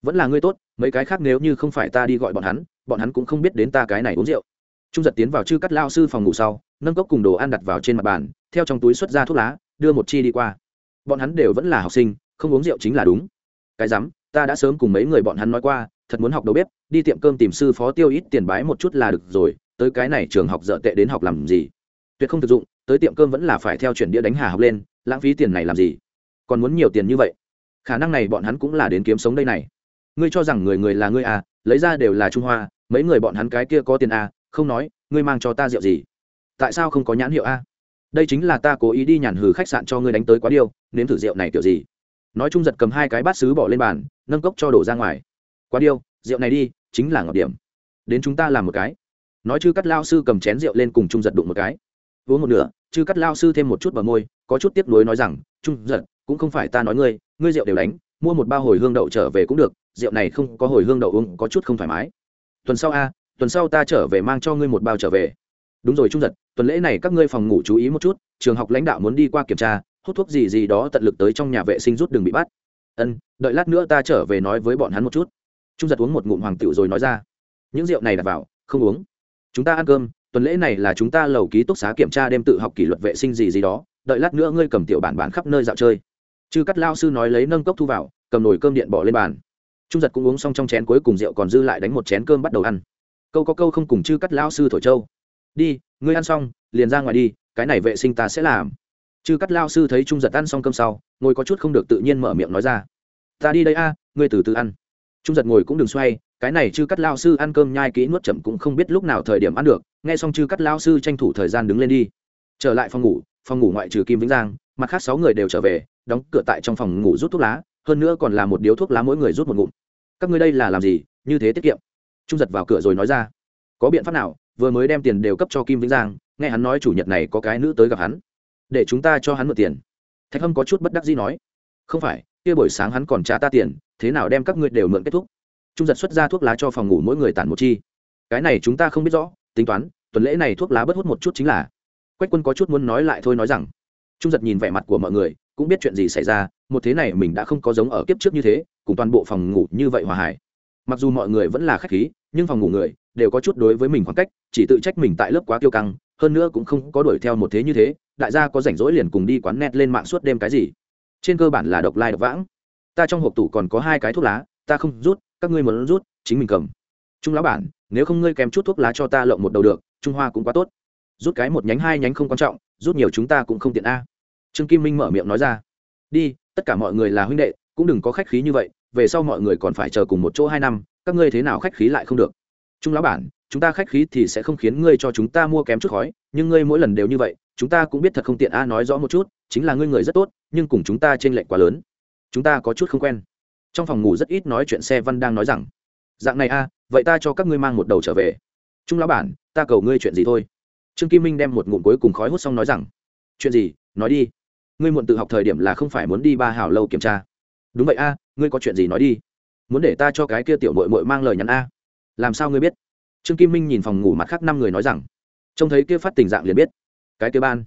Vẫn là ngươi tốt, mấy cái khác nếu như không phải ta đi gọi bọn hắn bọn hắn cũng không biết đến ta cái này uống rượu. Trung giật tiến vào chư cắt lao sư phòng ngủ sau, nâng cốc cùng đồ ăn đặt vào trên mặt bàn, theo trong túi xuất ra thuốc lá, đưa một chi đi qua. Bọn hắn đều vẫn là học sinh, không uống rượu chính là đúng. Cái rắm ta đã sớm cùng mấy người bọn hắn nói qua, thật muốn học đầu bếp, đi tiệm cơm tìm sư phó tiêu ít tiền bái một chút là được rồi, tới cái này trường học dở tệ đến học làm gì? Tuyệt không thực dụng, tới tiệm cơm vẫn là phải theo chuyển đĩa đánh hà học lên, lãng phí tiền này làm gì? Còn muốn nhiều tiền như vậy? Khả năng này bọn hắn cũng là đến kiếm sống đây này. Ngươi cho rằng người người là ngươi à lấy ra đều là trung hoa, mấy người bọn hắn cái kia có tiền à không nói, ngươi mang cho ta rượu gì? Tại sao không có nhãn hiệu a đây chính là ta cố ý đi nhàn hử khách sạn cho ngươi đánh tới quá điêu, nếm thử rượu này kiểu gì? Nói chung giật cầm hai cái bát xứ bỏ lên bàn, nâng cốc cho đổ ra ngoài. Quá điêu, rượu này đi, chính là ngọc điểm. Đến chúng ta làm một cái. Nói chư cắt lao sư cầm chén rượu lên cùng trung giật đụng một cái. Uống một nửa, chư cắt lao sư thêm một chút vào môi, có chút tiếp nối nói rằng, trung giật, cũng không phải ta nói ngươi ngươi rượu đều đánh, mua một bao hồi hương đậu trở về cũng được, rượu này không có hồi hương đậu uống có chút không thoải mái. Tuần sau a, tuần sau ta trở về mang cho ngươi một bao trở về. Đúng rồi trung giật, tuần lễ này các ngươi phòng ngủ chú ý một chút, trường học lãnh đạo muốn đi qua kiểm tra hút thuốc gì gì đó tận lực tới trong nhà vệ sinh rút đừng bị bắt. Ân, đợi lát nữa ta trở về nói với bọn hắn một chút. Trung giật uống một ngụm hoàng tiểu rồi nói ra. Những rượu này đặt vào, không uống. Chúng ta ăn cơm, tuần lễ này là chúng ta lầu ký túc xá kiểm tra đêm tự học kỷ luật vệ sinh gì gì đó. Đợi lát nữa ngươi cầm tiểu bản bản khắp nơi dạo chơi. Chư cắt lao sư nói lấy nâng cốc thu vào, cầm nồi cơm điện bỏ lên bàn. Trung giật cũng uống xong trong chén cuối cùng rượu còn dư lại đánh một chén cơm bắt đầu ăn. Câu có câu không cùng chư cắt lao sư thổi châu đi, ngươi ăn xong, liền ra ngoài đi, cái này vệ sinh ta sẽ làm chư cắt lao sư thấy trung giật ăn xong cơm sau, ngồi có chút không được tự nhiên mở miệng nói ra. Ta đi đây a, ngươi từ từ ăn. Trung giật ngồi cũng đừng xoay, cái này chư cắt lao sư ăn cơm nhai kỹ nuốt chậm cũng không biết lúc nào thời điểm ăn được, nghe xong chư cắt lao sư tranh thủ thời gian đứng lên đi. Trở lại phòng ngủ phòng ngủ ngoại trừ kim vĩnh giang, mặt khác sáu người đều trở về, đóng cửa tại trong phòng ngủ rút thuốc lá, hơn nữa còn là một điếu thuốc lá mỗi người rút một ngụm. Các ngươi đây là làm gì? Như thế tiết kiệm. Trung giật vào cửa rồi nói ra. Có biện pháp nào? Vừa mới đem tiền đều cấp cho kim vĩnh giang, nghe hắn nói chủ nhật này có cái nữ tới gặp hắn để chúng ta cho hắn mượn tiền. Thạch hâm có chút bất đắc gì nói, không phải, kia buổi sáng hắn còn trả ta tiền, thế nào đem các ngươi đều mượn kết thúc? Trung giật xuất ra thuốc lá cho phòng ngủ mỗi người tản một chi. Cái này chúng ta không biết rõ, tính toán, tuần lễ này thuốc lá bớt hút một chút chính là. Quách quân có chút muốn nói lại thôi nói rằng, trung giật nhìn vẻ mặt của mọi người, cũng biết chuyện gì xảy ra, một thế này mình đã không có giống ở kiếp trước như thế, cùng toàn bộ phòng ngủ như vậy hòa hải mặc dù mọi người vẫn là khách khí, nhưng phòng ngủ người đều có chút đối với mình khoảng cách, chỉ tự trách mình tại lớp quá kiêu căng hơn nữa cũng không có đuổi theo một thế như thế, đại gia có rảnh rỗi liền cùng đi quán net lên mạng suốt đêm cái gì. Trên cơ bản là độc lai độc vãng. Ta trong hộp tủ còn có hai cái thuốc lá, ta không rút, các ngươi muốn rút, chính mình cầm. Trung lão bản, nếu không ngươi kèm chút thuốc lá cho ta lộng một đầu được, trung hoa cũng quá tốt. Rút cái một nhánh, hai nhánh không quan trọng, rút nhiều chúng ta cũng không tiện a. Trương kim minh mở miệng nói ra. Đi, tất cả mọi người là huynh đệ, cũng đừng có khách khí như vậy, về sau mọi người còn phải chờ cùng một chỗ hai năm, các ngươi thế nào khách khí lại không được. Trung lão bản chúng ta khách khí thì sẽ không khiến ngươi cho chúng ta mua kém chút khói, nhưng ngươi mỗi lần đều như vậy, chúng ta cũng biết thật không tiện. A, nói rõ một chút, chính là ngươi người rất tốt, nhưng cùng chúng ta t r ê n lệch quá lớn. Chúng ta có chút không quen. Trong phòng ngủ rất ít nói chuyện, xe văn đang nói rằng, dạng này a, vậy ta cho các ngươi mang một đầu trở về. Trung lão bản, ta cầu ngươi chuyện gì thôi. Trương kim minh đem một ngụm cuối cùng khói hút xong nói rằng, chuyện gì? Nói đi. Ngươi muộn tự học thời điểm là không phải muốn đi ba hảo lâu kiểm tra. Đúng vậy a, ngươi có chuyện gì nói đi. Muốn để ta cho cái kia tiểu mội mội mang lời nhắn a. Làm sao ngươi biết? Trương kim minh nhìn phòng ngủ mặt khác năm người nói rằng trông thấy kia phát tình dạng liền biết. Cái kia ban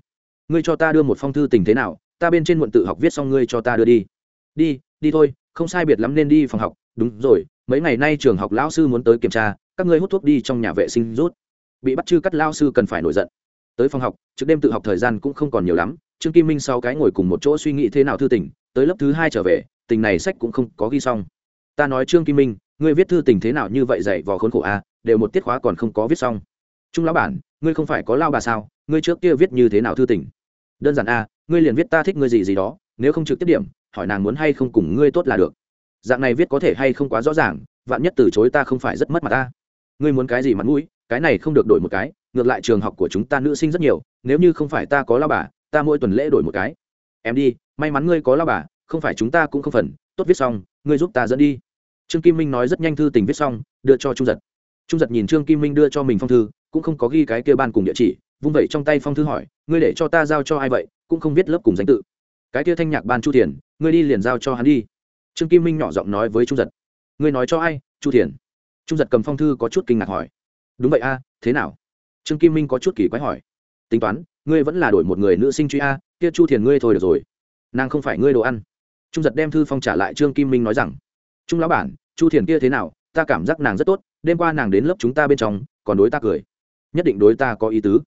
ngươi cho ta đưa một phong thư tình thế nào ta bên trên muộn tự học viết xong ngươi cho ta đưa đi. Đi đi thôi không sai biệt lắm nên đi phòng học. Đúng rồi mấy ngày nay trường học lão sư muốn tới kiểm tra các ngươi hút thuốc đi trong nhà vệ sinh rút. Bị bắt chư cắt lao sư cần phải nổi giận. Tới phòng học trước đêm tự học thời gian cũng không còn nhiều lắm trương kim minh sau cái ngồi cùng một chỗ suy nghĩ thế nào thư tình tới lớp thứ hai trở về tình này sách cũng không có ghi xong. Ta nói trương kim minh ngươi viết thư tình thế nào như vậy dạy vò khốn khổ a à, đều một tiết khóa còn không có viết xong. Trung lão bản, ngươi không phải có lao bà sao? Ngươi trước kia viết như thế nào thư tình? Đơn giản a, ngươi liền viết ta thích ngươi gì gì đó, nếu không trực tiếp điểm, hỏi nàng muốn hay không cùng ngươi tốt là được. Dạng này viết có thể hay không quá rõ ràng, vạn nhất từ chối ta không phải rất mất mặt ta ngươi muốn cái gì mặt mũi, cái này không được đổi một cái, ngược lại trường học của chúng ta nữ sinh rất nhiều, nếu như không phải ta có lao bà, ta mỗi tuần lễ đổi một cái. Em đi, may mắn ngươi có lao bà, không phải chúng ta cũng không phần, tốt viết xong, ngươi giúp ta dẫn đi. Trương kim minh nói rất nhanh thư tình viết xong, đưa cho trung giật trung giật nhìn trương kim minh đưa cho mình phong thư, cũng không có ghi cái kia ban cùng địa chỉ, vung vẩy trong tay phong thư hỏi, ngươi để cho ta giao cho ai vậy? Cũng không biết lớp cùng danh tự. Cái kia thanh nhạc ban chu thiền, ngươi đi liền giao cho hắn đi. Trương kim minh nhỏ giọng nói với trung giật, ngươi nói cho ai, chu thiền? Trung giật cầm phong thư có chút kinh ngạc hỏi, đúng vậy a, thế nào? Trương kim minh có chút kỳ quái hỏi, tính toán, ngươi vẫn là đổi một người nữ sinh truy a, kia chu thiền ngươi thôi được rồi. Nàng không phải ngươi đồ ăn. Trung giật đem thư phong trả lại trương kim minh nói rằng, trung lão bản, chu thiền kia thế nào? Ta cảm giác nàng rất tốt đêm qua nàng đến lớp chúng ta bên trong, còn đối ta cười. Nhất định đối ta có ý tứ.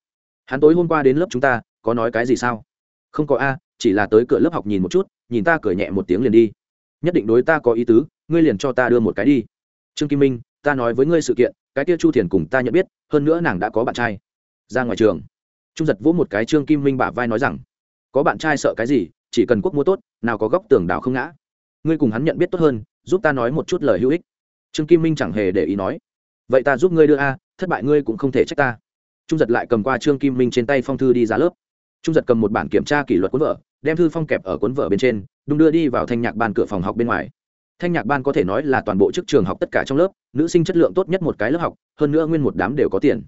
Hắn tối hôm qua đến lớp chúng ta, có nói cái gì sao? Không có a, chỉ là tới cửa lớp học nhìn một chút, nhìn ta cười nhẹ một tiếng liền đi. Nhất định đối ta có ý tứ, ngươi liền cho ta đưa một cái đi. Trương kim minh, ta nói với ngươi sự kiện, cái kia chu thiền cùng ta nhận biết, hơn nữa nàng đã có bạn trai. Ra ngoài trường. Trung giật vỗ một cái trương kim minh bả vai nói rằng, có bạn trai sợ cái gì, chỉ cần quốc mua tốt, nào có góc tường đảo không ngã. Ngươi cùng hắn nhận biết tốt hơn, giúp ta nói một chút lời hữu ích trương kim minh chẳng hề để ý nói, vậy ta giúp ngươi đưa a, thất bại ngươi cũng không thể trách ta. Trung giật lại cầm qua trương kim minh trên tay phong thư đi ra lớp. Trung giật cầm một bản kiểm tra kỷ luật cuốn vở, đem thư phong kẹp ở cuốn vở bên trên, đung đưa đi vào thanh nhạc ban cửa phòng học bên ngoài. Thanh nhạc ban có thể nói là toàn bộ chức trường học tất cả trong lớp, nữ sinh chất lượng tốt nhất một cái lớp học, hơn nữa nguyên một đám đều có tiền.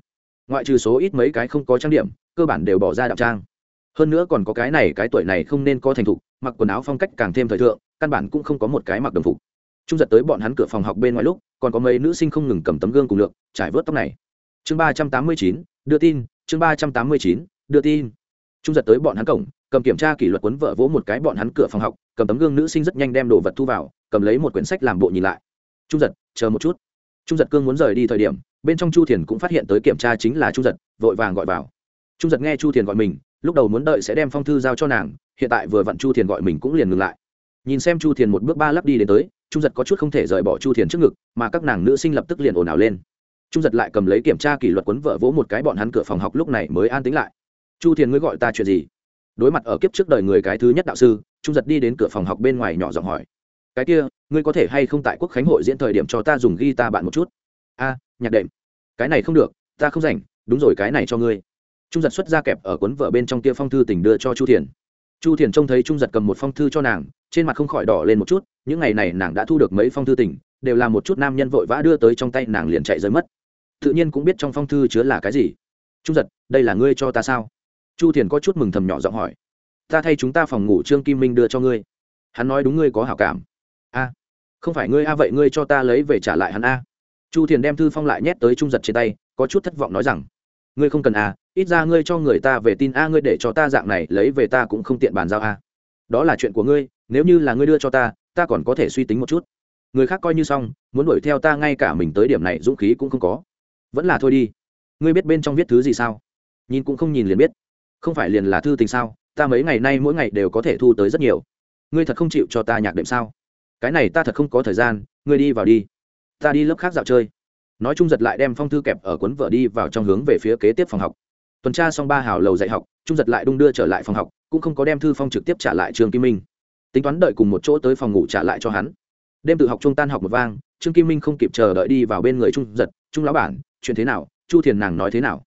Ngoại trừ số ít mấy cái không có trang điểm, cơ bản đều bỏ ra đạo trang. Hơn nữa còn có cái này, cái tuổi này không nên có thành thục, mặc quần áo phong cách càng thêm thời thượng, căn bản cũng không có một cái mặc đồng phục trung giật tới bọn hắn cửa phòng học bên ngoài lúc, còn có mấy nữ sinh không ngừng cầm tấm gương cùng lượng trải vớt tóc này. Chương ba trăm tám mươi chín, đưa tin, chương ba trăm tám mươi chín, đưa tin. Trung giật tới bọn hắn cổng, cầm kiểm tra kỷ luật quấn vợ vỗ một cái bọn hắn cửa phòng học, cầm tấm gương nữ sinh rất nhanh đem đồ vật thu vào, cầm lấy một quyển sách làm bộ nhìn lại. Trung giật, chờ một chút. Trung giật cương muốn rời đi thời điểm, bên trong chu thiền cũng phát hiện tới kiểm tra chính là trung giật, vội vàng gọi vào. Trung giật nghe chu thiền gọi mình, lúc đầu muốn đợi sẽ đem phong thư giao cho nàng, hiện tại vừa vặn chu thiền gọi mình cũng liền ngừng lại. Nhìn xem chu thiền một bước ba lắp đi đến tới trung giật có chút không thể rời bỏ chu thiền trước ngực, mà các nàng nữ sinh lập tức liền ồn ào lên. trung giật lại cầm lấy kiểm tra kỷ luật quấn vợ vỗ một cái bọn hắn cửa phòng học lúc này mới an tính lại. chu thiền ngươi gọi ta chuyện gì? đối mặt ở kiếp trước đời người cái thứ nhất đạo sư, trung giật đi đến cửa phòng học bên ngoài nhỏ giọng hỏi. cái kia, ngươi có thể hay không tại quốc khánh hội diễn thời điểm cho ta dùng ghi ta bạn một chút? a, nhạc đệm. cái này không được, ta không rảnh, đúng rồi cái này cho ngươi. trung giật xuất ra kẹp ở cuốn vợ bên trong kia phong thư tình đưa cho chu thiền chu thiền trông thấy trung giật cầm một phong thư cho nàng, trên mặt không khỏi đỏ lên một chút, những ngày này nàng đã thu được mấy phong thư tình, đều là một chút nam nhân vội vã đưa tới trong tay nàng liền chạy rơi mất. Tự nhiên cũng biết trong phong thư chứa là cái gì. Trung giật, đây là ngươi cho ta sao? Chu thiền có chút mừng thầm nhỏ giọng hỏi. Ta thay chúng ta phòng ngủ trương kim minh đưa cho ngươi. Hắn nói đúng ngươi có hảo cảm. A, không phải ngươi a, vậy ngươi cho ta lấy về trả lại hắn a. Chu thiền đem thư phong lại nhét tới trung giật trên tay, có chút thất vọng nói rằng ngươi không cần à? ít ra ngươi cho người ta về tin a, ngươi để cho ta dạng này, lấy về ta cũng không tiện bàn giao a. Đó là chuyện của ngươi, nếu như là ngươi đưa cho ta ta còn có thể suy tính một chút. Người khác coi như xong, muốn đuổi theo ta ngay cả mình tới điểm này, dũng khí cũng không có. Vẫn là thôi đi. Ngươi biết bên trong viết thứ gì sao? Nhìn cũng không nhìn liền biết. Không phải liền là thư tình sao? Ta mấy ngày nay mỗi ngày đều có thể thu tới rất nhiều. Ngươi thật không chịu cho ta nhạc đệm sao? Cái này ta thật không có thời gian, ngươi đi vào đi. Ta đi lớp khác dạo chơi nói chung giật lại đem phong thư kẹp ở cuốn vợ đi vào trong hướng về phía kế tiếp phòng học. Tuần tra xong ba hào lầu dạy học, trung giật lại đung đưa trở lại phòng học, cũng không có đem thư phong trực tiếp trả lại trường kim minh. Tính toán đợi cùng một chỗ tới phòng ngủ trả lại cho hắn. Đêm tự học trung tan học một vang, trương kim minh không kịp chờ đợi đi vào bên người trung giật, trung lão bản, chuyện thế nào? Chu thiền nàng nói thế nào?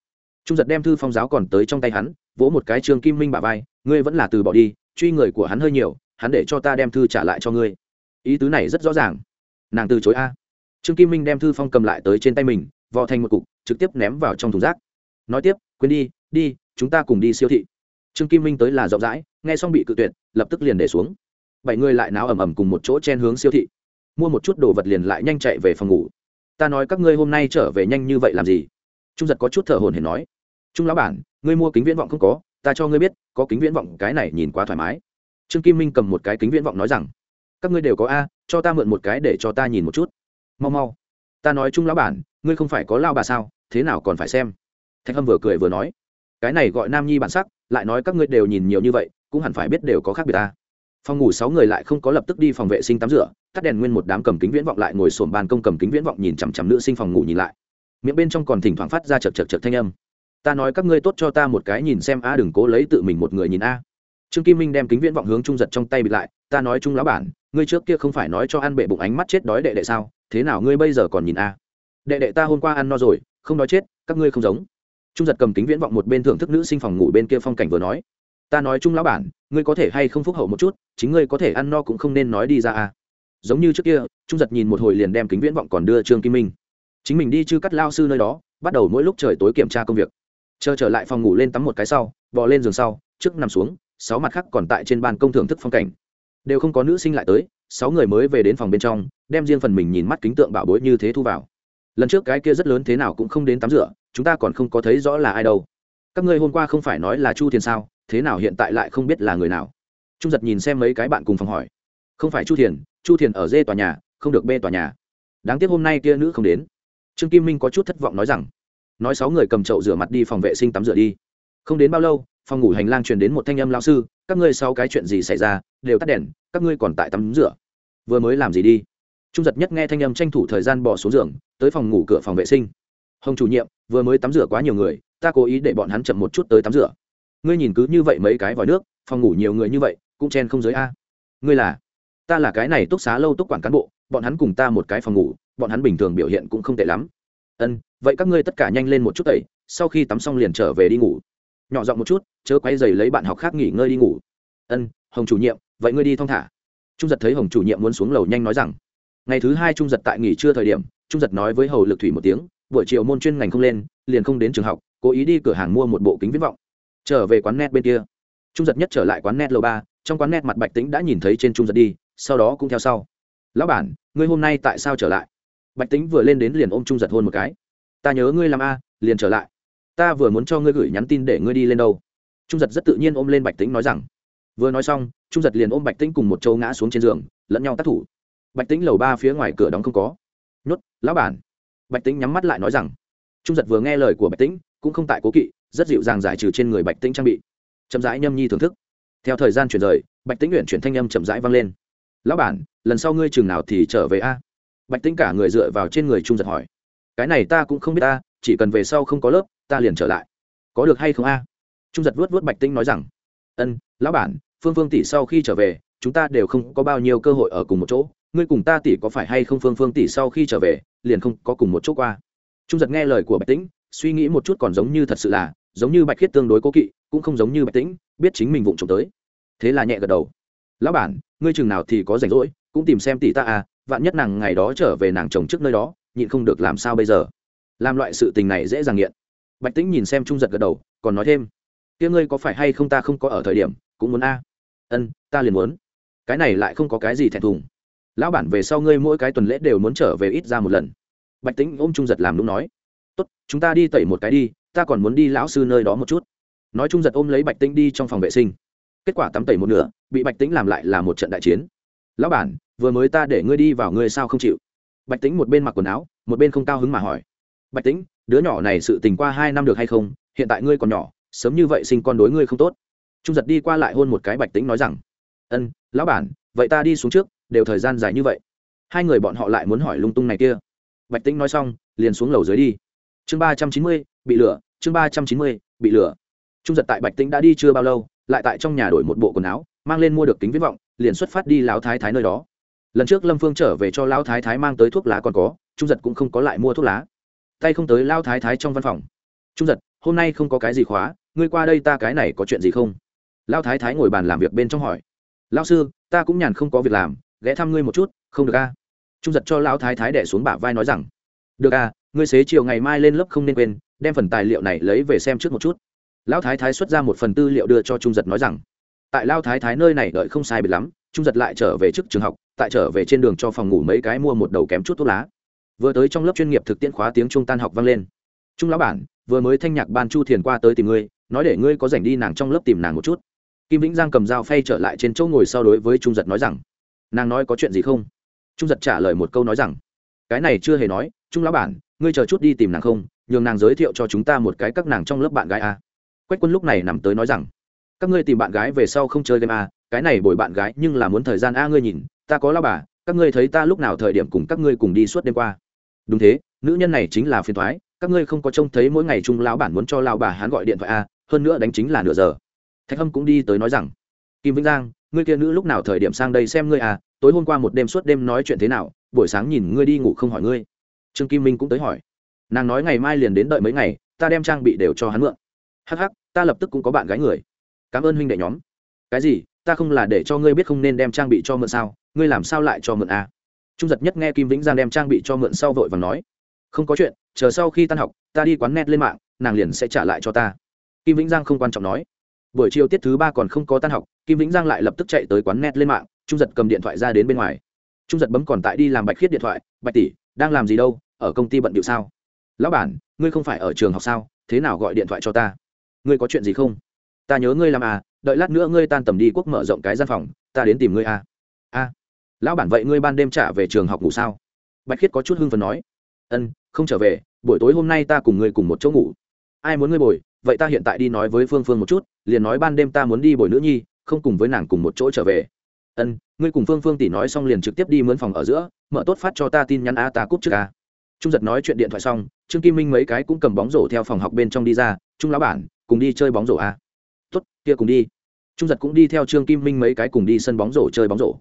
Trung giật đem thư phong giáo còn tới trong tay hắn, vỗ một cái trương kim minh bà vai, ngươi vẫn là từ bỏ đi, truy người của hắn hơi nhiều, hắn để cho ta đem thư trả lại cho ngươi. Ý tứ này rất rõ ràng. Nàng từ chối a trương kim minh đem thư phong cầm lại tới trên tay mình, vò thành một cục, trực tiếp ném vào trong thùng rác. Nói tiếp, quên đi đi, chúng ta cùng đi siêu thị. Trương kim minh tới là rộng rãi, nghe xong bị cự tuyệt, lập tức liền để xuống. Bảy người lại náo ầm ầm cùng một chỗ chen hướng siêu thị. Mua một chút đồ vật liền lại nhanh chạy về phòng ngủ. Ta nói các ngươi hôm nay trở về nhanh như vậy làm gì? Trung giật có chút thở hồn hển nói. Trung lão bản, ngươi mua kính viễn vọng không có, ta cho ngươi biết, có kính viễn vọng, cái này nhìn quá thoải mái. Trương kim minh cầm một cái kính viễn vọng nói rằng, các ngươi đều có a, cho ta mượn một cái để cho ta nhìn một chút mau mau. Ta nói trung lão bản, ngươi không phải có lao bà sao, thế nào còn phải xem. Thạch hâm vừa cười vừa nói, cái này gọi nam nhi bản sắc, lại nói các ngươi đều nhìn nhiều như vậy, cũng hẳn phải biết đều có khác biệt ta. Phòng ngủ sáu người lại không có lập tức đi phòng vệ sinh tắm rửa, tắt đèn nguyên một đám cầm kính viễn vọng lại ngồi sổm bàn công cầm kính viễn vọng nhìn chằm chằm nữ sinh phòng ngủ nhìn lại. Miệng bên trong còn thỉnh thoảng phát ra chật chật chật thanh âm. Ta nói các ngươi tốt cho ta một cái nhìn xem a đừng cố lấy tự mình một người nhìn a trương kim minh đem kính viễn vọng hướng trung giật trong tay bịt lại, ta nói trung lão bản, ngươi trước kia không phải nói cho ăn bệ bụng ánh mắt chết đói đệ đệ sao thế nào ngươi bây giờ còn nhìn a? Đệ đệ ta hôm qua ăn no rồi, không nói chết, các ngươi không giống. Trung giật cầm kính viễn vọng một bên thưởng thức nữ sinh phòng ngủ bên kia phong cảnh vừa nói. Ta nói trung lão bản, ngươi có thể hay không phúc hậu một chút, chính ngươi có thể ăn no cũng không nên nói đi ra a. Giống như trước kia, trung giật nhìn một hồi liền đem kính viễn vọng còn đưa trương kim minh. Chính mình đi chư cắt lao sư nơi đó, bắt đầu mỗi lúc trời tối kiểm tra công việc. Chờ trở lại phòng ngủ lên tắm một cái sau, bò lên giường sau, trước nằm xuống, sáu mặt khác còn tại trên bàn công thưởng thức phong cảnh đều không có nữ sinh lại tới, sáu người mới về đến phòng bên trong, đem riêng phần mình nhìn mắt kính tượng bảo bối như thế thu vào. Lần trước cái kia rất lớn thế nào cũng không đến tắm rửa, chúng ta còn không có thấy rõ là ai đâu. Các ngươi hôm qua không phải nói là chu thiền sao, thế nào hiện tại lại không biết là người nào? Trung giật nhìn xem mấy cái bạn cùng phòng hỏi. Không phải chu thiền chu thiền ở dê tòa nhà, không được bê tòa nhà. Đáng tiếc hôm nay kia nữ không đến. Trương kim minh có chút thất vọng nói rằng, nói sáu người cầm chậu rửa mặt đi phòng vệ sinh tắm rửa đi. Không đến bao lâu, phòng ngủ hành lang truyền đến một thanh âm lao sư các ngươi sau cái chuyện gì xảy ra, đều tắt đèn, các ngươi còn tại tắm rửa. Vừa mới làm gì đi? Trung giật nhất nghe thanh âm tranh thủ thời gian bỏ xuống giường, tới phòng ngủ cửa phòng vệ sinh. Hồng chủ nhiệm, vừa mới tắm rửa quá nhiều người, ta cố ý để bọn hắn chậm một chút tới tắm rửa. Ngươi nhìn cứ như vậy mấy cái vòi nước, phòng ngủ nhiều người như vậy, cũng chen không giới a. Ngươi là? Ta là cái này túc xá lâu túc quản cán bộ, bọn hắn cùng ta một cái phòng ngủ, bọn hắn bình thường biểu hiện cũng không tệ lắm. Ân, vậy các ngươi tất cả nhanh lên một chút tẩy, sau khi tắm xong liền trở về đi ngủ nhỏ giọng một chút, chớ quay dày lấy bạn học khác nghỉ ngơi đi ngủ. Ân, hồng chủ nhiệm, vậy ngươi đi thong thả. Trung giật thấy hồng chủ nhiệm muốn xuống lầu nhanh nói rằng, ngày thứ hai trung giật tại nghỉ trưa thời điểm, trung giật nói với hầu lực thủy một tiếng, buổi chiều môn chuyên ngành không lên, liền không đến trường học, cố ý đi cửa hàng mua một bộ kính viễn vọng. Trở về quán net bên kia, trung giật nhất trở lại quán net lầu ba, trong quán net mặt bạch tĩnh đã nhìn thấy trên trung giật đi, sau đó cũng theo sau. Lão bản, ngươi hôm nay tại sao trở lại? Bạch tĩnh vừa lên đến liền ôm trung giật hôn một cái. Ta nhớ ngươi làm a, liền trở lại ta vừa muốn cho ngươi gửi nhắn tin để ngươi đi lên đâu. Trung giật rất tự nhiên ôm lên bạch tính nói rằng, vừa nói xong, trung giật liền ôm bạch tính cùng một châu ngã xuống trên giường, lẫn nhau tác thủ. Bạch tính lầu ba phía ngoài cửa đóng không có. Nhốt, lão bản. Bạch tính nhắm mắt lại nói rằng. Trung giật vừa nghe lời của bạch tính cũng không tại cố kỵ, rất dịu dàng giải trừ trên người bạch tính trang bị. Chậm rãi nhâm nhi thưởng thức. Theo thời gian chuyển rời, bạch tính luyện chuyển thanh âm chậm rãi vang lên. Lão bản, lần sau ngươi chừng nào thì trở về a? Bạch tính cả người dựa vào trên người trung giật hỏi. Cái này ta cũng không biết ta, chỉ cần về sau không có lớp ta liền trở lại. Có được hay không a? Trung giật vuốt vuốt bạch tinh nói rằng, ân, lão bản, phương phương tỷ sau khi trở về, chúng ta đều không có bao nhiêu cơ hội ở cùng một chỗ. Ngươi cùng ta tỷ có phải hay không phương phương tỷ sau khi trở về, liền không có cùng một chỗ qua? Trung giật nghe lời của bạch tĩnh, suy nghĩ một chút còn giống như thật sự là, giống như bạch khiết tương đối cố kỵ, cũng không giống như bạch tĩnh, biết chính mình vụng trộm tới. Thế là nhẹ gật đầu. Lão bản, ngươi chừng nào thì có rảnh rỗi, cũng tìm xem tỷ ta à vạn nhất nàng ngày đó trở về nàng chồng trước nơi đó, nhịn không được làm sao bây giờ? Làm loại sự tình này dễ dàng nghiện bạch tĩnh nhìn xem trung giật gật đầu, còn nói thêm, kia ngươi có phải hay không ta không có ở thời điểm, cũng muốn a? Ân, ta liền muốn. Cái này lại không có cái gì thẹn thùng. Lão bản về sau ngươi mỗi cái tuần lễ đều muốn trở về ít ra một lần. Bạch tĩnh ôm trung giật làm đúng nói, tốt, chúng ta đi tẩy một cái đi, ta còn muốn đi lão sư nơi đó một chút. Nói trung giật ôm lấy bạch tĩnh đi trong phòng vệ sinh. Kết quả tắm tẩy một nửa, bị bạch tĩnh làm lại là một trận đại chiến. Lão bản, vừa mới ta để ngươi đi vào ngươi sao không chịu? Bạch tĩnh một bên mặc quần áo, một bên không cao hứng mà hỏi. Bạch tĩnh đứa nhỏ này sự tình qua hai năm được hay không, hiện tại ngươi còn nhỏ, sớm như vậy sinh con đối ngươi không tốt. Trung giật đi qua lại hôn một cái bạch tĩnh nói rằng, ân, lão bản, vậy ta đi xuống trước, đều thời gian dài như vậy. Hai người bọn họ lại muốn hỏi lung tung này kia. Bạch tĩnh nói xong, liền xuống lầu dưới đi. Chương ba trăm chín mươi, bị lửa, chương ba trăm chín mươi, bị lửa. Trung giật tại bạch tĩnh đã đi chưa bao lâu, lại tại trong nhà đổi một bộ quần áo, mang lên mua được kính viễn vọng, liền xuất phát đi lão thái thái nơi đó. Lần trước lâm phương trở về cho lão thái thái mang tới thuốc lá còn có, trung giật cũng không có lại mua thuốc lá tay không tới lao thái thái trong văn phòng. Trung giật, hôm nay không có cái gì khóa, ngươi qua đây ta cái này có chuyện gì không? Lao thái thái ngồi bàn làm việc bên trong hỏi. Lao sư, ta cũng nhàn không có việc làm, ghé thăm ngươi một chút, không được a trung giật cho lao thái thái đẻ xuống bả vai nói rằng. Được a ngươi xế chiều ngày mai lên lớp không nên quên, đem phần tài liệu này lấy về xem trước một chút. Lão thái thái xuất ra một phần tư liệu đưa cho trung giật nói rằng. Tại lao thái thái nơi này đợi không sai biệt lắm, trung giật lại trở về trước trường học, tại trở về trên đường cho phòng ngủ mấy cái mua một đầu kém chút thuốc lá vừa tới trong lớp chuyên nghiệp thực tiễn khóa tiếng trung tan học vang lên. Trung lão bản, vừa mới thanh nhạc ban chu thiền qua tới tìm ngươi, nói để ngươi có rảnh đi nàng trong lớp tìm nàng một chút. Kim vĩnh giang cầm dao phay trở lại trên chỗ ngồi sau đối với trung giật nói rằng, nàng nói có chuyện gì không? Trung giật trả lời một câu nói rằng, cái này chưa hề nói, trung lão bản, ngươi chờ chút đi tìm nàng không, nhường nàng giới thiệu cho chúng ta một cái các nàng trong lớp bạn gái a. Quách quân lúc này nằm tới nói rằng, các ngươi tìm bạn gái về sau không chơi game a, cái này bồi bạn gái nhưng là muốn thời gian a, ngươi nhìn, ta có lao bà, các ngươi thấy ta lúc nào thời điểm cùng các ngươi cùng đi suốt đêm qua đúng thế, nữ nhân này chính là phiền thoái các ngươi không có trông thấy mỗi ngày trung lão bản muốn cho lao bà hắn gọi điện thoại a hơn nữa đánh chính là nửa giờ. Thạch hâm cũng đi tới nói rằng, kim vĩnh giang, ngươi kia nữ lúc nào thời điểm sang đây xem ngươi à tối hôm qua một đêm suốt đêm nói chuyện thế nào, buổi sáng nhìn ngươi đi ngủ không hỏi ngươi. Trương kim minh cũng tới hỏi. Nàng nói ngày mai liền đến đợi mấy ngày, ta đem trang bị đều cho hắn mượn. Hắc hắc, ta lập tức cũng có bạn gái người. Cảm ơn huynh đệ nhóm. Cái gì, ta không là để cho ngươi biết không nên đem trang bị cho mượn sao, ngươi làm sao lại cho mượn à? Trung giật nhất nghe kim vĩnh giang đem trang bị cho mượn sau vội và nói, không có chuyện, chờ sau khi tan học, ta đi quán net lên mạng, nàng liền sẽ trả lại cho ta. Kim vĩnh giang không quan trọng nói. Buổi chiều tiết thứ ba còn không có tan học, kim vĩnh giang lại lập tức chạy tới quán net lên mạng, trung giật cầm điện thoại ra đến bên ngoài. Trung giật bấm còn tại đi làm bạch khiết điện thoại, bạch tỷ, đang làm gì đâu, ở công ty bận điệu sao? Lão bản, ngươi không phải ở trường học sao, thế nào gọi điện thoại cho ta? Ngươi có chuyện gì không? Ta nhớ ngươi làm à đợi lát nữa ngươi tan tầm đi quốc mở rộng cái gian phòng, ta đến tìm ngươi à. A lão bản vậy ngươi ban đêm trả về trường học ngủ sao? Bạch khiết có chút hưng phần nói. Ân, không trở về, buổi tối hôm nay ta cùng ngươi cùng một chỗ ngủ. Ai muốn ngươi bồi, vậy ta hiện tại đi nói với phương phương một chút, liền nói ban đêm ta muốn đi bồi nữ nhi, không cùng với nàng cùng một chỗ trở về. Ân, ngươi cùng phương phương tỷ nói xong liền trực tiếp đi mướn phòng ở giữa, mở tốt phát cho ta tin nhắn a, ta cúp trước a. Trung giật nói chuyện điện thoại xong, trương kim minh mấy cái cũng cầm bóng rổ theo phòng học bên trong đi ra, trung lão bản, cùng đi chơi bóng rổ a. Tốt, kia cùng đi. Trung giật cũng đi theo trương kim minh mấy cái cùng đi sân bóng rổ chơi bóng rổ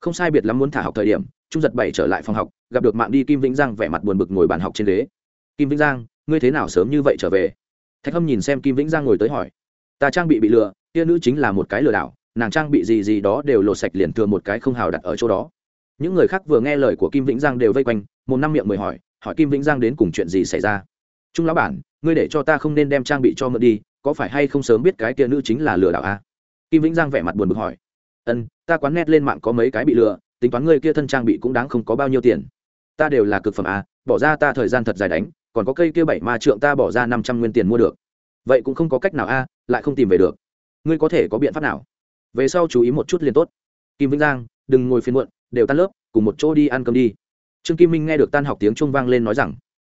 không sai biệt lắm muốn thả học thời điểm, trung giật bảy trở lại phòng học, gặp được mạng đi kim vĩnh giang vẻ mặt buồn bực ngồi bàn học trên ghế. Kim vĩnh giang, ngươi thế nào sớm như vậy trở về? Thạch hâm nhìn xem kim vĩnh giang ngồi tới hỏi. Ta trang bị bị lừa, kia nữ chính là một cái lừa đảo, nàng trang bị gì gì đó đều lột sạch liền thừa một cái không hào đặt ở chỗ đó. Những người khác vừa nghe lời của kim vĩnh giang đều vây quanh, một năm miệng mười hỏi hỏi kim vĩnh giang đến cùng chuyện gì xảy ra. Trung lão bản, ngươi để cho ta không nên đem trang bị cho mượn đi, có phải hay không sớm biết cái kia nữ chính là lừa đảo a à? kim vĩnh giang vẻ mặt buồn bực hỏi ân, ta quán nét lên mạng có mấy cái bị lừa, tính toán ngươi kia thân trang bị cũng đáng không có bao nhiêu tiền. Ta đều là cực phẩm à? bỏ ra ta thời gian thật dài đánh, còn có cây kia bảy ma trượng ta bỏ ra năm trăm nguyên tiền mua được. Vậy cũng không có cách nào a lại không tìm về được. Ngươi có thể có biện pháp nào? Về sau chú ý một chút liền tốt. Kim vĩnh giang, đừng ngồi phiền muộn, đều tan lớp, cùng một chỗ đi ăn cơm đi. Trương kim minh nghe được tan học tiếng trung vang lên nói rằng,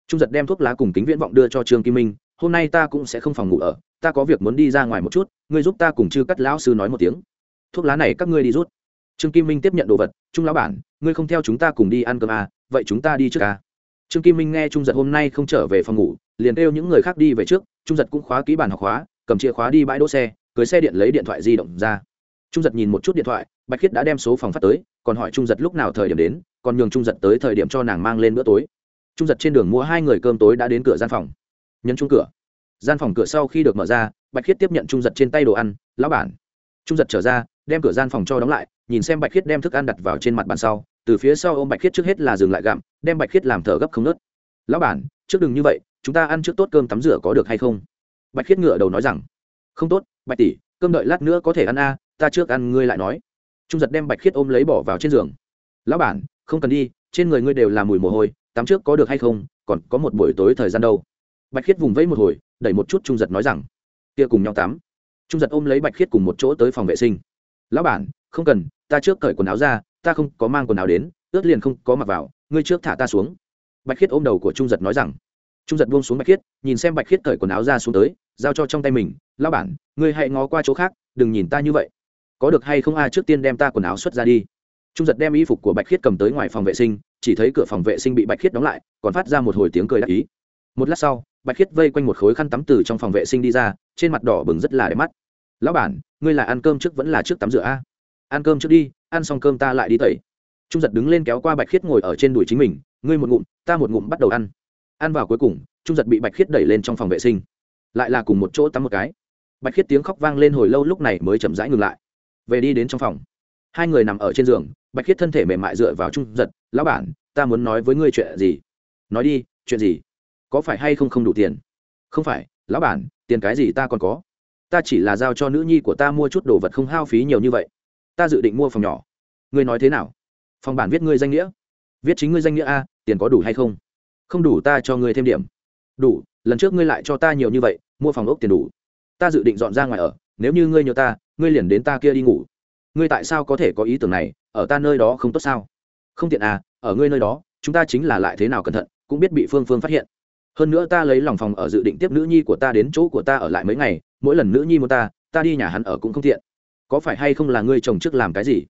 trung giật đem thuốc lá cùng kính viễn vọng đưa cho trương kim minh, hôm nay ta cũng sẽ không phòng ngủ ở, ta có việc muốn đi ra ngoài một chút, ngươi giúp ta cùng chư cắt lão sư nói một tiếng thuốc lá này các ngươi đi rút. Trương kim minh tiếp nhận đồ vật trung lão bản ngươi không theo chúng ta cùng đi ăn cơm à, vậy chúng ta đi trước à. trương kim minh nghe trung giật hôm nay không trở về phòng ngủ liền kêu những người khác đi về trước trung giật cũng khóa ký bản học khóa cầm chìa khóa đi bãi đỗ xe cưới xe điện lấy điện thoại di động ra. Trung giật nhìn một chút điện thoại bạch khiết đã đem số phòng phát tới còn hỏi trung giật lúc nào thời điểm đến còn nhường trung giật tới thời điểm cho nàng mang lên bữa tối. Trung giật trên đường mua hai người cơm tối đã đến cửa gian phòng. Nhấn chung cửa. Gian phòng cửa sau khi được mở ra bạch khiết tiếp nhận trung giật trên tay đồ ăn lão bản. Trung giật trở ra đem cửa gian phòng cho đóng lại, nhìn xem bạch khiết đem thức ăn đặt vào trên mặt bàn sau, từ phía sau ôm bạch khiết trước hết là dừng lại gặm, đem bạch khiết làm thở gấp không nớt. Lão bản, trước đừng như vậy, chúng ta ăn trước tốt cơm tắm rửa có được hay không? Bạch khiết ngựa đầu nói rằng. Không tốt, bạch tỷ, cơm đợi lát nữa có thể ăn a, ta trước ăn, ngươi lại nói. Trung giật đem bạch khiết ôm lấy bỏ vào trên giường. Lão bản, không cần đi, trên người ngươi đều là mùi mồ hôi, tắm trước có được hay không, còn có một buổi tối thời gian đâu. Bạch khiết vùng vẫy một hồi, đẩy một chút trung giật nói rằng. Kia cùng nhau tắm. Trung giật ôm lấy bạch khiết cùng một chỗ tới phòng vệ sinh lão bản, không cần, ta trước cởi quần áo ra, ta không có mang quần áo đến ướt liền không có mặc vào, ngươi trước thả ta xuống. Bạch khiết ôm đầu của trung giật nói rằng. Trung giật buông xuống bạch khiết, nhìn xem bạch khiết cởi quần áo ra xuống tới, giao cho trong tay mình, lão bản, ngươi hãy ngó qua chỗ khác, đừng nhìn ta như vậy. Có được hay không a, trước tiên đem ta quần áo xuất ra đi. Trung giật đem y phục của bạch khiết cầm tới ngoài phòng vệ sinh, chỉ thấy cửa phòng vệ sinh bị bạch khiết đóng lại, còn phát ra một hồi tiếng cười đắc ý. Một lát sau, bạch khiết vây quanh một khối khăn tắm từ trong phòng vệ sinh đi ra, trên mặt đỏ bừng rất là đẹp mắt lão bản, ngươi là ăn cơm trước vẫn là trước tắm rửa a? Ăn cơm trước đi, ăn xong cơm ta lại đi tẩy. Trung giật đứng lên kéo qua bạch khiết ngồi ở trên đùi chính mình, ngươi một ngụm, ta một ngụm bắt đầu ăn. Ăn vào cuối cùng, trung giật bị bạch khiết đẩy lên trong phòng vệ sinh. Lại là cùng một chỗ tắm một cái. Bạch khiết tiếng khóc vang lên hồi lâu lúc này mới chậm rãi ngừng lại. Về đi đến trong phòng. Hai người nằm ở trên giường, bạch khiết thân thể mềm mại dựa vào trung giật, lão bản, ta muốn nói với ngươi chuyện gì? Nói đi, chuyện gì? Có phải hay không không đủ tiền? Không phải, lão bản, tiền cái gì ta còn có? Ta chỉ là giao cho nữ nhi của ta mua chút đồ vật không hao phí nhiều như vậy. Ta dự định mua phòng nhỏ. Ngươi nói thế nào? Phòng bản viết ngươi danh nghĩa. Viết chính ngươi danh nghĩa a, tiền có đủ hay không? Không đủ ta cho ngươi thêm điểm. Đủ, lần trước ngươi lại cho ta nhiều như vậy, mua phòng ốc tiền đủ. Ta dự định dọn ra ngoài ở, nếu như ngươi nhớ ta, ngươi liền đến ta kia đi ngủ. Ngươi tại sao có thể có ý tưởng này? Ở ta nơi đó không tốt sao? Không tiện à ở ngươi nơi đó, chúng ta chính là lại thế nào cẩn thận, cũng biết bị phương phương phát hiện. Hơn nữa ta lấy lòng phòng ở dự định tiếp nữ nhi của ta đến chỗ của ta ở lại mấy ngày mỗi lần nữ nhi muốn ta ta đi nhà hắn ở cũng không tiện. Có phải hay không là ngươi chồng trước làm cái gì?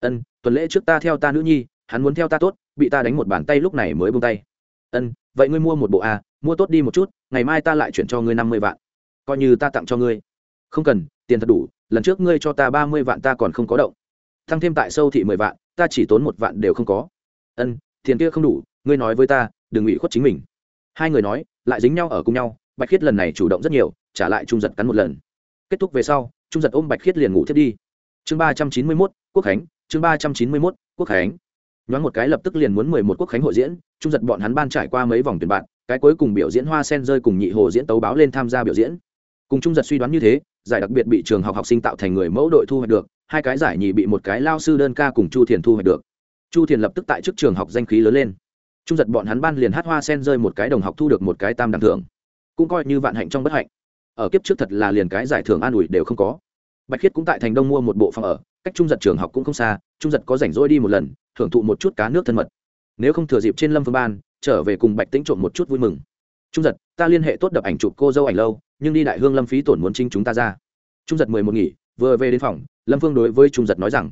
Ân, tuần lễ trước ta theo ta nữ nhi, hắn muốn theo ta tốt, bị ta đánh một bàn tay lúc này mới bông tay. Ân, vậy ngươi mua một bộ à mua tốt đi một chút, ngày mai ta lại chuyển cho ngươi năm mươi vạn. Coi như ta tặng cho ngươi. Không cần, tiền thật đủ, lần trước ngươi cho ta ba mươi vạn ta còn không có động. Thăng thêm tại sâu thị mười vạn, ta chỉ tốn một vạn đều không có. Ân, tiền kia không đủ, ngươi nói với ta, đừng ủy khuất chính mình. Hai người nói, lại dính nhau ở cùng nhau, bạch khiết lần này chủ động rất nhiều trả lại trung giật cắn một lần. Kết thúc về sau, trung giật ôm bạch khiết liền ngủ thiết đi. Chương ba trăm chín mươi mốt, quốc khánh, chương ba trăm chín mươi mốt, quốc khánh. Nhoáng một cái lập tức liền muốn mười một quốc khánh hội diễn, trung giật bọn hắn ban trải qua mấy vòng tuyển bạn, cái cuối cùng biểu diễn hoa sen rơi cùng nhị hồ diễn tấu báo lên tham gia biểu diễn. Cùng trung giật suy đoán như thế, giải đặc biệt bị trường học học sinh tạo thành người mẫu đội thu hoạch được, hai cái giải nhì bị một cái lao sư đơn ca cùng chu thiền thu hoạch được. Chu thiền lập tức tại trước trường học danh khí lớn lên. Trung giật bọn hắn ban liền hát hoa sen rơi một cái đồng học thu được một cái tam đẳng thưởng. Cũng coi như vạn hạnh trong bất hạnh ở kiếp trước thật là liền cái giải thưởng an ủi đều không có. Bạch khiết cũng tại thành đông mua một bộ phòng ở, cách trung giật trường học cũng không xa, trung giật có rảnh rỗi đi một lần, thưởng thụ một chút cá nước thân mật. Nếu không thừa dịp trên lâm phương ban, trở về cùng bạch tĩnh trộm một chút vui mừng. Trung giật, ta liên hệ tốt đập ảnh chụp cô dâu ảnh lâu, nhưng đi đại hương lâm phí tổn muốn chính chúng ta ra. Trung giật mười một nghỉ, vừa về đến phòng, lâm phương đối với trung giật nói rằng,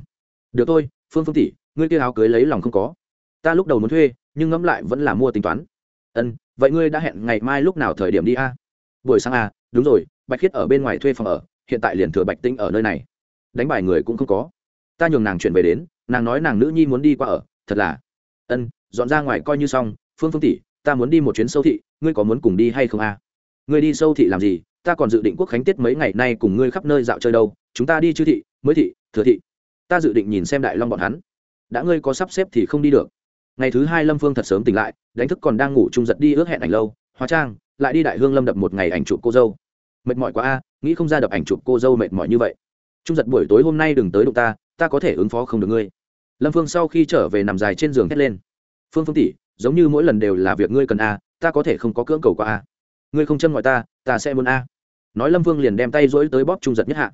được thôi, phương phương tỷ, ngươi kia áo cưới lấy lòng không có. Ta lúc đầu muốn thuê, nhưng ngẫm lại vẫn là mua tính toán. Ân, vậy ngươi đã hẹn ngày mai lúc nào thời điểm đi a? Buổi sáng à, đúng rồi bạch khiết ở bên ngoài thuê phòng ở hiện tại liền thừa bạch tĩnh ở nơi này. Đánh bài người cũng không có. Ta nhường nàng chuyển về đến nàng nói nàng nữ nhi muốn đi qua ở thật là. Ân dọn ra ngoài coi như xong phương phương tỷ ta muốn đi một chuyến sâu thị ngươi có muốn cùng đi hay không a ngươi đi sâu thị làm gì? Ta còn dự định quốc khánh tiết mấy ngày nay cùng ngươi khắp nơi dạo chơi đâu chúng ta đi chư thị mới thị thừa thị. Ta dự định nhìn xem đại long bọn hắn. Đã ngươi có sắp xếp thì không đi được. Ngày thứ hai lâm phương thật sớm tỉnh lại đánh thức còn đang ngủ chung giật đi ước hẹn ảnh lâu hóa trang lại đi đại hương lâm đập một ngày ảnh chụp cô dâu. Mệt mỏi quá a, nghĩ không ra đập ảnh chụp cô dâu mệt mỏi như vậy. Trung giật buổi tối hôm nay đừng tới đụng ta ta có thể ứng phó không được ngươi. Lâm phương sau khi trở về nằm dài trên giường thét lên. Phương phương tỷ, giống như mỗi lần đều là việc ngươi cần a, ta có thể không có cưỡng cầu qua a. Ngươi không chân ngoại ta ta sẽ muốn a. Nói lâm vương liền đem tay dỗi tới bóp trung giật nhất hạ.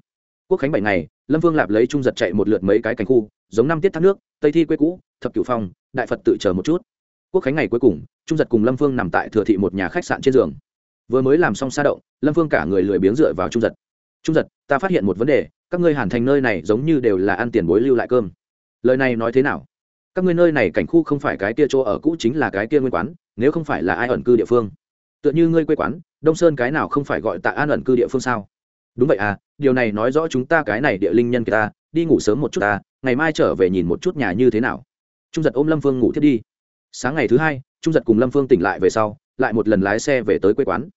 Quốc khánh bảy ngày, lâm vương lạp lấy trung giật chạy một lượt mấy cái cánh khu, giống năm tiết thác nước, tây thi quê cũ, thập cửu phong, đại phật tự chờ một chút quốc khánh ngày cuối cùng, trung giật cùng lâm vương nằm tại thừa thị một nhà khách sạn trên giường. Vừa mới làm xong xa động, lâm vương cả người lười biếng dựa vào trung giật. Trung giật, ta phát hiện một vấn đề, các ngươi hàn thành nơi này giống như đều là ăn tiền bối lưu lại cơm. Lời này nói thế nào? Các ngươi nơi này cảnh khu không phải cái kia chỗ ở cũ chính là cái kia nguyên quán, nếu không phải là ai ẩn cư địa phương. Tựa như ngươi quê quán, đông sơn cái nào không phải gọi tạ an ẩn cư địa phương sao? Đúng vậy à điều này nói rõ chúng ta cái này địa linh nhân ta, đi ngủ sớm một chút ta, ngày mai trở về nhìn một chút nhà như thế nào. Trung giật ôm lâm phương ngủ thiết đi sáng ngày thứ hai, trung giật cùng lâm phương tỉnh lại về sau, lại một lần lái xe về tới quê quán.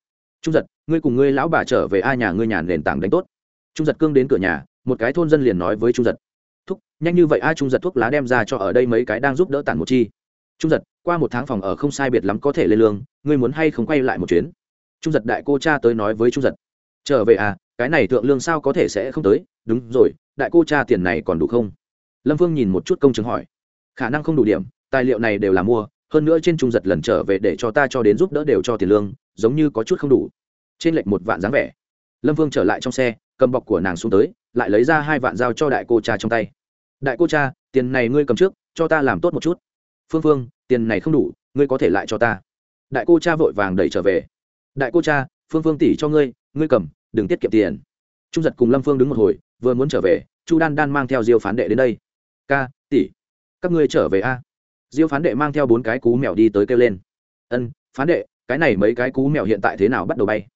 Trung giật, ngươi cùng ngươi lão bà trở về ai nhà ngươi nhà nền tảng đánh tốt. Trung giật cương đến cửa nhà, một cái thôn dân liền nói với trung giật. Thúc, nhanh như vậy ai trung giật thuốc lá đem ra cho ở đây mấy cái đang giúp đỡ tản một chi. Trung giật, qua một tháng phòng ở không sai biệt lắm có thể lên lương, ngươi muốn hay không quay lại một chuyến? Trung giật đại cô cha tới nói với trung giật. Trở về à cái này thượng lương sao có thể sẽ không tới? Đúng rồi, đại cô cha tiền này còn đủ không? Lâm phương nhìn một chút công chứng hỏi. Khả năng không đủ điểm tài liệu này đều là mua, hơn nữa trên trung giật lần trở về để cho ta cho đến giúp đỡ đều cho tiền lương, giống như có chút không đủ. Trên lệch một vạn dáng vẻ. Lâm vương trở lại trong xe, cầm bọc của nàng xuống tới, lại lấy ra hai vạn giao cho đại cô cha trong tay. Đại cô cha, tiền này ngươi cầm trước, cho ta làm tốt một chút. Phương phương, tiền này không đủ, ngươi có thể lại cho ta. Đại cô cha vội vàng đẩy trở về. Đại cô cha, phương phương tỷ cho ngươi ngươi cầm, đừng tiết kiệm tiền. Trung giật cùng lâm phương đứng một hồi, vừa muốn trở về, chu đan đan mang theo diêu phán đệ đến đây. Ca tỷ các ngươi trở về a diêu phán đệ mang theo bốn cái cú mèo đi tới kêu lên. Ân, phán đệ, cái này mấy cái cú mèo hiện tại thế nào bắt đầu bay?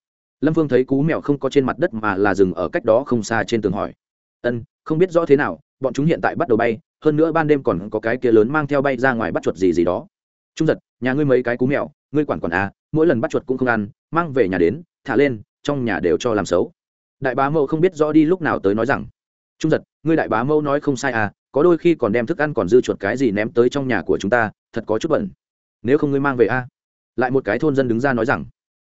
Lâm phương thấy cú mèo không có trên mặt đất mà là dừng ở cách đó không xa trên tường hỏi. Ân, không biết rõ thế nào, bọn chúng hiện tại bắt đầu bay, hơn nữa ban đêm còn có cái kia lớn mang theo bay ra ngoài bắt chuột gì gì đó. Trung giật, nhà ngươi mấy cái cú mèo, ngươi quản quản à mỗi lần bắt chuột cũng không ăn, mang về nhà đến, thả lên, trong nhà đều cho làm xấu. Đại bá mẫu không biết rõ đi lúc nào tới nói rằng, trung giật, ngươi đại bá mẫu nói không sai à có đôi khi còn đem thức ăn còn dư chuột cái gì ném tới trong nhà của chúng ta, thật có chút bẩn. Nếu không ngươi mang về a. Lại một cái thôn dân đứng ra nói rằng,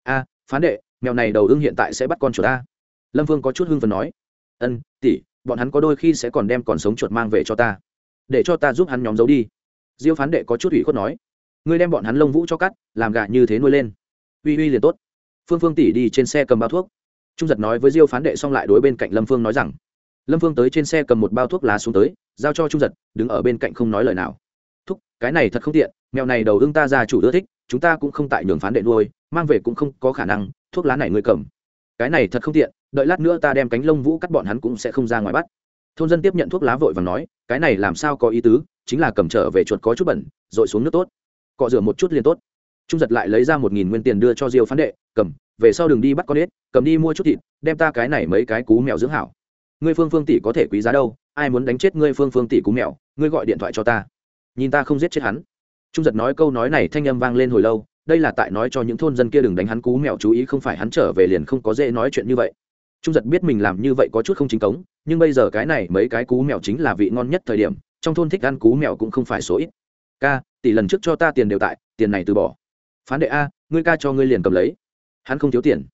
a, phán đệ, mèo này đầu ưng hiện tại sẽ bắt con chuột ta lâm vương có chút hưng phần nói, ân, tỷ, bọn hắn có đôi khi sẽ còn đem còn sống chuột mang về cho ta. Để cho ta giúp hắn nhóm giấu đi. Diêu phán đệ có chút ủy khuất nói, ngươi đem bọn hắn lông vũ cho cắt, làm gà như thế nuôi lên. Uy uy liền tốt. Phương phương tỷ đi trên xe cầm bao thuốc. Trung giật nói với diêu phán đệ xong lại đối bên cạnh lâm phương nói rằng lâm phương tới trên xe cầm một bao thuốc lá xuống tới, giao cho trung giật, đứng ở bên cạnh không nói lời nào. Thúc, cái này thật không tiện, mèo này đầu ưng ta ra chủ ưa thích, chúng ta cũng không tại nhường phán đệ nuôi, mang về cũng không có khả năng, thuốc lá này ngươi cầm. Cái này thật không tiện, đợi lát nữa ta đem cánh lông vũ cắt bọn hắn cũng sẽ không ra ngoài bắt. Thôn dân tiếp nhận thuốc lá vội và nói, cái này làm sao có ý tứ, chính là cầm trở về chuột có chút bẩn, rồi xuống nước tốt. Cọ rửa một chút liền tốt. Trung giật lại lấy ra một nghìn nguyên tiền đưa cho diêu phán đệ, cầm, về sau đường đi bắt con ếch, cầm đi mua chút thịt, đem ta cái này mấy cái cú mèo dưỡng hảo ngươi phương phương tỷ có thể quý giá đâu, ai muốn đánh chết ngươi phương phương tỷ cú mèo, ngươi gọi điện thoại cho ta. Nhìn ta không giết chết hắn. Trung giật nói câu nói này thanh âm vang lên hồi lâu, đây là tại nói cho những thôn dân kia đừng đánh hắn cú mèo chú ý không phải hắn trở về liền không có dễ nói chuyện như vậy. Trung giật biết mình làm như vậy có chút không chính cống, nhưng bây giờ cái này mấy cái cú mèo chính là vị ngon nhất thời điểm, trong thôn thích ăn cú mèo cũng không phải số ít. Ca, tỷ lần trước cho ta tiền đều tại, tiền này từ bỏ. Phán đệ a, ngươi ca cho ngươi liền cầm lấy. Hắn không thiếu tiền.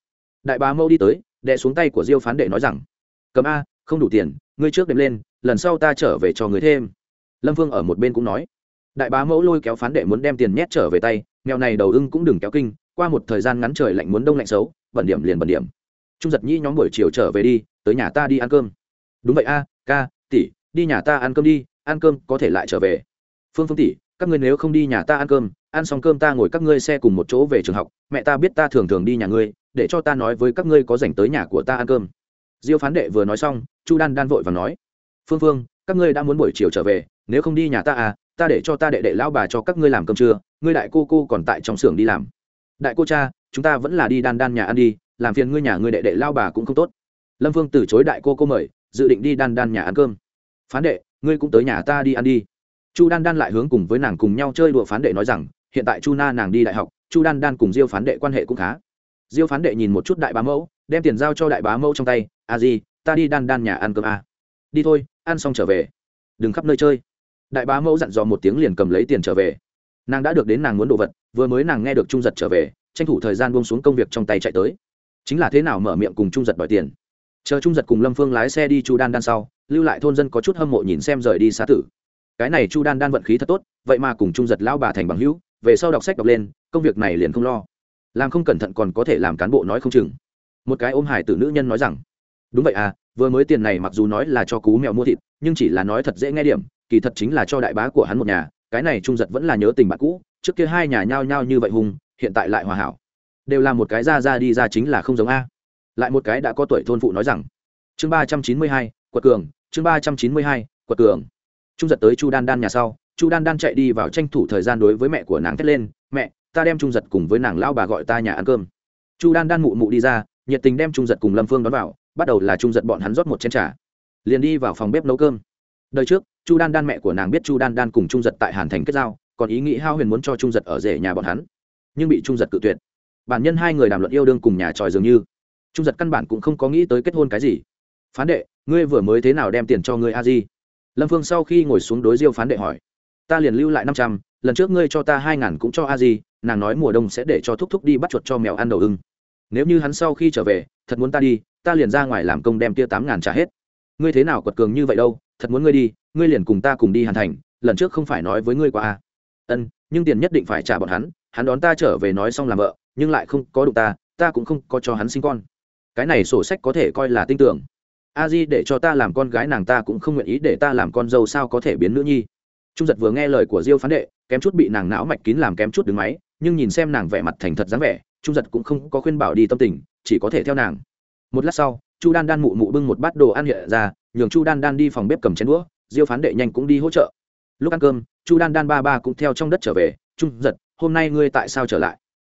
Đại bá mẫu đi tới đệ xuống tay của diêu phán đệ nói rằng, cầm a không đủ tiền, ngươi trước đệm lên, lần sau ta trở về cho người thêm. Lâm vương ở một bên cũng nói. Đại bá mẫu lôi kéo phán đệ muốn đem tiền nhét trở về tay, mèo này đầu ưng cũng đừng kéo kinh, qua một thời gian ngắn trời lạnh muốn đông lạnh xấu, bẩn điểm liền bẩn điểm. Trung giật nhĩ nhóm buổi chiều trở về đi, tới nhà ta đi ăn cơm. Đúng vậy a, ca, tỷ, đi nhà ta ăn cơm đi, ăn cơm có thể lại trở về. Phương phương tỷ, các ngươi nếu không đi nhà ta ăn cơm, ăn xong cơm ta ngồi các ngươi xe cùng một chỗ về trường học, mẹ ta biết ta thường thường đi nhà ngươi, để cho ta nói với các ngươi có dành tới nhà của ta ăn cơm diêu phán đệ vừa nói xong, chu đan đan vội và nói, phương phương, các ngươi đã muốn buổi chiều trở về, nếu không đi nhà ta à ta để cho ta đệ đệ lão bà cho các ngươi làm cơm trưa, ngươi đại cô cô còn tại trong xưởng đi làm. Đại cô cha, chúng ta vẫn là đi đan đan nhà ăn đi, làm phiền ngươi nhà ngươi đệ đệ lao bà cũng không tốt. Lâm phương từ chối đại cô cô mời, dự định đi đan đan nhà ăn cơm. Phán đệ, ngươi cũng tới nhà ta đi ăn đi. Chu đan đan lại hướng cùng với nàng cùng nhau chơi đùa phán đệ nói rằng, hiện tại chu na nàng đi đại học, chu đan đan cùng diêu phán đệ quan hệ cũng khá. Diêu phán đệ nhìn một chút đại bá mẫu, đem tiền giao cho đại bá mẫu trong tay a di gì ta đi đan đan nhà ăn cơm a. À. đi thôi, ăn xong trở về. Đừng khắp nơi chơi. Đại bá mẫu dặn dò một tiếng liền cầm lấy tiền trở về. Nàng đã được đến nàng muốn đồ vật, vừa mới nàng nghe được trung giật trở về, tranh thủ thời gian buông xuống công việc trong tay chạy tới. Chính là thế nào mở miệng cùng trung giật đòi tiền. Chờ trung giật cùng lâm phương lái xe đi chu đan đan sau, lưu lại thôn dân có chút hâm mộ nhìn xem rời đi xá tử. Cái này chu đan đan vận khí thật tốt, vậy mà cùng trung giật lão bà thành bằng hữu, về sau đọc sách đọc lên, công việc này liền không lo. Làm không cẩn thận còn có thể làm cán bộ nói không chừng. Một cái ôm hải tử nữ nhân nói rằng đúng vậy à vừa mới tiền này mặc dù nói là cho cú mèo mua thịt, nhưng chỉ là nói thật dễ nghe điểm, kỳ thật chính là cho đại bá của hắn một nhà, cái này trung giật vẫn là nhớ tình bạn cũ, trước kia hai nhà nhao nhao như vậy hùng, hiện tại lại hòa hảo. Đều là một cái ra ra đi ra chính là không giống a. Lại một cái đã có tuổi thôn phụ nói rằng, chương ba trăm chín mươi hai, quật cường, chương ba trăm chín mươi hai, quật cường. Trung giật tới chu đan đan nhà sau, chu đan đan chạy đi vào tranh thủ thời gian đối với mẹ của nàng thét lên, mẹ, ta đem trung giật cùng với nàng lao bà gọi ta nhà ăn cơm. Chu đan đan mụ mụ đi ra, nhiệt tình đem trung giật cùng lâm phương đón vào bắt đầu là trung giật bọn hắn rót một chén trà, liền đi vào phòng bếp nấu cơm. Đời trước chu đan đan mẹ của nàng biết chu đan đan cùng trung giật tại hàn thành kết giao còn ý nghĩ hao huyền muốn cho trung giật ở rể nhà bọn hắn. Nhưng bị trung giật cự tuyệt. Bản nhân hai người đàm luận yêu đương cùng nhà tròi dường như. Trung giật căn bản cũng không có nghĩ tới kết hôn cái gì. Phán đệ ngươi vừa mới thế nào đem tiền cho ngươi a di? Lâm phương sau khi ngồi xuống đối diêu phán đệ hỏi. Ta liền lưu lại năm trăm lần trước ngươi cho ta hai ngàn cũng cho a di nàng nói mùa đông sẽ để cho thúc thúc đi bắt chuột cho mèo ăn đầu ưng. Nếu như hắn sau khi trở về thật muốn ta đi ta liền ra ngoài làm công đem tia tám ngàn trả hết. Ngươi thế nào quật cường như vậy đâu, thật muốn ngươi đi, ngươi liền cùng ta cùng đi hàn thành, lần trước không phải nói với ngươi qua a à. ân, nhưng tiền nhất định phải trả bọn hắn hắn đón ta trở về nói xong làm vợ, nhưng lại không có đụng ta ta cũng không có cho hắn sinh con. Cái này sổ sách có thể coi là tin tưởng. A di để cho ta làm con gái nàng ta cũng không nguyện ý để ta làm con dâu sao có thể biến nữ nhi. Trung giật vừa nghe lời của diêu phán đệ, kém chút bị nàng não mạch kín làm kém chút đứng máy, nhưng nhìn xem nàng vẻ mặt thành thật dáng vẻ, trung giật cũng không có khuyên bảo đi tâm tình, chỉ có thể theo nàng một lát sau, chu đan đan mụ mụ bưng một bát đồ ăn hiện ra, nhường chu đan đan đi phòng bếp cầm chén đũa, diêu phán đệ nhanh cũng đi hỗ trợ. Lúc ăn cơm, chu đan đan ba ba cũng theo trong đất trở về, trung giật, hôm nay ngươi tại sao trở lại?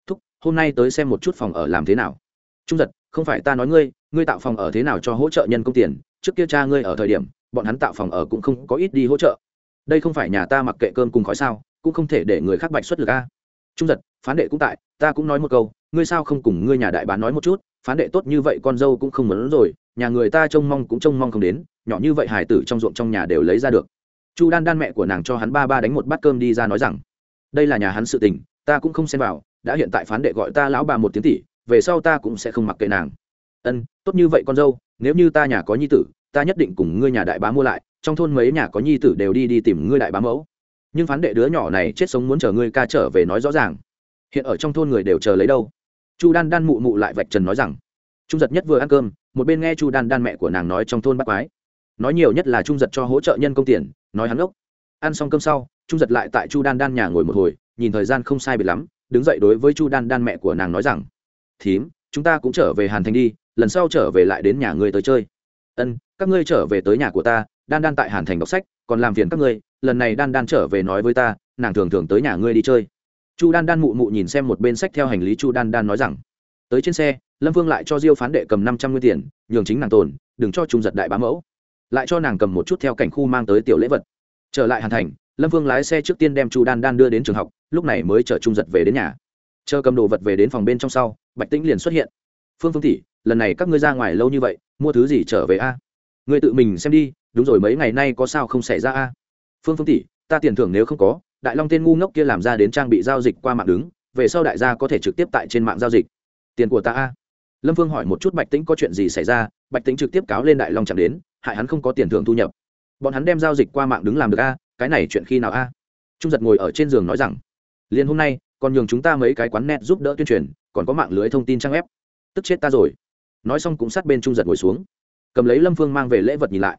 Thúc, hôm nay tới xem một chút phòng ở làm thế nào? Trung giật, không phải ta nói ngươi ngươi tạo phòng ở thế nào cho hỗ trợ nhân công tiền, trước kia cha ngươi ở thời điểm, bọn hắn tạo phòng ở cũng không có ít đi hỗ trợ. Đây không phải nhà ta mặc kệ cơm cùng khói sao, cũng không thể để người khác bạch xuất được a. Trung giật, phán đệ cũng tại, ta cũng nói một câu, ngươi sao không cùng ngươi nhà đại bán nói một chút? Phán đệ tốt như vậy con dâu cũng không muốn rồi, nhà người ta trông mong cũng trông mong không đến, nhỏ như vậy hải tử trong ruộng trong nhà đều lấy ra được. Chu đan đan mẹ của nàng cho hắn ba ba đánh một bát cơm đi ra nói rằng, đây là nhà hắn sự tình, ta cũng không xen vào, đã hiện tại phán đệ gọi ta lão bà một tiếng tỷ, về sau ta cũng sẽ không mặc kệ nàng. Ân, tốt như vậy con dâu, nếu như ta nhà có nhi tử, ta nhất định cùng ngươi nhà đại bá mua lại, trong thôn mấy nhà có nhi tử đều đi đi tìm ngươi đại bá mẫu. Nhưng phán đệ đứa nhỏ này chết sống muốn chờ ngươi ca trở về nói rõ ràng. Hiện ở trong thôn người đều chờ lấy đâu? Chu đan đan mụ mụ lại vạch trần nói rằng, trung giật nhất vừa ăn cơm, một bên nghe chu đan đan mẹ của nàng nói trong thôn bắt quái. Nói nhiều nhất là trung giật cho hỗ trợ nhân công tiền, nói hắn ốc. Ăn xong cơm sau, trung giật lại tại chu đan đan nhà ngồi một hồi, nhìn thời gian không sai biệt lắm, đứng dậy đối với chu đan đan mẹ của nàng nói rằng, thím, chúng ta cũng trở về hàn thành đi, lần sau trở về lại đến nhà ngươi tới chơi. Ân, các ngươi trở về tới nhà của ta, đan đan tại hàn thành đọc sách, còn làm phiền các ngươi, lần này đan đan trở về nói với ta, nàng thường thường tới nhà ngươi đi chơi chu đan đan mụ mụ nhìn xem một bên sách theo hành lý chu đan đan nói rằng, tới trên xe, lâm vương lại cho diêu phán đệ cầm năm trăm nguyên tiền, nhường chính nàng tồn, đừng cho trung giật đại bá mẫu. Lại cho nàng cầm một chút theo cảnh khu mang tới tiểu lễ vật. Trở lại hàn thành, lâm vương lái xe trước tiên đem chu đan đan đưa đến trường học, lúc này mới chở trung giật về đến nhà. Chờ cầm đồ vật về đến phòng bên trong sau, bạch tĩnh liền xuất hiện. Phương phương tỷ, lần này các ngươi ra ngoài lâu như vậy, mua thứ gì trở về a? Ngươi tự mình xem đi, đúng rồi, mấy ngày nay có sao không xảy ra a? Phương phương tỷ, ta tiền thưởng nếu không có đại long tên ngu ngốc kia làm ra đến trang bị giao dịch qua mạng đứng, về sau đại gia có thể trực tiếp tại trên mạng giao dịch. Tiền của ta a. Lâm phương hỏi một chút bạch tĩnh có chuyện gì xảy ra, bạch tĩnh trực tiếp cáo lên đại long chẳng đến, hại hắn không có tiền thưởng thu nhập. Bọn hắn đem giao dịch qua mạng đứng làm được a, cái này chuyện khi nào a? Trung giật ngồi ở trên giường nói rằng liền hôm nay, còn nhường chúng ta mấy cái quán net giúp đỡ tuyên truyền, còn có mạng lưới thông tin trang web. Tức chết ta rồi. Nói xong cũng sát bên trung giật ngồi xuống. Cầm lấy lâm phương mang về lễ vật nhìn lại.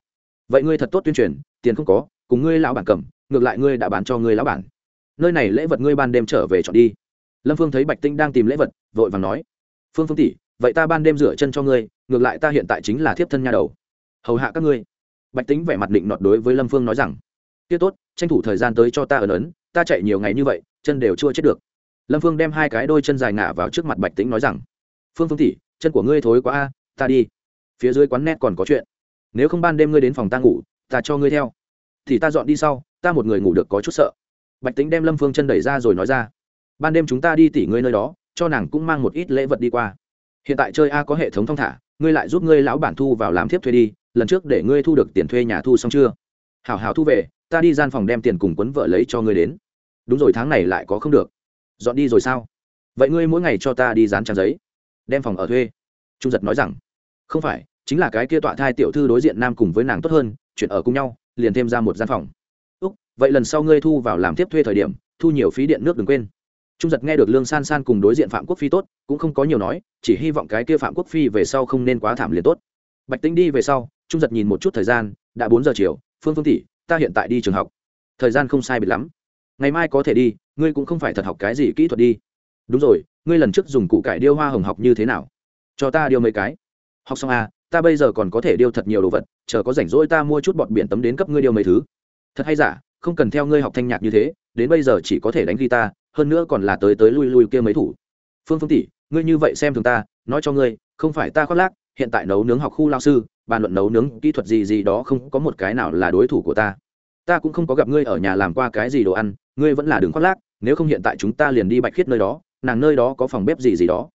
Vậy ngươi thật tốt tuyên truyền, tiền không có, cùng ngươi lão bản cầm ngược lại ngươi đã bán cho ngươi lão bản. Nơi này lễ vật ngươi ban đêm trở về chọn đi. Lâm phương thấy bạch tinh đang tìm lễ vật, vội vàng nói, phương phương tỷ, vậy ta ban đêm rửa chân cho ngươi, ngược lại ta hiện tại chính là thiếp thân nha đầu. Hầu hạ các ngươi. Bạch tính vẻ mặt định nọt đối với lâm phương nói rằng tiết tốt, tranh thủ thời gian tới cho ta ở lớn. ta chạy nhiều ngày như vậy, chân đều chưa chết được. Lâm phương đem hai cái đôi chân dài ngả vào trước mặt bạch tính nói rằng, phương phương tỷ, chân của ngươi thối quá a, ta đi. Phía dưới quán net còn có chuyện. Nếu không ban đêm ngươi đến phòng ta ngủ, ta cho ngươi theo. Thì ta dọn đi sau ta một người ngủ được có chút sợ. Bạch tính đem lâm phương chân đẩy ra rồi nói ra, ban đêm chúng ta đi tỉ ngươi nơi đó, cho nàng cũng mang một ít lễ vật đi qua. Hiện tại chơi a có hệ thống thông thả, ngươi lại giúp ngươi lão bản thu vào làm thiếp thuê đi, lần trước để ngươi thu được tiền thuê nhà thu xong chưa? Hảo hảo thu về, ta đi gian phòng đem tiền cùng quấn vợ lấy cho ngươi đến. Đúng rồi, tháng này lại có không được. Dọn đi rồi sao? Vậy ngươi mỗi ngày cho ta đi dán trang giấy, đem phòng ở thuê. Trung giật nói rằng, không phải, chính là cái kia tọa thai tiểu thư đối diện nam cùng với nàng tốt hơn, chuyện ở cùng nhau, liền thêm ra một gian phòng vậy lần sau ngươi thu vào làm tiếp thuê thời điểm, thu nhiều phí điện nước đừng quên. Trung giật nghe được lương san san cùng đối diện phạm quốc phi tốt, cũng không có nhiều nói, chỉ hy vọng cái kia phạm quốc phi về sau không nên quá thảm liền tốt. Bạch tính đi về sau, trung giật nhìn một chút thời gian, đã bốn giờ chiều, phương phương tỷ, ta hiện tại đi trường học. Thời gian không sai biệt lắm. Ngày mai có thể đi, ngươi cũng không phải thật học cái gì kỹ thuật đi. Đúng rồi, ngươi lần trước dùng cụ cải điêu hoa hồng học như thế nào? Cho ta điêu mấy cái. Học xong à ta bây giờ còn có thể điêu thật nhiều đồ vật, chờ có rảnh rỗi ta mua chút bọt biển tấm đến cấp ngươi điêu mấy thứ. Thật hay giả không cần theo ngươi học thanh nhạc như thế, đến bây giờ chỉ có thể đánh guitar, hơn nữa còn là tới tới lui lui kia mấy thủ. Phương phương tỷ, ngươi như vậy xem thường ta, nói cho ngươi, không phải ta khoác lác, hiện tại nấu nướng học khu lao sư, bàn luận nấu nướng kỹ thuật gì gì đó không có một cái nào là đối thủ của ta. Ta cũng không có gặp ngươi ở nhà làm qua cái gì đồ ăn, ngươi vẫn là đường khoác lác, nếu không hiện tại chúng ta liền đi bạch khiết nơi đó, nàng nơi đó có phòng bếp gì gì đó.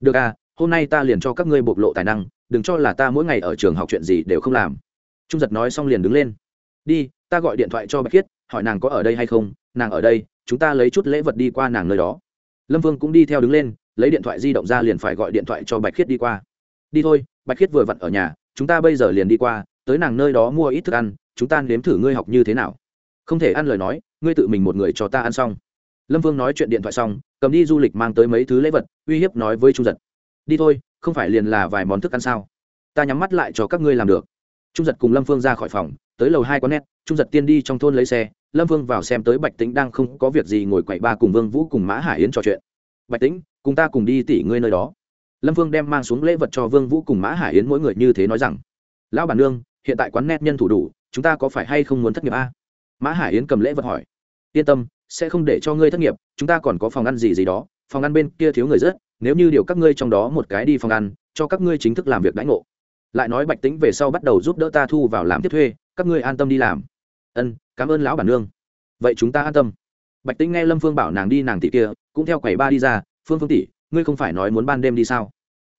Được à hôm nay ta liền cho các ngươi bộc lộ tài năng, đừng cho là ta mỗi ngày ở trường học chuyện gì đều không làm. Trung giật nói xong liền đứng lên. Đi, ta gọi điện thoại cho bạch khiết hỏi nàng có ở đây hay không, nàng ở đây, chúng ta lấy chút lễ vật đi qua nàng nơi đó. Lâm vương cũng đi theo đứng lên, lấy điện thoại di động ra liền phải gọi điện thoại cho bạch khiết đi qua. Đi thôi, bạch khiết vừa vặn ở nhà, chúng ta bây giờ liền đi qua, tới nàng nơi đó mua ít thức ăn, chúng ta nếm thử ngươi học như thế nào. Không thể ăn lời nói, ngươi tự mình một người cho ta ăn xong. Lâm vương nói chuyện điện thoại xong, cầm đi du lịch mang tới mấy thứ lễ vật, uy hiếp nói với trung giật. Đi thôi, không phải liền là vài món thức ăn sao? Ta nhắm mắt lại cho các ngươi làm được. Trung giật cùng lâm phương ra khỏi phòng tới lầu hai có nét trung giật tiên đi trong thôn lấy xe, lâm vương vào xem tới bạch tĩnh đang không có việc gì ngồi quậy ba cùng vương vũ cùng mã hải yến trò chuyện. Bạch tĩnh, cùng ta cùng đi tỉ ngươi nơi đó. Lâm vương đem mang xuống lễ vật cho vương vũ cùng mã hải yến mỗi người như thế nói rằng, lão bản nương, hiện tại quán nét nhân thủ đủ, chúng ta có phải hay không muốn thất nghiệp a? Mã hải yến cầm lễ vật hỏi, yên tâm, sẽ không để cho ngươi thất nghiệp, chúng ta còn có phòng ăn gì gì đó, phòng ăn bên kia thiếu người rất, nếu như điều các ngươi trong đó một cái đi phòng ăn, cho các ngươi chính thức làm việc đãi ngộ. Lại nói bạch tính về sau bắt đầu giúp đỡ ta thu vào làm tiếp thuê các ngươi an tâm đi làm. Ân, cảm ơn lão bản nương. Vậy chúng ta an tâm. Bạch tính nghe lâm phương bảo nàng đi nàng tỷ kia, cũng theo quầy ba đi ra, phương phương tỷ, ngươi không phải nói muốn ban đêm đi sao?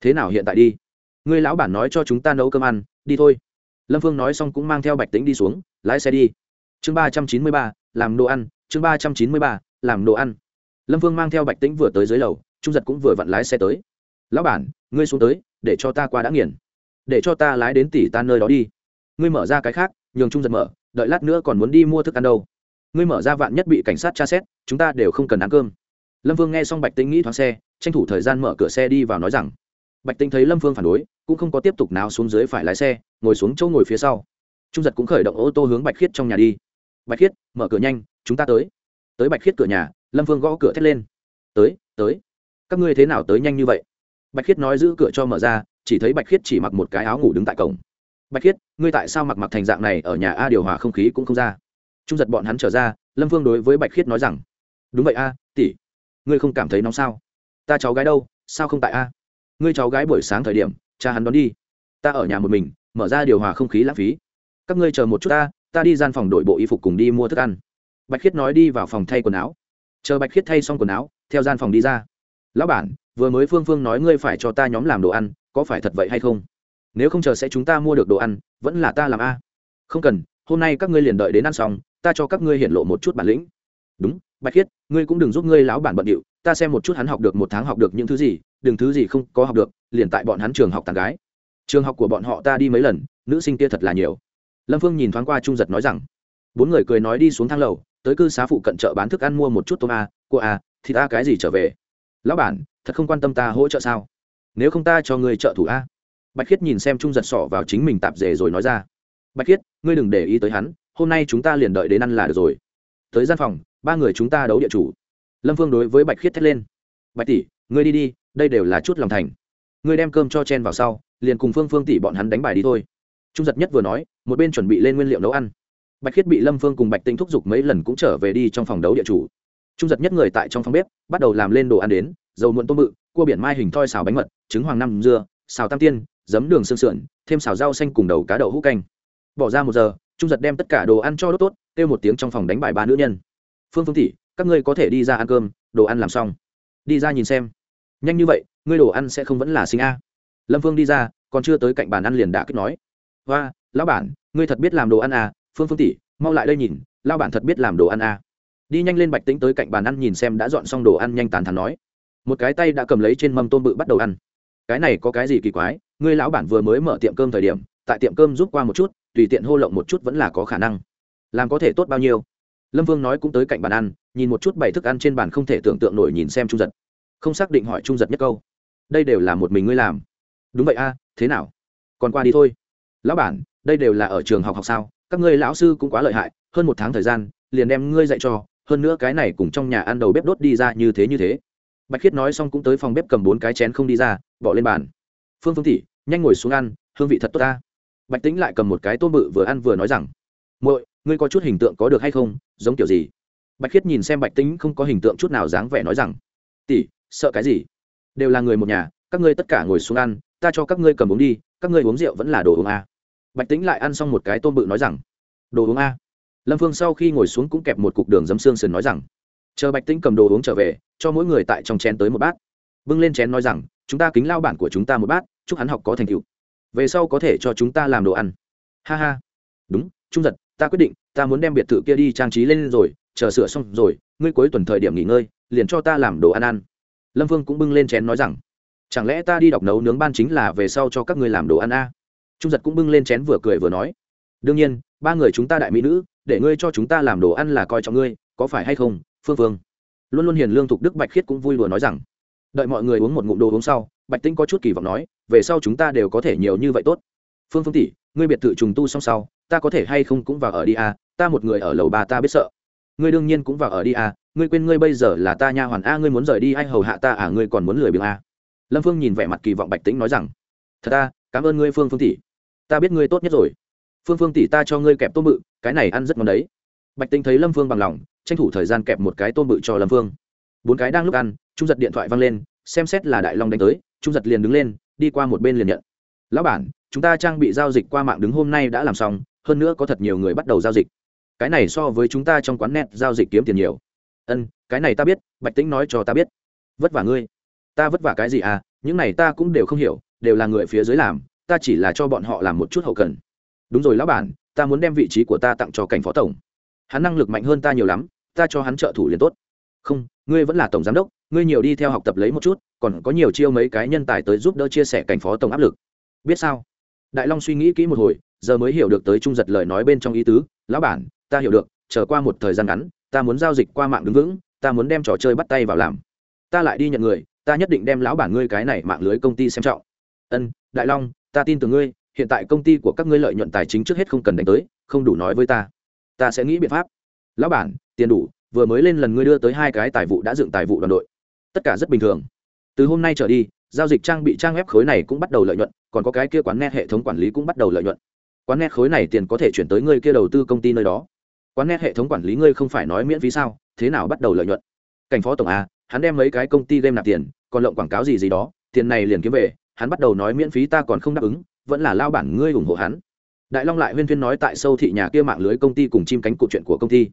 Thế nào hiện tại đi? Ngươi lão bản nói cho chúng ta nấu cơm ăn, đi thôi. Lâm phương nói xong cũng mang theo bạch tính đi xuống, lái xe đi. Chương ba trăm chín mươi ba, làm đồ ăn, chương ba trăm chín mươi ba, làm đồ ăn. Lâm phương mang theo bạch tĩnh vừa tới dưới lầu, trung giật cũng vừa vặn lái xe tới. Lão bản, ngươi xuống tới, để cho ta qua đã nghiền. Để cho ta lái đến tỷ ta nơi đó đi. Ngươi mở ra cái khác nhường trung giật mở, đợi lát nữa còn muốn đi mua thức ăn đâu. Ngươi mở ra vạn nhất bị cảnh sát tra xét, chúng ta đều không cần ăn cơm. Lâm vương nghe xong bạch tĩnh nghĩ thoáng xe, tranh thủ thời gian mở cửa xe đi vào nói rằng, bạch tĩnh thấy lâm vương phản đối, cũng không có tiếp tục nào xuống dưới phải lái xe, ngồi xuống chỗ ngồi phía sau. Trung giật cũng khởi động ô tô hướng bạch khiết trong nhà đi. Bạch khiết, mở cửa nhanh, chúng ta tới. Tới bạch khiết cửa nhà, lâm vương gõ cửa thét lên. Tới tới. Các ngươi thế nào tới nhanh như vậy? Bạch khiết nói giữ cửa cho mở ra, chỉ thấy bạch khiết chỉ mặc một cái áo ngủ đứng tại cổng bạch khiết, ngươi tại sao mặc mặc thành dạng này ở nhà a điều hòa không khí cũng không ra? Trung giật bọn hắn trở ra, lâm vương đối với bạch khiết nói rằng, đúng vậy a, tỷ, ngươi không cảm thấy nóng sao? Ta cháu gái đâu, sao không tại a? Ngươi cháu gái buổi sáng thời điểm, cha hắn đón đi. Ta ở nhà một mình, mở ra điều hòa không khí lãng phí. Các ngươi chờ một chút ta ta đi gian phòng đội bộ y phục cùng đi mua thức ăn. Bạch khiết nói đi vào phòng thay quần áo. Chờ bạch khiết thay xong quần áo, theo gian phòng đi ra. Lão bản, vừa mới phương phương nói ngươi phải cho ta nhóm làm đồ ăn, có phải thật vậy hay không? Nếu không chờ sẽ chúng ta mua được đồ ăn, vẫn là ta làm a. Không cần, hôm nay các ngươi liền đợi đến ăn xong, ta cho các ngươi hiện lộ một chút bản lĩnh. Đúng, bạch khiết, ngươi cũng đừng giúp ngươi lão bản bận điệu, ta xem một chút hắn học được một tháng học được những thứ gì, đừng thứ gì không có học được, liền tại bọn hắn trường học tàn gái. Trường học của bọn họ ta đi mấy lần, nữ sinh kia thật là nhiều. Lâm phương nhìn thoáng qua trung giật nói rằng, bốn người cười nói đi xuống thang lầu, tới cư xá phụ cận chợ bán thức ăn mua một chút tôm a cua a thì ta cái gì trở về? Lão bản, thật không quan tâm ta hỗ trợ sao? Nếu không ta cho người trợ thủ a bạch khiết nhìn xem trung giật sỏ vào chính mình tạp dề rồi nói ra. Bạch khiết ngươi đừng để ý tới hắn hôm nay chúng ta liền đợi đến ăn là được rồi. Tới gian phòng ba người chúng ta đấu địa chủ. Lâm phương đối với bạch khiết thét lên. Bạch tỷ ngươi đi đi đây đều là chút lòng thành. Ngươi đem cơm cho chen vào sau liền cùng phương phương tỷ bọn hắn đánh bài đi thôi. Trung giật nhất vừa nói một bên chuẩn bị lên nguyên liệu nấu ăn. Bạch khiết bị lâm phương cùng bạch tinh thúc giục mấy lần cũng trở về đi trong phòng đấu địa chủ. Trung giật nhất người tại trong phòng bếp bắt đầu làm lên đồ ăn đến dầu muộn tôm bự, cua biển mai hình thoi xào bánh mật trứng hoàng năm dưa xào tam tiên giấm đường sương sườn, thêm xào rau xanh cùng đầu cá đậu hũ canh. Bỏ ra một giờ, trung giật đem tất cả đồ ăn cho đốt tốt, kêu một tiếng trong phòng đánh bài ba nữ nhân. Phương phương tỷ, các ngươi có thể đi ra ăn cơm, đồ ăn làm xong. Đi ra nhìn xem. Nhanh như vậy, ngươi đồ ăn sẽ không vẫn là sinh a. Lâm phương đi ra, còn chưa tới cạnh bàn ăn liền đã kích nói. Và lão bản, ngươi thật biết làm đồ ăn à? Phương phương tỷ, mau lại đây nhìn, lão bản thật biết làm đồ ăn à? Đi nhanh lên bạch tĩnh tới cạnh bàn ăn nhìn xem đã dọn xong đồ ăn nhanh tàn thắn nói. Một cái tay đã cầm lấy trên mâm tôm bự bắt đầu ăn cái này có cái gì kỳ quái, ngươi lão bản vừa mới mở tiệm cơm thời điểm, tại tiệm cơm giúp qua một chút, tùy tiện hô lộng một chút vẫn là có khả năng. Làm có thể tốt bao nhiêu? Lâm vương nói cũng tới cạnh bàn ăn, nhìn một chút bảy thức ăn trên bàn không thể tưởng tượng nổi nhìn xem trung giật. Không xác định hỏi trung giật nhất câu. Đây đều là một mình ngươi làm. Đúng vậy a, thế nào? Còn qua đi thôi. Lão bản, đây đều là ở trường học học sao? Các ngươi lão sư cũng quá lợi hại, hơn một tháng thời gian, liền đem ngươi dạy cho, hơn nữa cái này cùng trong nhà ăn đầu bếp đốt đi ra như thế như thế bạch khiết nói xong cũng tới phòng bếp cầm bốn cái chén không đi ra, bỏ lên bàn. Phương phương Thị nhanh ngồi xuống ăn, hương vị thật tốt ta. Bạch tính lại cầm một cái tôm bự vừa ăn vừa nói rằng, muội, ngươi có chút hình tượng có được hay không? Giống kiểu gì? Bạch khiết nhìn xem bạch tính không có hình tượng chút nào dáng vẻ nói rằng, tỷ, sợ cái gì? Đều là người một nhà, các ngươi tất cả ngồi xuống ăn, ta cho các ngươi cầm uống đi, các ngươi uống rượu vẫn là đồ uống a. Bạch tính lại ăn xong một cái tôm bự nói rằng, đồ uống a. Lâm phương sau khi ngồi xuống cũng kẹp một cục đường dấm xương sườn nói rằng chờ bạch tĩnh cầm đồ uống trở về, cho mỗi người tại trong chén tới một bát. Bưng lên chén nói rằng, chúng ta kính lao bản của chúng ta một bát, chúc hắn học có thành tựu. Về sau có thể cho chúng ta làm đồ ăn. Ha ha. Đúng, trung giật, ta quyết định, ta muốn đem biệt thự kia đi trang trí lên rồi, chờ sửa xong rồi, ngươi cuối tuần thời điểm nghỉ ngơi, liền cho ta làm đồ ăn ăn. Lâm vương cũng bưng lên chén nói rằng, chẳng lẽ ta đi đọc nấu nướng ban chính là về sau cho các ngươi làm đồ ăn a? Trung giật cũng bưng lên chén vừa cười vừa nói, đương nhiên, ba người chúng ta đại mỹ nữ, để ngươi cho chúng ta làm đồ ăn là coi trọng ngươi, có phải hay không? Phương phương. Luôn luôn hiền lương thục đức bạch khiết cũng vui đùa nói rằng, đợi mọi người uống một ngụm đồ uống sau, bạch Tĩnh có chút kỳ vọng nói, về sau chúng ta đều có thể nhiều như vậy tốt. Phương phương tỷ, ngươi biệt thự trùng tu xong sau, ta có thể hay không cũng vào ở đi à ta một người ở lầu ba ta biết sợ. Ngươi đương nhiên cũng vào ở đi à ngươi quên ngươi bây giờ là ta nha hoàn a ngươi muốn rời đi ai hầu hạ ta à ngươi còn muốn lười biếng a lâm phương nhìn vẻ mặt kỳ vọng bạch tĩnh nói rằng, thật ta cảm ơn ngươi phương phương tỷ. Ta biết ngươi tốt nhất rồi. Phương phương tỷ ta cho ngươi kẹp tôm bự, cái này ăn rất ngon đấy. Bạch tĩnh thấy lâm phương bằng lòng tranh thủ thời gian kẹp một cái tôm bự cho lâm phương. Bốn cái đang lúc ăn, trung giật điện thoại văng lên, xem xét là đại long đánh tới, trung giật liền đứng lên, đi qua một bên liền nhận. Lão bản, chúng ta trang bị giao dịch qua mạng đứng hôm nay đã làm xong, hơn nữa có thật nhiều người bắt đầu giao dịch. Cái này so với chúng ta trong quán net giao dịch kiếm tiền nhiều. Ân, cái này ta biết, bạch tĩnh nói cho ta biết. Vất vả ngươi. Ta vất vả cái gì à những này ta cũng đều không hiểu, đều là người phía dưới làm, ta chỉ là cho bọn họ làm một chút hậu cần. Đúng rồi lão bản, ta muốn đem vị trí của ta tặng cho cảnh phó tổng. Hắn năng lực mạnh hơn ta nhiều lắm ta cho hắn trợ thủ liền tốt. Không, ngươi vẫn là tổng giám đốc, ngươi nhiều đi theo học tập lấy một chút, còn có nhiều chiêu mấy cái nhân tài tới giúp đỡ chia sẻ cảnh phó tổng áp lực. Biết sao? Đại long suy nghĩ kỹ một hồi, giờ mới hiểu được tới trung giật lời nói bên trong ý tứ. Lão bản, ta hiểu được, chờ qua một thời gian ngắn, ta muốn giao dịch qua mạng đứng vững, ta muốn đem trò chơi bắt tay vào làm. Ta lại đi nhận người, ta nhất định đem lão bản ngươi cái này mạng lưới công ty xem trọng. Ân, đại long, ta tin tưởng ngươi, hiện tại công ty của các ngươi lợi nhuận tài chính trước hết không cần đánh tới, không đủ nói với ta. Ta sẽ nghĩ biện pháp. Lão bản tiền đủ, vừa mới lên lần ngươi đưa tới hai cái tài vụ đã dựng tài vụ đoàn đội. Tất cả rất bình thường. Từ hôm nay trở đi, giao dịch trang bị trang web khối này cũng bắt đầu lợi nhuận, còn có cái kia quán net hệ thống quản lý cũng bắt đầu lợi nhuận. Quán net khối này tiền có thể chuyển tới ngươi kia đầu tư công ty nơi đó. Quán net hệ thống quản lý ngươi không phải nói miễn phí sao, thế nào bắt đầu lợi nhuận? Cảnh phó tổng a, hắn đem mấy cái công ty game nạp tiền, còn lộng quảng cáo gì gì đó, tiền này liền kiếm về, hắn bắt đầu nói miễn phí ta còn không đáp ứng, vẫn là lao bản ngươi ủng hộ hắn. Đại long lại huyên thuyên nói tại sâu thị nhà kia mạng lưới công ty cùng chim cánh cụ chuyện của công ty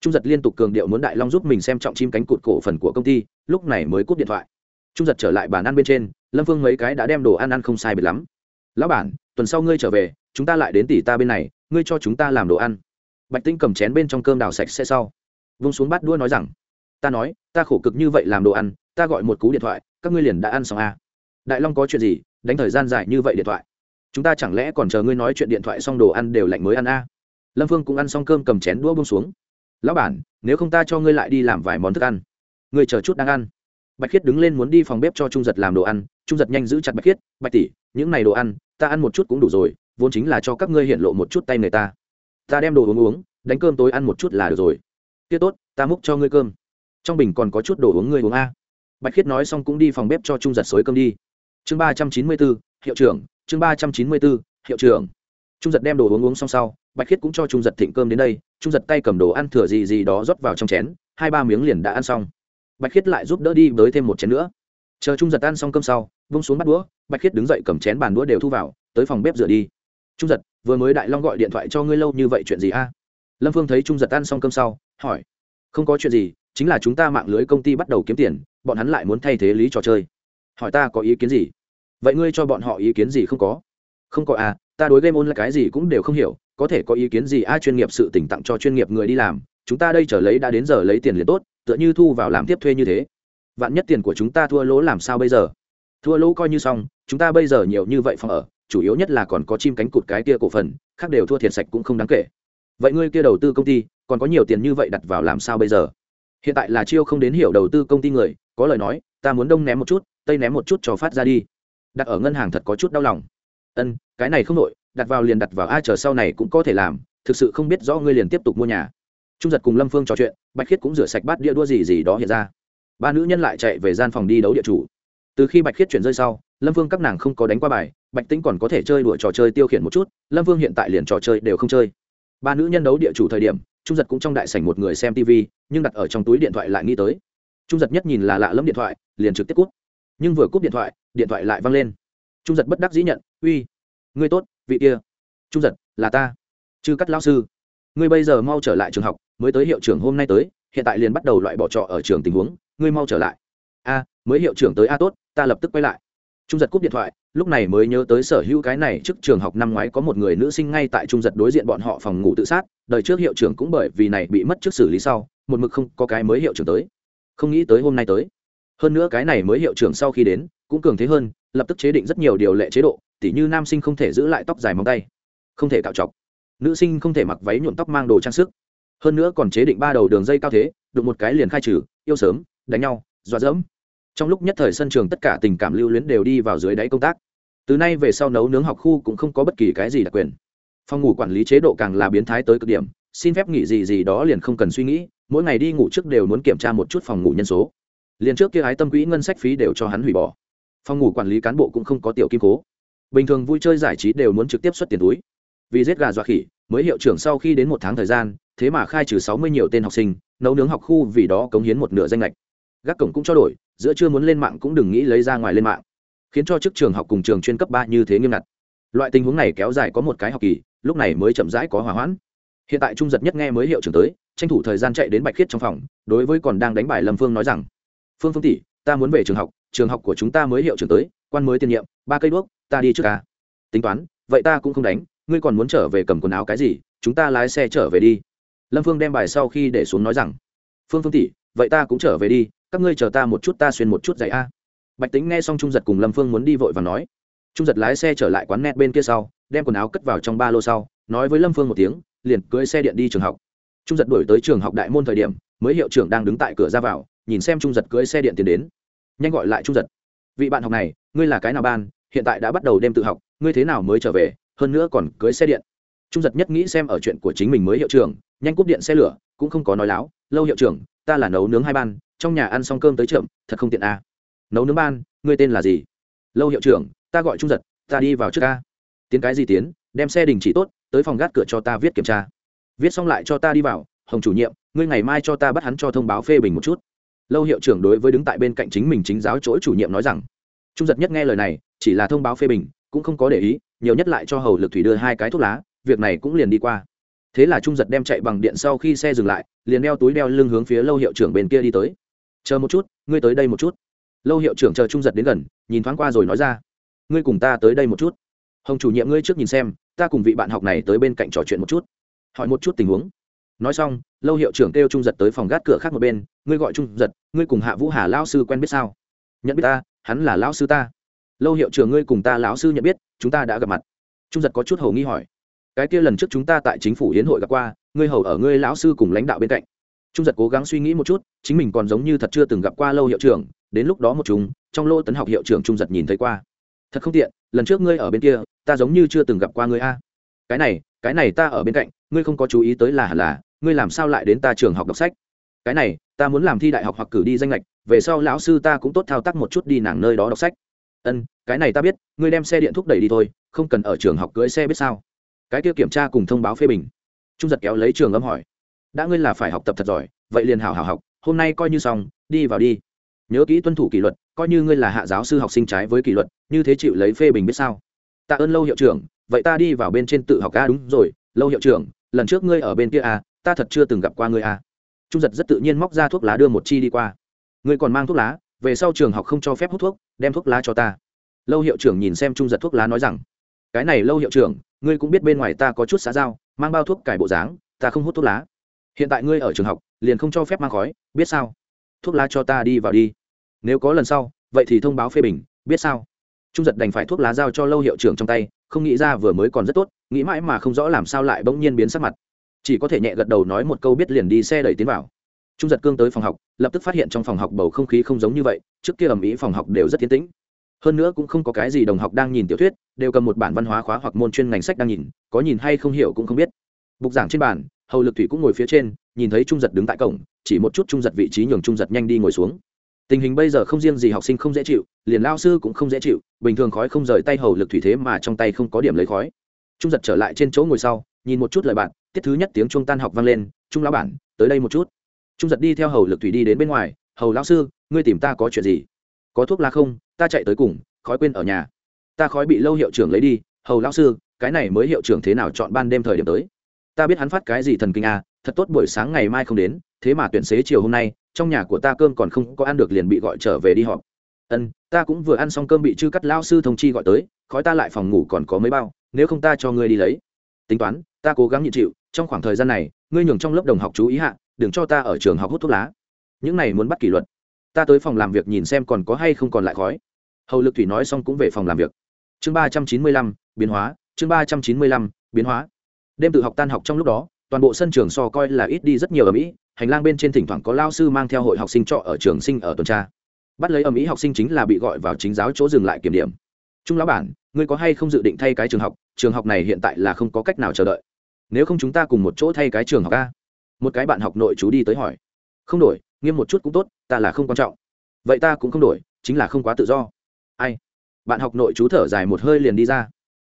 trung giật liên tục cường điệu muốn đại long giúp mình xem trọng chim cánh cụt cổ phần của công ty, lúc này mới cúp điện thoại. Trung giật trở lại bàn ăn bên trên, lâm phương mấy cái đã đem đồ ăn ăn không sai biệt lắm. Lão bản, tuần sau ngươi trở về, chúng ta lại đến tỷ ta bên này, ngươi cho chúng ta làm đồ ăn. Bạch tinh cầm chén bên trong cơm đào sạch sẽ sau, vung xuống bát đua nói rằng, ta nói, ta khổ cực như vậy làm đồ ăn, ta gọi một cú điện thoại, các ngươi liền đã ăn xong à. đại long có chuyện gì, đánh thời gian dài như vậy điện thoại. Chúng ta chẳng lẽ còn chờ ngươi nói chuyện điện thoại xong đồ ăn đều lạnh mới ăn à. lâm phương cũng ăn xong cơm cầm chén đũa bông xuống lão bản, nếu không ta cho ngươi lại đi làm vài món thức ăn. Ngươi chờ chút đang ăn. Bạch khiết đứng lên muốn đi phòng bếp cho trung giật làm đồ ăn. Trung giật nhanh giữ chặt bạch khiết, bạch tỷ, những này đồ ăn, ta ăn một chút cũng đủ rồi, vốn chính là cho các ngươi hiện lộ một chút tay người ta. Ta đem đồ uống uống, đánh cơm tối ăn một chút là được rồi. Tiết tốt, ta múc cho ngươi cơm. Trong bình còn có chút đồ uống ngươi uống a. Bạch khiết nói xong cũng đi phòng bếp cho trung giật xối cơm đi. Chương ba trăm chín mươi bốn, hiệu trưởng, chương ba trăm chín mươi bốn, hiệu trưởng. Trung giật đem đồ uống uống xong sau bạch khiết cũng cho trung giật thịnh cơm đến đây, trung giật tay cầm đồ ăn thừa gì gì đó rót vào trong chén, hai ba miếng liền đã ăn xong. Bạch khiết lại giúp đỡ đi với thêm một chén nữa. Chờ trung giật ăn xong cơm sau, vung xuống bắt đũa, bạch khiết đứng dậy cầm chén bàn đũa đều thu vào, tới phòng bếp rửa đi. Trung giật, vừa mới đại long gọi điện thoại cho ngươi lâu như vậy chuyện gì a? Lâm phương thấy trung giật ăn xong cơm sau, hỏi. Không có chuyện gì, chính là chúng ta mạng lưới công ty bắt đầu kiếm tiền, bọn hắn lại muốn thay thế lý trò chơi. Hỏi ta có ý kiến gì? Vậy ngươi cho bọn họ ý kiến gì không có? Không có à ta đối game on là cái gì cũng đều không hiểu có thể có ý kiến gì? Ai chuyên nghiệp sự tỉnh tặng cho chuyên nghiệp người đi làm. Chúng ta đây trở lấy đã đến giờ lấy tiền liền tốt, tựa như thu vào làm tiếp thuê như thế. Vạn nhất tiền của chúng ta thua lỗ làm sao bây giờ? Thua lỗ coi như xong, chúng ta bây giờ nhiều như vậy phòng ở, chủ yếu nhất là còn có chim cánh cụt cái kia cổ phần, khác đều thua thiệt sạch cũng không đáng kể. Vậy ngươi kia đầu tư công ty, còn có nhiều tiền như vậy đặt vào làm sao bây giờ? Hiện tại là chiêu không đến hiểu đầu tư công ty người, có lời nói, ta muốn đông ném một chút, tây ném một chút cho phát ra đi. Đặt ở ngân hàng thật có chút đau lòng. Ân, cái này không nội đặt vào liền đặt vào ai chờ sau này cũng có thể làm, thực sự không biết rõ ngươi liền tiếp tục mua nhà. Trung giật cùng lâm phương trò chuyện, bạch khiết cũng rửa sạch bát đĩa đua gì gì đó hiện ra. Ba nữ nhân lại chạy về gian phòng đi đấu địa chủ. Từ khi bạch khiết chuyển rơi sau, lâm phương các nàng không có đánh qua bài, bạch tĩnh còn có thể chơi đùa trò chơi tiêu khiển một chút, lâm phương hiện tại liền trò chơi đều không chơi. Ba nữ nhân đấu địa chủ thời điểm, trung giật cũng trong đại sảnh một người xem tv nhưng đặt ở trong túi điện thoại lại nghĩ tới. Trung giật nhất nhìn là lạ lẫm điện thoại, liền trực tiếp cút nhưng vừa cúp điện thoại điện thoại lại văng lên. Trung giật bất đắc dĩ nhận, uy, ngươi tốt vị kia, trung giật, là ta, chư cắt lao sư. Ngươi bây giờ mau trở lại trường học, mới tới hiệu trưởng hôm nay tới, hiện tại liền bắt đầu loại bỏ trọ ở trường tình huống, ngươi mau trở lại. A, mới hiệu trưởng tới a tốt, ta lập tức quay lại. Trung giật cúp điện thoại, lúc này mới nhớ tới sở hữu cái này trước trường học năm ngoái có một người nữ sinh ngay tại trung giật đối diện bọn họ phòng ngủ tự sát, đời trước hiệu trưởng cũng bởi vì này bị mất trước xử lý sau, một mực không có cái mới hiệu trưởng tới. Không nghĩ tới hôm nay tới. Hơn nữa cái này mới hiệu trưởng sau khi đến, cũng cường thế hơn, lập tức chế định rất nhiều điều lệ chế độ tỉ như nam sinh không thể giữ lại tóc dài móng tay, không thể cạo chọc nữ sinh không thể mặc váy nhuộm tóc mang đồ trang sức. Hơn nữa còn chế định ba đầu đường dây cao thế, đụng một cái liền khai trừ, yêu sớm, đánh nhau, dọa dẫm. Trong lúc nhất thời sân trường tất cả tình cảm lưu luyến đều đi vào dưới đáy công tác. Từ nay về sau nấu nướng học khu cũng không có bất kỳ cái gì đặc quyền. Phòng ngủ quản lý chế độ càng là biến thái tới cực điểm, xin phép nghỉ gì gì đó liền không cần suy nghĩ, mỗi ngày đi ngủ trước đều muốn kiểm tra một chút phòng ngủ nhân số. Liền trước kia ái tâm quỹ ngân sách phí đều cho hắn hủy bỏ. Phòng ngủ quản lý cán bộ cũng không có tiểu kim cố bình thường vui chơi giải trí đều muốn trực tiếp xuất tiền túi. Vì giết gà dọa khỉ, mới hiệu trưởng sau khi đến một tháng thời gian, thế mà khai trừ sáu mươi nhiều tên học sinh, nấu nướng học khu vì đó cống hiến một nửa danh lệch gác cổng cũng cho đổi, giữa chưa muốn lên mạng cũng đừng nghĩ lấy ra ngoài lên mạng. Khiến cho chức trường học cùng trường chuyên cấp ba như thế nghiêm ngặt. Loại tình huống này kéo dài có một cái học kỳ, lúc này mới chậm rãi có hỏa hoãn. Hiện tại trung giật nhất nghe mới hiệu trưởng tới, tranh thủ thời gian chạy đến bạch khiết trong phòng, đối với còn đang đánh bài lâm phương nói rằng, phương phương tỷ, ta muốn về trường học trường học của chúng ta mới hiệu trưởng tới quan mới tiền nhiệm, ba cây đuốc, ta đi trước ca. Tính toán, vậy ta cũng không đánh, ngươi còn muốn trở về cầm quần áo cái gì, chúng ta lái xe trở về đi. Lâm phương đem bài sau khi để xuống nói rằng, phương phương tỷ, vậy ta cũng trở về đi, các ngươi chờ ta một chút ta xuyên một chút giày a. Bạch tính nghe xong trung giật cùng lâm phương muốn đi vội và nói. Trung giật lái xe trở lại quán net bên kia sau, đem quần áo cất vào trong ba lô sau, nói với lâm phương một tiếng, liền cưới xe điện đi trường học. Trung giật đổi tới trường học đại môn thời điểm, mới hiệu trưởng đang đứng tại cửa ra vào, nhìn xem trung giật cưới xe điện tiến đến. Nhanh gọi lại trung giật. Vị bạn học này ngươi là cái nào ban, hiện tại đã bắt đầu đêm tự học, ngươi thế nào mới trở về, hơn nữa còn cưới xe điện. Trung giật nhất nghĩ xem ở chuyện của chính mình mới hiệu trưởng, nhanh cúp điện xe lửa, cũng không có nói láo, lâu hiệu trưởng, ta là nấu nướng hai ban, trong nhà ăn xong cơm tới trượm thật không tiện à. nấu nướng ban, ngươi tên là gì? Lâu hiệu trưởng, ta gọi trung giật, ta đi vào trước ca. Tiến cái gì tiến, đem xe đình chỉ tốt, tới phòng gác cửa cho ta viết kiểm tra. Viết xong lại cho ta đi vào, hồng chủ nhiệm, ngươi ngày mai cho ta bắt hắn cho thông báo phê bình một chút. Lâu hiệu trưởng đối với đứng tại bên cạnh chính mình chính giáo chỗ chủ nhiệm nói rằng trung giật nhất nghe lời này, chỉ là thông báo phê bình, cũng không có để ý, nhiều nhất lại cho hầu lực thủy đưa hai cái thuốc lá, việc này cũng liền đi qua. Thế là trung giật đem chạy bằng điện sau khi xe dừng lại, liền đeo túi đeo lưng hướng phía lâu hiệu trưởng bên kia đi tới. Chờ một chút, ngươi tới đây một chút. Lâu hiệu trưởng chờ trung giật đến gần, nhìn thoáng qua rồi nói ra. Ngươi cùng ta tới đây một chút. Hồng chủ nhiệm ngươi trước nhìn xem, ta cùng vị bạn học này tới bên cạnh trò chuyện một chút. Hỏi một chút tình huống. Nói xong, lâu hiệu trưởng kêu trung giật tới phòng gác cửa khác một bên. Ngươi gọi trung giật, ngươi cùng hạ vũ hà lao sư quen biết sao? Nhận biết ta hắn là lão sư ta. Lâu hiệu trưởng ngươi cùng ta lão sư nhận biết, chúng ta đã gặp mặt. Trung giật có chút hầu nghi hỏi. Cái kia lần trước chúng ta tại chính phủ hiến hội gặp qua, ngươi hầu ở ngươi lão sư cùng lãnh đạo bên cạnh. Trung giật cố gắng suy nghĩ một chút, chính mình còn giống như thật chưa từng gặp qua lâu hiệu trưởng, đến lúc đó một chúng, trong lô tấn học hiệu trưởng trung giật nhìn thấy qua. Thật không tiện, lần trước ngươi ở bên kia, ta giống như chưa từng gặp qua ngươi a. Cái này cái này ta ở bên cạnh, ngươi không có chú ý tới là hẳn là, ngươi làm sao lại đến ta trường học đọc sách? Cái này, ta muốn làm thi đại học hoặc cử đi danh lệch về sau lão sư ta cũng tốt thao tác một chút đi nàng nơi đó đọc sách. Ân, cái này ta biết, ngươi đem xe điện thúc đẩy đi thôi, không cần ở trường học cưỡi xe biết sao? Cái kia kiểm tra cùng thông báo phê bình. Trung giật kéo lấy trường âm hỏi. Đã ngươi là phải học tập thật giỏi, vậy liền hảo hảo học, hôm nay coi như xong, đi vào đi. Nhớ kỹ tuân thủ kỷ luật, coi như ngươi là hạ giáo sư học sinh trái với kỷ luật, như thế chịu lấy phê bình biết sao? Tạ ơn lâu hiệu trưởng, vậy ta đi vào bên trên tự học ca đúng rồi, lâu hiệu trưởng, lần trước ngươi ở bên kia à ta thật chưa từng gặp qua ngươi à trung giật rất tự nhiên móc ra thuốc lá đưa một chi đi qua ngươi còn mang thuốc lá, về sau trường học không cho phép hút thuốc, đem thuốc lá cho ta. Lâu hiệu trưởng nhìn xem trung giật thuốc lá nói rằng, cái này lâu hiệu trưởng, ngươi cũng biết bên ngoài ta có chút xã giao, mang bao thuốc cải bộ dáng, ta không hút thuốc lá. Hiện tại ngươi ở trường học, liền không cho phép mang khói, biết sao? Thuốc lá cho ta đi vào đi. Nếu có lần sau, vậy thì thông báo phê bình, biết sao? Trung giật đành phải thuốc lá giao cho lâu hiệu trưởng trong tay, không nghĩ ra vừa mới còn rất tốt, nghĩ mãi mà không rõ làm sao lại bỗng nhiên biến sắc mặt. Chỉ có thể nhẹ gật đầu nói một câu biết liền đi xe đẩy tiến vào trung giật cương tới phòng học, lập tức phát hiện trong phòng học bầu không khí không giống như vậy, trước kia ầm ĩ phòng học đều rất tiến tĩnh. Hơn nữa cũng không có cái gì đồng học đang nhìn tiểu thuyết, đều cầm một bản văn hóa khóa hoặc môn chuyên ngành sách đang nhìn, có nhìn hay không hiểu cũng không biết. Bục giảng trên bàn, hầu lực thủy cũng ngồi phía trên, nhìn thấy trung giật đứng tại cổng, chỉ một chút trung giật vị trí nhường trung giật nhanh đi ngồi xuống. Tình hình bây giờ không riêng gì học sinh không dễ chịu, liền lao sư cũng không dễ chịu, bình thường khói không rời tay hầu lực thủy thế mà trong tay không có điểm lấy khói. Trung giật trở lại trên chỗ ngồi sau, nhìn một chút lời bạn, tiết thứ nhất tiếng trung tan học vang lên, trung lão bản, tới đây một chút trung giật đi theo hầu lực thủy đi đến bên ngoài, hầu lão sư, ngươi tìm ta có chuyện gì? Có thuốc lá không? Ta chạy tới cùng, khói quên ở nhà. Ta khói bị lâu hiệu trưởng lấy đi, hầu lão sư, cái này mới hiệu trưởng thế nào chọn ban đêm thời điểm tới? Ta biết hắn phát cái gì thần kinh à thật tốt buổi sáng ngày mai không đến, thế mà tuyển xế chiều hôm nay, trong nhà của ta cơm còn không có ăn được liền bị gọi trở về đi họp. Ân, ta cũng vừa ăn xong cơm bị chư cắt lao sư thông chi gọi tới, khói ta lại phòng ngủ còn có mấy bao, nếu không ta cho ngươi đi lấy. Tính toán, ta cố gắng nhịn chịu, trong khoảng thời gian này, ngươi nhường trong lớp đồng học chú ý hạ đừng cho ta ở trường học hút thuốc lá. Những này muốn bắt kỷ luật. Ta tới phòng làm việc nhìn xem còn có hay không còn lại khói. Hầu lực thủy nói xong cũng về phòng làm việc. Chương ba trăm chín mươi lăm, biến hóa. Chương ba trăm chín mươi lăm, biến hóa. Đêm tự học tan học trong lúc đó, toàn bộ sân trường so coi là ít đi rất nhiều ở mỹ. Hành lang bên trên thỉnh thoảng có lao sư mang theo hội học sinh trọ ở trường sinh ở tuần tra. Bắt lấy ở mỹ học sinh chính là bị gọi vào chính giáo chỗ dừng lại kiểm điểm. Trung lão bản, ngươi có hay không dự định thay cái trường học? Trường học này hiện tại là không có cách nào chờ đợi. Nếu không chúng ta cùng một chỗ thay cái trường học a một cái bạn học nội chú đi tới hỏi. Không đổi, nghiêm một chút cũng tốt, ta là không quan trọng. Vậy ta cũng không đổi, chính là không quá tự do. Ai? Bạn học nội chú thở dài một hơi liền đi ra.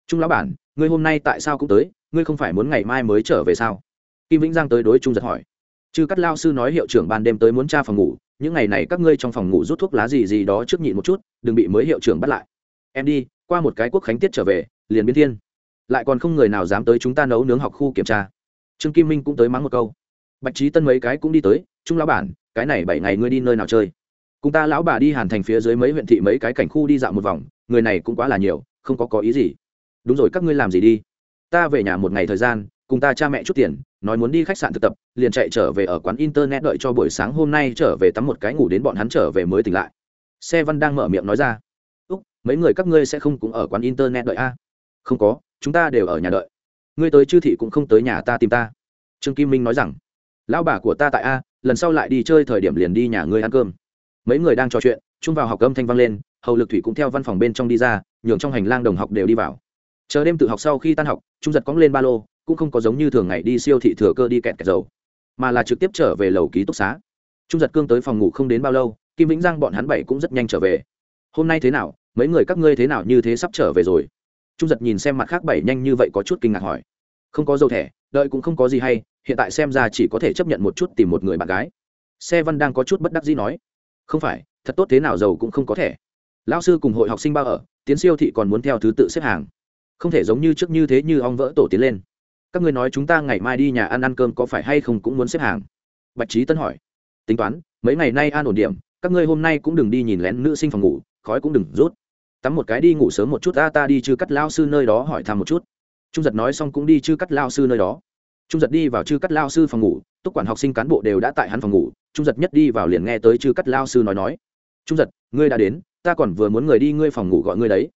Trung lão bản, ngươi hôm nay tại sao cũng tới, ngươi không phải muốn ngày mai mới trở về sao? Kim vĩnh giang tới đối trung giật hỏi. Chư cắt lao sư nói hiệu trưởng ban đêm tới muốn tra phòng ngủ, những ngày này các ngươi trong phòng ngủ rút thuốc lá gì gì đó trước nhịn một chút, đừng bị mới hiệu trưởng bắt lại. Em đi, qua một cái quốc khánh tiết trở về, liền biến thiên. Lại còn không người nào dám tới chúng ta nấu nướng học khu kiểm tra. Trương kim minh cũng tới mắng một câu bạch trí tân mấy cái cũng đi tới, trung lão bản, cái này bảy ngày ngươi đi nơi nào chơi? Cùng ta lão bà đi hàn thành phía dưới mấy huyện thị mấy cái cảnh khu đi dạo một vòng, người này cũng quá là nhiều, không có có ý gì. Đúng rồi, các ngươi làm gì đi? Ta về nhà một ngày thời gian, cùng ta cha mẹ chút tiền, nói muốn đi khách sạn thực tập, liền chạy trở về ở quán internet đợi cho buổi sáng hôm nay trở về tắm một cái ngủ đến bọn hắn trở về mới tỉnh lại. Xe văn đang mở miệng nói ra. Úc, mấy người các ngươi sẽ không cũng ở quán internet đợi a? Không có, chúng ta đều ở nhà đợi. Ngươi tới chư thị cũng không tới nhà ta tìm ta. Trương kim minh nói rằng lão bà của ta tại a, lần sau lại đi chơi thời điểm liền đi nhà ngươi ăn cơm. Mấy người đang trò chuyện, chung vào học âm thanh vang lên, hầu lực thủy cũng theo văn phòng bên trong đi ra, nhường trong hành lang đồng học đều đi vào. Chờ đêm tự học sau khi tan học, trung giật cóng lên ba lô, cũng không có giống như thường ngày đi siêu thị thừa cơ đi kẹt kẹt dầu, mà là trực tiếp trở về lầu ký túc xá. Trung giật cương tới phòng ngủ không đến bao lâu, kim vĩnh giang bọn hắn bảy cũng rất nhanh trở về. Hôm nay thế nào? Mấy người các ngươi thế nào? Như thế sắp trở về rồi. Trung giật nhìn xem mặt khác bảy nhanh như vậy có chút kinh ngạc hỏi. Không có dầu thẻ đợi cũng không có gì hay, hiện tại xem ra chỉ có thể chấp nhận một chút tìm một người bạn gái. Xe văn đang có chút bất đắc dĩ nói, không phải, thật tốt thế nào giàu cũng không có thể. lão sư cùng hội học sinh bao ở, tiến siêu thị còn muốn theo thứ tự xếp hàng. Không thể giống như trước như thế như ong vỡ tổ tiến lên. Các ngươi nói chúng ta ngày mai đi nhà ăn ăn cơm có phải hay không cũng muốn xếp hàng? Bạch trí tân hỏi, tính toán, mấy ngày nay an ổn điểm, các ngươi hôm nay cũng đừng đi nhìn lén nữ sinh phòng ngủ, khói cũng đừng rút. Tắm một cái đi ngủ sớm một chút ta ta đi chứ cắt lao sư nơi đó hỏi thăm một chút trung giật nói xong cũng đi chư cắt lao sư nơi đó. Trung giật đi vào chư cắt lao sư phòng ngủ, túc quản học sinh cán bộ đều đã tại hắn phòng ngủ, trung giật nhất đi vào liền nghe tới chư cắt lao sư nói nói. Trung giật, ngươi đã đến, ta còn vừa muốn người đi ngươi phòng ngủ gọi ngươi đấy.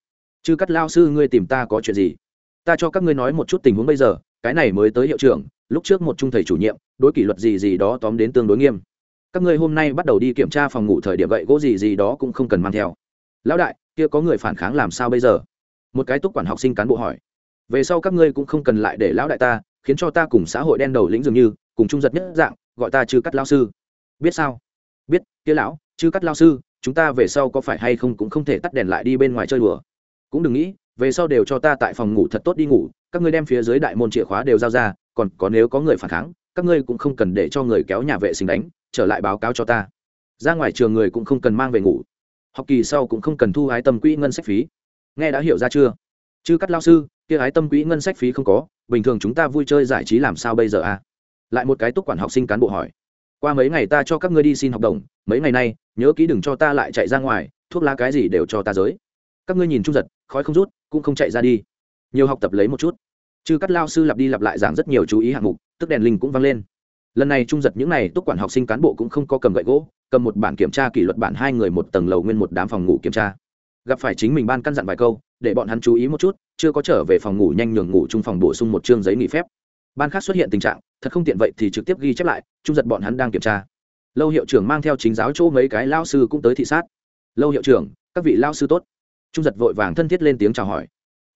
Chư cắt lao sư, ngươi tìm ta có chuyện gì? Ta cho các ngươi nói một chút tình huống bây giờ, cái này mới tới hiệu trưởng, lúc trước một trung thầy chủ nhiệm, đối kỷ luật gì gì đó tóm đến tương đối nghiêm. Các ngươi hôm nay bắt đầu đi kiểm tra phòng ngủ thời điểm gậy gỗ gì gì đó cũng không cần mang theo. Lão đại, kia có người phản kháng làm sao bây giờ? Một cái túc quản học sinh cán bộ hỏi về sau các ngươi cũng không cần lại để lão đại ta, khiến cho ta cùng xã hội đen đầu lĩnh dường như, cùng trung giật nhất dạng, gọi ta chư cắt lao sư. Biết sao? Biết, kia lão, chư cắt lao sư, chúng ta về sau có phải hay không cũng không thể tắt đèn lại đi bên ngoài chơi đùa. Cũng đừng nghĩ, về sau đều cho ta tại phòng ngủ thật tốt đi ngủ, các ngươi đem phía dưới đại môn chìa khóa đều giao ra, còn có nếu có người phản kháng, các ngươi cũng không cần để cho người kéo nhà vệ sinh đánh, trở lại báo cáo cho ta. Ra ngoài trường người cũng không cần mang về ngủ. Học kỳ sau cũng không cần thu hái tầm quỹ ngân sách phí. Nghe đã hiểu ra chưa? Chư cắt lao sư kia hái tâm quỹ ngân sách phí không có, bình thường chúng ta vui chơi giải trí làm sao bây giờ à? Lại một cái túc quản học sinh cán bộ hỏi. Qua mấy ngày ta cho các ngươi đi xin học đồng, mấy ngày nay, nhớ kỹ đừng cho ta lại chạy ra ngoài, thuốc lá cái gì đều cho ta giới. Các ngươi nhìn trung giật, khói không rút, cũng không chạy ra đi. Nhiều học tập lấy một chút. Chứ cắt lao sư lặp đi lặp lại giảng rất nhiều chú ý hạng mục, tức đèn linh cũng vang lên. Lần này trung giật những n à y túc quản học sinh cán bộ cũng không có cầm gậy gỗ, cầm một bản kiểm tra kỷ luật bản hai người một tầng lầu nguyên một đám phòng ngủ kiểm tra. Gặp phải chính mình ban căn dặn vài câu để bọn hắn chú ý một chút, chưa có trở về phòng ngủ nhanh nhường ngủ chung phòng bổ sung một chương giấy nghỉ phép. Ban khác xuất hiện tình trạng, thật không tiện vậy thì trực tiếp ghi chép lại, trung giật bọn hắn đang kiểm tra. Lâu hiệu trưởng mang theo chính giáo chỗ mấy cái lao sư cũng tới thị sát. Lâu hiệu trưởng, các vị lao sư tốt. Trung giật vội vàng thân thiết lên tiếng chào hỏi.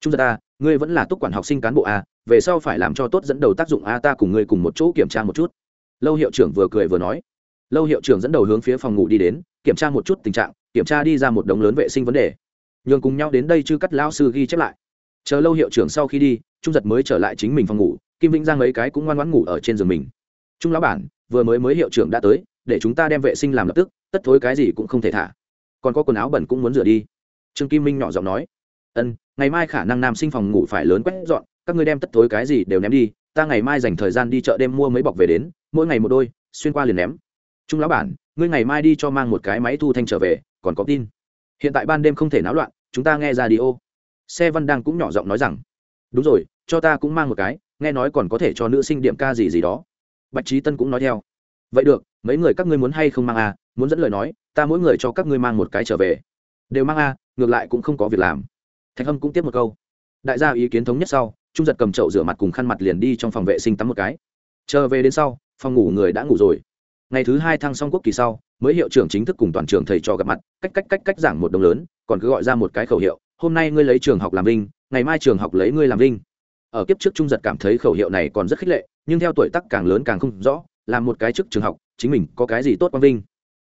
Trung giật a, ngươi vẫn là túc quản học sinh cán bộ a, về sau phải làm cho tốt dẫn đầu tác dụng a, ta cùng ngươi cùng một chỗ kiểm tra một chút. Lâu hiệu trưởng vừa cười vừa nói. Lâu hiệu trưởng dẫn đầu hướng phía phòng ngủ đi đến, kiểm tra một chút tình trạng, kiểm tra đi ra một đống lớn vệ sinh vấn đề nhường cùng nhau đến đây chư cắt lao sư ghi chép lại. Chờ lâu hiệu trưởng sau khi đi, trung giật mới trở lại chính mình phòng ngủ, kim vĩnh giang mấy cái cũng ngoan ngoãn ngủ ở trên giường mình. Trung lão bản, vừa mới mới hiệu trưởng đã tới, để chúng ta đem vệ sinh làm lập tức, tất thối cái gì cũng không thể thả. Còn có quần áo bẩn cũng muốn rửa đi. Trương kim minh nhỏ giọng nói. Ân, ngày mai khả năng nam sinh phòng ngủ phải lớn quét dọn, các ngươi đem tất thối cái gì đều ném đi, ta ngày mai dành thời gian đi chợ đêm mua mấy bọc về đến, mỗi ngày một đôi, xuyên qua liền ném. Trung lão bản, ngươi ngày mai đi cho mang một cái máy thu thanh trở về, còn có tin hiện tại ban đêm không thể náo loạn, chúng ta nghe ra đi ô xe văn đang cũng nhỏ giọng nói rằng, đúng rồi, cho ta cũng mang một cái, nghe nói còn có thể cho nữ sinh điểm ca gì gì đó. Bạch trí tân cũng nói theo, vậy được, mấy người các ngươi muốn hay không mang à muốn dẫn lời nói, ta mỗi người cho các ngươi mang một cái trở về. Đều mang à ngược lại cũng không có việc làm. Thạch hâm cũng tiếp một câu, đại gia ý kiến thống nhất sau, trung giật cầm chậu rửa mặt cùng khăn mặt liền đi trong phòng vệ sinh tắm một cái. Chờ về đến sau, phòng ngủ người đã ngủ rồi. Ngày thứ hai thăng xong quốc kỳ sau mới hiệu trưởng chính thức cùng toàn trường thầy trò gặp mặt, cách cách cách cách giảng một đồng lớn, còn cứ gọi ra một cái khẩu hiệu, hôm nay ngươi lấy trường học làm vinh, ngày mai trường học lấy ngươi làm vinh. Ở kiếp trước trung giật cảm thấy khẩu hiệu này còn rất khích lệ, nhưng theo tuổi tác càng lớn càng không rõ làm một cái chức trường học, chính mình có cái gì tốt quang vinh?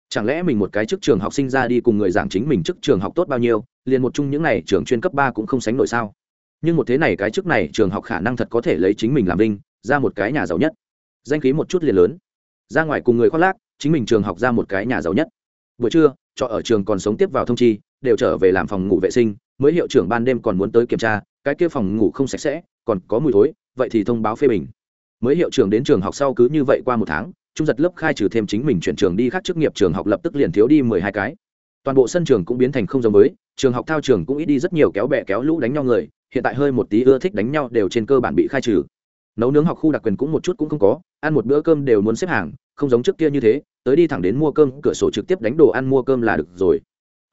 Chẳng lẽ mình một cái chức trường học sinh ra đi cùng người giảng chính mình chức trường học tốt bao nhiêu, liền một chung những này trường chuyên cấp ba cũng không sánh nổi sao? Nhưng một thế này cái chức này trường học khả năng thật có thể lấy chính mình làm vinh, ra một cái nhà giàu nhất. Danh khí một chút liền lớn. Ra ngoài cùng người khoác lác chính mình trường học ra một cái nhà giàu nhất. Buổi trưa, trọ ở trường còn sống tiếp vào thông chi, đều trở về làm phòng ngủ vệ sinh, mới hiệu trưởng ban đêm còn muốn tới kiểm tra, cái kia phòng ngủ không sạch sẽ, còn có mùi thối, vậy thì thông báo phê bình. Mới hiệu trưởng đến trường học sau cứ như vậy qua một tháng, trung giật lớp khai trừ thêm chính mình chuyển trường đi khác chức nghiệp trường học lập tức liền thiếu đi mười hai cái. Toàn bộ sân trường cũng biến thành không giống mới trường học thao trường cũng ít đi rất nhiều kéo bẹ kéo lũ đánh nhau người, hiện tại hơi một tí ưa thích đánh nhau đều trên cơ bản bị khai trừ. Nấu nướng học khu đặc quyền cũng một chút cũng không có, ăn một bữa cơm đều muốn xếp hàng không giống trước kia như thế, tới đi thẳng đến mua cơm, cửa sổ trực tiếp đánh đồ ăn mua cơm là được rồi.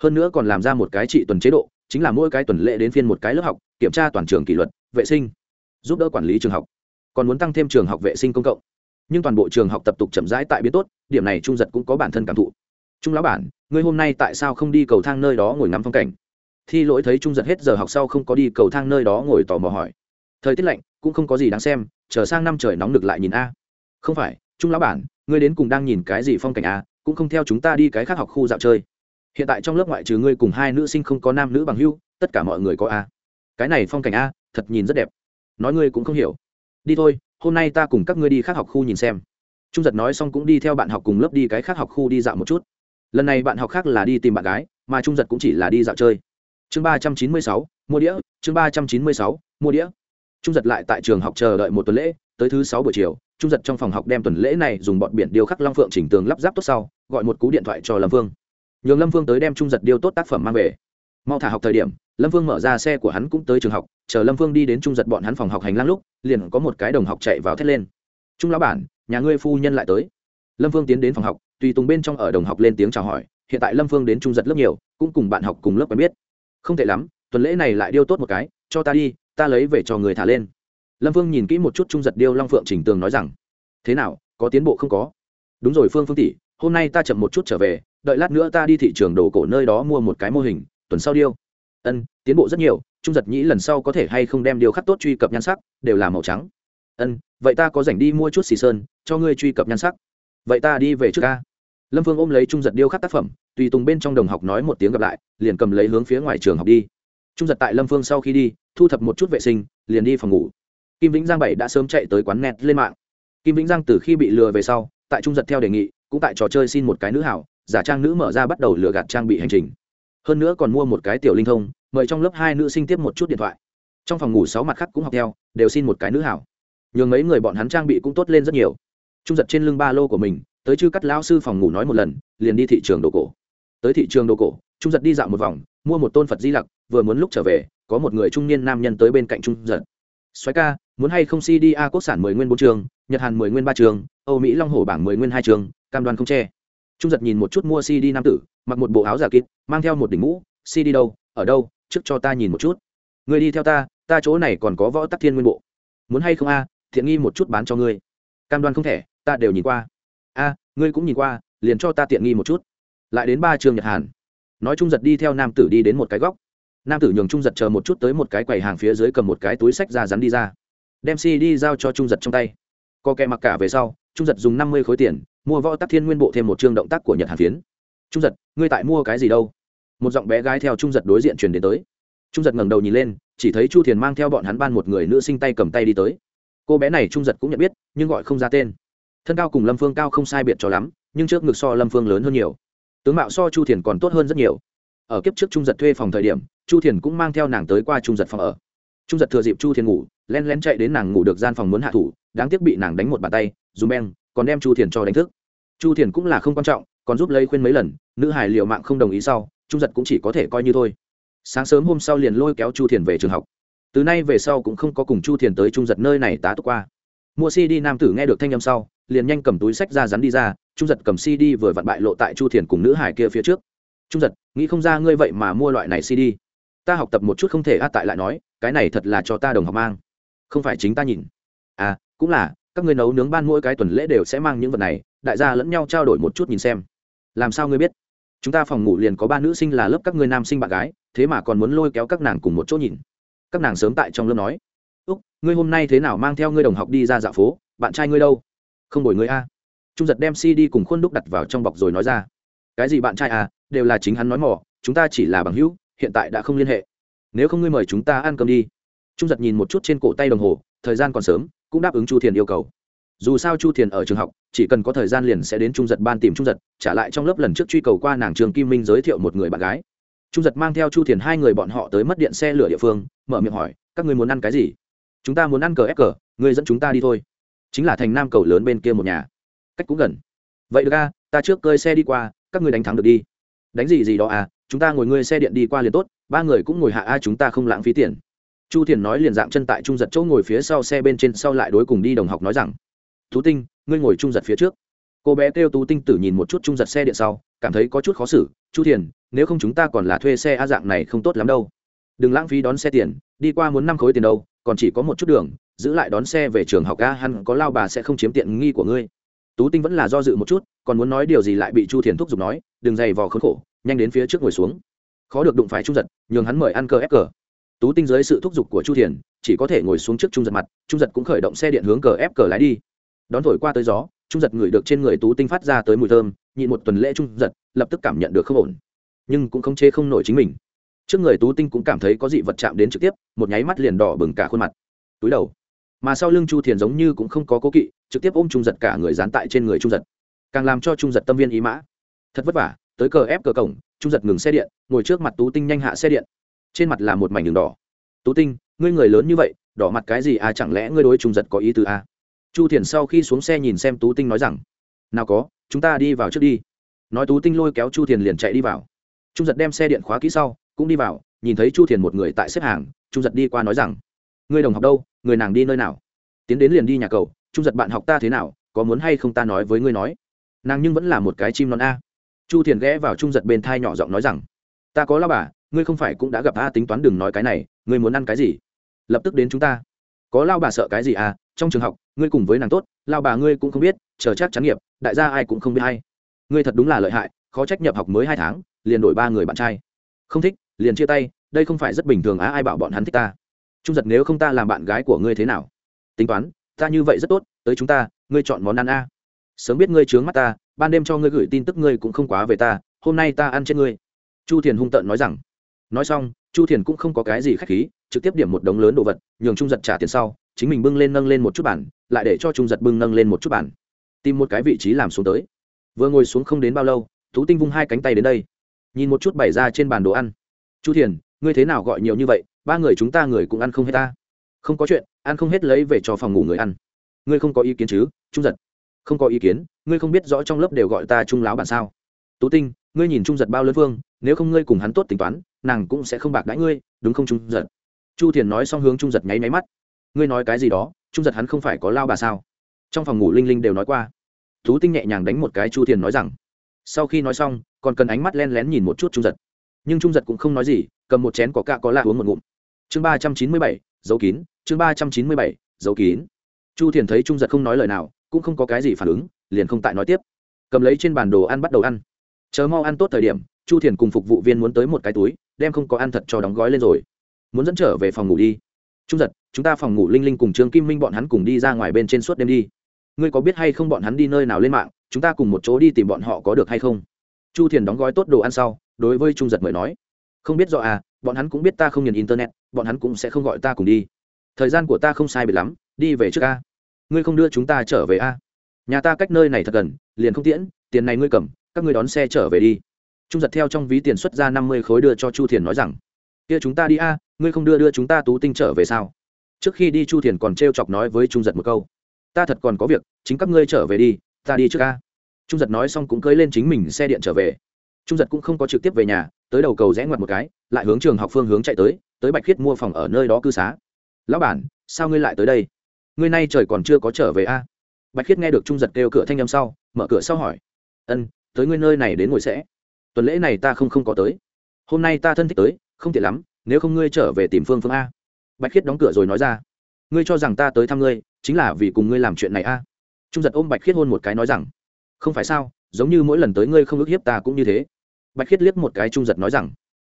Hơn nữa còn làm ra một cái trị tuần chế độ, chính là mỗi cái tuần lễ đến phiên một cái lớp học, kiểm tra toàn trường kỷ luật, vệ sinh, giúp đỡ quản lý trường học. Còn muốn tăng thêm trường học vệ sinh công cộng. Nhưng toàn bộ trường học tập tục chậm rãi tại biến tốt, điểm này trung giật cũng có bản thân cảm thụ. Trung lão bản, ngươi hôm nay tại sao không đi cầu thang nơi đó ngồi ngắm phong cảnh? Thi lỗi thấy trung giật hết giờ học sau không có đi cầu thang nơi đó ngồi tò mò hỏi. Thời tiết lạnh, cũng không có gì đáng xem, chờ sang năm trời nóng được lại nhìn a. Không phải, trung lão bản ngươi đến cùng đang nhìn cái gì phong cảnh à? cũng không theo chúng ta đi cái khác học khu dạo chơi. Hiện tại trong lớp ngoại trừ ngươi cùng hai nữ sinh không có nam nữ bằng hưu tất cả mọi người có a cái này phong cảnh a thật nhìn rất đẹp. Nói ngươi cũng không hiểu. Đi thôi, hôm nay ta cùng các ngươi đi khác học khu nhìn xem. Trung giật nói xong cũng đi theo bạn học cùng lớp đi cái khác học khu đi dạo một chút. Lần này bạn học khác là đi tìm bạn gái, mà trung giật cũng chỉ là đi dạo chơi. Chương ba trăm chín mươi sáu, mua đĩa, chương ba trăm chín mươi sáu, mua đĩa. Trung giật lại tại trường học chờ đợi một tuần lễ, tới thứ sáu buổi chiều trung giật trong phòng học đem tuần lễ này dùng bọn biển điêu khắc long phượng chỉnh tường lắp ráp tốt sau, gọi một cú điện thoại cho lâm Vương. nhường lâm Vương tới đem trung giật điêu tốt tác phẩm mang về. Mau thả học thời điểm, lâm Vương mở ra xe của hắn cũng tới trường học, chờ lâm Vương đi đến trung giật bọn hắn phòng học hành lang lúc, liền có một cái đồng học chạy vào thét lên. Trung lão bản, nhà ngươi phu nhân lại tới. Lâm Vương tiến đến phòng học, tùy tùng bên trong ở đồng học lên tiếng chào hỏi, hiện tại lâm Vương đến trung giật lớp nhiều, cũng cùng bạn học cùng lớp quen biết. Không thể lắm, tuần lễ này lại điêu tốt một cái, cho ta đi, ta lấy về cho người thả lên lâm phương nhìn kỹ một chút trung giật điêu long phượng chỉnh tường nói rằng, thế nào, có tiến bộ không có? Đúng rồi phương phương tỷ, hôm nay ta chậm một chút trở về, đợi lát nữa ta đi thị trường đồ cổ nơi đó mua một cái mô hình, tuần sau điêu. Ân, tiến bộ rất nhiều, trung giật nhĩ lần sau có thể hay không đem điều khắc tốt truy cập nhan sắc, đều là màu trắng. Ân, vậy ta có dành đi mua chút xì sơn, cho ngươi truy cập nhan sắc. Vậy ta đi về trước ca. Lâm phương ôm lấy trung giật điêu khắc tác phẩm, tùy tùng bên trong đồng học nói một tiếng gặp lại, liền cầm lấy hướng phía ngoài trường học đi. Trung giật tại lâm phương sau khi đi, thu thập một chút vệ sinh, liền đi phòng ngủ kim vĩnh giang bảy đã sớm chạy tới quán net lên mạng. Kim vĩnh giang từ khi bị lừa về sau, tại trung giật theo đề nghị, cũng tại trò chơi xin một cái nữ hảo, giả trang nữ mở ra bắt đầu lừa gạt trang bị hành trình. Hơn nữa còn mua một cái tiểu linh thông, mời trong lớp hai nữ sinh tiếp một chút điện thoại. Trong phòng ngủ sáu mặt khác cũng học theo, đều xin một cái nữ hảo. Nhường mấy người bọn hắn trang bị cũng tốt lên rất nhiều. Trung giật trên lưng ba lô của mình, tới chư cắt lão sư phòng ngủ nói một lần, liền đi thị trường đồ cổ. Tới thị trường đồ cổ, trung giật đi dạo một vòng, mua một tôn phật di lặc, vừa muốn lúc trở về, có một người trung niên nam nhân tới bên cạnh trung giật. Xoáy ca muốn hay không cd quốc sản mười nguyên bốn trường, nhật hàn mười nguyên ba trường, âu mỹ long hồ bảng mười nguyên hai trường, cam đoan không che. Trung giật nhìn một chút mua cd nam tử, mặc một bộ áo giả kịp mang theo một đỉnh mũ cd đâu, ở đâu, trước cho ta nhìn một chút. Người đi theo ta ta chỗ này còn có võ tắc thiên nguyên bộ. Muốn hay không a, thiện nghi một chút bán cho ngươi. Cam đoan không thể ta đều nhìn qua. A, ngươi cũng nhìn qua, liền cho ta tiện nghi một chút. Lại đến ba trường nhật hàn. Nói trung giật đi theo nam tử đi đến một cái góc. Nam tử nhường trung giật chờ một chút tới một cái quầy hàng phía dưới cầm một cái túi sách ra rắn đi ra đem cd giao cho trung giật trong tay. Có kẻ mặc cả về sau, trung giật dùng năm mươi khối tiền, mua võ tắc thiên nguyên bộ thêm một chương động tác của nhật hàn phiến. Trung giật, ngươi tại mua cái gì đâu? Một giọng bé gái theo trung giật đối diện truyền đến tới. Trung giật ngẩng đầu nhìn lên, chỉ thấy chu thiền mang theo bọn hắn ban một người nữ sinh tay cầm tay đi tới. Cô bé này trung giật cũng nhận biết, nhưng gọi không ra tên. Thân cao cùng lâm phương cao không sai biệt cho lắm, nhưng trước ngực so lâm phương lớn hơn nhiều. Tướng mạo so chu thiền còn tốt hơn rất nhiều. Ở kiếp trước trung giật thuê phòng thời điểm, chu thiền cũng mang theo nàng tới qua trung giật phòng ở trung giật thừa dịp chu thiền ngủ, len lén chạy đến nàng ngủ được gian phòng muốn hạ thủ, đáng tiếc bị nàng đánh một bàn tay dùm beng, còn đem chu thiền cho đánh thức. Chu thiền cũng là không quan trọng, còn giúp lấy khuyên mấy lần, nữ hải liệu mạng không đồng ý sau, trung giật cũng chỉ có thể coi như thôi. Sáng sớm hôm sau liền lôi kéo chu thiền về trường học. Từ nay về sau cũng không có cùng chu thiền tới trung giật nơi này tá túc qua. Mua cd nam tử nghe được thanh âm sau, liền nhanh cầm túi sách ra rắn đi ra, trung giật cầm cd vừa vặn bại lộ tại chu thiền cùng nữ hải kia phía trước. Trung giật, nghĩ không ra ngươi vậy mà mua loại này cd ta học tập một chút không thể a tại lại nói, cái này thật là cho ta đồng học mang. Không phải chính ta nhìn. À cũng là, các ngươi nấu nướng ban mỗi cái tuần lễ đều sẽ mang những vật này, đại gia lẫn nhau trao đổi một chút nhìn xem. Làm sao ngươi biết? Chúng ta phòng ngủ liền có ba nữ sinh là lớp các ngươi nam sinh bạn gái, thế mà còn muốn lôi kéo các nàng cùng một chỗ nhìn. Các nàng sớm tại trong lớp nói, úc, ngươi hôm nay thế nào mang theo ngươi đồng học đi ra dạo phố, bạn trai ngươi đâu? Không đổi ngươi a. Trung giật đem cd cùng khuôn đúc đặt vào trong bọc rồi nói ra. Cái gì bạn trai à đều là chính hắn nói mỏ, chúng ta chỉ là bằng hữu hiện tại đã không liên hệ. Nếu không ngươi mời chúng ta ăn cơm đi. Trung giật nhìn một chút trên cổ tay đồng hồ, thời gian còn sớm, cũng đáp ứng chu thiền yêu cầu. Dù sao chu thiền ở trường học, chỉ cần có thời gian liền sẽ đến trung giật ban tìm trung giật, trả lại trong lớp lần trước truy cầu qua nàng trường kim minh giới thiệu một người bạn gái. Trung giật mang theo chu thiền hai người bọn họ tới mất điện xe lửa địa phương, mở miệng hỏi, các người muốn ăn cái gì? Chúng ta muốn ăn cờ ép cờ người dẫn chúng ta đi thôi. Chính là thành nam cầu lớn bên kia một nhà. Cách cũng gần. Vậy được a, ta trước cơi xe đi qua, các người đánh thắng được đi. Đánh gì gì đó à chúng ta ngồi ngươi xe điện đi qua liền tốt, ba người cũng ngồi hạ a, chúng ta không lãng phí tiền. Chu thiền nói liền dạng chân tại trung giật chỗ ngồi phía sau xe bên trên sau lại đối cùng đi đồng học nói rằng, tú tinh, ngươi ngồi trung giật phía trước. Cô bé kêu tú tinh tử nhìn một chút trung giật xe điện sau, cảm thấy có chút khó xử, chu thiền, nếu không chúng ta còn là thuê xe a, dạng này không tốt lắm đâu. Đừng lãng phí đón xe tiền, đi qua muốn năm khối tiền đâu, còn chỉ có một chút đường, giữ lại đón xe về trường học a, hắn có lao bà sẽ không chiếm tiện nghi của ngươi. Tú tinh vẫn là do dự một chút, còn muốn nói điều gì lại bị chu thiền thúc giục nói, đừng dày vò khốn khổ nhanh đến phía trước ngồi xuống. Khó được đụng phải trung giật, nhường hắn mời ăn cờ ép cờ. Tú tinh dưới sự thúc giục của chu thiền, chỉ có thể ngồi xuống trước trung giật mặt, trung giật cũng khởi động xe điện hướng cờ ép cờ lái đi. Đón thổi qua tới gió, trung giật ngửi được trên người tú tinh phát ra tới mùi thơm, nhịn một tuần lễ trung giật, lập tức cảm nhận được không ổn. Nhưng cũng không chê không nổi chính mình. Trước người tú tinh cũng cảm thấy có dị vật chạm đến trực tiếp, một nháy mắt liền đỏ bừng cả khuôn mặt. Túi đầu. Mà sau lưng chu thiền giống như cũng không có cố kỵ, trực tiếp ôm trung giật cả người dán tại trên người trung giật, càng làm cho trung giật tâm viên ý mã. Thật vất vả tới cờ ép cờ cổng, trung giật ngừng xe điện, ngồi trước mặt tú tinh nhanh hạ xe điện. Trên mặt là một mảnh đường đỏ. Tú tinh, ngươi người lớn như vậy, đỏ mặt cái gì à? Chẳng lẽ ngươi đối trung giật có ý từ à? chu thiền sau khi xuống xe nhìn xem tú tinh nói rằng, nào có, chúng ta đi vào trước đi. Nói tú tinh lôi kéo chu thiền liền chạy đi vào. Trung giật đem xe điện khóa kỹ sau, cũng đi vào, nhìn thấy chu thiền một người tại xếp hàng, trung giật đi qua nói rằng, ngươi đồng học đâu? Người nàng đi nơi nào? Tiến đến liền đi nhà cầu, trung giật bạn học ta thế nào, có muốn hay không ta nói với ngươi nói? Nàng nhưng vẫn là một cái chim non a chu thiền ghé vào trung giật bên thai nhỏ giọng nói rằng, ta có lao bà, ngươi không phải cũng đã gặp a tính toán đừng nói cái này, ngươi muốn ăn cái gì? Lập tức đến chúng ta. Có lao bà sợ cái gì à? Trong trường học, ngươi cùng với nàng tốt lao bà ngươi cũng không biết, chờ chắc chắn nghiệp, đại gia ai cũng không biết hay ngươi thật đúng là lợi hại, khó trách nhập học mới hai tháng, liền đổi ba người bạn trai. Không thích, liền chia tay, đây không phải rất bình thường á, ai bảo bọn hắn thích ta? Trung giật nếu không ta làm bạn gái của ngươi thế nào? Tính toán, ta như vậy rất tốt, tới chúng ta, ngươi chọn món ăn a sớm biết ngươi trướng mắt ta, ban đêm cho ngươi gửi tin tức ngươi cũng không quá về ta, hôm nay ta ăn trên ngươi. Chu thiền hung tợn nói rằng. Nói xong, chu thiền cũng không có cái gì k h á c h khí, trực tiếp điểm một đống lớn đồ vật, nhường trung giật trả tiền sau, chính mình bưng lên nâng lên một chút bản lại để cho trung giật bưng nâng lên một chút bản tìm một cái vị trí làm xuống tới. Vừa ngồi xuống không đến bao lâu tú tinh vung hai cánh tay đến đây. Nhìn một chút bày ra trên bàn đồ ăn. Chu thiền, ngươi thế nào gọi nhiều như vậy? Ba người chúng ta người cũng ăn không hết ta. Không có chuyện, ăn không hết lấy về cho phòng ngủ người ăn. Ngươi không có ý kiến chứ, trung giật không có ý kiến ngươi không biết rõ trong lớp đều gọi ta trung láo bản sao? Tú tinh ngươi nhìn trung giật bao lớn vương, nếu không ngươi cùng hắn tốt tính toán nàng cũng sẽ không bạc đãi ngươi đúng không trung giật? Chu thiền nói xong hướng trung giật nháy máy mắt. Ngươi nói cái gì đó trung giật hắn không phải có lao bà sao? Trong phòng ngủ linh linh đều nói qua. Tú tinh nhẹ nhàng đánh một cái chu thiền nói rằng sau khi nói xong còn cần ánh mắt len lén nhìn một chút trung giật. Nhưng trung giật cũng không nói gì cầm một chén có cạ có lạ uống một ngụm. Chương ba trăm chín mươi bảy dấu kín chương ba trăm chín mươi bảy dấu kín. Chu thiền thấy trung giật không nói lời nào cũng không có cái gì phản ứng, liền không tại nói tiếp. Cầm lấy trên bàn đồ ăn bắt đầu ăn. Chờ mau ăn tốt thời điểm, chu thiền cùng phục vụ viên muốn tới một cái túi, đem không có ăn thật cho đóng gói lên rồi. Muốn dẫn trở về phòng ngủ đi. Trung giật, chúng ta phòng ngủ linh linh cùng trương kim minh bọn hắn cùng đi ra ngoài bên trên suốt đêm đi. Ngươi có biết hay không bọn hắn đi nơi nào lên mạng, chúng ta cùng một chỗ đi tìm bọn họ có được hay không? Chu thiền đóng gói tốt đồ ăn sau, đối với trung giật mời nói. Không biết rõ à bọn hắn cũng biết ta không nhìn internet, bọn hắn cũng sẽ không gọi ta cùng đi. Thời gian của ta không sai biệt lắm, đi về trước ca ngươi không đưa chúng ta trở về a? Nhà ta cách nơi này thật gần, liền không tiễn, tiền này ngươi cầm, các ngươi đón xe trở về đi. Trung giật theo trong ví tiền xuất ra năm mươi khối đưa cho chu thiền nói rằng, kia chúng ta đi a, ngươi không đưa đưa chúng ta tú tinh trở về sao? Trước khi đi chu thiền còn t r e o chọc nói với trung giật một câu, ta thật còn có việc, chính các ngươi trở về đi, ta đi trước a. Trung giật nói xong cũng cưới lên chính mình xe điện trở về. Trung giật cũng không có trực tiếp về nhà, tới đầu cầu rẽ ngoặt một cái, lại hướng trường học phương hướng chạy tới tới bạch khiết mua phòng ở nơi đó cư xá. Lão bản, sao ngươi lại tới đây? Ngươi nay trời còn chưa có trở về a? Bạch khiết nghe được trung giật kêu cửa thanh â m sau, mở cửa sau hỏi. Ân, tới ngươi nơi này đến ngồi sẽ. Tuần lễ này ta không không có tới. Hôm nay ta thân thích tới, không tiện lắm, nếu không ngươi trở về tìm phương phương a. Bạch khiết đóng cửa rồi nói ra. Ngươi cho rằng ta tới thăm ngươi, chính là vì cùng ngươi làm chuyện này a. Trung giật ôm bạch khiết hôn một cái nói rằng. Không phải sao, giống như mỗi lần tới ngươi không ức hiếp ta cũng như thế. Bạch khiết liếc một cái trung giật nói rằng.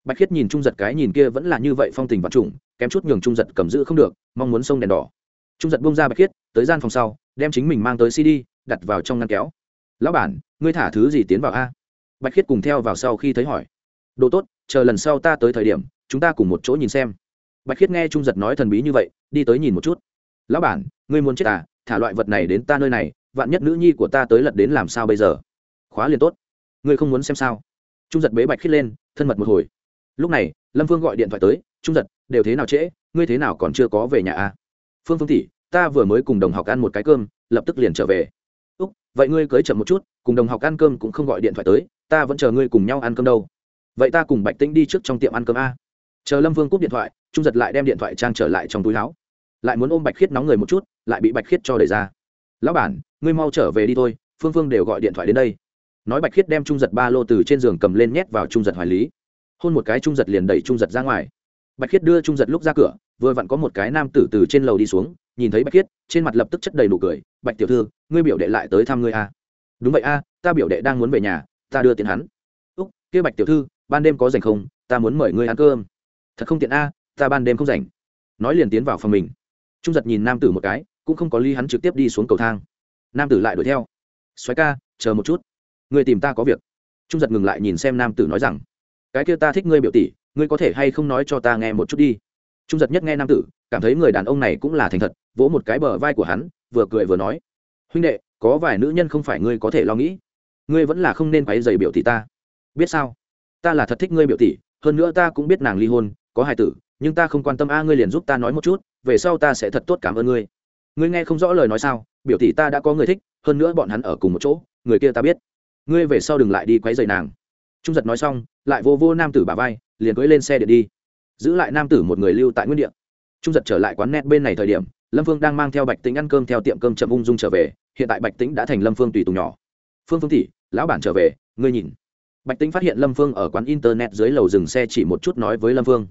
Bạch khiết nhìn trung giật cái nhìn kia vẫn là như vậy phong tình vật trùng, kém chút nhường trung giật cầm giữ không được, mong muốn sông đèn đỏ trung giật bông ra bạch khiết, tới gian phòng sau, đem chính mình mang tới cd đặt vào trong ngăn kéo. Lão bản, ngươi thả thứ gì tiến vào a? Bạch khiết cùng theo vào sau khi thấy hỏi. Đồ tốt, chờ lần sau ta tới thời điểm, chúng ta cùng một chỗ nhìn xem. Bạch khiết nghe trung giật nói thần bí như vậy, đi tới nhìn một chút. Lão bản, ngươi muốn chết à? Thả loại vật này đến ta nơi này, vạn nhất nữ nhi của ta tới lật đến làm sao bây giờ? Khóa liền tốt. Ngươi không muốn xem sao? Trung giật bế bạch khiết lên, thân mật một hồi. Lúc này, lâm Vương gọi điện thoại tới, trung giật, đều thế nào trễ? Ngươi thế nào còn chưa có về nhà à? Phương phương tỷ, ta vừa mới cùng đồng học ăn một cái cơm, lập tức liền trở về. Úc, vậy ngươi cưới chậm một chút, cùng đồng học ăn cơm cũng không gọi điện thoại tới, ta vẫn chờ ngươi cùng nhau ăn cơm đâu. Vậy ta cùng bạch tĩnh đi trước trong tiệm ăn cơm a. Chờ lâm vương cúp điện thoại, trung giật lại đem điện thoại trang trở lại trong túi áo. Lại muốn ôm bạch khiết nóng người một chút, lại bị bạch khiết cho đẩy ra. Lão bản, ngươi mau trở về đi thôi, phương phương đều gọi điện thoại đến đây. Nói bạch khiết đem trung giật ba lô từ trên giường cầm lên nhét vào trung giật hoài lý. Hôn một cái trung giật liền đẩy trung giật ra ngoài. Bạch khiết đưa trung giật lúc ra cửa vừa vặn có một cái nam tử từ trên lầu đi xuống, nhìn thấy bạch khiết trên mặt lập tức chất đầy nụ cười, bạch tiểu thư, ngươi biểu đệ lại tới thăm ngươi a đúng vậy a, ta biểu đệ đang muốn về nhà, ta đưa tiền hắn. Úc, kia bạch tiểu thư, ban đêm có rảnh không? Ta muốn mời ngươi ăn cơm. Thật không tiện a, ta ban đêm không rảnh. Nói liền tiến vào phòng mình. Trung giật nhìn nam tử một cái, cũng không có ly hắn trực tiếp đi xuống cầu thang. Nam tử lại đuổi theo. Xoáy ca, chờ một chút người tìm ta có việc. Trung giật ngừng lại nhìn xem nam tử nói rằng, cái kia ta thích ngươi biểu tỷ, ngươi có thể hay không nói cho ta nghe một chút đi? Trung giật nhất nghe nam tử, cảm thấy người đàn ông này cũng là thành thật, vỗ một cái bờ vai của hắn, vừa cười vừa nói. Huynh đệ, có vài nữ nhân không phải ngươi có thể lo nghĩ. Ngươi vẫn là không nên quấy dày biểu tỷ ta. Biết sao? Ta là thật thích ngươi biểu tỷ, hơn nữa ta cũng biết nàng ly hôn, có hai tử, nhưng ta không quan tâm a, ngươi liền giúp ta nói một chút, về sau ta sẽ thật tốt cảm ơn ngươi. Ngươi nghe không rõ lời nói sao, biểu tỷ ta đã có người thích, hơn nữa bọn hắn ở cùng một chỗ, người kia ta biết. Ngươi về sau đừng lại đi quấy rầy nàng. Trung giật nói xong, lại vô vô nam tử bà vai, liền cưỡi lên xe điện đi giữ lại nam tử một người lưu tại nguyên địa. Trung giật trở lại quán net bên này thời điểm, lâm phương đang mang theo bạch tính ăn cơm theo tiệm cơm chậm ung dung trở về, hiện tại bạch tính đã thành lâm phương tùy tùng nhỏ. Phương phương tỷ, lão bản trở về, ngươi nhìn. Bạch tính phát hiện lâm phương ở quán internet dưới lầu dừng xe chỉ một chút nói với lâm phương.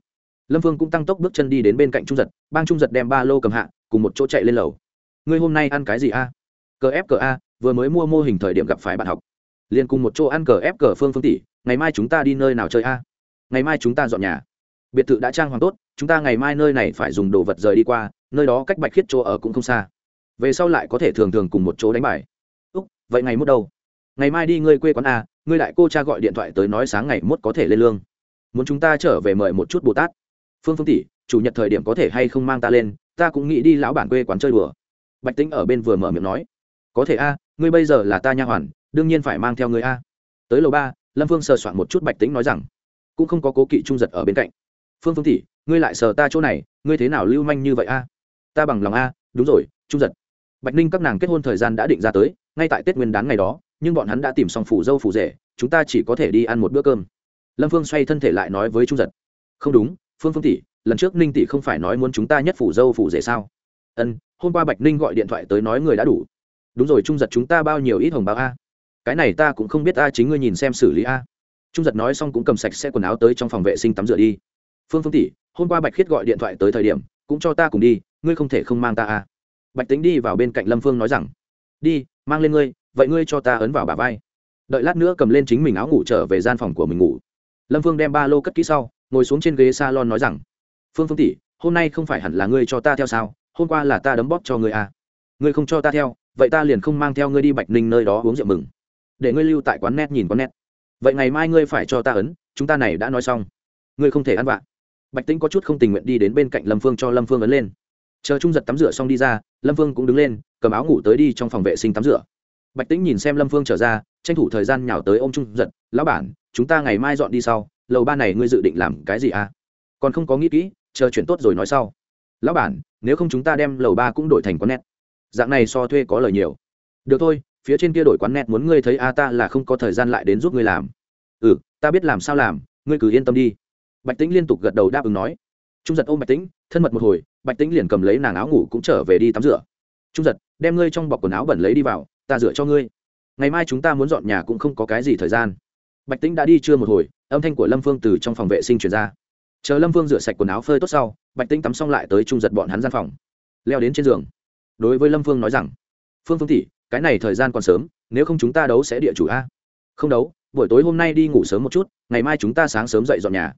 Lâm phương cũng tăng tốc bước chân đi đến bên cạnh trung giật, bang trung giật đem ba lô cầm hạ, cùng một chỗ chạy lên lầu. Ngươi hôm nay ăn cái gì a? Cờ ép cờ a, vừa mới mua mô hình thời điểm gặp phải bạn học. Liền cùng một chỗ ăn cờ ép cờ phương phương tỷ, ngày mai chúng ta đi nơi nào chơi a? Ngày mai chúng ta dọn nhà biệt thự đã trang hoàng tốt, chúng ta ngày mai nơi này phải dùng đồ vật rời đi qua, nơi đó cách bạch khiết chỗ ở cũng không xa. Về sau lại có thể thường thường cùng một chỗ đánh bài. Úc, vậy ngày mốt đâu? Ngày mai đi ngươi quê quán a, ngươi lại cô cha gọi điện thoại tới nói sáng ngày mốt có thể lên lương. Muốn chúng ta trở về mời một chút bồ tát. Phương phương tỷ, chủ nhật thời điểm có thể hay không mang ta lên, ta cũng nghĩ đi lão bản quê quán chơi đùa. Bạch tính ở bên vừa mở miệng nói. Có thể a, ngươi bây giờ là ta nha hoàn, đương nhiên phải mang theo ngươi a. Tới lầu ba, lâm phương sờ soạn một chút bạch tính nói rằng, cũng không có cố kỵ trung giật ở bên cạnh phương phương tỷ, ngươi lại sờ ta chỗ này, ngươi thế nào lưu manh như vậy a? Ta bằng lòng a, đúng rồi, trung giật. Bạch ninh các nàng kết hôn thời gian đã định ra tới, ngay tại tết nguyên đán ngày đó, nhưng bọn hắn đã tìm xong phủ dâu phủ rể, chúng ta chỉ có thể đi ăn một bữa cơm. Lâm phương xoay thân thể lại nói với trung giật. Không đúng, phương phương tỷ, lần trước ninh tỷ không phải nói muốn chúng ta nhất phủ dâu phủ rể sao? Ân, hôm qua bạch ninh gọi điện thoại tới nói người đã đủ. Đúng rồi, trung giật chúng ta bao nhiêu ít hồng báo a? Cái này ta cũng không biết a, chính ngươi nhìn xem xử lý a. Trung giật nói xong cũng cầm sạch xe quần áo tới trong phòng vệ sinh tắm rửa đi phương phương tỷ, hôm qua bạch khiết gọi điện thoại tới thời điểm, cũng cho ta cùng đi, ngươi không thể không mang ta à? bạch tính đi vào bên cạnh lâm phương nói rằng, đi, mang lên ngươi, vậy ngươi cho ta ấn vào bà vai. Đợi lát nữa cầm lên chính mình áo ngủ trở về gian phòng của mình ngủ. Lâm phương đem ba lô cất kỹ sau, ngồi xuống trên ghế s a lon nói rằng, phương phương tỷ, hôm nay không phải hẳn là ngươi cho ta theo sao, hôm qua là ta đấm bóp cho ngươi à. ngươi không cho ta theo, vậy ta liền không mang theo ngươi đi bạch ninh nơi đó uống rượu mừng. Để ngươi lưu tại quán net nhìn quán net. Vậy ngày mai ngươi phải cho ta ấn, chúng ta này đã nói xong. Ngươi không thể ăn vạ bạch tĩnh có chút không tình nguyện đi đến bên cạnh lâm phương cho lâm phương ấn lên. Chờ trung giật tắm rửa xong đi ra, lâm phương cũng đứng lên, cầm áo ngủ tới đi trong phòng vệ sinh tắm rửa. Bạch tĩnh nhìn xem lâm phương trở ra, tranh thủ thời gian nhào tới ô m trung giật, lão bản, chúng ta ngày mai dọn đi sau, lầu ba này ngươi dự định làm cái gì à? Còn không có nghĩ kỹ, chờ chuyện tốt rồi nói sau. Lão bản, nếu không chúng ta đem lầu ba cũng đổi thành quán net. Dạng này so thuê có lời nhiều. Được thôi, phía trên kia đổi quán net muốn ngươi thấy a ta là không có thời gian lại đến giúp ngươi làm. Ừ ta biết làm sao làm, ngươi cứ yên tâm đi bạch tĩnh liên tục gật đầu đáp ứng nói. Trung giật ôm bạch tĩnh, thân mật một hồi, bạch tĩnh liền cầm lấy nàng áo ngủ cũng trở về đi tắm rửa. Trung giật, đem ngươi trong bọc quần áo bẩn lấy đi vào, ta rửa cho ngươi. Ngày mai chúng ta muốn dọn nhà cũng không có cái gì thời gian. Bạch tĩnh đã đi chưa một hồi, âm thanh của lâm phương từ trong phòng vệ sinh chuyển ra. Chờ lâm phương rửa sạch quần áo phơi tốt sau, bạch tĩnh tắm xong lại tới trung giật bọn hắn gian phòng. Leo đến trên giường. Đối với lâm phương nói rằng, phương phương tỷ, cái này thời gian còn sớm, nếu không chúng ta đấu sẽ địa chủ a. Không đấu, buổi tối hôm nay đi ngủ sớm một chút, ngày mai chúng ta sáng sớm dậy dọn nhà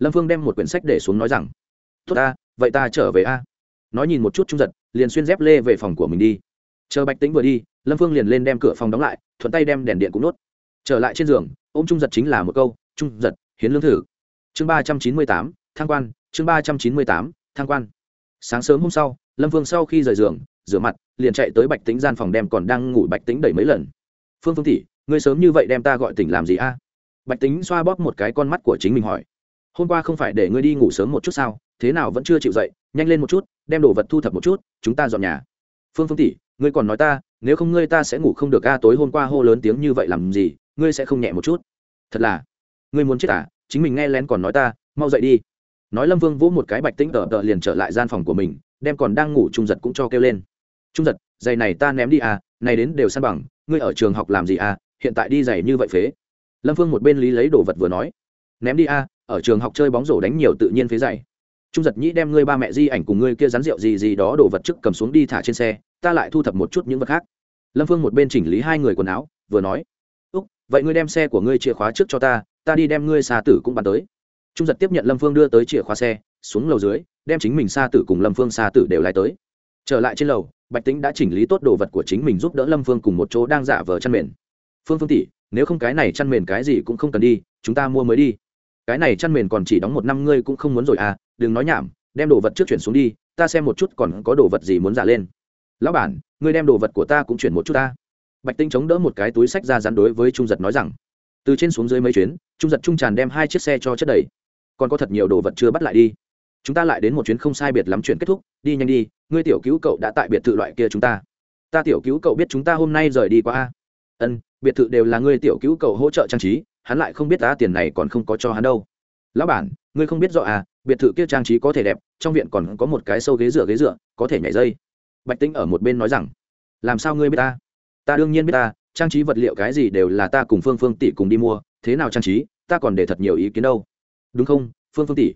lâm phương đem một quyển sách để xuống nói rằng, tốt ta, vậy ta trở về a. Nói nhìn một chút trung giật, liền xuyên dép lê về phòng của mình đi. Chờ bạch tính vừa đi, lâm phương liền lên đem cửa phòng đóng lại, thuận tay đem đèn điện cũng nốt. Trở lại trên giường ô m trung giật chính là một câu, trung giật, hiến lương thử. Chương ba trăm chín mươi tám thang quan, chương ba trăm chín mươi tám thang quan. Sáng sớm hôm sau, lâm phương sau khi rời giường, rửa mặt, liền chạy tới bạch tính gian phòng đem còn đang ngủ bạch tính đẩy mấy lần. Phương phương tỷ, ngươi sớm như vậy đem ta gọi tỉnh làm gì a? Bạch tính xoa bóp một cái con mắt của chính mình hỏi hôm qua không phải để ngươi đi ngủ sớm một chút sao? Thế nào vẫn chưa chịu dậy? Nhanh lên một chút, đem đồ vật thu thập một chút, chúng ta dọn nhà. Phương phương tỷ, ngươi còn nói ta, nếu không ngươi ta sẽ ngủ không được à? tối hôm qua hô lớn tiếng như vậy làm gì? Ngươi sẽ không nhẹ một chút. Thật là, ngươi muốn chết à? Chính mình nghe lén còn nói ta, mau dậy đi. Nói lâm vương vỗ một cái bạch tĩnh tờ tờ liền trở lại gian phòng của mình, đem còn đang ngủ trung giật cũng cho kêu lên. Trung giật, giày này ta ném đi à này đến đều san bằng, ngươi ở trường học làm gì à hiện tại đi giày như vậy phế. Lâm phương một bên lý lấy đồ vật vừa nói, ném đi à ở trường học chơi bóng rổ đánh nhiều tự nhiên phế dày. Trung giật nhĩ đem ngươi ba mẹ di ảnh cùng ngươi kia rắn rượu gì gì đó đổ vật trước cầm xuống đi thả trên xe, ta lại thu thập một chút những vật khác. Lâm phương một bên chỉnh lý hai người quần áo, vừa nói, úc, vậy ngươi đem xe của ngươi chìa khóa trước cho ta ta đi đem ngươi xa tử cũng bàn tới. Trung giật tiếp nhận lâm phương đưa tới chìa khóa xe, xuống lầu dưới, đem chính mình xa tử cùng lâm phương xa tử đều lái tới. Trở lại trên lầu, bạch tính đã chỉnh lý tốt đồ vật của chính mình giúp đỡ lâm phương cùng một chỗ đang giả vờ chăn mền. Phương phương tỷ, nếu không cái này chăn mền cái gì cũng không cần đi, chúng ta mua mới đi cái này chăn mền còn chỉ đóng một năm ngươi cũng không muốn rồi à đừng nói nhảm, đem đồ vật trước chuyển xuống đi, ta xem một chút còn có đồ vật gì muốn giả lên. Lão bản, ngươi đem đồ vật của ta cũng chuyển một chút ta. Bạch tinh chống đỡ một cái túi sách ra rắn đối với trung giật nói rằng. Từ trên xuống dưới mấy chuyến, trung giật trung tràn đem hai chiếc xe cho chất đầy. Còn có thật nhiều đồ vật chưa bắt lại đi. Chúng ta lại đến một chuyến không sai biệt lắm chuyện kết thúc, đi nhanh đi, ngươi tiểu cứu cậu đã tại biệt thự loại kia chúng ta. Ta tiểu cứu cậu biết chúng ta hôm nay rời đi qua a. Ân, biệt thự đều là ngươi tiểu cứu cậu hỗ trợ trang trí hắn lại không biết ta tiền này còn không có cho hắn đâu. Lão bản, ngươi không biết rõ à biệt thự kia trang trí có thể đẹp, trong viện còn có một cái sâu ghế dựa ghế dựa, có thể nhảy dây. Bạch tĩnh ở một bên nói rằng, làm sao ngươi biết ta? Ta đương nhiên biết ta, trang trí vật liệu cái gì đều là ta cùng phương phương tỷ cùng đi mua, thế nào trang trí, ta còn để thật nhiều ý kiến đâu. Đúng không, phương phương tỷ?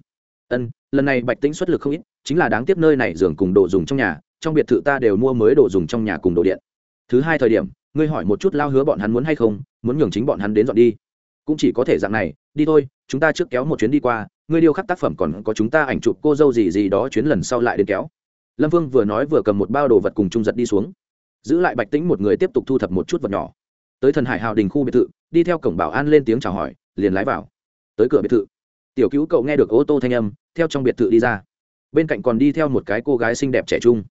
Ân, lần này bạch tĩnh xuất lực không ít, chính là đáng tiếc nơi này giường cùng đồ dùng trong nhà, trong biệt thự ta đều mua mới đồ dùng trong nhà cùng đồ điện. Thứ hai thời điểm, ngươi hỏi một chút lao hứa bọn hắn muốn hay không, muốn nhường chính bọn hắn đến dọn đi cũng chỉ có thể dạng này, đi thôi, chúng ta trước kéo một chuyến đi qua, ngươi điêu khắc tác phẩm còn có chúng ta ảnh chụp cô dâu gì gì đó chuyến lần sau lại đến kéo. Lâm vương vừa nói vừa cầm một bao đồ vật cùng trung giật đi xuống. Giữ lại bạch tĩnh một người tiếp tục thu thập một chút vật nhỏ. Tới thần hải hào đình khu biệt thự, đi theo cổng bảo an lên tiếng chào hỏi, liền lái vào. Tới cửa biệt thự, tiểu cứu cậu nghe được ô tô thanh âm, theo trong biệt thự đi ra. Bên cạnh còn đi theo một cái cô gái xinh đẹp trẻ trung.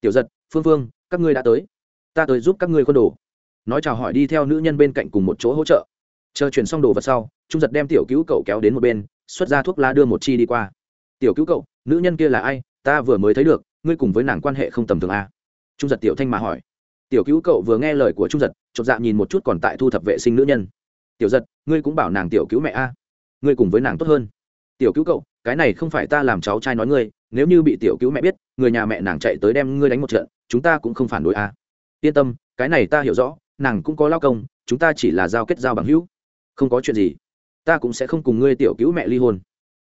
Tiểu giật, phương phương, các ngươi đã tới. Ta tới giúp các ngươi khuôn đồ. Nói chào hỏi đi theo nữ nhân bên cạnh cùng một chỗ hỗ trợ chờ chuyển xong đồ vật sau, trung giật đem tiểu cứu cậu kéo đến một bên, xuất ra thuốc lá đưa một chi đi qua. Tiểu cứu cậu, nữ nhân kia là ai? Ta vừa mới thấy được, ngươi cùng với nàng quan hệ không tầm thường à? trung giật tiểu thanh mà hỏi. Tiểu cứu cậu vừa nghe lời của trung giật, chột dạ nhìn một chút còn tại thu thập vệ sinh nữ nhân. Tiểu giật, ngươi cũng bảo nàng tiểu cứu mẹ a ngươi cùng với nàng tốt hơn. Tiểu cứu cậu, cái này không phải ta làm cháu trai nói ngươi, nếu như bị tiểu cứu mẹ biết, người nhà mẹ nàng chạy tới đem ngươi đánh một trận, chúng ta cũng không phản đối a yên tâm, cái này ta hiểu rõ, nàng cũng có lao công, chúng ta chỉ là giao kết giao bằng hữu không có chuyện gì. Ta cũng sẽ không cùng ngươi tiểu cứu mẹ ly hôn.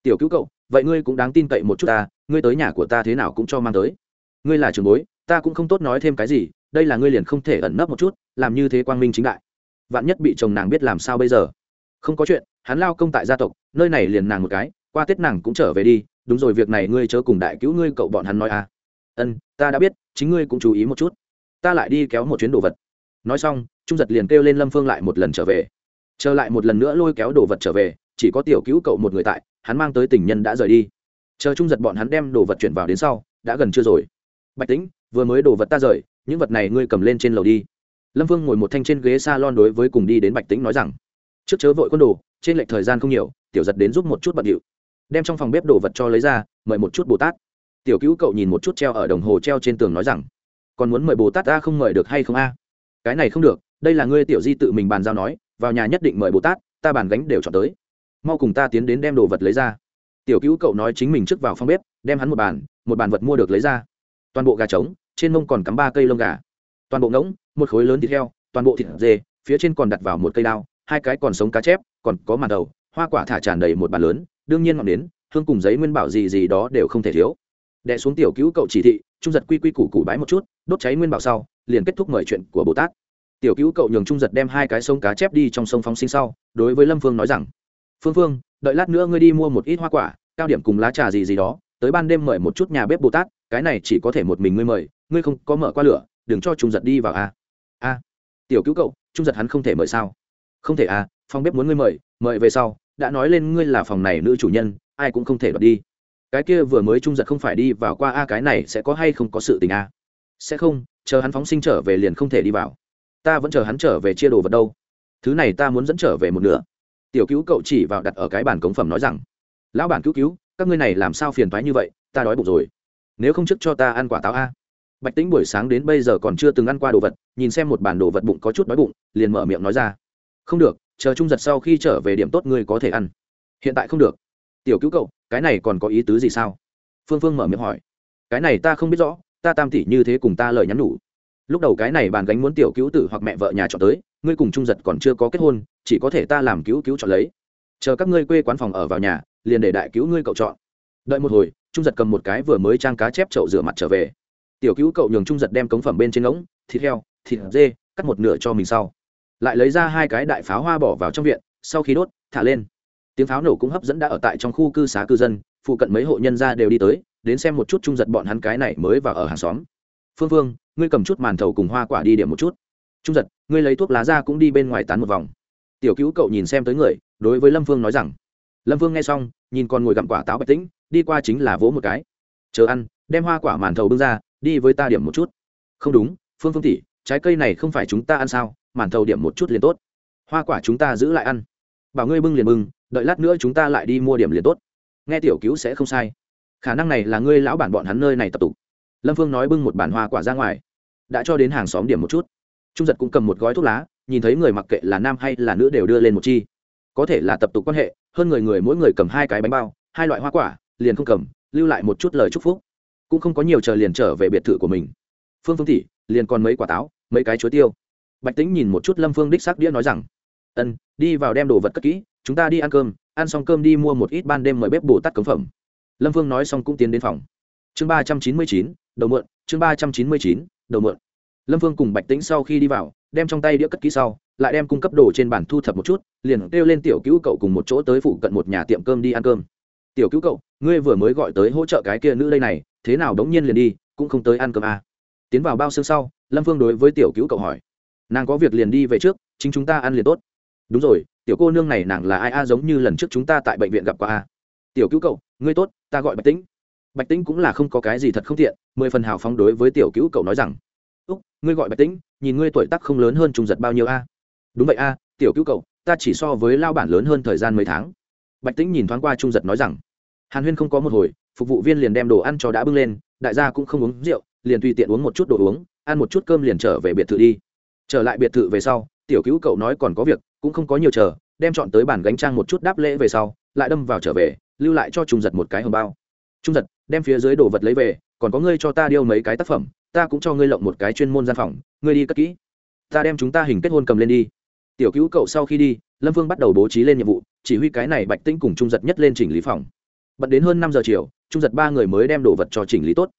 Tiểu cứu cậu, vậy ngươi cũng đáng tin cậy một chút ta, ngươi tới nhà của ta thế nào cũng cho mang tới. Ngươi là trường bối, ta cũng không tốt nói thêm cái gì, đây là ngươi liền không thể ẩn nấp một chút, làm như thế quang minh chính đại. Vạn nhất bị chồng nàng biết làm sao bây giờ? Không có chuyện, hắn lao công tại gia tộc, nơi này liền nàng một cái, qua tết nàng cũng trở về đi, đúng rồi việc này ngươi chớ cùng đại cứu ngươi cậu bọn hắn nói à. Ân, ta đã biết, chính ngươi cũng chú ý một chút. Ta lại đi kéo một chuyến đồ vật. Nói xong, trung giật liền kêu lên lâm phương lại một lần trở về trở lại một lần nữa lôi kéo đồ vật trở về, chỉ có tiểu cứu cậu một người tại, hắn mang tới tình nhân đã rời đi. Chờ trung giật bọn hắn đem đồ vật chuyển vào đến sau, đã gần chưa rồi. Bạch tĩnh, vừa mới đồ vật ta rời, những vật này ngươi cầm lên trên lầu đi. Lâm vương ngồi một thanh trên ghế s a lon đối với cùng đi đến bạch tĩnh nói rằng, trước chớ vội quân đồ, trên lệch thời gian không nhiều, tiểu giật đến giúp một chút bận điệu. Đem trong phòng bếp đồ vật cho lấy ra, mời một chút bồ tát. Tiểu cứu cậu nhìn một chút treo ở đồng hồ treo trên tường nói rằng, còn muốn mời bồ tát ta không mời được hay không a? Cái này không được, đây là ngươi tiểu di tự mình bàn giao nói vào nhà nhất định mời bồ tát, ta bàn gánh đều chọn tới. Mau cùng ta tiến đến đem đồ vật lấy ra. Tiểu cứu cậu nói chính mình trước vào phòng bếp, đem hắn một bàn một bàn vật mua được lấy ra. Toàn bộ gà trống, trên mông còn cắm ba cây lông gà. Toàn bộ ngỗng, một khối lớn thịt heo, toàn bộ thịt dê, phía trên còn đặt vào một cây đao, hai cái còn sống cá chép, còn có màn đầu, hoa quả thả tràn đầy một bàn lớn, đương nhiên ngọn đến hương cùng giấy nguyên bảo gì gì đó đều không thể thiếu. Đệ xuống tiểu cứu cậu chỉ thị, trung giật quy quy củ củ bái một chút, đốt cháy nguyên bảo sau, liền kết thúc mời chuyện của bồ tát tiểu cứu cậu nhường trung giật đem hai cái sông cá chép đi trong sông phóng sinh sau, đối với lâm phương nói rằng, phương phương, đợi lát nữa ngươi đi mua một ít hoa quả, cao điểm cùng lá trà gì gì đó, tới ban đêm mời một chút nhà bếp bồ tát, cái này chỉ có thể một mình ngươi mời, ngươi không có mở qua lửa, đừng cho trung giật đi vào a a, tiểu cứu cậu, trung giật hắn không thể mời sao? Không thể à phòng bếp muốn ngươi mời mời về sau, đã nói lên ngươi là phòng này nữ chủ nhân, ai cũng không thể đoạt đi. Cái kia vừa mới trung giật không phải đi vào qua a, cái này sẽ có hay không có sự tình a? Sẽ không, chờ hắn phóng sinh trở về liền không thể đi vào ta vẫn chờ hắn trở về chia đồ vật đâu. Thứ này ta muốn dẫn trở về một nửa. Tiểu cứu cậu chỉ vào đặt ở cái bàn cống phẩm nói rằng, lão bản cứu cứu, các ngươi này làm sao phiền thoái như vậy, ta đói bụng rồi. Nếu không trước cho ta ăn quả táo a. Bạch tĩnh buổi sáng đến bây giờ còn chưa từng ăn qua đồ vật, nhìn xem một bản đồ vật bụng có chút đói bụng, liền mở miệng nói ra, không được, chờ trung giật sau khi trở về điểm tốt ngươi có thể ăn. Hiện tại không được. Tiểu cứu cậu, cái này còn có ý tứ gì sao? Phương phương mở miệng hỏi. Cái này ta không biết rõ, ta tam tỷ như thế cùng ta lời nhắn nhủ lúc đầu cái này bàn gánh muốn tiểu cứu tử hoặc mẹ vợ nhà chọn tới, ngươi cùng trung giật còn chưa có kết hôn, chỉ có thể ta làm cứu cứu chọn lấy. Chờ các ngươi quê quán phòng ở vào nhà, liền để đại cứu ngươi cậu chọn. Đợi một hồi, trung giật cầm một cái vừa mới trang cá chép chậu rửa mặt trở về. Tiểu cứu cậu nhường trung giật đem cống phẩm bên trên ngỗng thịt heo, thịt dê, cắt một nửa cho mình sau. Lại lấy ra hai cái đại pháo hoa bỏ vào trong viện, sau khi đốt, thả lên. Tiếng pháo nổ cũng hấp dẫn đã ở tại trong khu cư xá cư dân, phụ cận mấy hộ nhân gia đều đi tới, đến xem một chút trung giật bọn hắn cái này mới vào ở hàng xóm phương phương ngươi cầm chút màn thầu cùng hoa quả đi điểm một chút. Trung giật, ngươi lấy thuốc lá ra cũng đi bên ngoài tán một vòng. Tiểu cứu cậu nhìn xem tới người, đối với lâm phương nói rằng. Lâm phương nghe xong, nhìn con ngồi gặm quả táo bạch tĩnh, đi qua chính là vỗ một cái. Chờ ăn, đem hoa quả màn thầu bưng ra, đi với ta điểm một chút. Không đúng, phương phương tỷ, trái cây này không phải chúng ta ăn sao? Màn thầu điểm một chút liền tốt. Hoa quả chúng ta giữ lại ăn. Bảo ngươi bưng liền bưng, đợi lát nữa chúng ta lại đi mua điểm liền tốt. Nghe tiểu cứu sẽ không sai. Khả năng này là ngươi lão bản bọn hắn nơi này tập tục lâm phương nói bưng một bản hoa quả ra ngoài. Đã cho đến hàng xóm điểm một chút. Trung giật cũng cầm một gói thuốc lá, nhìn thấy người mặc kệ là nam hay là nữ đều đưa lên một chi. Có thể là tập tục quan hệ, hơn người người mỗi người cầm hai cái bánh bao, hai loại hoa quả, liền không cầm, lưu lại một chút lời chúc phúc. Cũng không có nhiều chờ liền trở về biệt thự của mình. Phương phương tỷ, liền còn mấy quả táo, mấy cái chuối tiêu. Bạch tính nhìn một chút lâm phương đích xác đĩa nói rằng, ân, đi vào đem đồ vật cất kỹ, chúng ta đi ăn cơm, ăn xong cơm đi mua một ít ban đêm mời bếp bồ tát cấm phẩm. Lâm phương nói xong cũng tiến đến phòng. Chương ba trăm chín mươi chín đầu mượn, chương ba trăm chín mươi chín, đầu mượn. Lâm phương cùng bạch tĩnh sau khi đi vào, đem trong tay đĩa cất kỹ sau, lại đem cung cấp đồ trên bàn thu thập một chút, liền kêu lên tiểu cứu cậu cùng một chỗ tới phụ cận một nhà tiệm cơm đi ăn cơm. Tiểu cứu cậu, ngươi vừa mới gọi tới hỗ trợ cái kia nữ đây này, thế nào đống nhiên liền đi, cũng không tới ăn cơm à. tiến vào bao xương sau, lâm phương đối với tiểu cứu cậu hỏi. Nàng có việc liền đi về trước, chính chúng ta ăn liền tốt. Đúng rồi, tiểu cô nương này nàng là ai a giống như lần trước chúng ta tại bệnh viện gặp qua a tiểu cứu cậu, ngươi tốt, ta gọi bạch tĩnh bạch tĩnh cũng là không có cái gì thật không thiện mười phần hào phóng đối với tiểu cứu cậu nói rằng, úc, ngươi gọi bạch tĩnh, nhìn ngươi tuổi tác không lớn hơn trung giật bao nhiêu a? Đúng vậy a, tiểu cứu cậu, ta chỉ so với lao bản lớn hơn thời gian mấy tháng. Bạch tĩnh nhìn thoáng qua trung giật nói rằng, hàn huyên không có một hồi, phục vụ viên liền đem đồ ăn cho đã bưng lên, đại gia cũng không uống rượu, liền tùy tiện uống một chút đồ uống, ăn một chút cơm liền trở về biệt thự đi. Trở lại biệt thự về sau, tiểu cứu cậu nói còn có việc, cũng không có nhiều chờ, đem chọn tới bản gánh trang một chút đáp lễ về sau, lại đâm vào trở về, lưu lại cho trung giật một cái hồng bao. Trung giật đem phía dưới đồ vật lấy về, còn có ngươi cho ta điêu mấy cái tác phẩm, ta cũng cho ngươi lộng một cái chuyên môn gian phòng, ngươi đi cất kỹ. Ta đem chúng ta hình kết hôn cầm lên đi. Tiểu cứu cậu sau khi đi, lâm vương bắt đầu bố trí lên nhiệm vụ, chỉ huy cái này bạch tĩnh cùng trung giật nhất lên chỉnh lý phòng. Bận đến hơn năm giờ chiều, trung giật ba người mới đem đồ vật cho chỉnh lý tốt.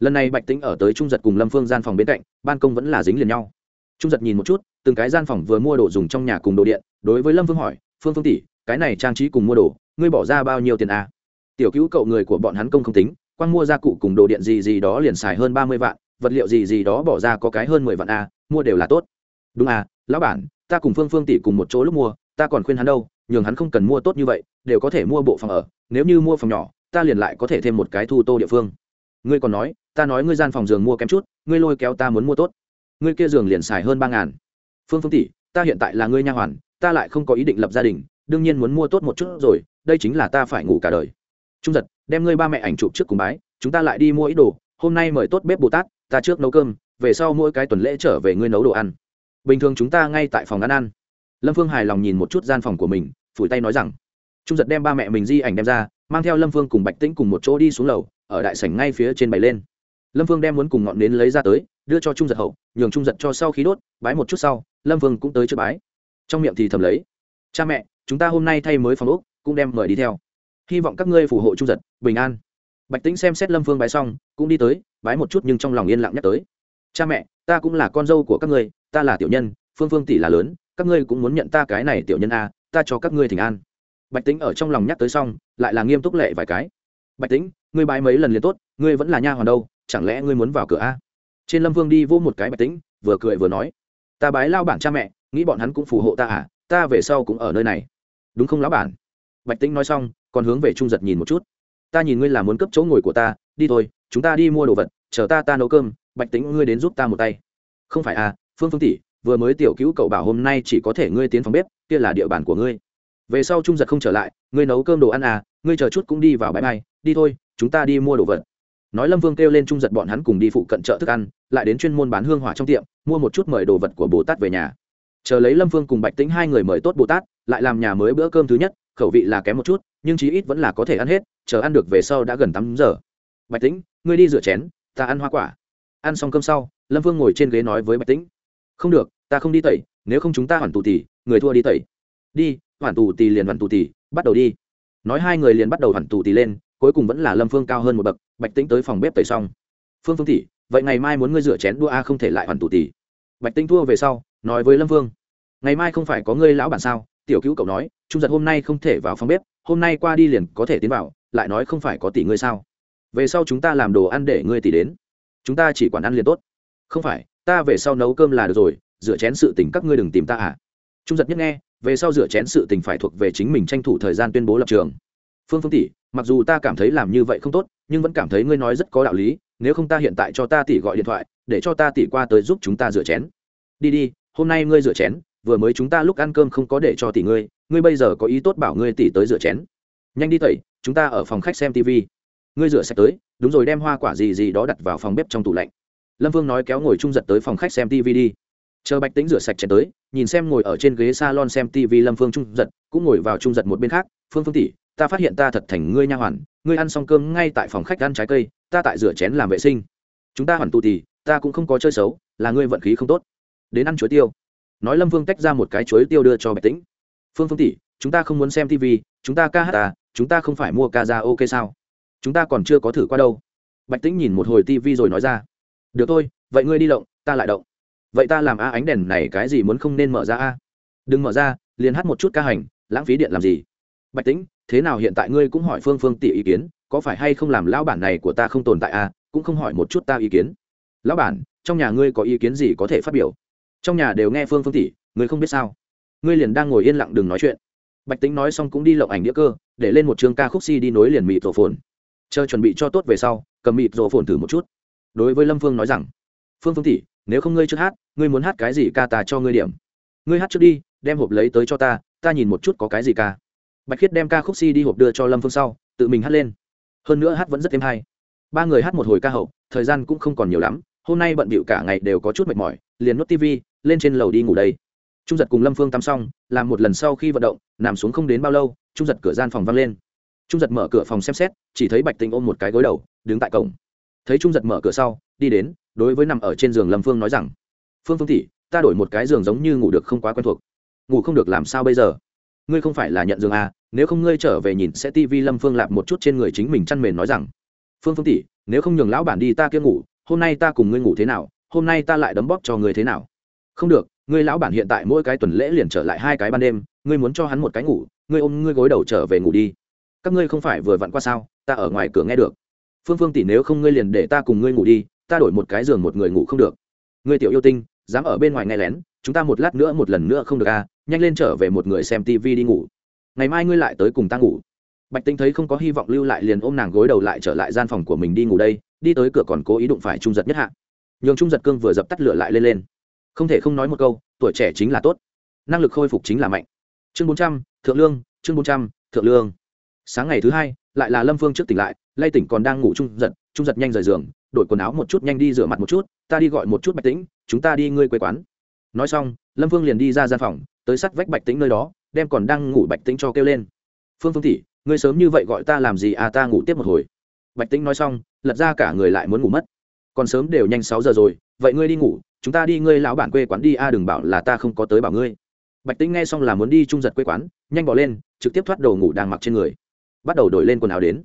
Lần này bạch tĩnh ở tới trung giật cùng lâm phương gian phòng bên cạnh, ban công vẫn là dính liền nhau. Trung giật nhìn một chút, từng cái gian phòng vừa mua đồ dùng trong nhà cùng đồ điện, đối với lâm phương hỏi, phương phương tỷ, cái này trang trí cùng mua đồ, ngươi bỏ ra bao nhiêu tiền à? Tiểu cứu cậu người của bọn hắn công không tính quan mua gia cụ cùng đồ điện gì gì đó liền xài hơn ba mươi vạn vật liệu gì gì đó bỏ ra có cái hơn mười vạn à, mua đều là tốt. Đúng à lão bản ta cùng phương phương tỷ cùng một chỗ lúc mua ta còn khuyên hắn đâu nhường hắn không cần mua tốt như vậy đều có thể mua bộ phòng ở nếu như mua phòng nhỏ ta liền lại có thể thêm một cái thu tô địa phương. Ngươi còn nói ta nói ngươi gian phòng giường mua kém chút ngươi lôi kéo ta muốn mua tốt. Ngươi kia giường liền xài hơn ba ngàn. Phương phương tỷ ta hiện tại là ngươi nha hoàn ta lại không có ý định lập gia đình đương nhiên muốn mua tốt một chút rồi đây chính là ta phải ngủ cả đời trung giật, đem ngươi ba mẹ ảnh chụp trước cùng bái, chúng ta lại đi mua ít đồ, hôm nay mời tốt bếp bồ tát, ta trước nấu cơm, về sau mỗi cái tuần lễ trở về ngươi nấu đồ ăn. Bình thường chúng ta ngay tại phòng ăn ăn. Lâm phương hài lòng nhìn một chút gian phòng của mình, phủi tay nói rằng, trung giật đem ba mẹ mình di ảnh đem ra, mang theo lâm phương cùng bạch tĩnh cùng một chỗ đi xuống lầu, ở đại sảnh ngay phía trên bày lên. Lâm phương đem muốn cùng ngọn nến lấy ra tới, đưa cho trung giật hậu, nhường trung giật cho sau khí đốt, bái một chút sau, lâm phương cũng tới trước bái. Trong miệng thì thầm lấy, cha mẹ, chúng ta hôm nay thay mới phòng úc cũng đem mời đi theo hy vọng các ngươi phù hộ trung giật, bình an. Bạch tĩnh xem xét lâm phương bái xong, cũng đi tới, bái một chút nhưng trong lòng yên lặng nhắc tới. Cha mẹ, ta cũng là con dâu của các ngươi, ta là tiểu nhân, phương phương tỷ là lớn, các ngươi cũng muốn nhận ta cái này tiểu nhân a, ta cho các ngươi thỉnh an. Bạch tĩnh ở trong lòng nhắc tới xong, lại là nghiêm túc lệ vài cái. Bạch tĩnh, ngươi bái mấy lần liền tốt, ngươi vẫn là nha hoàn đâu, chẳng lẽ ngươi muốn vào cửa a? Trên lâm vương đi vô một cái bạch tĩnh, vừa cười vừa nói, ta bái lao bản cha mẹ, nghĩ bọn hắn cũng phù hộ ta à ta về sau cũng ở nơi này. Đúng không lão bản? Bạch tĩnh nói xong còn hướng về trung giật nhìn một chút. Ta nhìn ngươi là muốn cấp chỗ ngồi của ta, đi thôi, chúng ta đi mua đồ vật, chờ ta ta nấu cơm, bạch tĩnh ngươi đến giúp ta một tay. Không phải à phương phương tỷ, vừa mới tiểu cứu cậu bảo hôm nay chỉ có thể ngươi tiến phòng bếp, kia là địa bàn của ngươi. Về sau trung giật không trở lại, ngươi nấu cơm đồ ăn à ngươi chờ chút cũng đi vào bãi bay đi thôi, chúng ta đi mua đồ vật. Nói lâm vương kêu lên trung giật bọn hắn cùng đi phụ cận chợ thức ăn, lại đến chuyên môn bán hương hỏa trong tiệm, mua một chút mời đồ vật của bồ tát về nhà. Chờ lấy lâm vương cùng bạch tĩnh hai người mời tốt bồ tát, lại làm nhà mới bữa cơm thứ nhất, khẩu vị là kém một chút nhưng chí ít vẫn là có thể ăn hết, chờ ăn được về sau đã gần tám giờ. Bạch tĩnh, ngươi đi rửa chén, ta ăn hoa quả. Ăn xong cơm sau, lâm vương ngồi trên ghế nói với bạch tĩnh. Không được, ta không đi tẩy, nếu không chúng ta hoàn tù tỉ người thua đi tẩy. Đi, hoàn tù tỉ liền hoàn tù tỉ bắt đầu đi. Nói hai người liền bắt đầu hoàn tù tỉ lên, cuối cùng vẫn là lâm phương cao hơn một bậc, bạch tĩnh tới phòng bếp tẩy xong. Phương phương tỷ vậy ngày mai muốn ngươi rửa chén đua a không thể lại hoàn tù tỉ bạch tĩnh thua về sau, nói với lâm phương. Ngày mai không phải có ngươi lão bản sao? Tiểu cứu cậu nói, trung giật hôm nay không thể vào phòng bếp hôm nay qua đi liền có thể tiến vào, lại nói không phải có tỷ ngươi sao? Về sau chúng ta làm đồ ăn để ngươi tỷ đến. Chúng ta chỉ quản ăn liền tốt. Không phải, ta về sau nấu cơm là được rồi, rửa chén sự tình các ngươi đừng tìm ta à? Trung giật nhất nghe, về sau rửa chén sự tình phải thuộc về chính mình tranh thủ thời gian tuyên bố lập trường. Phương phương tỷ, mặc dù ta cảm thấy làm như vậy không tốt, nhưng vẫn cảm thấy ngươi nói rất có đạo lý, nếu không ta hiện tại cho ta tỷ gọi điện thoại, để cho ta tỷ qua tới giúp chúng ta rửa chén. Đi đi, hôm nay ngươi rửa chén, vừa mới chúng ta lúc ăn cơm không có để cho tỷ ngươi ngươi bây giờ có ý tốt bảo ngươi tỷ tới rửa chén. Nhanh đi tẩy, chúng ta ở phòng khách xem tv ngươi rửa sạch tới, đúng rồi đem hoa quả gì gì đó đặt vào phòng bếp trong tủ lạnh. Lâm vương nói kéo ngồi trung giật tới phòng khách xem tv đi. Chờ bạch tính rửa sạch chén tới, nhìn xem ngồi ở trên ghế salon xem tv lâm phương trung giật, cũng ngồi vào trung giật một bên khác, phương phương tỷ ta phát hiện ta thật thành ngươi nha hoàn, ngươi ăn xong cơm ngay tại phòng khách ăn trái cây, ta tại rửa chén làm vệ sinh. Chúng ta hoàn tù thì ta cũng không có chơi xấu, là ngươi vận khí không tốt. Đến ăn chuối tiêu. Nói lâm vương tách ra một cái chuối tiêu đưa cho bạch tĩnh phương phương tỷ, chúng ta không muốn xem tv chúng ta ca hát à? chúng ta không phải mua ca ra ok sao? Chúng ta còn chưa có thử qua đâu. Bạch tĩnh nhìn một hồi tv rồi nói ra. Được thôi, vậy ngươi đi động ta lại động. Vậy ta làm a ánh đèn này cái gì muốn không nên mở ra a? Đừng mở ra, liền hát một chút ca hành, lãng phí điện làm gì? Bạch tĩnh, thế nào hiện tại ngươi cũng hỏi phương phương tỷ ý kiến, có phải hay không làm lão bản này của ta không tồn tại a cũng không hỏi một chút ta ý kiến. Lão bản, trong nhà ngươi có ý kiến gì có thể phát biểu? Trong nhà đều nghe phương phương tỷ, ngươi không biết sao? Ngươi liền đang ngồi yên lặng đừng nói chuyện. Bạch tính nói xong cũng đi lộng ảnh đĩa cơ, để lên một chương ca khúc si đi nối liền mịt rổ phồn. Chờ chuẩn bị cho tốt về sau, cầm mịt rổ phồn thử một chút. Đối với lâm phương nói rằng, phương phương tỷ, nếu không ngươi trước hát, ngươi muốn hát cái gì ca ta cho ngươi điểm. Ngươi hát trước đi, đem hộp lấy tới cho ta ta nhìn một chút có cái gì ca. Bạch khiết đem ca khúc si đi hộp đưa cho lâm phương sau, tự mình hát lên. Hơn nữa hát vẫn rất êm hay. Ba người hát một hồi ca hậu, thời gian cũng không còn nhiều lắm, hôm nay bận bịu cả ngày đều có chút mệt mỏi, liền nuốt tv lên trên lầu đi ngủ đây trung giật cùng lâm phương tắm xong, làm một lần sau khi vận động, nằm xuống không đến bao lâu, trung giật cửa gian phòng văng lên. Trung giật mở cửa phòng xem xét, chỉ thấy bạch tình ôm một cái gối đầu, đứng tại cổng. Thấy trung giật mở cửa sau, đi đến, đối với nằm ở trên giường lâm phương nói rằng, phương phương tỷ, ta đổi một cái giường giống như ngủ được không quá quen thuộc. Ngủ không được làm sao bây giờ? Ngươi không phải là nhận giường à nếu không ngươi trở về nhìn sẽ tivi lâm phương lạp một chút trên người chính mình chăn mền nói rằng, phương phương tỷ, nếu không nhường lão bản đi ta kia ngủ, hôm nay ta cùng ngươi ngủ thế nào, hôm nay ta lại đấm bóp cho ngươi thế nào? Không được ngươi lão bản hiện tại mỗi cái tuần lễ liền trở lại hai cái ban đêm, ngươi muốn cho hắn một cái ngủ, ngươi ôm, ngươi gối đầu trở về ngủ đi. Các ngươi không phải vừa vặn qua sao, ta ở ngoài cửa nghe được. Phương phương tỷ nếu không ngươi liền để ta cùng ngươi ngủ đi, ta đổi một cái giường một người ngủ không được. Ngươi tiểu yêu tinh, dám ở bên ngoài nghe lén, chúng ta một lát nữa một lần nữa không được à nhanh lên trở về một người xem tv đi ngủ. Ngày mai ngươi lại tới cùng ta ngủ. Bạch tinh thấy không có hy vọng lưu lại liền ôm nàng gối đầu lại trở lại gian phòng của mình đi ngủ đây, đi tới cửa còn cố ý đụng phải trung giật nhất hạ. Nhường trung giật cương vừa dập tắt lửa lại lên lên không thể không nói một câu tuổi trẻ chính là tốt. Năng lực khôi phục chính là mạnh. Chương bốn trăm thượng lương chương bốn trăm thượng lương. Sáng ngày thứ hai lại là lâm phương trước tỉnh lại lay tỉnh còn đang ngủ trung giật trung giật nhanh rời giường đổi quần áo một chút nhanh đi rửa mặt một chút ta đi gọi một chút bạch tĩnh chúng ta đi ngươi quê quán. Nói xong lâm phương liền đi ra gian phòng tới sắt vách bạch tĩnh nơi đó đem còn đang ngủ bạch tĩnh cho kêu lên. Phương phương thị, ngươi sớm như vậy gọi ta làm gì à ta ngủ tiếp một hồi. Bạch tĩnh nói xong lật ra cả người lại muốn ngủ mất. Còn sớm đều nhanh sáu giờ rồi vậy ngươi đi ngủ chúng ta đi ngươi lão bản quê quán đi, a, đừng bảo là ta không có tới bảo ngươi. Bạch tĩnh nghe xong là muốn đi trung giật quê quán, nhanh bỏ lên, trực tiếp thoát đầu ngủ đang mặc trên người. Bắt đầu đổi lên quần áo đến.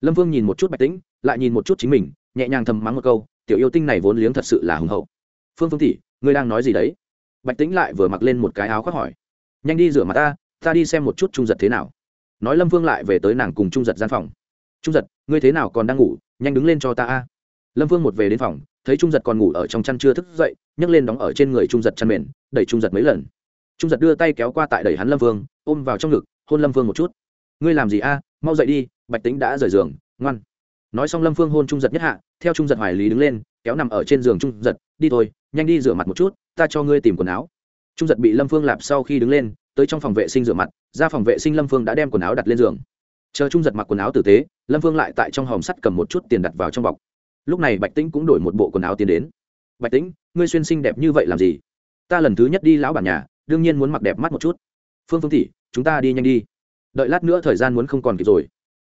Lâm vương nhìn một chút bạch tĩnh, lại nhìn một chút chính mình, nhẹ nhàng thầm mắng một câu, tiểu yêu tinh này vốn liếng thật sự là hùng hậu. Phương phương tỷ, ngươi đang nói gì đấy? Bạch tĩnh lại vừa mặc lên một cái áo khoác hỏi. Nhanh đi rửa mặt ta ta đi xem một chút trung giật thế nào. Nói lâm vương lại về tới nàng cùng trung giật gian phòng. Trung giật, ngươi thế nào còn đang ngủ, nhanh đứng lên cho ta a. Lâm vương một về đến phòng thấy trung giật còn ngủ ở trong chăn chưa thức dậy, nhấc lên đóng ở trên người trung giật chăn mền, đẩy trung giật mấy lần. Trung giật đưa tay kéo qua tại đẩy hắn lâm vương, ôm vào trong ngực, hôn lâm vương một chút. Ngươi làm gì a? Mau dậy đi, bạch tính đã rời giường, ngoan. Nói xong lâm phương hôn trung giật nhất hạ, theo trung giật hoài lý đứng lên, kéo nằm ở trên giường trung giật, đi thôi, nhanh đi rửa mặt một chút, ta cho ngươi tìm quần áo. Trung giật bị lâm phương lạp sau khi đứng lên, tới trong phòng vệ sinh rửa mặt, ra phòng vệ sinh lâm phương đã đem quần áo đặt lên giường. Chờ trung giật mặc quần áo tử tế, lâm phương lại tại trong hòm sắt cầm một chút tiền đặt vào trong bọc lúc này bạch tĩnh cũng đổi một bộ quần áo tiến đến bạch tĩnh ngươi xuyên xinh đẹp như vậy làm gì ta lần thứ nhất đi lão bản nhà đương nhiên muốn mặc đẹp mắt một chút phương phương thị chúng ta đi nhanh đi đợi lát nữa thời gian muốn không còn kịp rồi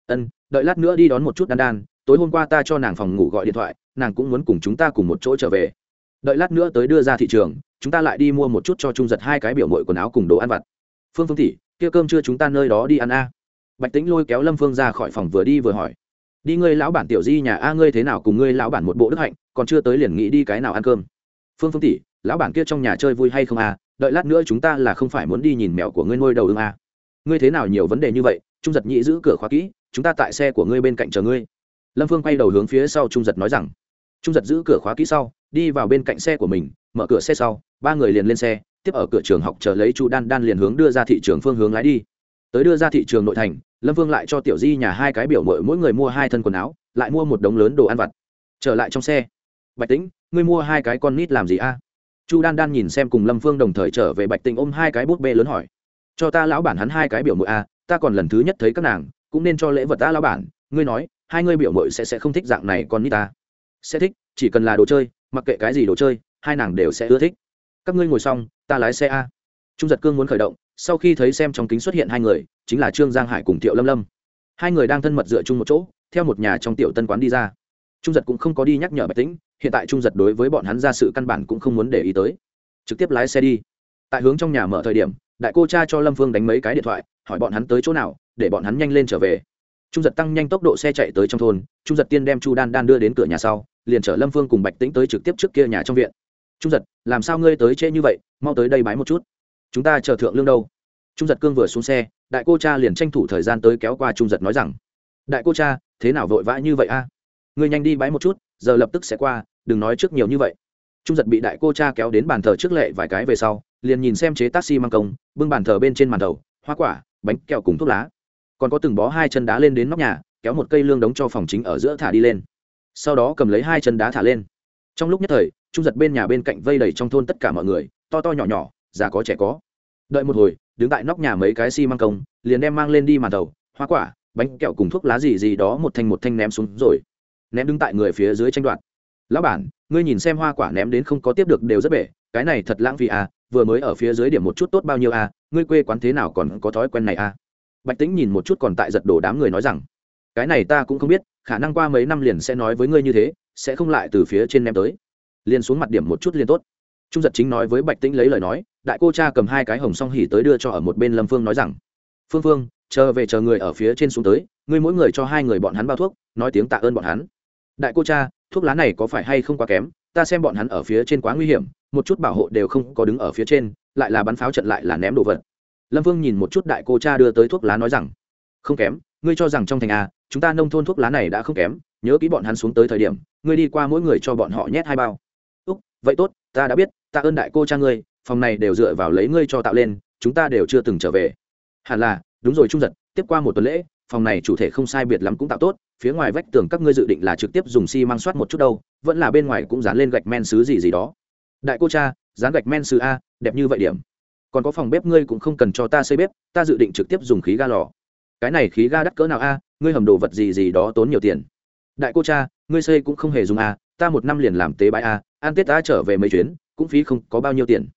ân đợi lát nữa đi đón một chút đan đan tối hôm qua ta cho nàng phòng ngủ gọi điện thoại nàng cũng muốn cùng chúng ta cùng một chỗ trở về đợi lát nữa tới đưa ra thị trường chúng ta lại đi mua một chút cho trung giật hai cái biểu mội quần áo cùng đồ ăn vặt phương phương thị kia cơm chưa chúng ta nơi đó đi ăn a bạch tĩnh lôi kéo lâm phương ra khỏi phòng vừa đi vừa hỏi đi ngươi lão bản tiểu di nhà a, ngươi thế nào cùng ngươi lão bản một bộ đức hạnh, còn chưa tới liền nghĩ đi cái nào ăn cơm. Phương phương tỷ, lão bản kia trong nhà chơi vui hay không a? Đợi lát nữa chúng ta là không phải muốn đi nhìn mèo của ngươi nuôi đầu ưng a. Ngươi thế nào nhiều vấn đề như vậy, trung giật nhị giữ cửa khóa kỹ, chúng ta tại xe của ngươi bên cạnh chờ ngươi. Lâm phương quay đầu hướng phía sau trung giật nói rằng, trung giật giữ cửa khóa kỹ sau, đi vào bên cạnh xe của mình, mở cửa xe sau, ba người liền lên xe, tiếp ở cửa trường học chờ lấy chu đan đan liền hướng đưa ra thị trường phương hướng lái đi. Tới đưa ra thị trường nội thành lâm vương lại cho tiểu di nhà hai cái biểu mội mỗi người mua hai thân quần áo, lại mua một đống lớn đồ ăn vặt. Trở lại trong xe. Bạch tĩnh, ngươi mua hai cái con nít làm gì a? Chu đan đan nhìn xem cùng lâm phương đồng thời trở về bạch tĩnh ôm hai cái bút bê lớn hỏi. Cho ta lão bản hắn hai cái biểu mội a, ta còn lần thứ nhất thấy các nàng, cũng nên cho lễ vật ta lão bản. Ngươi nói, hai ngươi biểu mội sẽ sẽ không thích dạng này con nít ta. Sẽ thích, chỉ cần là đồ chơi, mặc kệ cái gì đồ chơi, hai nàng đều sẽ ưa thích. Các ngươi ngồi xong, ta lái xe a. Trung giật cương muốn khởi động, sau khi thấy xem trong kính xuất hiện hai người chính là trương giang hải cùng thiệu lâm lâm. Hai người đang thân mật dựa chung một chỗ, theo một nhà trong tiểu tân quán đi ra. Trung giật cũng không có đi nhắc nhở bạch tĩnh, hiện tại trung giật đối với bọn hắn ra sự căn bản cũng không muốn để ý tới. Trực tiếp lái xe đi. Tại hướng trong nhà mở thời điểm, đại cô cha cho lâm phương đánh mấy cái điện thoại, hỏi bọn hắn tới chỗ nào, để bọn hắn nhanh lên trở về. Trung giật tăng nhanh tốc độ xe chạy tới trong thôn, trung giật tiên đem chu đan đan đưa đến cửa nhà sau, liền chở lâm phương cùng bạch tĩnh tới trực tiếp trước kia nhà trong viện. Trung giật, làm sao ngươi tới trễ như vậy, mau tới đây bái một chút. Chúng ta chờ thượng lương đâu. Trung giật cương vừa xuống xe đại cô cha liền tranh thủ thời gian tới kéo qua trung giật nói rằng đại cô cha thế nào vội vã như vậy a? Ngươi nhanh đi bái một chút giờ lập tức sẽ qua đừng nói trước nhiều như vậy. Trung giật bị đại cô cha kéo đến bàn thờ trước lệ vài cái về sau liền nhìn xem chế taxi mang công bưng bàn thờ bên trên màn đầu, hoa quả bánh kẹo cùng thuốc lá. Còn có từng bó hai chân đá lên đến nóc nhà kéo một cây lương đống cho phòng chính ở giữa thả đi lên. Sau đó cầm lấy hai chân đá thả lên. Trong lúc nhất thời trung giật bên nhà bên cạnh vây đầy trong thôn tất cả mọi người to to nhỏ nhỏ già có trẻ có đợi một hồi, đứng tại nóc nhà mấy cái xi、si、măng công, liền đem mang lên đi màn tàu hoa quả, bánh kẹo cùng thuốc lá gì gì đó một thanh một thanh ném xuống rồi. Ném đứng tại người phía dưới tranh đoạt. Lão bản, ngươi nhìn xem hoa quả ném đến không có tiếp được đều rất bể, cái này thật lãng phí à vừa mới ở phía dưới điểm một chút tốt bao nhiêu à ngươi quê quán thế nào còn có thói quen này à? Bạch tính nhìn một chút còn tại giật đổ đám người nói rằng, cái này ta cũng không biết, khả năng qua mấy năm liền sẽ nói với ngươi như thế, sẽ không lại từ phía trên ném tới. Liền xuống mặt điểm một chút liền tốt. Trung giật chính nói với bạch tĩnh lấy lời nói đại cô cha cầm hai cái hồng song hỉ tới đưa cho ở một bên lâm phương nói rằng, phương phương, chờ về chờ người ở phía trên xuống tới, ngươi mỗi người cho hai người bọn hắn bao thuốc, nói tiếng tạ ơn bọn hắn. Đại cô cha, thuốc lá này có phải hay không quá kém, ta xem bọn hắn ở phía trên quá nguy hiểm, một chút bảo hộ đều không có đứng ở phía trên, lại là bắn pháo trận lại là ném đồ vật. Lâm phương nhìn một chút đại cô cha đưa tới thuốc lá nói rằng, không kém, ngươi cho rằng trong thành a chúng ta nông thôn thuốc lá này đã không kém, nhớ kỹ bọn hắn xuống tới thời điểm, ngươi đi qua mỗi người cho bọn họ nhét hai bao. Úc, vậy tốt, ta đã biết, tạ ơn đại cô cha ngươi phòng này đều dựa vào lấy ngươi cho tạo lên, chúng ta đều chưa từng trở về. Hẳn là, đúng rồi trung giật, tiếp qua một tuần lễ, phòng này chủ thể không sai biệt lắm cũng tạo tốt, phía ngoài vách tường các ngươi dự định là trực tiếp dùng xi、si、măng soát một chút đâu, vẫn là bên ngoài cũng dán lên gạch men xứ gì gì đó. Đại cô cha, dán gạch men xứ a, đẹp như vậy điểm. Còn có phòng bếp ngươi cũng không cần cho ta xây bếp, ta dự định trực tiếp dùng khí ga lò. Cái này khí ga đắt cỡ nào a, ngươi hầm đồ vật gì gì đó tốn nhiều tiền. Đại cô cha, ngươi xây cũng không hề dùng a, ta một năm liền làm tế bãi a an tết ta trở về mấy chuyến, cũng phí không có bao nhiêu tiền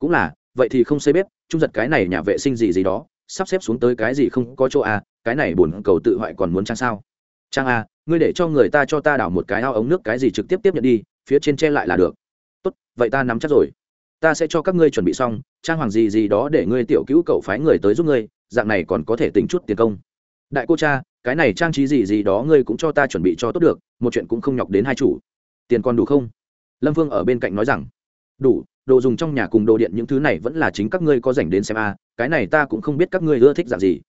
cũng là, vậy thì không xây bếp, trung giật cái này nhà vệ sinh gì gì đó, sắp xếp xuống tới cái gì không có chỗ a cái này buồn cầu tự hoại còn muốn trang sao? Trang a ngươi để cho người ta cho ta đảo một cái ao ống nước cái gì trực tiếp tiếp nhận đi, phía trên che lại là được. Tốt, vậy ta nắm chắc rồi. Ta sẽ cho các ngươi chuẩn bị xong, trang hoàng gì gì đó để ngươi tiểu cứu cậu phái người tới giúp ngươi, dạng này còn có thể tính chút tiền công. Đại cô cha, cái này trang trí gì gì đó ngươi cũng cho ta chuẩn bị cho tốt được, một chuyện cũng không nhọc đến hai chủ. Tiền còn đủ không? Lâm vương ở bên cạnh nói rằng, đủ đồ dùng trong nhà cùng đồ điện những thứ này vẫn là chính các ngươi có dành đến xem a, cái này ta cũng không biết các ngươi ưa thích dạng gì.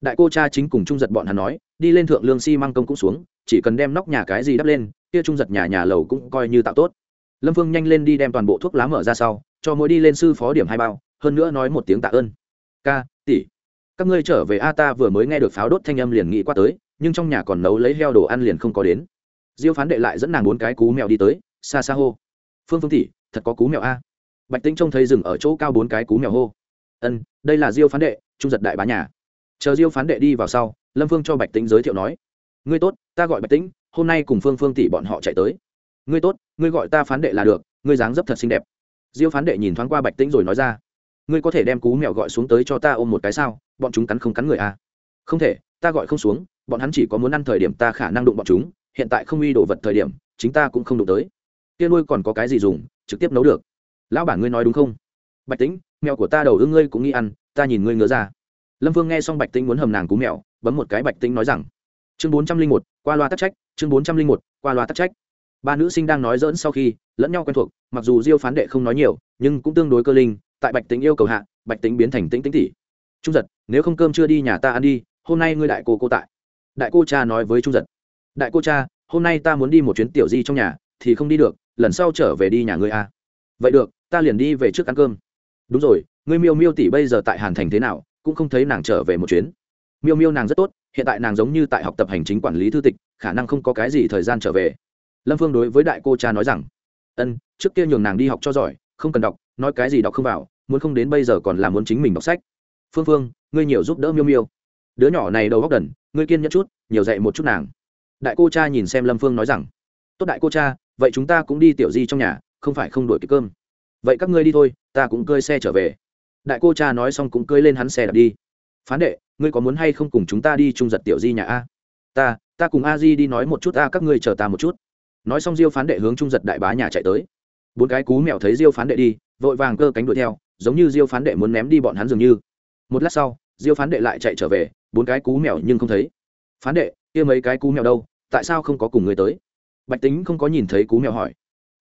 Đại cô cha chính cùng trung giật bọn hắn nói, đi lên thượng lương xi、si、măng công cũng xuống, chỉ cần đem nóc nhà cái gì đắp lên, kia trung giật nhà nhà lầu cũng coi như tạo tốt. Lâm vương nhanh lên đi đem toàn bộ thuốc lá mở ra sau, cho mỗi đi lên sư phó điểm hai bao, hơn nữa nói một tiếng tạ ơn. Ca, tỷ, các ngươi trở về a, ta vừa mới nghe được pháo đốt thanh âm liền nghĩ qua tới, nhưng trong nhà còn nấu lấy heo đồ ăn liền không có đến. Diêu phán đệ lại dẫn nàng bốn cái cú mèo đi tới, xa xa hô, phương phương tỷ, thật có cú mèo a bạch tĩnh trông thấy rừng ở chỗ cao bốn cái cú mèo hô. Ân, đây là diêu phán đệ, trung giật đại bá nhà. Chờ diêu phán đệ đi vào sau, lâm phương cho bạch tĩnh giới thiệu nói, ngươi tốt, ta gọi bạch tĩnh, hôm nay cùng phương phương tỷ bọn họ chạy tới. Ngươi tốt, ngươi gọi ta phán đệ là được, ngươi dáng dấp thật xinh đẹp. Diêu phán đệ nhìn thoáng qua bạch tĩnh rồi nói ra, ngươi có thể đem cú mèo gọi xuống tới cho ta ôm một cái sao? Bọn chúng cắn không cắn người à? Không thể, ta gọi không xuống, bọn hắn chỉ có muốn ăn thời điểm ta khả năng đụng bọn chúng, hiện tại không uy đồ vật thời điểm, chính ta cũng không đụng tới. Kia nuôi còn có cái gì dùng, trực tiếp nấu được lão bản ngươi nói đúng không? Bạch tĩnh, mèo của ta đầu ưng ngươi cũng nghĩ ăn, ta nhìn ngươi ngứa ra. Lâm vương nghe xong bạch tĩnh muốn hầm nàng cú mèo, bấm một cái bạch tĩnh nói rằng, chương bốn trăm linh một, qua loa tắc trách, chương bốn trăm linh một, qua loa tắc trách. Ba nữ sinh đang nói dỡn sau khi, lẫn nhau quen thuộc, mặc dù diêu phán đệ không nói nhiều, nhưng cũng tương đối cơ linh, tại bạch tính yêu cầu hạ, bạch tính biến thành tĩnh tĩnh tỷ. Trung giật, nếu không cơm chưa đi nhà ta ăn đi, hôm nay ngươi đại cô cô tại. Đại cô cha nói với trung giật, đại cô cha, hôm nay ta muốn đi một chuyến tiểu di trong nhà, thì không đi được, lần sau trở về đi nhà ngươi a. À. vậy được ta liền đi về trước ăn cơm. Đúng rồi, ngươi miêu miêu tỷ bây giờ tại hàn thành thế nào, cũng không thấy nàng trở về một chuyến. Miêu miêu nàng rất tốt, hiện tại nàng giống như tại học tập hành chính quản lý thư tịch, khả năng không có cái gì thời gian trở về. Lâm phương đối với đại cô cha nói rằng, ân, trước kia nhường nàng đi học cho giỏi, không cần đọc, nói cái gì đọc không vào, muốn không đến bây giờ còn là muốn chính mình đọc sách. Phương phương, ngươi nhiều giúp đỡ miêu miêu. Đứa nhỏ này đầu góc đần, ngươi kiên nhẫn chút, nhiều dạy một chút nàng. Đại cô cha nhìn xem lâm phương nói rằng, tốt đại cô cha, vậy chúng ta cũng đi tiểu di trong nhà, không phải không đổi kịp cơm vậy các ngươi đi thôi, ta cũng cơi xe trở về. Đại cô cha nói xong cũng cơi lên hắn xe đạp đi. Phán đệ, ngươi có muốn hay không cùng chúng ta đi trung giật tiểu di nhà a? Ta ta cùng a di đi nói một chút a, các ngươi chờ ta một chút. Nói xong diêu phán đệ hướng trung giật đại bá nhà chạy tới. Bốn cái cú mèo thấy diêu phán đệ đi, vội vàng cơ cánh đuổi theo, giống như diêu phán đệ muốn ném đi bọn hắn dường như. Một lát sau, diêu phán đệ lại chạy trở về, bốn cái cú mèo nhưng không thấy. Phán đệ, kia mấy cái cú mèo đâu? Tại sao không có cùng người tới? Bạch tính không có nhìn thấy cú mèo hỏi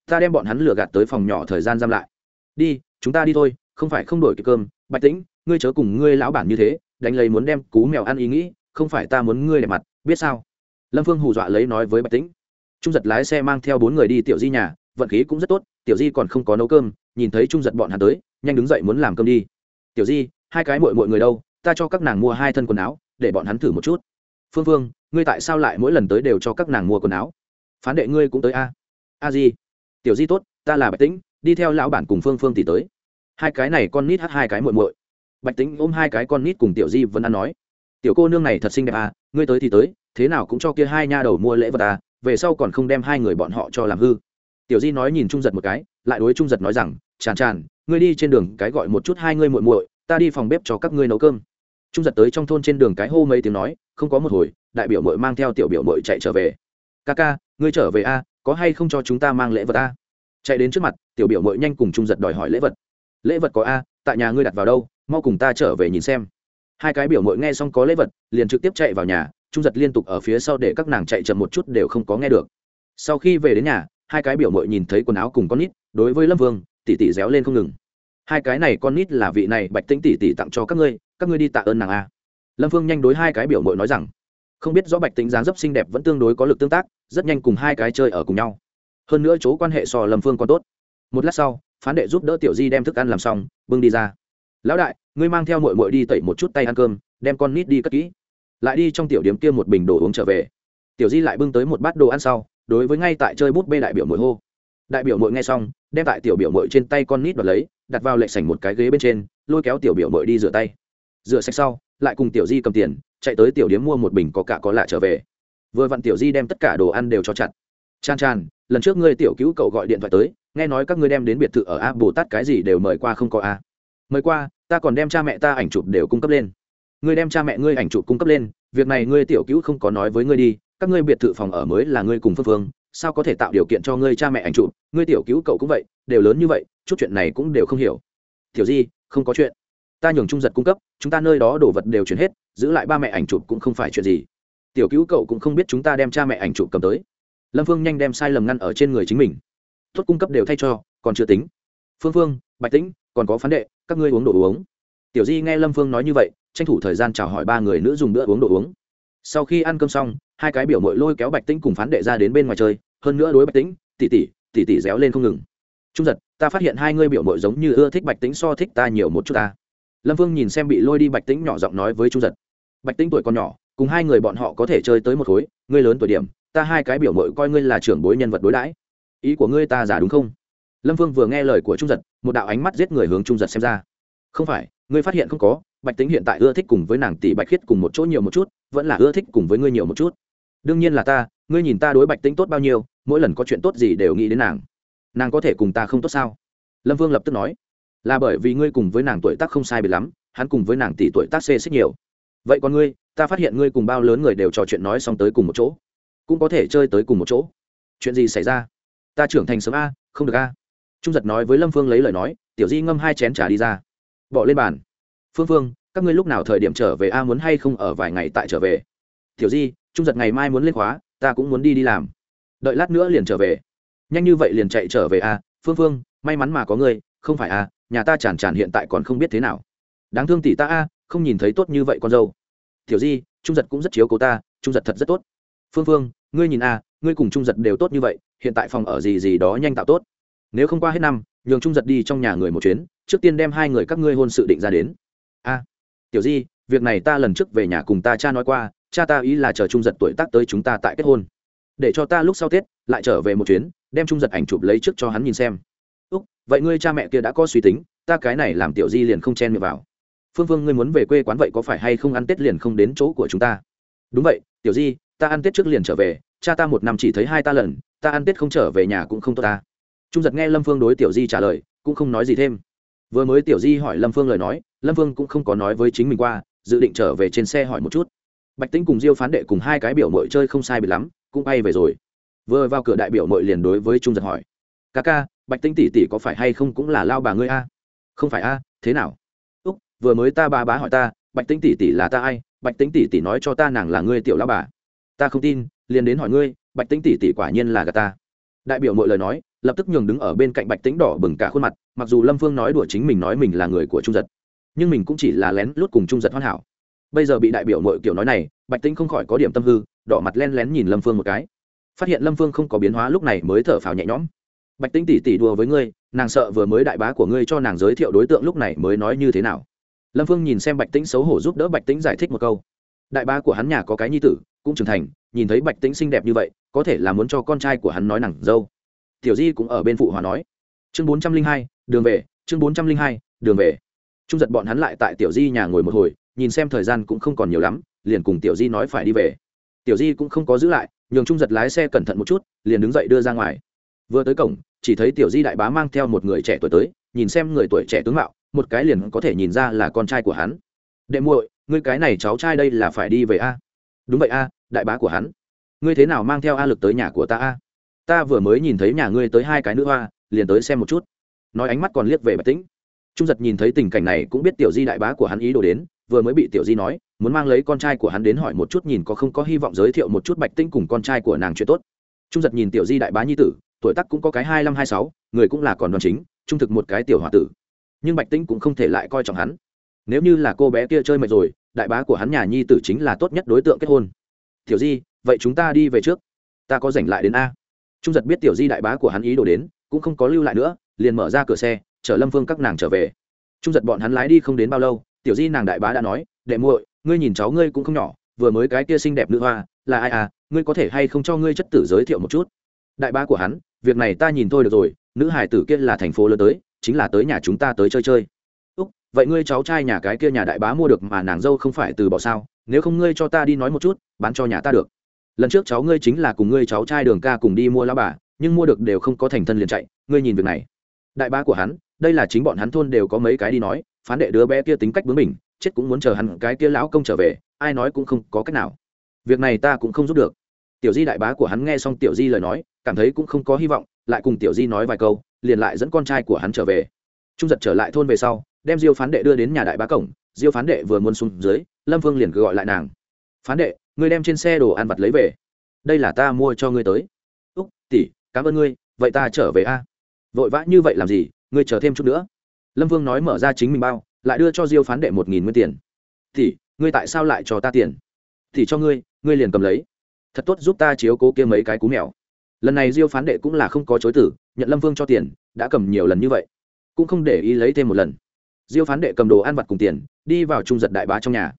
ta đem bọn hắn lừa gạt tới phòng nhỏ thời gian giam lại. Đi, chúng ta đi thôi, không phải không đổi cái cơm. Bạch tĩnh, ngươi chớ cùng ngươi lão bản như thế, đánh lấy muốn đem cú mèo ăn ý nghĩ, không phải ta muốn ngươi đẹp mặt, biết sao? Lâm phương hù dọa lấy nói với bạch tĩnh. Trung giật lái xe mang theo bốn người đi tiểu di nhà, vận khí cũng rất tốt, tiểu di còn không có nấu cơm, nhìn thấy trung giật bọn hắn tới, nhanh đứng dậy muốn làm cơm đi. Tiểu di, hai cái mội mội người đâu, ta cho các nàng mua hai thân quần áo, để bọn hắn thử một chút. Phương phương, ngươi tại sao lại mỗi lần tới đều cho các nàng mua quần áo? Phán đệ ngươi cũng tới a. A di tiểu di tốt, ta là bạch tĩnh, đi theo lão bản cùng phương phương tỷ tới. Hai cái này con nít hát hai cái muội muội. Bạch tĩnh ôm hai cái con nít cùng tiểu di vẫn ăn nói. Tiểu cô nương này thật xinh đẹp à ngươi tới thì tới, thế nào cũng cho kia hai nha đầu mua lễ vật à về sau còn không đem hai người bọn họ cho làm hư. Tiểu di nói nhìn trung giật một cái, lại đối trung giật nói rằng tràn tràn ngươi đi trên đường cái gọi một chút hai ngươi muội muội, ta đi phòng bếp cho các ngươi nấu cơm. Trung giật tới trong thôn trên đường cái hô mấy tiếng nói, không có một hồi, đại biểu muội mang theo tiểu biểu muội chạy trở về ca ca ngươi trở về a à, có hay không cho chúng ta mang lễ vật a? À? chạy đến trước mặt tiểu biểu muội nhanh cùng trung giật đòi hỏi lễ vật. Lễ vật có a tại nhà ngươi đặt vào đâu mau cùng ta trở về nhìn xem. Hai cái biểu muội nghe xong có lễ vật liền trực tiếp chạy vào nhà trung giật liên tục ở phía sau để các nàng chạy chậm một chút đều không có nghe được. Sau khi về đến nhà hai cái biểu muội nhìn thấy quần áo cùng con nít đối với lâm vương tỷ tỷ réo lên không ngừng. Hai cái này con nít là vị này bạch tĩnh tỷ tỷ tặng cho các ngươi các ngươi đi tạ ơn nàng a. Lâm vương nhanh đối hai cái biểu muội nói rằng không biết rõ bạch tính dáng dấp xinh đẹp vẫn tương đối có lực tương tác, rất nhanh cùng hai cái chơi ở cùng nhau. Hơn nữa chỗ quan hệ so lầm phương còn tốt. Một lát sau, phán đệ giúp đỡ tiểu di đem thức ăn làm xong, bưng đi ra. Lão đại, ngươi mang theo mội mội đi tẩy một chút tay ăn cơm, đem con nít đi cất kỹ. Lại đi trong tiểu điếm kia một bình đồ uống trở về. Tiểu di lại bưng tới một bát đồ ăn sau, đối với ngay tại chơi bút bê đại biểu mội hô. Đại biểu mội nghe xong, đem tại tiểu biểu mội trên tay con nít và lấy, đặt vào lệ sảnh một cái ghế bên trên, lôi kéo tiểu biểu mội đi rửa tay. Rửa sạch sau, lại cùng tiểu di cầm tiền chạy tới tiểu điếm mua một bình có cả có lạ trở về. Vừa vặn tiểu di đem tất cả đồ ăn đều cho chặt. Chan chan, lần trước ngươi tiểu cứu cậu gọi điện thoại tới, nghe nói các ngươi đem đến biệt thự ở a bồ tát cái gì đều mời qua không có a. Mời qua, ta còn đem cha mẹ ta ảnh chụp đều cung cấp lên. Ngươi đem cha mẹ ngươi ảnh chụp cung cấp lên, việc này ngươi tiểu cứu không có nói với ngươi đi, các ngươi biệt thự phòng ở mới là ngươi cùng phương phương, sao có thể tạo điều kiện cho ngươi cha mẹ ảnh chụp, ngươi tiểu cứu cậu cũng vậy, đều lớn như vậy, chút chuyện này cũng đều không hiểu. Tiểu di, không có chuyện. Ta nhường trung giật cung cấp, chúng ta nơi đó đồ vật đều chuyển hết giữ lại ba mẹ ảnh chụp cũng không phải chuyện gì. Tiểu cứu cậu cũng không biết chúng ta đem cha mẹ ảnh chụp cầm tới. Lâm phương nhanh đem sai lầm ngăn ở trên người chính mình. Thuốc cung cấp đều thay cho, còn chưa tính. Phương phương, bạch tĩnh, còn có phán đệ, các ngươi uống đồ uống. Tiểu di nghe lâm phương nói như vậy, tranh thủ thời gian chào hỏi ba người nữ dùng bữa uống đồ uống. Sau khi ăn cơm xong, hai cái biểu mội lôi kéo bạch tĩnh cùng phán đệ ra đến bên ngoài chơi, hơn nữa đối bạch tĩnh tỉ tỉ tỉ tỉ réo lên không ngừng. Trung giật, ta phát hiện hai ngươi biểu mội giống như ưa thích bạch tĩnh so thích ta nhiều một chút ta. Lâm phương nhìn xem bị lôi đi bạch tĩnh nhỏ giọng nói với trung giật bạch tĩnh tuổi còn nhỏ, cùng hai người bọn họ có thể chơi tới một khối, ngươi lớn tuổi điểm, ta hai cái biểu mội coi ngươi là trưởng bối nhân vật đối đãi. Ý của ngươi ta giả đúng không? Lâm phương vừa nghe lời của trung giật, một đạo ánh mắt giết người hướng trung giật xem ra. Không phải, ngươi phát hiện không có, bạch tính hiện tại ưa thích cùng với nàng tỷ bạch khiết cùng một chỗ nhiều một chút, vẫn là ưa thích cùng với ngươi nhiều một chút. Đương nhiên là ta, ngươi nhìn ta đối bạch tĩnh tốt bao nhiêu, mỗi lần có chuyện tốt gì đều nghĩ đến nàng. Nàng có thể cùng ta không tốt sao? Lâm vương lập tức nói. Là bởi vì ngươi cùng với nàng tuổi tác không sai biệt lắm, hắn cùng với nàng tỷ tuổi tác xê xích nhiều vậy còn ngươi, ta phát hiện ngươi cùng bao lớn người đều trò chuyện nói xong tới cùng một chỗ. Cũng có thể chơi tới cùng một chỗ. Chuyện gì xảy ra? Ta trưởng thành sớm a, không được a. Trung giật nói với lâm phương lấy lời nói, tiểu di ngâm hai chén trà đi ra. Bỏ lên bàn. Phương phương, các ngươi lúc nào thời điểm trở về a, muốn hay không ở vài ngày tại trở về? Tiểu di, trung giật ngày mai muốn lên khóa, ta cũng muốn đi đi làm. Đợi lát nữa liền trở về. Nhanh như vậy liền chạy trở về a. Phương phương, may mắn mà có ngươi, không phải a, nhà ta chản chản hiện tại còn không biết thế nào. Đáng thương tỷ ta a, không nhìn thấy tốt như vậy con dâu tiểu di, trung giật cũng rất chiếu cố ta, trung giật thật rất tốt. Phương phương, ngươi nhìn a ngươi cùng trung giật đều tốt như vậy, hiện tại phòng ở gì gì đó nhanh tạo tốt. Nếu không qua hết năm, nhường trung giật đi trong nhà người một chuyến, trước tiên đem hai người các ngươi hôn sự định ra đến. A tiểu di, việc này ta lần trước về nhà cùng ta cha nói qua, cha ta ý là chờ trung giật tuổi tác tới chúng ta tại kết hôn. Để cho ta lúc sau tết, lại trở về một chuyến, đem trung giật ảnh chụp lấy trước cho hắn nhìn xem. Úc, vậy ngươi cha mẹ kia đã có suy tính, ta cái này làm tiểu di liền không chen miệng vào phương phương ngươi muốn về quê quán vậy có phải hay không ăn tết liền không đến chỗ của chúng ta? Đúng vậy, tiểu di, ta ăn tết trước liền trở về, cha ta một năm chỉ thấy hai ta lần, ta ăn tết không trở về nhà cũng không tốt ta. Trung giật nghe lâm phương đối tiểu di trả lời, cũng không nói gì thêm. Vừa mới tiểu di hỏi lâm phương lời nói, lâm phương cũng không có nói với chính mình qua, dự định trở về trên xe hỏi một chút. Bạch tĩnh cùng diêu phán đệ cùng hai cái biểu mội chơi không sai bị lắm, cũng bay về rồi. Vừa vào cửa đại biểu mội liền đối với trung giật hỏi, ca ca, bạch tĩnh tỷ tỷ có phải hay không cũng là lao bà ngươi a? Không phải a, thế nào? Vừa mới ta ba bá hỏi ta, bạch tĩnh tỷ tỷ là ta ai? Bạch tĩnh tỷ tỷ nói cho ta nàng là ngươi tiểu lão bà. Ta không tin, liền đến hỏi ngươi, bạch tĩnh tỷ tỷ quả nhiên là gà ta. Đại biểu mọi lời nói, lập tức nhường đứng ở bên cạnh bạch tĩnh đỏ bừng cả khuôn mặt, mặc dù lâm phương nói đùa chính mình nói mình là người của trung giật, nhưng mình cũng chỉ là lén lút cùng trung giật hoàn hảo. Bây giờ bị đại biểu mọi kiểu nói này, bạch tĩnh không khỏi có điểm tâm hư, đỏ mặt len lén nhìn lâm phương một cái. Phát hiện lâm phương không có biến hóa lúc này mới thở phào nhẹ nhõm. Bạch tĩnh tỷ tỷ đùa với ngươi, nàng sợ vừa mới đại bá của ngươi cho nàng giới thiệu đối tượng lúc này mới nói như thế nào? Lâm phương nhìn xem bạch tĩnh xấu hổ giúp đỡ bạch tĩnh giải thích một câu. Đại bá của hắn nhà có cái nhi tử, cũng trưởng thành, nhìn thấy bạch tĩnh xinh đẹp như vậy, có thể là muốn cho con trai của hắn nói nặng dâu. Tiểu di cũng ở bên phụ hòa nói. Chương bốn trăm linh hai, đường về, chương bốn trăm linh hai, đường về. Trung giật bọn hắn lại tại tiểu di nhà ngồi một hồi, nhìn xem thời gian cũng không còn nhiều lắm, liền cùng tiểu di nói phải đi về. Tiểu di cũng không có giữ lại, nhường trung giật lái xe cẩn thận một chút, liền đứng dậy đưa ra ngoài. Vừa tới cổng, chỉ thấy tiểu di đại bá mang theo một người trẻ tuổi tới, nhìn xem người tuổi trẻ tướng mạo một cái liền có thể nhìn ra là con trai của hắn. Đệ muội, ngươi cái này cháu trai đây là phải đi về a? Đúng vậy a, đại bá của hắn. Ngươi thế nào mang theo a lực tới nhà của ta a? Ta vừa mới nhìn thấy nhà ngươi tới hai cái nữ hoa, liền tới xem một chút. Nói ánh mắt còn liếc về bạch tĩnh. Trung giật nhìn thấy tình cảnh này cũng biết tiểu di đại bá của hắn ý đồ đến, vừa mới bị tiểu di nói, muốn mang lấy con trai của hắn đến hỏi một chút nhìn có không có hy vọng giới thiệu một chút bạch tĩnh cùng con trai của nàng chuyện tốt. Trung giật nhìn tiểu di đại bá nhi tử, tuổi tắc cũng có cái hai mươi hai sáu, người cũng là còn đoàn chính, trung thực một cái tiểu h o a tử nhưng bạch tĩnh cũng không thể lại coi trọng hắn. Nếu như là cô bé kia chơi mệt rồi, đại bá của hắn nhà nhi tử chính là tốt nhất đối tượng kết hôn. Tiểu di, vậy chúng ta đi về trước. Ta có rảnh lại đến a. Trung giật biết tiểu di đại bá của hắn ý đồ đến, cũng không có lưu lại nữa, liền mở ra cửa xe, chở lâm phương các nàng trở về. Trung giật bọn hắn lái đi không đến bao lâu, tiểu di nàng đại bá đã nói, đệ muội, ngươi nhìn cháu ngươi cũng không nhỏ, vừa mới cái kia xinh đẹp nữ hoa, là ai à? Ngươi có thể hay không cho ngươi chất tử giới thiệu một chút? Đại bá của hắn, việc này ta nhìn thôi được rồi, nữ hải tử kia là thành phố lớn tới chính là tới nhà chúng ta tới chơi chơi. Úc, vậy ngươi cháu trai nhà cái kia nhà đại bá mua được mà nàng dâu không phải từ bỏ sao? Nếu không ngươi cho ta đi nói một chút, bán cho nhà ta được. Lần trước cháu ngươi chính là cùng ngươi cháu trai đường ca cùng đi mua lao bà, nhưng mua được đều không có thành thân liền chạy, ngươi nhìn việc này. Đại bá của hắn, đây là chính bọn hắn thôn đều có mấy cái đi nói, phán đệ đứa bé kia tính cách bướng mình chết cũng muốn chờ hắn cái kia lão công trở về, ai nói cũng không có cách nào. Việc này ta cũng không giúp được. Tiểu di đại bá của hắn nghe xong tiểu di lời nói, cảm thấy cũng không có hy vọng, lại cùng tiểu di nói vài câu liền lại dẫn con trai của hắn trở về. Trung giật trở lại thôn về sau, đem diêu phán đệ đưa đến nhà đại bá cổng. Diêu phán đệ vừa muốn xuống dưới, lâm vương liền gọi lại nàng. Phán đệ, ngươi đem trên xe đồ ăn vặt lấy về. Đây là ta mua cho ngươi tới. Úc, tỷ, cảm ơn ngươi, vậy ta trở về a. Vội vã như vậy làm gì? Ngươi chờ thêm chút nữa. Lâm vương nói mở ra chính mình bao, lại đưa cho diêu phán đệ một nghìn nguyên tiền. Tỷ, ngươi tại sao lại cho ta tiền? Tỷ cho ngươi ngươi liền cầm lấy. Thật tốt giúp ta chiếu cố kia mấy cái cú mèo lần này diêu phán đệ cũng là không có chối tử, nhận lâm vương cho tiền, đã cầm nhiều lần như vậy. Cũng không để ý lấy thêm một lần. Diêu phán đệ cầm đồ ăn vặt cùng tiền, đi vào trung giật đại bá trong nhà.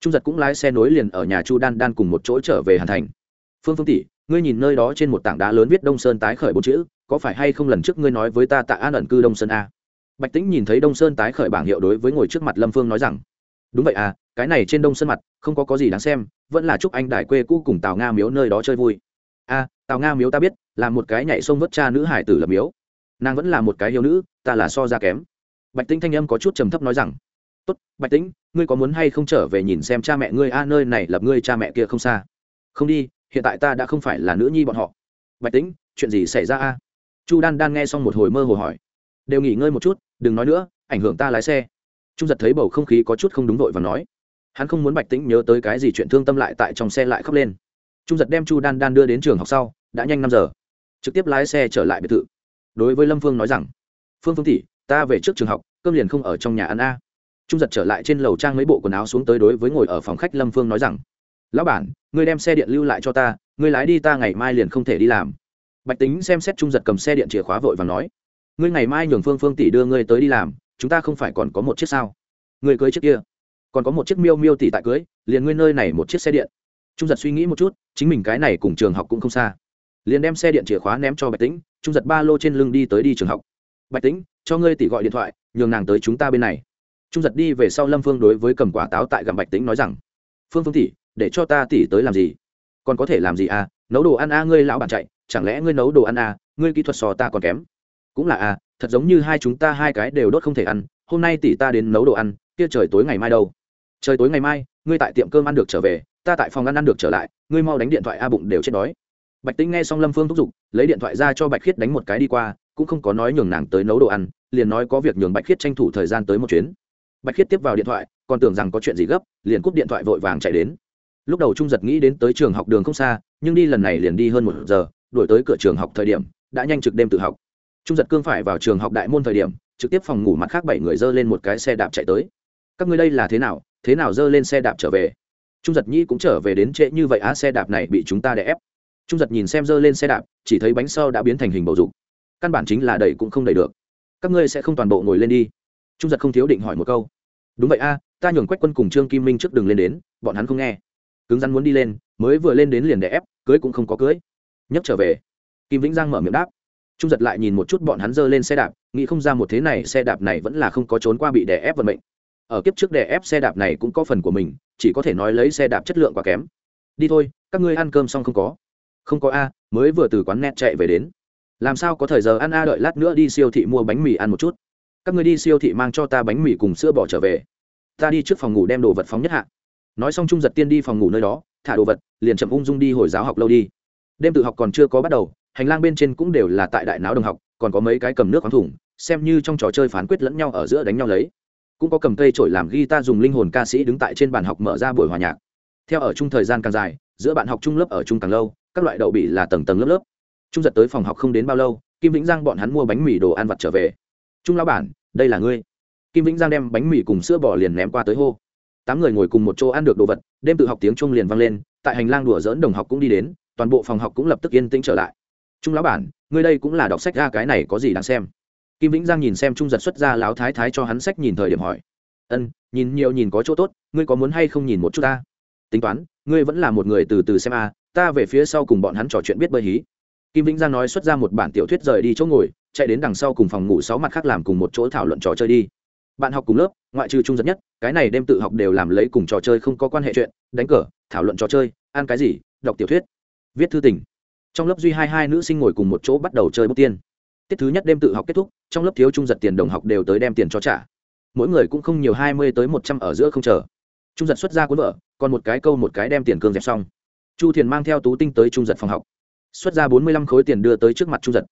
Trung giật cũng lái xe nối liền ở nhà chu đan đan cùng một chỗ trở về hàn thành. Phương phương tỷ, ngươi nhìn nơi đó trên một tảng đá lớn viết đông sơn tái khởi bốn chữ, có phải hay không lần trước ngươi nói với ta tạ an ẩn cư đông sơn a? Bạch tĩnh nhìn thấy đông sơn tái khởi bảng hiệu đối với ngồi trước mặt lâm phương nói rằng, đúng vậy à cái này trên đông sơn mặt, không có có gì đáng xem, vẫn là chúc anh đài quê cũ cùng tào nga miếu nơi đó chơi vui a tào nga miếu ta biết, là một cái nhảy sông vớt cha nữ hải tử lập miếu. Nàng vẫn là một cái hiếu nữ, ta là so ra kém. Bạch tĩnh thanh âm có chút trầm thấp nói rằng, tốt, bạch tĩnh, ngươi có muốn hay không trở về nhìn xem cha mẹ ngươi? A, nơi này lập ngươi cha mẹ kia không xa. Không đi, hiện tại ta đã không phải là nữ nhi bọn họ. Bạch tĩnh, chuyện gì xảy ra a? Chu đan đan nghe xong một hồi mơ hồ hỏi. Đều nghỉ ngơi một chút, đừng nói nữa, ảnh hưởng ta lái xe. Trung giật thấy bầu không khí có chút không đúng vội và nói. Hắn không muốn bạch tĩnh nhớ tới cái gì chuyện thương tâm lại tại trong xe lại khóc lên trung giật đem chu đan đan đưa đến trường học sau, đã nhanh năm giờ. Trực tiếp lái xe trở lại biệt thự. Đối với lâm phương nói rằng, phương phương tỷ, ta về trước trường học, cơm liền không ở trong nhà ăn a. Trung giật trở lại trên lầu trang mấy bộ quần áo xuống tới đối với ngồi ở phòng khách lâm phương nói rằng, lão bản, ngươi đem xe điện lưu lại cho ta, ngươi lái đi ta ngày mai liền không thể đi làm. Bạch tính xem xét trung giật cầm xe điện chìa khóa vội và nói, ngươi ngày mai nhường phương phương tỷ đưa ngươi tới đi làm, chúng ta không phải còn có một chiếc sao? Ngươi cưới chiếc kia, còn có một chiếc miêu miêu tỷ tại cưới, liền ngươi nơi này một chiếc xe điện trung giật suy nghĩ một chút chính mình cái này cùng trường học cũng không xa. Liền đem xe điện chìa khóa ném cho bạch tĩnh trung giật ba lô trên lưng đi tới đi trường học. Bạch tĩnh cho ngươi tỷ gọi điện thoại nhường nàng tới chúng ta bên này. Trung giật đi về sau lâm phương đối với cầm quả táo tại gặm bạch tĩnh nói rằng phương phương tỷ để cho ta tỷ tới làm gì? Còn có thể làm gì à? Nấu đồ ăn a à, ngươi lão bản chạy chẳng lẽ ngươi nấu đồ ăn à? Ngươi kỹ thuật sò ta còn kém. Cũng là à thật giống như hai chúng ta hai cái đều đốt không thể ăn hôm nay tỷ ta đến nấu đồ ăn kia trời tối ngày mai đâu? Trời tối ngày mai ngươi tại tiệm cơm ăn được trở về ta tại phòng ăn ăn được trở lại, ngươi mau đánh điện thoại a bụng đều chết đói. Bạch tĩnh nghe xong lâm phương thúc giục, lấy điện thoại ra cho bạch khiết đánh một cái đi qua, cũng không có nói nhường nàng tới nấu đồ ăn, liền nói có việc nhường bạch khiết tranh thủ thời gian tới một chuyến. Bạch khiết tiếp vào điện thoại, còn tưởng rằng có chuyện gì gấp, liền cúp điện thoại vội vàng chạy đến. Lúc đầu trung giật nghĩ đến tới trường học đường không xa, nhưng đi lần này liền đi hơn một giờ, đuổi tới cửa trường học thời điểm, đã nhanh trực đêm tự học. Trung giật cương phải vào trường học đại môn thời điểm, trực tiếp phòng ngủ mặt khác bảy người dơ lên một cái xe đạp chạy tới. Các ngươi đây là thế nào? Thế nào dơ lên xe đạp trở về? Trung giật nhĩ cũng trở về đến trễ như vậy á, xe đạp này bị chúng ta đè ép. Trung giật nhìn xem dơ lên xe đạp, chỉ thấy bánh sau đã biến thành hình bầu dục. Căn bản chính là đẩy cũng không đẩy được. Các ngươi sẽ không toàn bộ ngồi lên đi. Trung giật không thiếu định hỏi một câu. Đúng vậy a ta nhường quách quân cùng trương kim minh trước đường lên đến, bọn hắn không nghe. Cứng rắn muốn đi lên, mới vừa lên đến liền đè ép, cưới cũng không có cưới. Nhấc trở về. Kim vĩnh giang mở miệng đáp. Trung giật lại nhìn một chút bọn hắn dơ lên xe đạp, nghĩ không ra một thế này, xe đạp này vẫn là không có trốn qua bị đè ép vận mệnh ở kiếp trước đè ép xe đạp này cũng có phần của mình, chỉ có thể nói lấy xe đạp chất lượng quá kém. Đi thôi, các ngươi ăn cơm xong không có? Không có a, mới vừa từ quán net chạy về đến. Làm sao có thời giờ ăn a, đợi lát nữa đi siêu thị mua bánh mì ăn một chút. Các ngươi đi siêu thị mang cho ta bánh mì cùng sữa bỏ trở về. Ta đi trước phòng ngủ đem đồ vật phóng nhất hạ. Nói xong trung giật tiên đi phòng ngủ nơi đó, thả đồ vật, liền chậm ung dung đi hồi giáo học lâu đi. Đêm tự học còn chưa có bắt đầu, hành lang bên trên cũng đều là tại đại não đồng học, còn có mấy cái cầm nước khoáng thủng, xem như trong trò chơi phán quyết lẫn nhau ở giữa đánh nhau lấy cũng có cầm cây trổi làm guitar dùng linh hồn ca sĩ đứng tại trên bàn học mở ra buổi hòa nhạc. Theo ở chung thời gian càng dài, giữa bạn học chung lớp ở chung càng lâu, các loại đậu bị là tầng tầng lớp lớp. Trung giật tới phòng học không đến bao lâu, kim vĩnh giang bọn hắn mua bánh mì đồ ăn vặt trở về. Trung lão bản, đây là ngươi. Kim vĩnh giang đem bánh mì cùng sữa bò liền ném qua tới hô. Tám người ngồi cùng một chỗ ăn được đồ vật, đêm tự học tiếng trung liền vang lên, tại hành lang đùa dỡn đồng học cũng đi đến, toàn bộ phòng học cũng lập tức yên tĩnh trở lại. Trung lão bản, ngươi đây cũng là đọc sách ra cái này có gì đáng xem? Kim vĩnh giang nhìn xem trung giật xuất ra láo thái thái cho hắn sách nhìn thời điểm hỏi. Ân, nhìn nhiều nhìn có chỗ tốt, ngươi có muốn hay không nhìn một chút ta? Tính toán, ngươi vẫn là một người từ từ xem a, ta về phía sau cùng bọn hắn trò chuyện biết bơi hí. Kim vĩnh giang nói xuất ra một bản tiểu thuyết rời đi chỗ ngồi, chạy đến đằng sau cùng phòng ngủ sáu mặt khác làm cùng một chỗ thảo luận trò chơi đi. Bạn học cùng lớp, ngoại trừ trung giật nhất, cái này đêm tự học đều làm lấy cùng trò chơi không có quan hệ chuyện, đánh cờ, thảo luận trò chơi, ăn cái gì, đọc tiểu thuyết, viết thư tình. Trong lớp duy hai hai nữ sinh ngồi cùng một chỗ bắt đầu chơi bút tiên tiết thứ nhất đêm tự học kết thúc, trong lớp thiếu trung giật tiền đồng học đều tới đem tiền cho trả. Mỗi người cũng không nhiều, hai mươi tới một trăm ở giữa không chờ. Trung giật xuất ra cuốn vợ còn một cái câu một cái đem tiền cương dẹp xong. Chu thiền mang theo tú tinh tới trung giật phòng học. Xuất ra bốn mươi lăm khối tiền đưa tới trước mặt trung giật.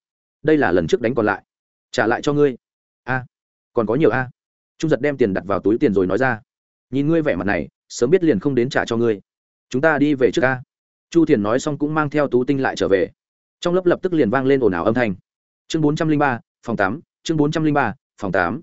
Đây là lần trước đánh còn lại. Trả lại cho ngươi. A, còn có nhiều a. Trung giật đem tiền đặt vào túi tiền rồi nói ra. Nhìn ngươi vẻ mặt này, sớm biết liền không đến trả cho ngươi. Chúng ta đi về trước a. Chu thiền nói xong cũng mang theo tú tinh lại trở về. Trong lớp lập tức liền vang lên ồn ào âm thanh chương bốn trăm linh ba, phòng tám, chương bốn trăm linh ba, phòng tám.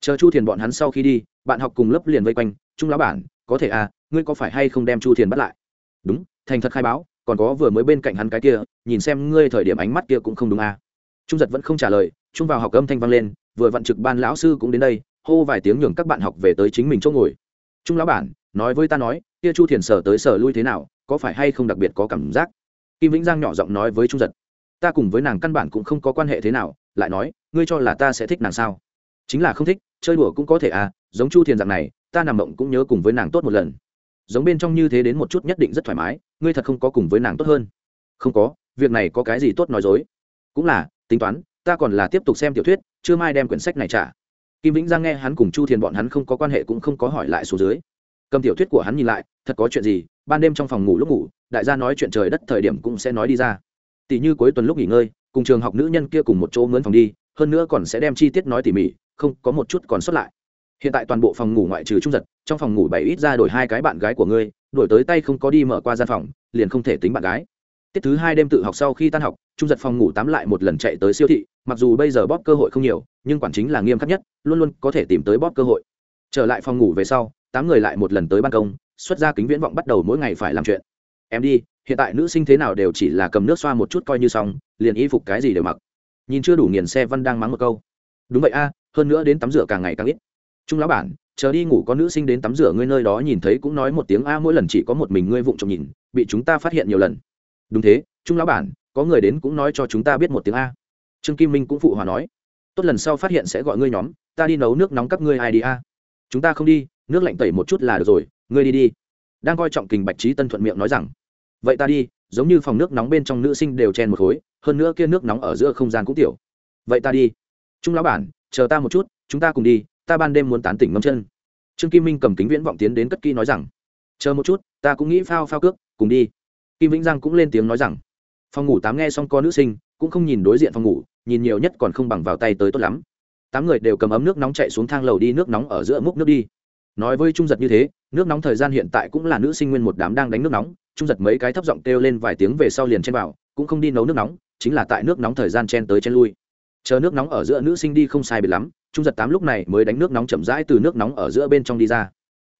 Chờ chu thiền bọn hắn sau khi đi, bạn học cùng lớp liền vây quanh, trung lão bản, có thể à ngươi có phải hay không đem chu thiền bắt lại? Đúng, thành thật khai báo, còn có vừa mới bên cạnh hắn cái kia, nhìn xem ngươi thời điểm ánh mắt kia cũng không đúng à. Trung giật vẫn không trả lời trung vào học âm thanh vang lên, vừa vặn trực ban lão sư cũng đến đây, hô vài tiếng nhường các bạn học về tới chính mình chỗ ngồi. Trung lão bản, nói với ta nói, kia chu thiền sở tới sở lui thế nào, có phải hay không đặc biệt có cảm giác? Kim vĩnh giang nhỏ giọng nói với trung giật ta cùng với nàng căn bản cũng không có quan hệ thế nào, lại nói, ngươi cho là ta sẽ thích nàng sao? Chính là không thích, chơi đùa cũng có thể à giống chu thiền dạng này, ta nằm mộng cũng nhớ cùng với nàng tốt một lần. Giống bên trong như thế đến một chút nhất định rất thoải mái, ngươi thật không có cùng với nàng tốt hơn. Không có, việc này có cái gì tốt nói dối? Cũng là, tính toán, ta còn là tiếp tục xem tiểu thuyết, chưa mai đem quyển sách này trả. Kim vĩnh giang nghe hắn cùng chu thiền bọn hắn không có quan hệ cũng không có hỏi lại số dưới. Cầm tiểu thuyết của hắn nhìn lại, thật có chuyện gì, ban đêm trong phòng ngủ lúc ngủ, đại gia nói chuyện trời đất thời điểm cũng sẽ nói đi ra tỷ như cuối tuần lúc nghỉ ngơi, cùng trường học nữ nhân kia cùng một chỗ mướn phòng đi, hơn nữa còn sẽ đem chi tiết nói tỉ mỉ, không, có một chút còn sót lại. Hiện tại toàn bộ phòng ngủ ngoại trừ trung giật, trong phòng ngủ bảy ít ra đổi hai cái bạn gái của ngươi, đổi tới tay không có đi mở qua gian phòng, liền không thể tính bạn gái. Tiết thứ hai đêm tự học sau khi tan học, trung giật phòng ngủ tám lại một lần chạy tới siêu thị, mặc dù bây giờ bóp cơ hội không nhiều, nhưng quản chính là nghiêm khắc nhất, luôn luôn có thể tìm tới bóp cơ hội. Trở lại phòng ngủ về sau, tám người lại một lần tới ban công, xuất ra kính viễn vọng bắt đầu mỗi ngày phải làm chuyện. Em đi hiện tại nữ sinh thế nào đều chỉ là cầm nước xoa một chút coi như xong, liền y phục cái gì đều mặc. Nhìn chưa đủ nghiền xe văn đang mắng một câu. Đúng vậy a, hơn nữa đến tắm rửa càng ngày càng ít. Trung lão bản, chờ đi ngủ có nữ sinh đến tắm rửa ngươi nơi đó nhìn thấy cũng nói một tiếng a, mỗi lần chỉ có một mình ngươi vụng trộm nhìn, bị chúng ta phát hiện nhiều lần. Đúng thế, trung lão bản, có người đến cũng nói cho chúng ta biết một tiếng a. Trương kim minh cũng phụ hòa nói. Tốt lần sau phát hiện sẽ gọi ngươi nhóm, ta đi nấu nước nóng các ngươi ai đi a. Chúng ta không đi, nước lạnh tẩy một chút là được rồi, ngươi đi đi. Đang coi trọng kình bạch trí tân thuận miệng nói rằng vậy ta đi, giống như phòng nước nóng bên trong nữ sinh đều chen một khối, hơn nữa kia nước nóng ở giữa không gian cũng tiểu. Vậy ta đi. Trung lão bản, chờ ta một chút, chúng ta cùng đi, ta ban đêm muốn tán tỉnh ngâm chân. Trương kim minh cầm kính viễn vọng tiến đến cất kỹ nói rằng, chờ một chút, ta cũng nghĩ phao phao cước, cùng đi. Kim vĩnh giang cũng lên tiếng nói rằng, phòng ngủ tám nghe xong có nữ sinh, cũng không nhìn đối diện phòng ngủ, nhìn nhiều nhất còn không bằng vào tay tới tốt lắm. Tám người đều cầm ấm nước nóng chạy xuống thang lầu đi nước nóng ở giữa múc nước đi. Nói với trung giật như thế, nước nóng thời gian hiện tại cũng là nữ sinh nguyên một đám đang đánh nước nóng trung giật mấy cái thấp giọng kêu lên vài tiếng về sau liền chen vào, cũng không đi nấu nước nóng, chính là tại nước nóng thời gian chen tới chen lui. Chờ nước nóng ở giữa nữ sinh đi không sai biệt lắm, trung giật tám lúc này mới đánh nước nóng chậm rãi từ nước nóng ở giữa bên trong đi ra.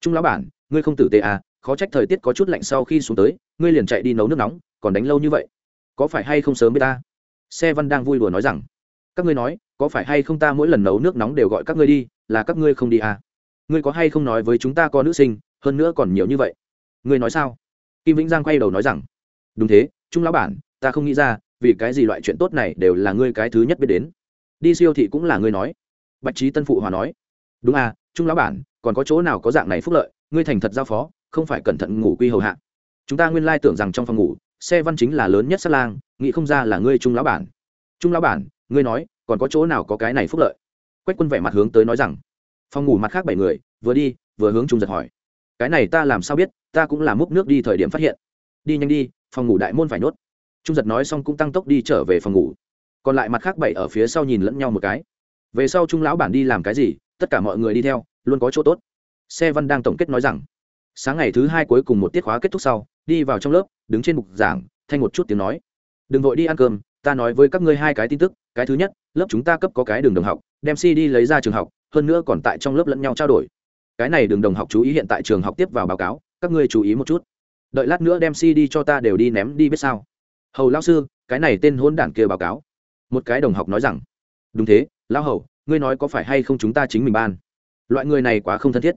Trung lão bản, ngươi không tử tế à khó trách thời tiết có chút lạnh sau khi xuống tới, ngươi liền chạy đi nấu nước nóng, còn đánh lâu như vậy. Có phải hay không sớm với ta? Xe văn đang vui đùa nói rằng. Các ngươi nói, có phải hay không ta mỗi lần nấu nước nóng đều gọi các ngươi đi, là các ngươi không đi à? Ngươi có hay không nói với chúng ta có nữ sinh, hơn nữa còn nhiều như vậy? Ngươi nói sao? Kim vĩnh giang quay đầu nói rằng, đúng thế, trung lão bản, ta không nghĩ ra, vì cái gì loại chuyện tốt này đều là ngươi cái thứ nhất biết đến. Đi siêu thị cũng là ngươi nói. Bạch trí tân phụ hòa nói, đúng à trung lão bản, còn có chỗ nào có dạng này phúc lợi, ngươi thành thật giao phó, không phải cẩn thận ngủ quy hầu hạ. Chúng ta nguyên lai tưởng rằng trong phòng ngủ, xe văn chính là lớn nhất sát lang, nghĩ không ra là ngươi trung lão bản. Trung lão bản, ngươi nói, còn có chỗ nào có cái này phúc lợi? Quách quân vẻ mặt hướng tới nói rằng, phòng ngủ mặt khác bảy người, vừa đi, vừa hướng trung giật hỏi cái này ta làm sao biết, ta cũng là múc nước đi thời điểm phát hiện. Đi nhanh đi, phòng ngủ đại môn phải nhốt. Trung giật nói xong cũng tăng tốc đi trở về phòng ngủ. Còn lại mặt khác bảy ở phía sau nhìn lẫn nhau một cái. Về sau trung lão bản đi làm cái gì, tất cả mọi người đi theo, luôn có chỗ tốt. Xe văn đang tổng kết nói rằng, sáng ngày thứ hai cuối cùng một tiết khóa kết thúc sau, đi vào trong lớp, đứng trên bục giảng, thanh một chút tiếng nói. Đừng vội đi ăn cơm, ta nói với các ngươi hai cái tin tức, cái thứ nhất, lớp chúng ta cấp có cái đường đồng học, đem cd lấy ra trường học, hơn nữa còn tại trong lớp lẫn nhau trao đổi cái này đường đồng học chú ý hiện tại trường học tiếp vào báo cáo, các ngươi chú ý một chút. Đợi lát nữa đem cd cho ta đều đi ném đi biết sao. Hầu lao sư, cái này tên hôn đản kia báo cáo. Một cái đồng học nói rằng, đúng thế lao hầu, ngươi nói có phải hay không chúng ta chính mình ban? Loại người này quá không thân thiết.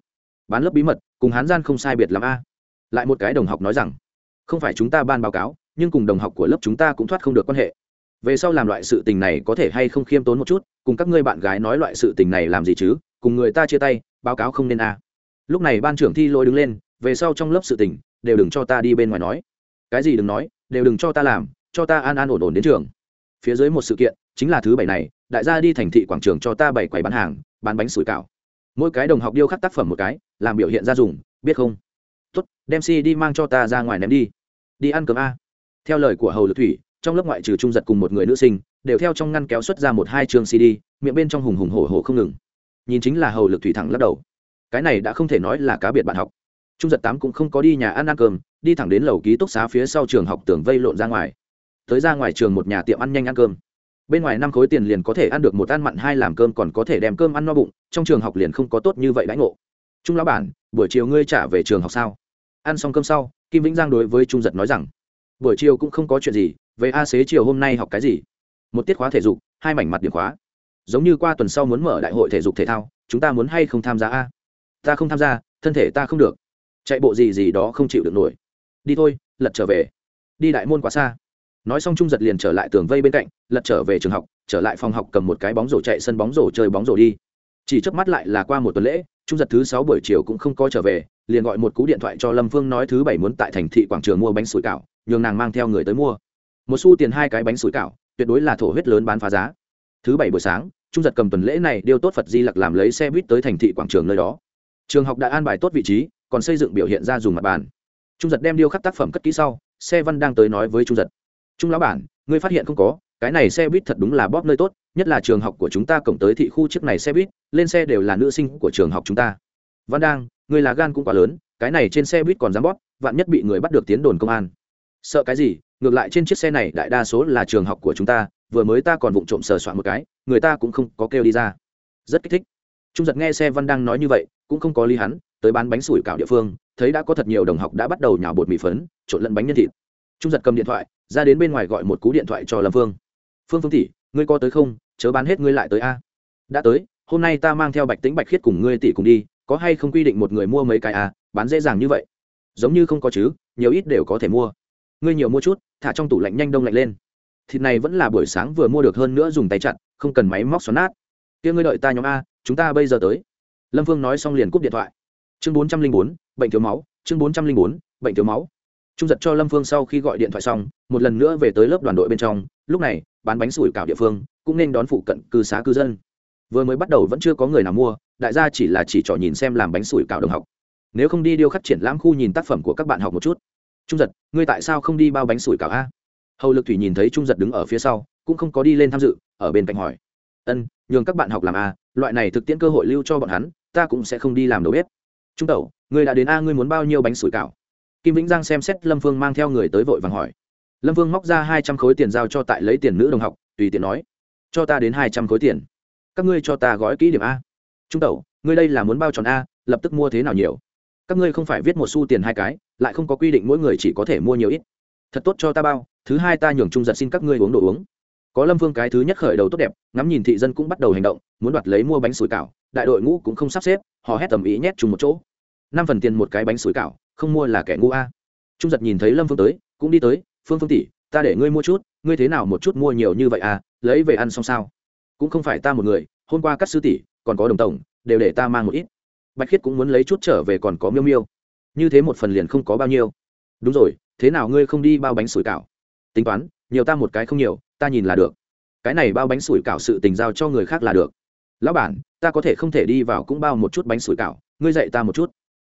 Bán lớp bí mật, cùng hán gian không sai biệt l a. Lại một cái đồng học nói rằng, không phải chúng ta ban báo cáo, nhưng cùng đồng học của lớp chúng ta cũng thoát không được quan hệ. Về sau làm loại sự tình này có thể hay không khiêm tốn một chút, cùng các ngươi bạn gái nói loại sự tình này làm gì chứ? Cùng người ta chia tay báo cáo không nên a. Lúc này ban trưởng thi lôi đứng lên, về sau trong lớp sự tình, đều đừng cho ta đi bên ngoài nói. Cái gì đừng nói, đều đừng cho ta làm, cho ta an an ổn ổn đến trường. Phía dưới một sự kiện, chính là thứ bảy này, đại gia đi thành thị quảng trường cho ta bảy quầy bán hàng, bán bánh sủi cảo. Mỗi cái đồng học điêu khắc tác phẩm một cái, làm biểu hiện ra dùng, biết không? Tốt, đem si đi mang cho ta ra ngoài ném đi. Đi ăn cơm a. Theo lời của hầu lực thủy, trong lớp ngoại trừ trung giật cùng một người nữ sinh, đều theo trong ngăn kéo xuất ra một hai chương cd miệng bên trong hùng hùng hổ hổ không ngừng nhìn chính là hầu lực thủy thẳng lắc đầu. Cái này đã không thể nói là cá biệt bạn học. Trung giật tám cũng không có đi nhà ăn ăn cơm, đi thẳng đến lầu ký túc xá phía sau trường học tường vây lộn ra ngoài. Tới ra ngoài trường một nhà tiệm ăn nhanh ăn cơm. Bên ngoài năm khối tiền liền có thể ăn được một ăn mặn, hai làm cơm còn có thể đem cơm ăn no bụng, trong trường học liền không có tốt như vậy đãi ngộ. Trung lão bản, buổi chiều ngươi trả về trường học sao? Ăn xong cơm sau, kim vĩnh giang đối với trung giật nói rằng, buổi chiều cũng không có chuyện gì, về a xế chiều hôm nay học cái gì? Một tiết khóa thể dục, hai mảnh mặt điểm khóa giống như qua tuần sau muốn mở đại hội thể dục thể thao, chúng ta muốn hay không tham gia a? Ta không tham gia, thân thể ta không được. Chạy bộ gì gì đó không chịu được nổi. Đi thôi, lật trở về. Đi đại môn quá xa. Nói xong trung giật liền trở lại tường vây bên cạnh, lật trở về trường học, trở lại phòng học cầm một cái bóng rổ chạy sân bóng rổ chơi bóng rổ đi. Chỉ trước mắt lại là qua một tuần lễ, trung giật thứ sáu buổi chiều cũng không có trở về, liền gọi một cú điện thoại cho lâm phương nói thứ bảy muốn tại thành thị quảng trường mua bánh sủi cảo, nhường nàng mang theo người tới mua. Một xu tiền hai cái bánh sủi cảo, tuyệt đối là thổ huyết lớn bán phá giá. Thứ bảy buổi sáng trung giật cầm tuần lễ này điêu tốt phật di lặc làm lấy xe buýt tới thành thị quảng trường nơi đó. Trường học đã an bài tốt vị trí, còn xây dựng biểu hiện ra dùng mặt bàn. Trung giật đem điêu khắc tác phẩm cất kỹ sau, xe văn đang tới nói với trung giật. Trung lão bản, ngươi phát hiện không có, cái này xe buýt thật đúng là bóp nơi tốt, nhất là trường học của chúng ta cổng tới thị khu chiếc này xe buýt, lên xe đều là nữ sinh của trường học chúng ta. Văn đang, người là gan cũng quá lớn, cái này trên xe buýt còn dám bóp, vạn nhất bị người bắt được tiến đồn công an. Sợ cái gì, ngược lại trên chiếc xe này đại đa số là trường học của chúng ta vừa mới ta còn vụng trộm sờ soạn một cái, người ta cũng không có kêu đi ra. Rất kích thích. Trung giật nghe xe văn đang nói như vậy, cũng không có ly hắn, tới bán bánh sủi cảo địa phương, thấy đã có thật nhiều đồng học đã bắt đầu nhào bột mì phấn, trộn lẫn bánh nhân thịt. Trung giật cầm điện thoại, ra đến bên ngoài gọi một cú điện thoại cho lâm phương. Phương phương tỷ, ngươi có tới không? Chớ bán hết ngươi lại tới a. Đã tới, hôm nay ta mang theo bạch tính bạch khiết cùng ngươi tỷ cùng đi, có hay không quy định một người mua mấy cái a bán dễ dàng như vậy. Giống như không có chứ, nhiều ít đều có thể mua. Ngươi nhiều mua chút, thả trong tủ lạnh nhanh đông lạnh lên thịt này vẫn là buổi sáng vừa mua được hơn nữa dùng tay chặt, không cần máy móc xoắn nát. Kia ngươi đợi ta nhóm a, chúng ta bây giờ tới. Lâm vương nói xong liền cúp điện thoại. Chương bốn trăm linh bốn, bệnh thiếu máu, chương bốn trăm linh bốn, bệnh thiếu máu. Trung giật cho lâm phương sau khi gọi điện thoại xong, một lần nữa về tới lớp đoàn đội bên trong, lúc này, bán bánh sủi cảo địa phương, cũng nên đón phụ cận cư xá cư dân. Vừa mới bắt đầu vẫn chưa có người nào mua, đại gia chỉ là chỉ trỏ nhìn xem làm bánh sủi cảo đồng học. Nếu không đi điêu khắc triển lãm khu nhìn tác phẩm của các bạn học một chút. Trung giật, ngươi tại sao không đi bao bánh sủi cảo a? Hầu lực thủy nhìn thấy trung giật đứng ở phía sau cũng không có đi lên tham dự ở bên cạnh hỏi ân nhường các bạn học làm a loại này thực tiễn cơ hội lưu cho bọn hắn ta cũng sẽ không đi làm đầu bếp trung tẩu ngươi đã đến a ngươi muốn bao nhiêu bánh sủi cảo kim vĩnh giang xem xét lâm phương mang theo người tới vội vàng hỏi lâm vương móc ra hai trăm khối tiền giao cho tại lấy tiền nữ đồng học tùy tiện nói cho ta đến hai trăm khối tiền các ngươi cho ta gói kỹ điểm a trung tẩu ngươi đây là muốn bao tròn a lập tức mua thế nào nhiều các ngươi không phải viết một xu tiền hai cái lại không có quy định mỗi người chỉ có thể mua nhiều ít thật tốt cho ta bao thứ hai ta nhường trung giật xin các ngươi uống đồ uống. Có lâm vương cái thứ nhất khởi đầu tốt đẹp, ngắm nhìn thị dân cũng bắt đầu hành động, muốn đoạt lấy mua bánh sủi cảo, đại đội ngũ cũng không sắp xếp, họ hét tầm ý nhét chung một chỗ. Năm phần tiền một cái bánh sủi cảo, không mua là kẻ ngu a. Trung giật nhìn thấy lâm phương tới, cũng đi tới, phương phương tỷ, ta để ngươi mua chút, ngươi thế nào một chút mua nhiều như vậy à lấy về ăn xong sao? Cũng không phải ta một người, hôm qua các sư tỷ, còn có đồng tổng, đều để ta mang một ít. Bạch khiết cũng muốn lấy chút trở về còn có miêu miêu. Như thế một phần liền không có bao nhiêu. Đúng rồi, thế nào ngươi không đi bao bánh sủi cảo? Tính toán, nhiều ta một cái không nhiều, ta nhìn là được. Cái này bao bánh sủi cảo sự tình giao cho người khác là được. Lão bản, ta có thể không thể đi vào cũng bao một chút bánh sủi cảo, ngươi dạy ta một chút.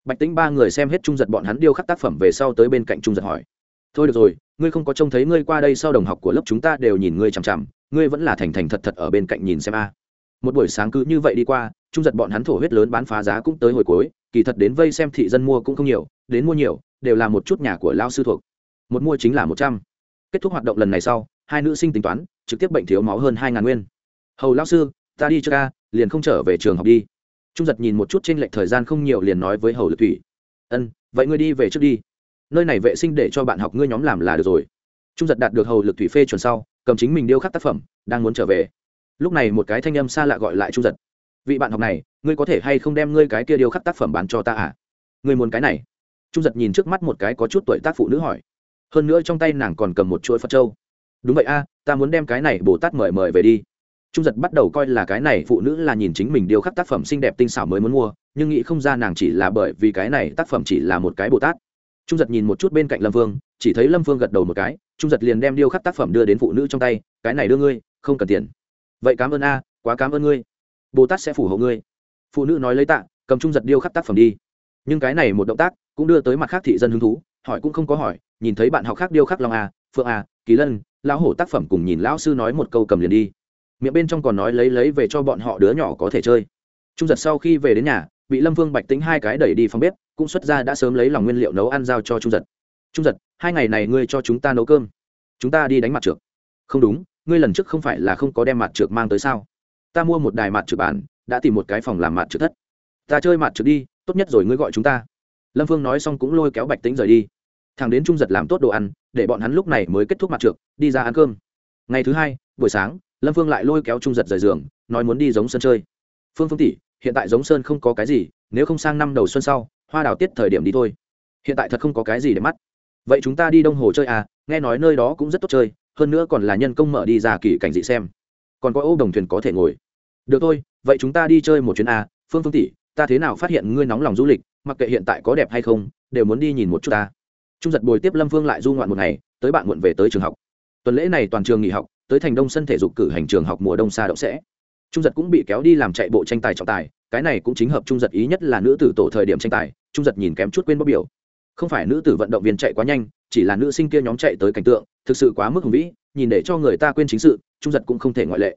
Bạch tính ba người xem hết trung giật bọn hắn điêu khắc tác phẩm về sau tới bên cạnh trung giật hỏi. Thôi được rồi, ngươi không có trông thấy ngươi qua đây sau đồng học của lớp chúng ta đều nhìn ngươi chằm chằm, ngươi vẫn là thành thành thật thật ở bên cạnh nhìn xem a. Một buổi sáng cứ như vậy đi qua, trung giật bọn hắn thổ huyết lớn bán phá giá cũng tới hồi cuối, kỳ thật đến vây xem thị dân mua cũng không nhiều, đến mua nhiều, đều là một chút nhà của lao sư thuộc. Một mua chính là một trăm kết thúc hoạt động lần này sau, hai nữ sinh tính toán, trực tiếp bệnh thiếu máu hơn hai ngàn nguyên. Hầu lao sư, ta đi cho ca liền không trở về trường học đi. Trung giật nhìn một chút trên lệch thời gian không nhiều liền nói với hầu lực thủy. Ân, vậy ngươi đi về trước đi. Nơi này vệ sinh để cho bạn học ngươi nhóm làm là được rồi. Trung giật đạt được hầu lực thủy phê chuẩn sau, cầm chính mình điêu khắc tác phẩm, đang muốn trở về. Lúc này một cái thanh âm xa lạ gọi lại trung giật. Vị bạn học này, ngươi có thể hay không đem ngươi cái kia điêu khắc tác phẩm bán cho ta à? Ngươi muốn cái này? Trung giật nhìn trước mắt một cái có chút tuổi tác phụ nữ hỏi hơn nữa trong tay nàng còn cầm một chuỗi phật trâu đúng vậy a, ta muốn đem cái này bồ tát mời mời về đi. Trung giật bắt đầu coi là cái này phụ nữ là nhìn chính mình điêu khắc tác phẩm xinh đẹp tinh xảo mới muốn mua, nhưng nghĩ không ra nàng chỉ là bởi vì cái này tác phẩm chỉ là một cái bồ tát. Trung giật nhìn một chút bên cạnh lâm vương, chỉ thấy lâm vương gật đầu một cái, trung giật liền đem điêu khắc tác phẩm đưa đến phụ nữ trong tay, cái này đưa ngươi, không cần tiền. Vậy cảm ơn a, quá cảm ơn ngươi. Bồ tát sẽ phủ hộ ngươi. Phụ nữ nói lấy tạ, cầm trung giật điêu khắc tác phẩm đi. Nhưng cái này một động tác cũng đưa tới mặt khác thị dân hứng thú, hỏi cũng không có hỏi nhìn thấy bạn học khác điêu khắc long a, phượng a, kỳ lân, lão hổ tác phẩm cùng nhìn lão sư nói một câu cầm liền đi. Miệng bên trong còn nói lấy lấy về cho bọn họ đứa nhỏ có thể chơi. Trung giật sau khi về đến nhà, bị lâm vương bạch tính hai cái đẩy đi phòng bếp, cũng xuất ra đã sớm lấy lòng nguyên liệu nấu ăn giao cho trung giật. Trung giật, hai ngày này ngươi cho chúng ta nấu cơm. Chúng ta đi đánh mặt trượt. Không đúng, ngươi lần trước không phải là không có đem mặt trượt mang tới sao? Ta mua một đài mặt trượt bản, đã tìm một cái phòng làm mặt trượt thất. Ta chơi mặt trượt đi, tốt nhất rồi ngươi gọi chúng ta. Lâm phương nói xong cũng lôi kéo bạch tính rời đi thằng đến trung giật làm tốt đồ ăn, để bọn hắn lúc này mới kết thúc mặt trượt đi ra ăn cơm. Ngày thứ hai, buổi sáng, lâm phương lại lôi kéo trung giật rời giường, nói muốn đi giống sân chơi. Phương phương tỷ, hiện tại giống sơn không có cái gì, nếu không sang năm đầu xuân sau, hoa đào tiết thời điểm đi thôi. Hiện tại thật không có cái gì để mắt. Vậy chúng ta đi đông hồ chơi à nghe nói nơi đó cũng rất tốt chơi, hơn nữa còn là nhân công mở đi ra kỳ cảnh dị xem. Còn có ô đồng thuyền có thể ngồi. Được thôi, vậy chúng ta đi chơi một chuyến à phương phương tỷ, ta thế nào phát hiện ngươi nóng lòng du lịch, mặc kệ hiện tại có đẹp hay không, đều muốn đi nhìn một chút ta trung giật bồi tiếp lâm phương lại du ngoạn một ngày, tới bạn muộn về tới trường học. Tuần lễ này toàn trường nghỉ học, tới thành đông sân thể dục cử hành trường học mùa đông xa động sẽ. Trung giật cũng bị kéo đi làm chạy bộ tranh tài trọng tài, cái này cũng chính hợp trung giật ý nhất là nữ tử tổ thời điểm tranh tài, trung giật nhìn kém chút quên bóc biểu. Không phải nữ tử vận động viên chạy quá nhanh, chỉ là nữ sinh kia nhóm chạy tới cảnh tượng, thực sự quá mức hùng vĩ, nhìn để cho người ta quên chính sự, trung giật cũng không thể ngoại lệ.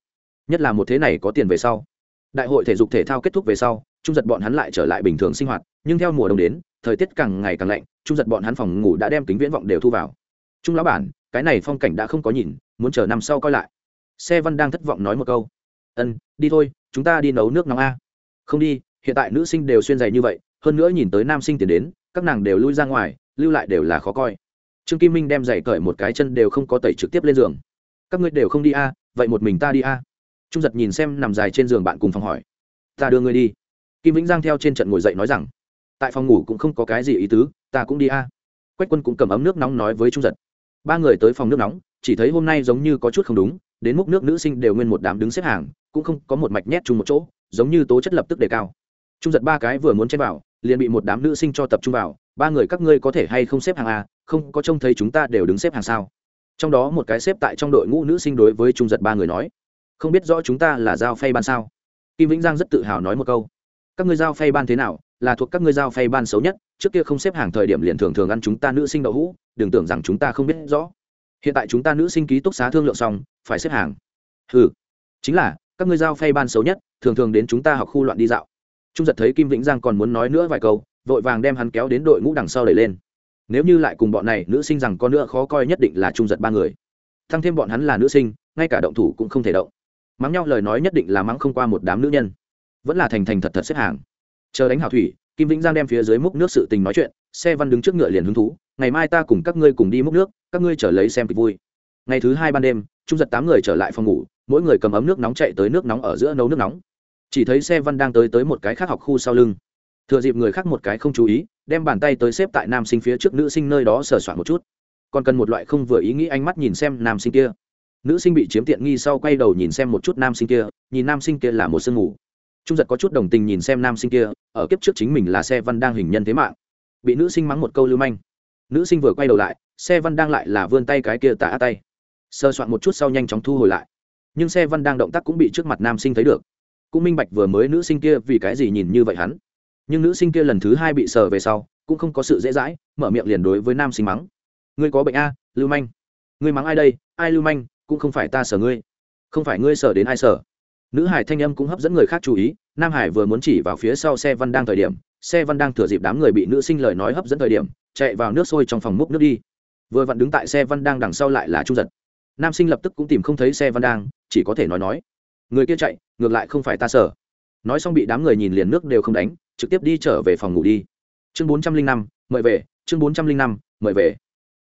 Nhất là một thế này có tiền về sau. Đại hội thể dục thể thao kết thúc về sau, trung giật bọn hắn lại trở lại bình thường sinh hoạt, nhưng theo mùa đông đến, thời tiết càng ngày càng lạnh trung giật bọn hắn phòng ngủ đã đem kính viễn vọng đều thu vào. Trung lão bản, cái này phong cảnh đã không có nhìn, muốn chờ năm sau coi lại. Xe văn đang thất vọng nói một câu. Ân, đi thôi, chúng ta đi nấu nước nóng a. Không đi, hiện tại nữ sinh đều xuyên giày như vậy, hơn nữa nhìn tới nam sinh tiền đến, các nàng đều lui ra ngoài, lưu lại đều là khó coi. Trương kim minh đem giày cởi một cái chân đều không có tẩy trực tiếp lên giường. Các ngươi đều không đi a, vậy một mình ta đi a. Trung giật nhìn xem nằm dài trên giường bạn cùng phòng hỏi. Ta đưa ngươi đi. Kim vĩnh giang theo trên trận ngồi dậy nói rằng, tại phòng ngủ cũng không có cái gì ý tứ ta cũng đi a. Quách quân cũng cầm ấm nước nóng nói với trung giật. Ba người tới phòng nước nóng, chỉ thấy hôm nay giống như có chút không đúng, đến múc nước nữ sinh đều nguyên một đám đứng xếp hàng, cũng không có một mạch nhét chung một chỗ, giống như tố chất lập tức đề cao. Trung giật ba cái vừa muốn chen vào, liền bị một đám nữ sinh cho tập trung vào, ba người các ngươi có thể hay không xếp hàng à? Không, có trông thấy chúng ta đều đứng xếp hàng sao? Trong đó một cái xếp tại trong đội ngũ nữ sinh đối với trung giật ba người nói, không biết rõ chúng ta là giao phay ban sao? Kim vĩnh giang rất tự hào nói một câu, các ngươi giao phay ban thế nào? Là thuộc các ngươi giao phay ban xấu nhất, trước kia không xếp hàng thời điểm liền thường thường ăn chúng ta nữ sinh đậu hũ, đừng tưởng rằng chúng ta không biết rõ. Hiện tại chúng ta nữ sinh ký túc xá thương lượng xong, phải xếp hàng. Ừ chính là, các ngươi giao phay ban xấu nhất, thường thường đến chúng ta học khu loạn đi dạo. Trung giật thấy kim vĩnh giang còn muốn nói nữa vài câu, vội vàng đem hắn kéo đến đội ngũ đằng sau đẩy lên. Nếu như lại cùng bọn này nữ sinh rằng có nữa khó coi nhất định là trung giật ba người. Thăng thêm bọn hắn là nữ sinh, ngay cả động thủ cũng không thể động. Mắng nhau lời nói nhất định là mắng không qua một đám nữ nhân. Vẫn là thành thành thật thật xếp hàng chờ đánh hào thủy, kim vĩnh giang đem phía dưới múc nước sự tình nói chuyện, xe văn đứng trước ngựa liền hứng thú, ngày mai ta cùng các ngươi cùng đi múc nước, các ngươi trở lấy xem kịch vui. Ngày thứ hai ban đêm, trung giật tám người trở lại phòng ngủ, mỗi người cầm ấm nước nóng chạy tới nước nóng ở giữa nấu nước nóng. Chỉ thấy xe văn đang tới tới một cái khác học khu sau lưng. Thừa dịp người khác một cái không chú ý, đem bàn tay tới xếp tại nam sinh phía trước nữ sinh nơi đó sờ soạn một chút. Còn cần một loại không vừa ý nghĩ ánh mắt nhìn xem nam sinh kia. Nữ sinh bị chiếm tiện nghi sau quay đầu nhìn xem một chút nam sinh kia, nhìn nam sinh kia là một sương ngủ trung giật có chút đồng tình nhìn xem nam sinh kia, ở kiếp trước chính mình là xe văn đang hình nhân thế mạng. Bị nữ sinh mắng một câu lưu manh. Nữ sinh vừa quay đầu lại, xe văn đang lại là vươn tay cái kia tả tay. Sơ soạn một chút sau nhanh chóng thu hồi lại. Nhưng xe văn đang động tác cũng bị trước mặt nam sinh thấy được. Cũng minh bạch vừa mới nữ sinh kia vì cái gì nhìn như vậy hắn. Nhưng nữ sinh kia lần thứ hai bị sờ về sau, cũng không có sự dễ dãi, mở miệng liền đối với nam sinh mắng. Ngươi có bệnh a, lưu manh. Ngươi mắng ai đây? Ai lưu manh? Cũng không phải ta sờ ngươi. Không phải ngươi sờ đến ai sờ nữ hải thanh âm cũng hấp dẫn người khác chú ý, nam hải vừa muốn chỉ vào phía sau xe văn đang thời điểm, xe văn đang thừa dịp đám người bị nữ sinh lời nói hấp dẫn thời điểm, chạy vào nước sôi trong phòng múc nước đi. Vừa vặn đứng tại xe văn đang đằng sau lại là trung giật. Nam sinh lập tức cũng tìm không thấy xe văn đang, chỉ có thể nói nói. Người kia chạy, ngược lại không phải ta sở nói xong bị đám người nhìn liền nước đều không đánh, trực tiếp đi trở về phòng ngủ đi. Chương bốn trăm linh năm, mời về, chương bốn trăm linh năm, mời về.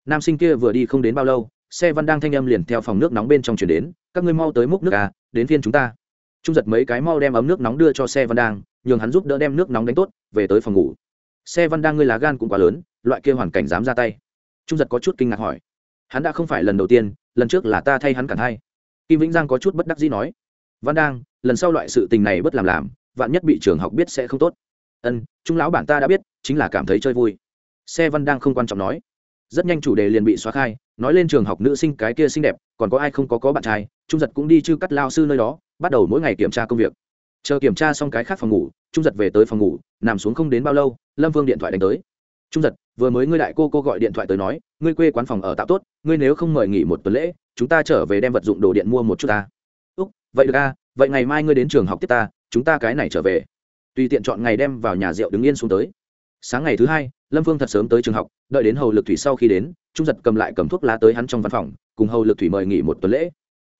Nam sinh kia vừa đi không đến bao lâu, xe văn đang thanh âm liền theo phòng nước nóng bên trong chuyển đến, các ngươi mau tới múc nước à đến phiên chúng ta trung giật mấy cái mau đem ấm nước nóng đưa cho xe văn đang, nhường hắn giúp đỡ đem nước nóng đánh tốt, về tới phòng ngủ. Xe văn đang ngươi lá gan cũng quá lớn, loại kia hoàn cảnh dám ra tay. Trung giật có chút kinh ngạc hỏi. Hắn đã không phải lần đầu tiên, lần trước là ta thay hắn cản hay kim vĩnh giang có chút bất đắc dĩ nói. Văn đang, lần sau loại sự tình này bất làm làm, vạn nhất bị trường học biết sẽ không tốt. Ân, trung lão bản ta đã biết, chính là cảm thấy chơi vui. Xe văn đang không quan trọng nói. Rất nhanh chủ đề liền bị xóa khai nói lên trường học nữ sinh cái kia xinh đẹp, còn có ai không có có bạn trai, trung giật cũng đi chư cắt lao sư nơi đó, bắt đầu mỗi ngày kiểm tra công việc. Chờ kiểm tra xong cái khác phòng ngủ, trung giật về tới phòng ngủ, nằm xuống không đến bao lâu, lâm vương điện thoại đánh tới. Trung giật, vừa mới ngươi đại cô cô gọi điện thoại tới nói, ngươi quê quán phòng ở tạo tốt, ngươi nếu không mời nghỉ một tuần lễ, chúng ta trở về đem vật dụng đồ điện mua một chút ta. Úc, vậy được a, vậy ngày mai ngươi đến trường học tiếp ta, chúng ta cái này trở về. Tùy tiện chọn ngày đem vào nhà rượu đứng yên xuống tới. Sáng ngày thứ hai, lâm phương thật sớm tới trường học, đợi đến hầu lực thủy sau khi đến trung giật cầm lại cầm thuốc lá tới hắn trong văn phòng, cùng hầu lực thủy mời nghỉ một tuần lễ.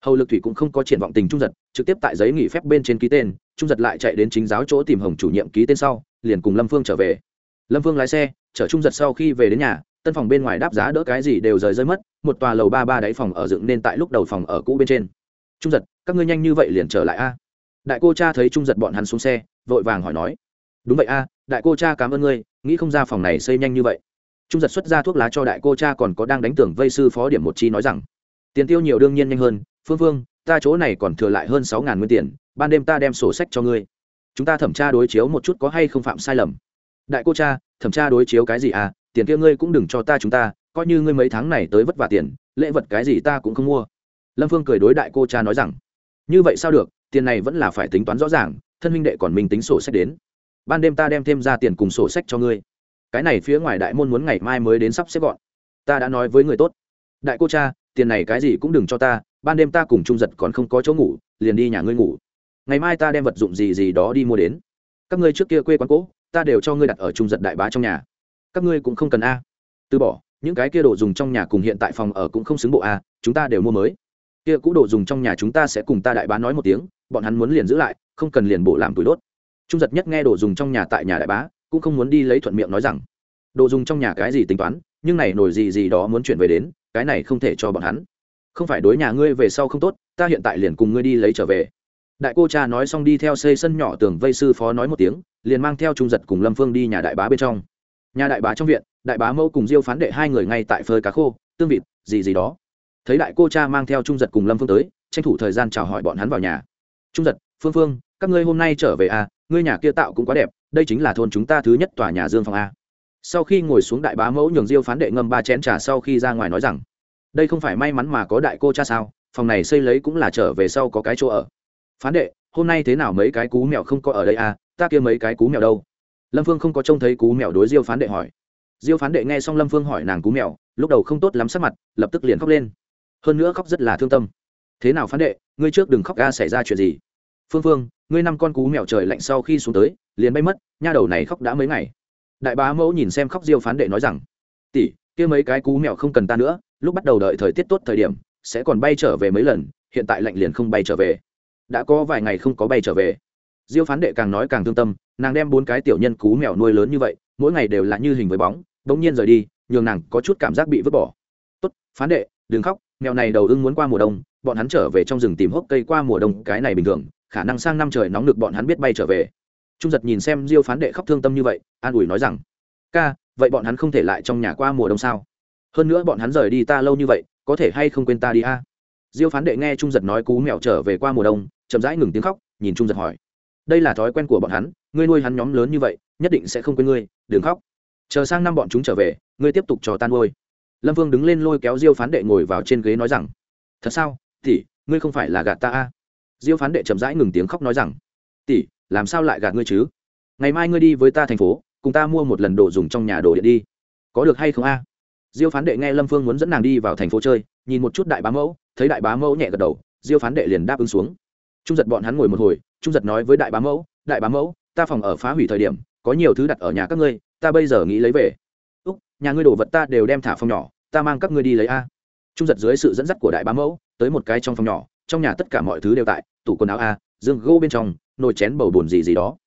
Hầu lực thủy cũng không có triển vọng tình trung giật, trực tiếp tại giấy nghỉ phép bên trên ký tên, trung giật lại chạy đến chính giáo chỗ tìm hồng chủ nhiệm ký tên sau, liền cùng lâm phương trở về. Lâm phương lái xe, chở trung giật sau khi về đến nhà, tân phòng bên ngoài đáp giá đỡ cái gì đều rời rơi mất, một tòa lầu ba ba đáy phòng ở dựng nên tại lúc đầu phòng ở cũ bên trên. Trung giật, các ngươi nhanh như vậy liền trở lại a? Đại cô cha thấy trung giật bọn hắn xuống xe, vội vàng hỏi nói. Đúng vậy a, đại cô cha cảm ơn ngươi, nghĩ không ra phòng này xây nhanh như vậy trung giật xuất ra thuốc lá cho đại cô cha còn có đang đánh tưởng vây sư phó điểm một chi nói rằng, tiền tiêu nhiều đương nhiên nhanh hơn, phương phương ta chỗ này còn thừa lại hơn sáu ngàn nguyên tiền, ban đêm ta đem sổ sách cho ngươi. Chúng ta thẩm tra đối chiếu một chút có hay không phạm sai lầm. Đại cô cha, thẩm tra đối chiếu cái gì à? Tiền kia ngươi cũng đừng cho ta chúng ta, coi như ngươi mấy tháng này tới vất vả tiền, lễ vật cái gì ta cũng không mua. Lâm phương cười đối đại cô cha nói rằng, như vậy sao được, tiền này vẫn là phải tính toán rõ ràng, thân huynh đệ còn mình tính sổ sách đến. Ban đêm ta đem thêm ra tiền cùng sổ sách cho ngươi cái này phía ngoài đại môn muốn ngày mai mới đến sắp xếp gọn. Ta đã nói với người tốt. Đại cô cha, tiền này cái gì cũng đừng cho ta, ban đêm ta cùng trung giật còn không có chỗ ngủ, liền đi nhà ngươi ngủ. Ngày mai ta đem vật dụng gì gì đó đi mua đến. Các ngươi trước kia quê quán cỗ ta đều cho ngươi đặt ở trung giật đại bá trong nhà. Các ngươi cũng không cần a. Từ bỏ, những cái kia đồ dùng trong nhà cùng hiện tại phòng ở cũng không xứng bộ a, chúng ta đều mua mới. Kia cũ đồ dùng trong nhà chúng ta sẽ cùng ta đại bá nói một tiếng, bọn hắn muốn liền giữ lại, không cần liền bộ làm túi đốt. Trung giật nhất nghe đồ dùng trong nhà tại nhà đại bá cũng không muốn đi lấy thuận miệng nói rằng, đồ dùng trong nhà cái gì tính toán, nhưng này nổi gì gì đó muốn chuyển về đến, cái này không thể cho bọn hắn. Không phải đối nhà ngươi về sau không tốt, ta hiện tại liền cùng ngươi đi lấy trở về. Đại cô cha nói xong đi theo xây sân nhỏ tường vây sư phó nói một tiếng, liền mang theo trung giật cùng lâm phương đi nhà đại bá bên trong. Nhà đại bá trong viện, đại bá mẫu cùng diêu phán đệ hai người ngay tại phơi cá khô, tương vịt, gì gì đó. Thấy đại cô cha mang theo trung giật cùng lâm phương tới, tranh thủ thời gian chào hỏi bọn hắn vào nhà. Trung giật, phương phương, các ngươi hôm nay trở về à? Ngươi nhà kia tạo cũng quá đẹp, đây chính là thôn chúng ta thứ nhất tòa nhà dương phòng a. Sau khi ngồi xuống đại bá mẫu nhường diêu phán đệ ngâm ba chén trà sau khi ra ngoài nói rằng, đây không phải may mắn mà có đại cô cha sao, phòng này xây lấy cũng là trở về sau có cái chỗ ở. Phán đệ, hôm nay thế nào mấy cái cú mèo không có ở đây à ta kia mấy cái cú mèo đâu? Lâm phương không có trông thấy cú mèo đối diêu phán đệ hỏi. Diêu phán đệ nghe xong lâm phương hỏi nàng cú mèo, lúc đầu không tốt lắm sắc mặt, lập tức liền khóc lên. Hơn nữa khóc rất là thương tâm. Thế nào phán đệ, ngươi trước đừng khóc ga xảy ra chuyện gì? Phương phương ngươi năm con cú mèo trời lạnh sau khi xuống tới, liền bay mất, nha đầu này khóc đã mấy ngày. Đại bá mẫu nhìn xem khóc diêu phán đệ nói rằng, tỷ, kia mấy cái cú mèo không cần ta nữa, lúc bắt đầu đợi thời tiết tốt thời điểm, sẽ còn bay trở về mấy lần, hiện tại lạnh liền không bay trở về. Đã có vài ngày không có bay trở về. Diêu phán đệ càng nói càng thương tâm, nàng đem bốn cái tiểu nhân cú mèo nuôi lớn như vậy, mỗi ngày đều là như hình với bóng, bỗng nhiên rời đi, nhường nàng có chút cảm giác bị vứt bỏ. Tốt, phán đệ, đừng khóc, mèo này đầu ưng muốn qua mùa đông, bọn hắn trở về trong rừng tìm hốc cây qua mùa đông, cái này bình thường khả năng sang năm trời nóng được bọn hắn biết bay trở về. Trung giật nhìn xem diêu phán đệ khóc thương tâm như vậy, an ủi nói rằng, ca, vậy bọn hắn không thể lại trong nhà qua mùa đông sao? Hơn nữa bọn hắn rời đi ta lâu như vậy, có thể hay không quên ta đi a? Diêu phán đệ nghe trung giật nói cú mèo trở về qua mùa đông, chậm rãi ngừng tiếng khóc, nhìn trung giật hỏi, đây là thói quen của bọn hắn, ngươi nuôi hắn nhóm lớn như vậy, nhất định sẽ không quên ngươi, đừng khóc. Chờ sang năm bọn chúng trở về, ngươi tiếp tục trò tan nuôi. Lâm vương đứng lên lôi kéo diêu phán đệ ngồi vào trên ghế nói rằng, thật sao? Tỷ, ngươi không phải là gạt ta a? Diêu phán đệ chậm rãi ngừng tiếng khóc nói rằng, tỷ, làm sao lại gạt ngươi chứ? Ngày mai ngươi đi với ta thành phố, cùng ta mua một lần đồ dùng trong nhà đồ điện đi. Có được hay không a? Diêu phán đệ nghe lâm phương muốn dẫn nàng đi vào thành phố chơi, nhìn một chút đại bá mẫu, thấy đại bá mẫu nhẹ gật đầu, diêu phán đệ liền đáp ứng xuống. Trung giật bọn hắn ngồi một hồi, trung giật nói với đại bá mẫu, đại bá mẫu, ta phòng ở phá hủy thời điểm, có nhiều thứ đặt ở nhà các ngươi, ta bây giờ nghĩ lấy về. Úc, nhà ngươi đồ vật ta đều đem thả phòng nhỏ, ta mang các ngươi đi lấy a. Trung giật dưới sự dẫn dắt của đại bá mẫu, tới một cái trong phòng nhỏ trong nhà tất cả mọi thứ đều tại, tủ quần áo a, dương gỗ bên trong, nồi chén bầu bồn gì gì đó.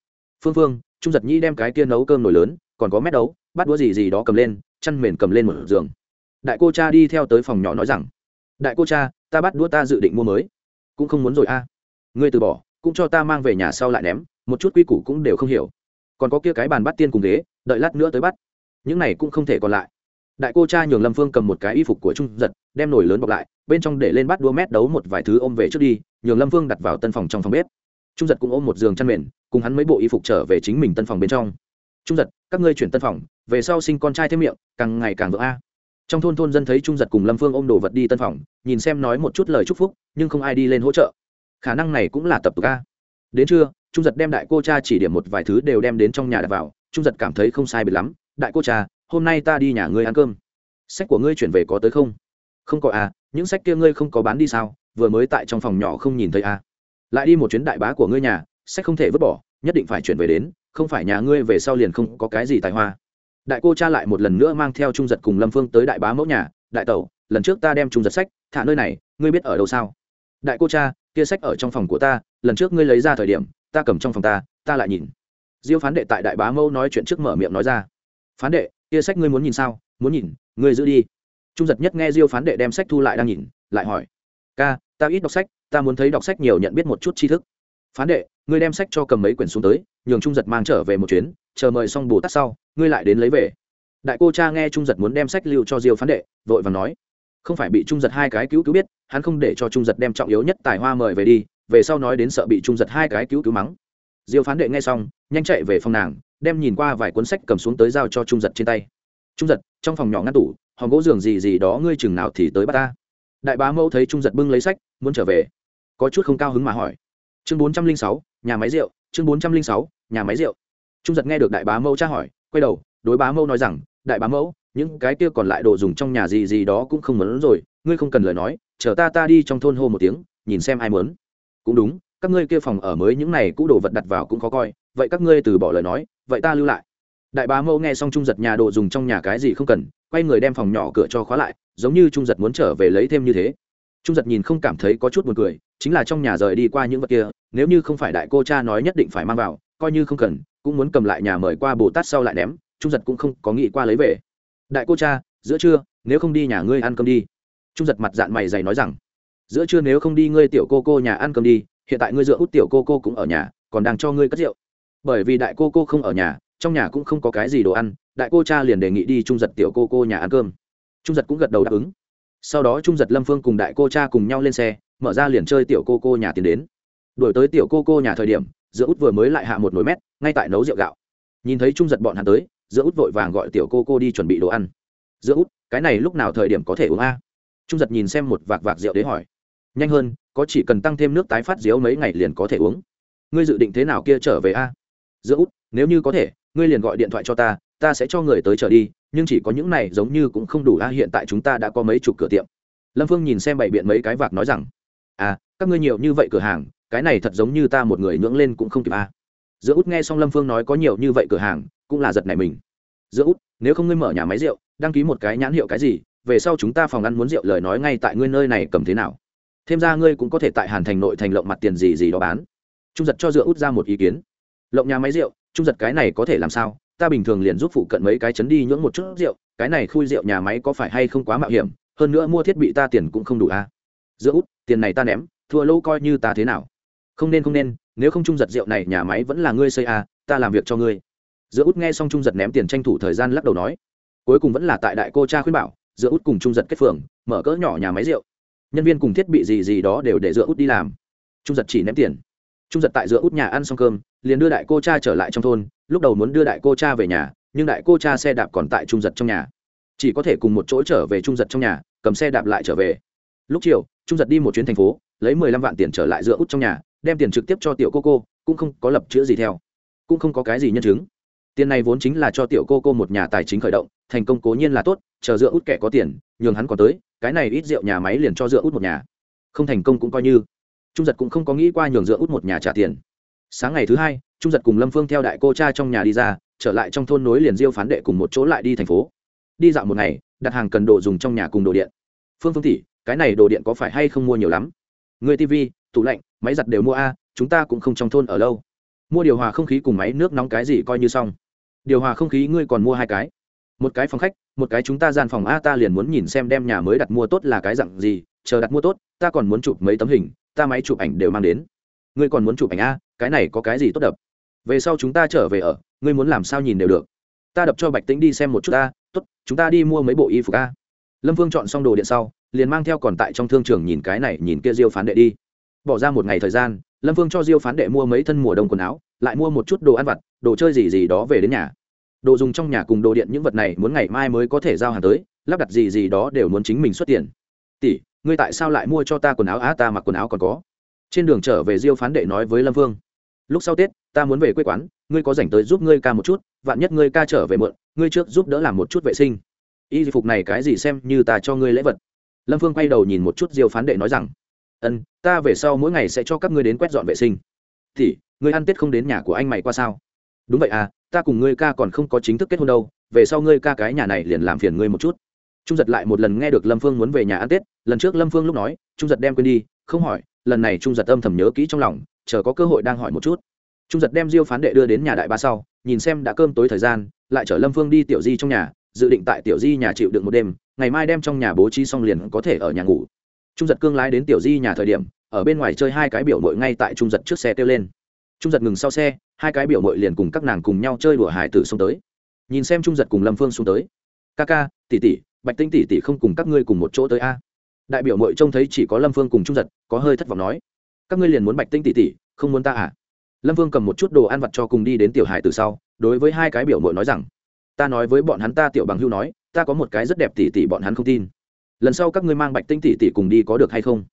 Phương phương, trung giật nhĩ đem cái kia nấu cơm nồi lớn, còn có mét đấu bắt đũa gì gì đó cầm lên, chăn mền cầm lên một giường. Đại cô cha đi theo tới phòng nhỏ nói rằng, đại cô cha, ta bắt đũa ta dự định mua mới, cũng không muốn rồi a. Ngươi từ bỏ, cũng cho ta mang về nhà sau lại ném, một chút quy củ cũng đều không hiểu. Còn có kia cái bàn bắt tiên cùng ghế, đợi lát nữa tới bắt. Những này cũng không thể còn lại. Đại cô cha nhường lâm phương cầm một cái y phục của trung giật đem nồi lớn bọc lại, bên trong để lên bắt đua mét đấu một vài thứ ôm về trước đi, nhường lâm vương đặt vào tân phòng trong phòng bếp. Trung giật cũng ôm một giường chăn mền, cùng hắn mấy bộ y phục trở về chính mình tân phòng bên trong. Trung giật, các ngươi chuyển tân phòng, về sau sinh con trai thêm miệng, càng ngày càng vỡ a. Trong thôn thôn dân thấy trung giật cùng lâm phương ôm đồ vật đi tân phòng, nhìn xem nói một chút lời chúc phúc, nhưng không ai đi lên hỗ trợ. Khả năng này cũng là tập tục a. Đến trưa, trung giật đem đại cô cha chỉ điểm một vài thứ đều đem đến trong nhà đặt vào, trung giật cảm thấy không sai biệt lắm. Đại cô cha, hôm nay ta đi nhà ngươi ăn cơm. Sách của ngươi chuyển về có tới không? Không có à những sách kia ngươi không có bán đi sao? Vừa mới tại trong phòng nhỏ không nhìn thấy à lại đi một chuyến đại bá của ngươi nhà, sách không thể vứt bỏ, nhất định phải chuyển về đến, không phải nhà ngươi về sau liền không có cái gì tài hoa. Đại cô cha lại một lần nữa mang theo trung giật cùng lâm phương tới đại bá mẫu nhà, đại tẩu, lần trước ta đem trung giật sách thả nơi này, ngươi biết ở đâu sao? Đại cô cha, kia sách ở trong phòng của ta, lần trước ngươi lấy ra thời điểm, ta cầm trong phòng ta ta lại nhìn. Diêu phán đệ tại đại bá mẫu nói chuyện trước mở miệng nói ra. Phán đệ, kia sách ngươi muốn nhìn sao? Muốn nhìn, ngươi giữ đi trung giật nhất nghe diêu phán đệ đem sách thu lại đang nhìn, lại hỏi, ca, ta ít đọc sách, ta muốn thấy đọc sách nhiều nhận biết một chút tri thức. Phán đệ, ngươi đem sách cho cầm mấy quyển xuống tới, nhường trung giật mang trở về một chuyến, chờ mời xong bồ tát sau, ngươi lại đến lấy về. Đại cô cha nghe trung giật muốn đem sách lưu cho diêu phán đệ, vội và nói, không phải bị trung giật hai cái cứu cứu biết, hắn không để cho trung giật đem trọng yếu nhất tài hoa mời về đi, về sau nói đến sợ bị trung giật hai cái cứu cứu mắng. Diêu phán đệ nghe xong, nhanh chạy về phòng nàng, đem nhìn qua vài cuốn sách cầm xuống tới giao cho trung giật trên tay. Trung giật, trong phòng nhỏ ngăn tủ hòn gỗ giường gì gì đó ngươi chừng nào thì tới bắt ta. Đại bá mẫu thấy trung giật bưng lấy sách, muốn trở về. Có chút không cao hứng mà hỏi. Chương bốn trăm linh sáu, nhà máy rượu, chương bốn trăm linh sáu, nhà máy rượu. Trung giật nghe được đại bá mẫu tra hỏi, quay đầu, đối bá mẫu nói rằng, đại bá mẫu, những cái kia còn lại đồ dùng trong nhà gì gì đó cũng không muốn rồi, ngươi không cần lời nói, chờ ta ta đi trong thôn hô một tiếng, nhìn xem ai muốn. Cũng đúng, các ngươi kia phòng ở mới những này cũ đồ vật đặt vào cũng khó coi, vậy các ngươi từ bỏ lời nói, vậy ta lưu lại. Đại bá mẫu nghe xong trung giật nhà đồ dùng trong nhà cái gì không cần quay người đem phòng nhỏ cửa cho khóa lại, giống như trung giật muốn trở về lấy thêm như thế. Trung giật nhìn không cảm thấy có chút buồn cười, chính là trong nhà rời đi qua những vật kia, nếu như không phải đại cô cha nói nhất định phải mang vào, coi như không cần, cũng muốn cầm lại nhà mời qua bồ tát sau lại ném, trung giật cũng không có nghĩ qua lấy về. Đại cô cha, giữa trưa, nếu không đi nhà ngươi ăn cơm đi. Trung giật mặt dạng mày dày nói rằng. Giữa trưa nếu không đi ngươi tiểu cô cô nhà ăn cơm đi, hiện tại ngươi dựa út tiểu cô cô cũng ở nhà, còn đang cho ngươi cất rượu. Bởi vì đại cô cô không ở nhà, trong nhà cũng không có cái gì đồ ăn đại cô cha liền đề nghị đi trung giật tiểu cô cô nhà ăn cơm. Trung giật cũng gật đầu đáp ứng. Sau đó trung giật lâm phương cùng đại cô cha cùng nhau lên xe, mở ra liền chơi tiểu cô cô nhà tiến đến. Đổi tới tiểu cô cô nhà thời điểm, giữa út vừa mới lại hạ một nồi mét, ngay tại nấu rượu gạo. Nhìn thấy trung giật bọn hắn tới, giữa út vội vàng gọi tiểu cô cô đi chuẩn bị đồ ăn. Giữa út, cái này lúc nào thời điểm có thể uống a? Trung giật nhìn xem một vạc vạc rượu đấy hỏi. Nhanh hơn, có chỉ cần tăng thêm nước tái phát diếu mấy ngày liền có thể uống. Ngươi dự định thế nào kia trở về a? Giữa út, nếu như có thể, ngươi liền gọi điện thoại cho ta ta sẽ cho người tới trở đi, nhưng chỉ có những này giống như cũng không đủ a, hiện tại chúng ta đã có mấy chục cửa tiệm. Lâm phương nhìn xem bày biện mấy cái vạc nói rằng à các ngươi nhiều như vậy cửa hàng, cái này thật giống như ta một người nhưỡng lên cũng không kịp a. Giữa út nghe xong lâm phương nói có nhiều như vậy cửa hàng, cũng là giật này mình. Giữa út, nếu không ngươi mở nhà máy rượu, đăng ký một cái nhãn hiệu cái gì, về sau chúng ta phòng ăn muốn rượu lời nói ngay tại ngươi nơi này cầm thế nào? Thêm ra ngươi cũng có thể tại hàn thành nội thành lộng mặt tiền gì gì đó bán. Trung giật cho dựa út ra một ý kiến. Lộng nhà máy rượu, trung giật cái này có thể làm sao? Ta bình thường liền giúp phụ cận mấy cái chấn đi nhưỡng một chút rượu cái này khui rượu nhà máy có phải hay không quá mạo hiểm hơn nữa mua thiết bị ta tiền cũng không đủ a à? giữa út tiền này ta ném thua lỗ coi như ta thế nào. Không nên không nên nếu không trung giật rượu này nhà máy vẫn là ngươi xây a à, ta làm việc cho ngươi. Giữa út nghe xong trung giật ném tiền tranh thủ thời gian lắc đầu nói. Cuối cùng vẫn là tại đại cô cha khuyên bảo giữa út cùng trung giật kết phường mở cỡ nhỏ nhà máy rượu. Nhân viên cùng thiết bị gì gì đó đều để giữa út đi làm. Trung giật chỉ ném tiền trung giật tại giữa út nhà ăn xong cơm, liền đưa đại cô cha trở lại trong thôn, lúc đầu muốn đưa đại cô cha về nhà, nhưng đại cô cha xe đạp còn tại trung giật trong nhà. Chỉ có thể cùng một chỗ trở về trung giật trong nhà, cầm xe đạp lại trở về. Lúc chiều, trung giật đi một chuyến thành phố, lấy mười lăm vạn tiền trở lại giữa út trong nhà, đem tiền trực tiếp cho tiểu cô cô, cũng không có lập chữa gì theo. Cũng không có cái gì nhân chứng. Tiền này vốn chính là cho tiểu cô cô một nhà tài chính khởi động, thành công cố nhiên là tốt, chờ dựa út kẻ có tiền, nhường hắn còn tới, cái này ít rượu nhà máy liền cho dựa út một nhà. Không thành công cũng coi như trung giật cũng không có nghĩ qua nhường dựa út một nhà trả tiền. Sáng ngày thứ hai, trung giật cùng lâm phương theo đại cô cha trong nhà đi ra, trở lại trong thôn nối liền diêu phán đệ cùng một chỗ lại đi thành phố. Đi dạo một ngày, đặt hàng cần đồ dùng trong nhà cùng đồ điện. Phương phương tỷ, cái này đồ điện có phải hay không mua nhiều lắm? Người tv tủ lạnh, máy giặt đều mua a, chúng ta cũng không trong thôn ở lâu. Mua điều hòa không khí cùng máy nước nóng cái gì coi như xong. Điều hòa không khí ngươi còn mua hai cái. Một cái phòng khách, một cái chúng ta gian phòng a, ta liền muốn nhìn xem đem nhà mới đặt mua tốt là cái dặn gì, chờ đặt mua tốt, ta còn muốn chụp mấy tấm hình ta máy chụp ảnh đều mang đến. Ngươi còn muốn chụp ảnh a? Cái này có cái gì tốt đập? Về sau chúng ta trở về ở, ngươi muốn làm sao nhìn đều được. Ta đập cho bạch tĩnh đi xem một chút ta. Tốt, chúng ta đi mua mấy bộ y phục a. Lâm vương chọn xong đồ điện sau, liền mang theo còn tại trong thương trường nhìn cái này, nhìn kia diêu phán đệ đi. Bỏ ra một ngày thời gian, lâm vương cho diêu phán đệ mua mấy thân mùa đông quần áo, lại mua một chút đồ ăn vặt, đồ chơi gì gì đó về đến nhà. Đồ dùng trong nhà cùng đồ điện những vật này muốn ngày mai mới có thể giao hàng tới, lắp đặt gì gì đó đều muốn chính mình xuất tiền. Tỷ ngươi tại sao lại mua cho ta quần áo? Á, ta mặc quần áo còn có. Trên đường trở về diêu phán đệ nói với lâm vương. Lúc sau tết, ta muốn về quê quán, ngươi có dành tới giúp ngươi ca một chút, vạn nhất ngươi ca trở về mượn ngươi trước giúp đỡ làm một chút vệ sinh. Y phục này cái gì xem như ta cho ngươi lễ vật. Lâm phương quay đầu nhìn một chút diêu phán đệ nói rằng, ân, ta về sau mỗi ngày sẽ cho các ngươi đến quét dọn vệ sinh. Thì ngươi ăn tết không đến nhà của anh mày qua sao? Đúng vậy à ta cùng ngươi ca còn không có chính thức kết hôn đâu, về sau ngươi ca cái nhà này liền làm phiền ngươi một chút trung giật lại một lần nghe được lâm phương muốn về nhà ăn tết, lần trước lâm phương lúc nói, trung giật đem quên đi, không hỏi, lần này trung giật âm thầm nhớ kỹ trong lòng, chờ có cơ hội đang hỏi một chút. Trung giật đem diêu phán đệ đưa đến nhà đại ba sau, nhìn xem đã cơm tối thời gian, lại chở lâm phương đi tiểu di trong nhà, dự định tại tiểu di nhà chịu đựng một đêm, ngày mai đem trong nhà bố trí xong liền có thể ở nhà ngủ. Trung giật cương lái đến tiểu di nhà thời điểm, ở bên ngoài chơi hai cái biểu mội ngay tại trung giật trước xe kêu lên. Trung giật ngừng sau xe, hai cái biểu mội liền cùng các nàng cùng nhau chơi đùa hải tử xuống tới. Nhìn xem trung giật cùng lâm phương xuống tới. Ca ca, tỷ tỷ bạch tinh tỷ tỷ không cùng các ngươi cùng một chỗ tới a. Đại biểu mội trông thấy chỉ có lâm phương cùng trung giật, có hơi thất vọng nói. Các ngươi liền muốn bạch tinh tỷ tỷ, không muốn ta à? Lâm vương cầm một chút đồ ăn vặt cho cùng đi đến tiểu hải từ sau, đối với hai cái biểu mội nói rằng, ta nói với bọn hắn ta tiểu bằng hưu nói, ta có một cái rất đẹp tỷ tỷ bọn hắn không tin. Lần sau các ngươi mang bạch Tinh tỷ tỷ cùng đi có được hay không?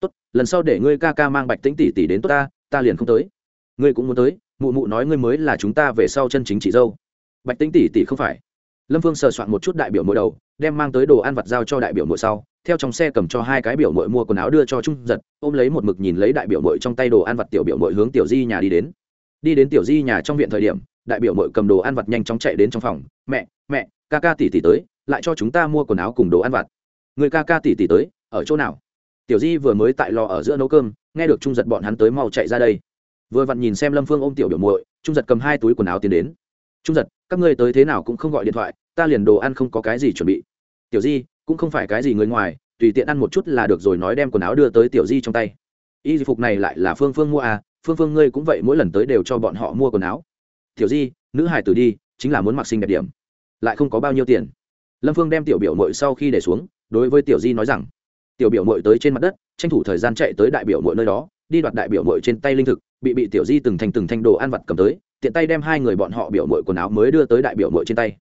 Tốt, lần sau để ngươi ca ca mang bạch Tinh tỷ tỷ đến tốt ta ta liền không tới. Ngươi cũng muốn tới, mụ mụ nói ngươi mới là chúng ta về sau chân chính chị dâu. Bạch Tinh tỷ tỷ không phải lâm vương sờ soạn một chút đại biểu mỗi đầu, đem mang tới đồ ăn vặt giao cho đại biểu mỗi sau, theo trong xe cầm cho hai cái biểu mội mua quần áo đưa cho trung giật, ôm lấy một mực nhìn lấy đại biểu mội trong tay đồ ăn vặt tiểu biểu mội hướng tiểu di nhà đi đến. Đi đến tiểu di nhà trong viện thời điểm, đại biểu mội cầm đồ ăn vặt nhanh chóng chạy đến trong phòng, mẹ mẹ, ca ca tỷ tỷ tới, lại cho chúng ta mua quần áo cùng đồ ăn vặt. Người ca ca tỷ tỷ tới, ở chỗ nào? Tiểu di vừa mới tại lò ở giữa nấu cơm, nghe được trung giật bọn hắn tới mau chạy ra đây. Vừa vặn nhìn xem lâm phương ôm tiểu biểu mội trung giật cầm hai túi quần áo tiến đến trung giật, các ngươi tới thế nào cũng không gọi điện thoại, ta liền đồ ăn không có cái gì chuẩn bị. Tiểu di, cũng không phải cái gì người ngoài, tùy tiện ăn một chút là được rồi, nói đem quần áo đưa tới tiểu di trong tay. Y phục này lại là phương phương mua à phương phương ngươi cũng vậy, mỗi lần tới đều cho bọn họ mua quần áo. Tiểu di, nữ hải tử đi, chính là muốn mặc sinh đẹp điểm. Lại không có bao nhiêu tiền. Lâm phương đem tiểu biểu mội sau khi để xuống, đối với tiểu di nói rằng, tiểu biểu mội tới trên mặt đất, tranh thủ thời gian chạy tới đại biểu mội nơi đó, đi đoạt đại biểu mội trên tay linh thực, bị bị tiểu di từng thành từng thanh đồ ăn vặt cầm tới tiện tay đem hai người bọn họ biểu mội quần áo mới đưa tới đại biểu mội trên tay.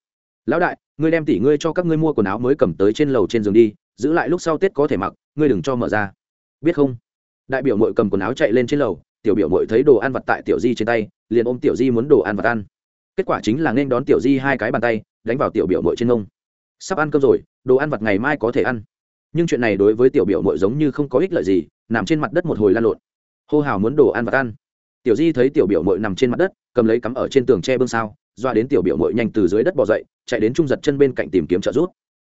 Lão đại, ngươi đem tỷ ngươi cho các ngươi mua quần áo mới cầm tới trên lầu trên giường đi, giữ lại lúc sau tết có thể mặc, ngươi đừng cho mở ra. Biết không? Đại biểu mội cầm quần áo chạy lên trên lầu, tiểu biểu mội thấy đồ ăn vặt tại tiểu di trên tay, liền ôm tiểu di muốn đồ ăn vặt ăn. Kết quả chính là nên đón tiểu di hai cái bàn tay, đánh vào tiểu biểu mội trên nông sắp ăn cơm rồi, đồ ăn vặt ngày mai có thể ăn. Nhưng chuyện này đối với tiểu biểu mội giống như không có ích lợi gì, nằm trên mặt đất một hồi lan lộn. Hô hào muốn đồ ăn vặt ăn. Tiểu di thấy tiểu biểu mội nằm trên mặt đất cầm lấy cắm ở trên tường tre bưng sao, doa đến tiểu biểu mội nhanh từ dưới đất bỏ dậy, chạy đến trung giật chân bên cạnh tìm kiếm trợ giúp.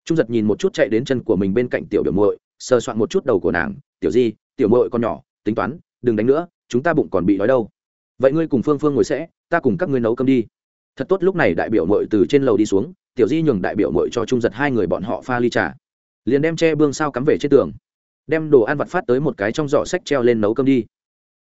Trung giật nhìn một chút chạy đến chân của mình bên cạnh tiểu biểu mội sờ soạn một chút đầu của nàng, tiểu di, tiểu mội con nhỏ, tính toán, đừng đánh nữa, chúng ta bụng còn bị đói đâu. Vậy ngươi cùng phương phương ngồi sẽ, ta cùng các ngươi nấu cơm đi. Thật tốt, lúc này đại biểu mội từ trên lầu đi xuống, tiểu di nhường đại biểu mội cho trung giật hai người bọn họ pha ly trà. Liền đem tre bương sao cắm về trên tường, đem đồ ăn vặt phát tới một cái trong giỏ sách treo lên nấu cơm đi.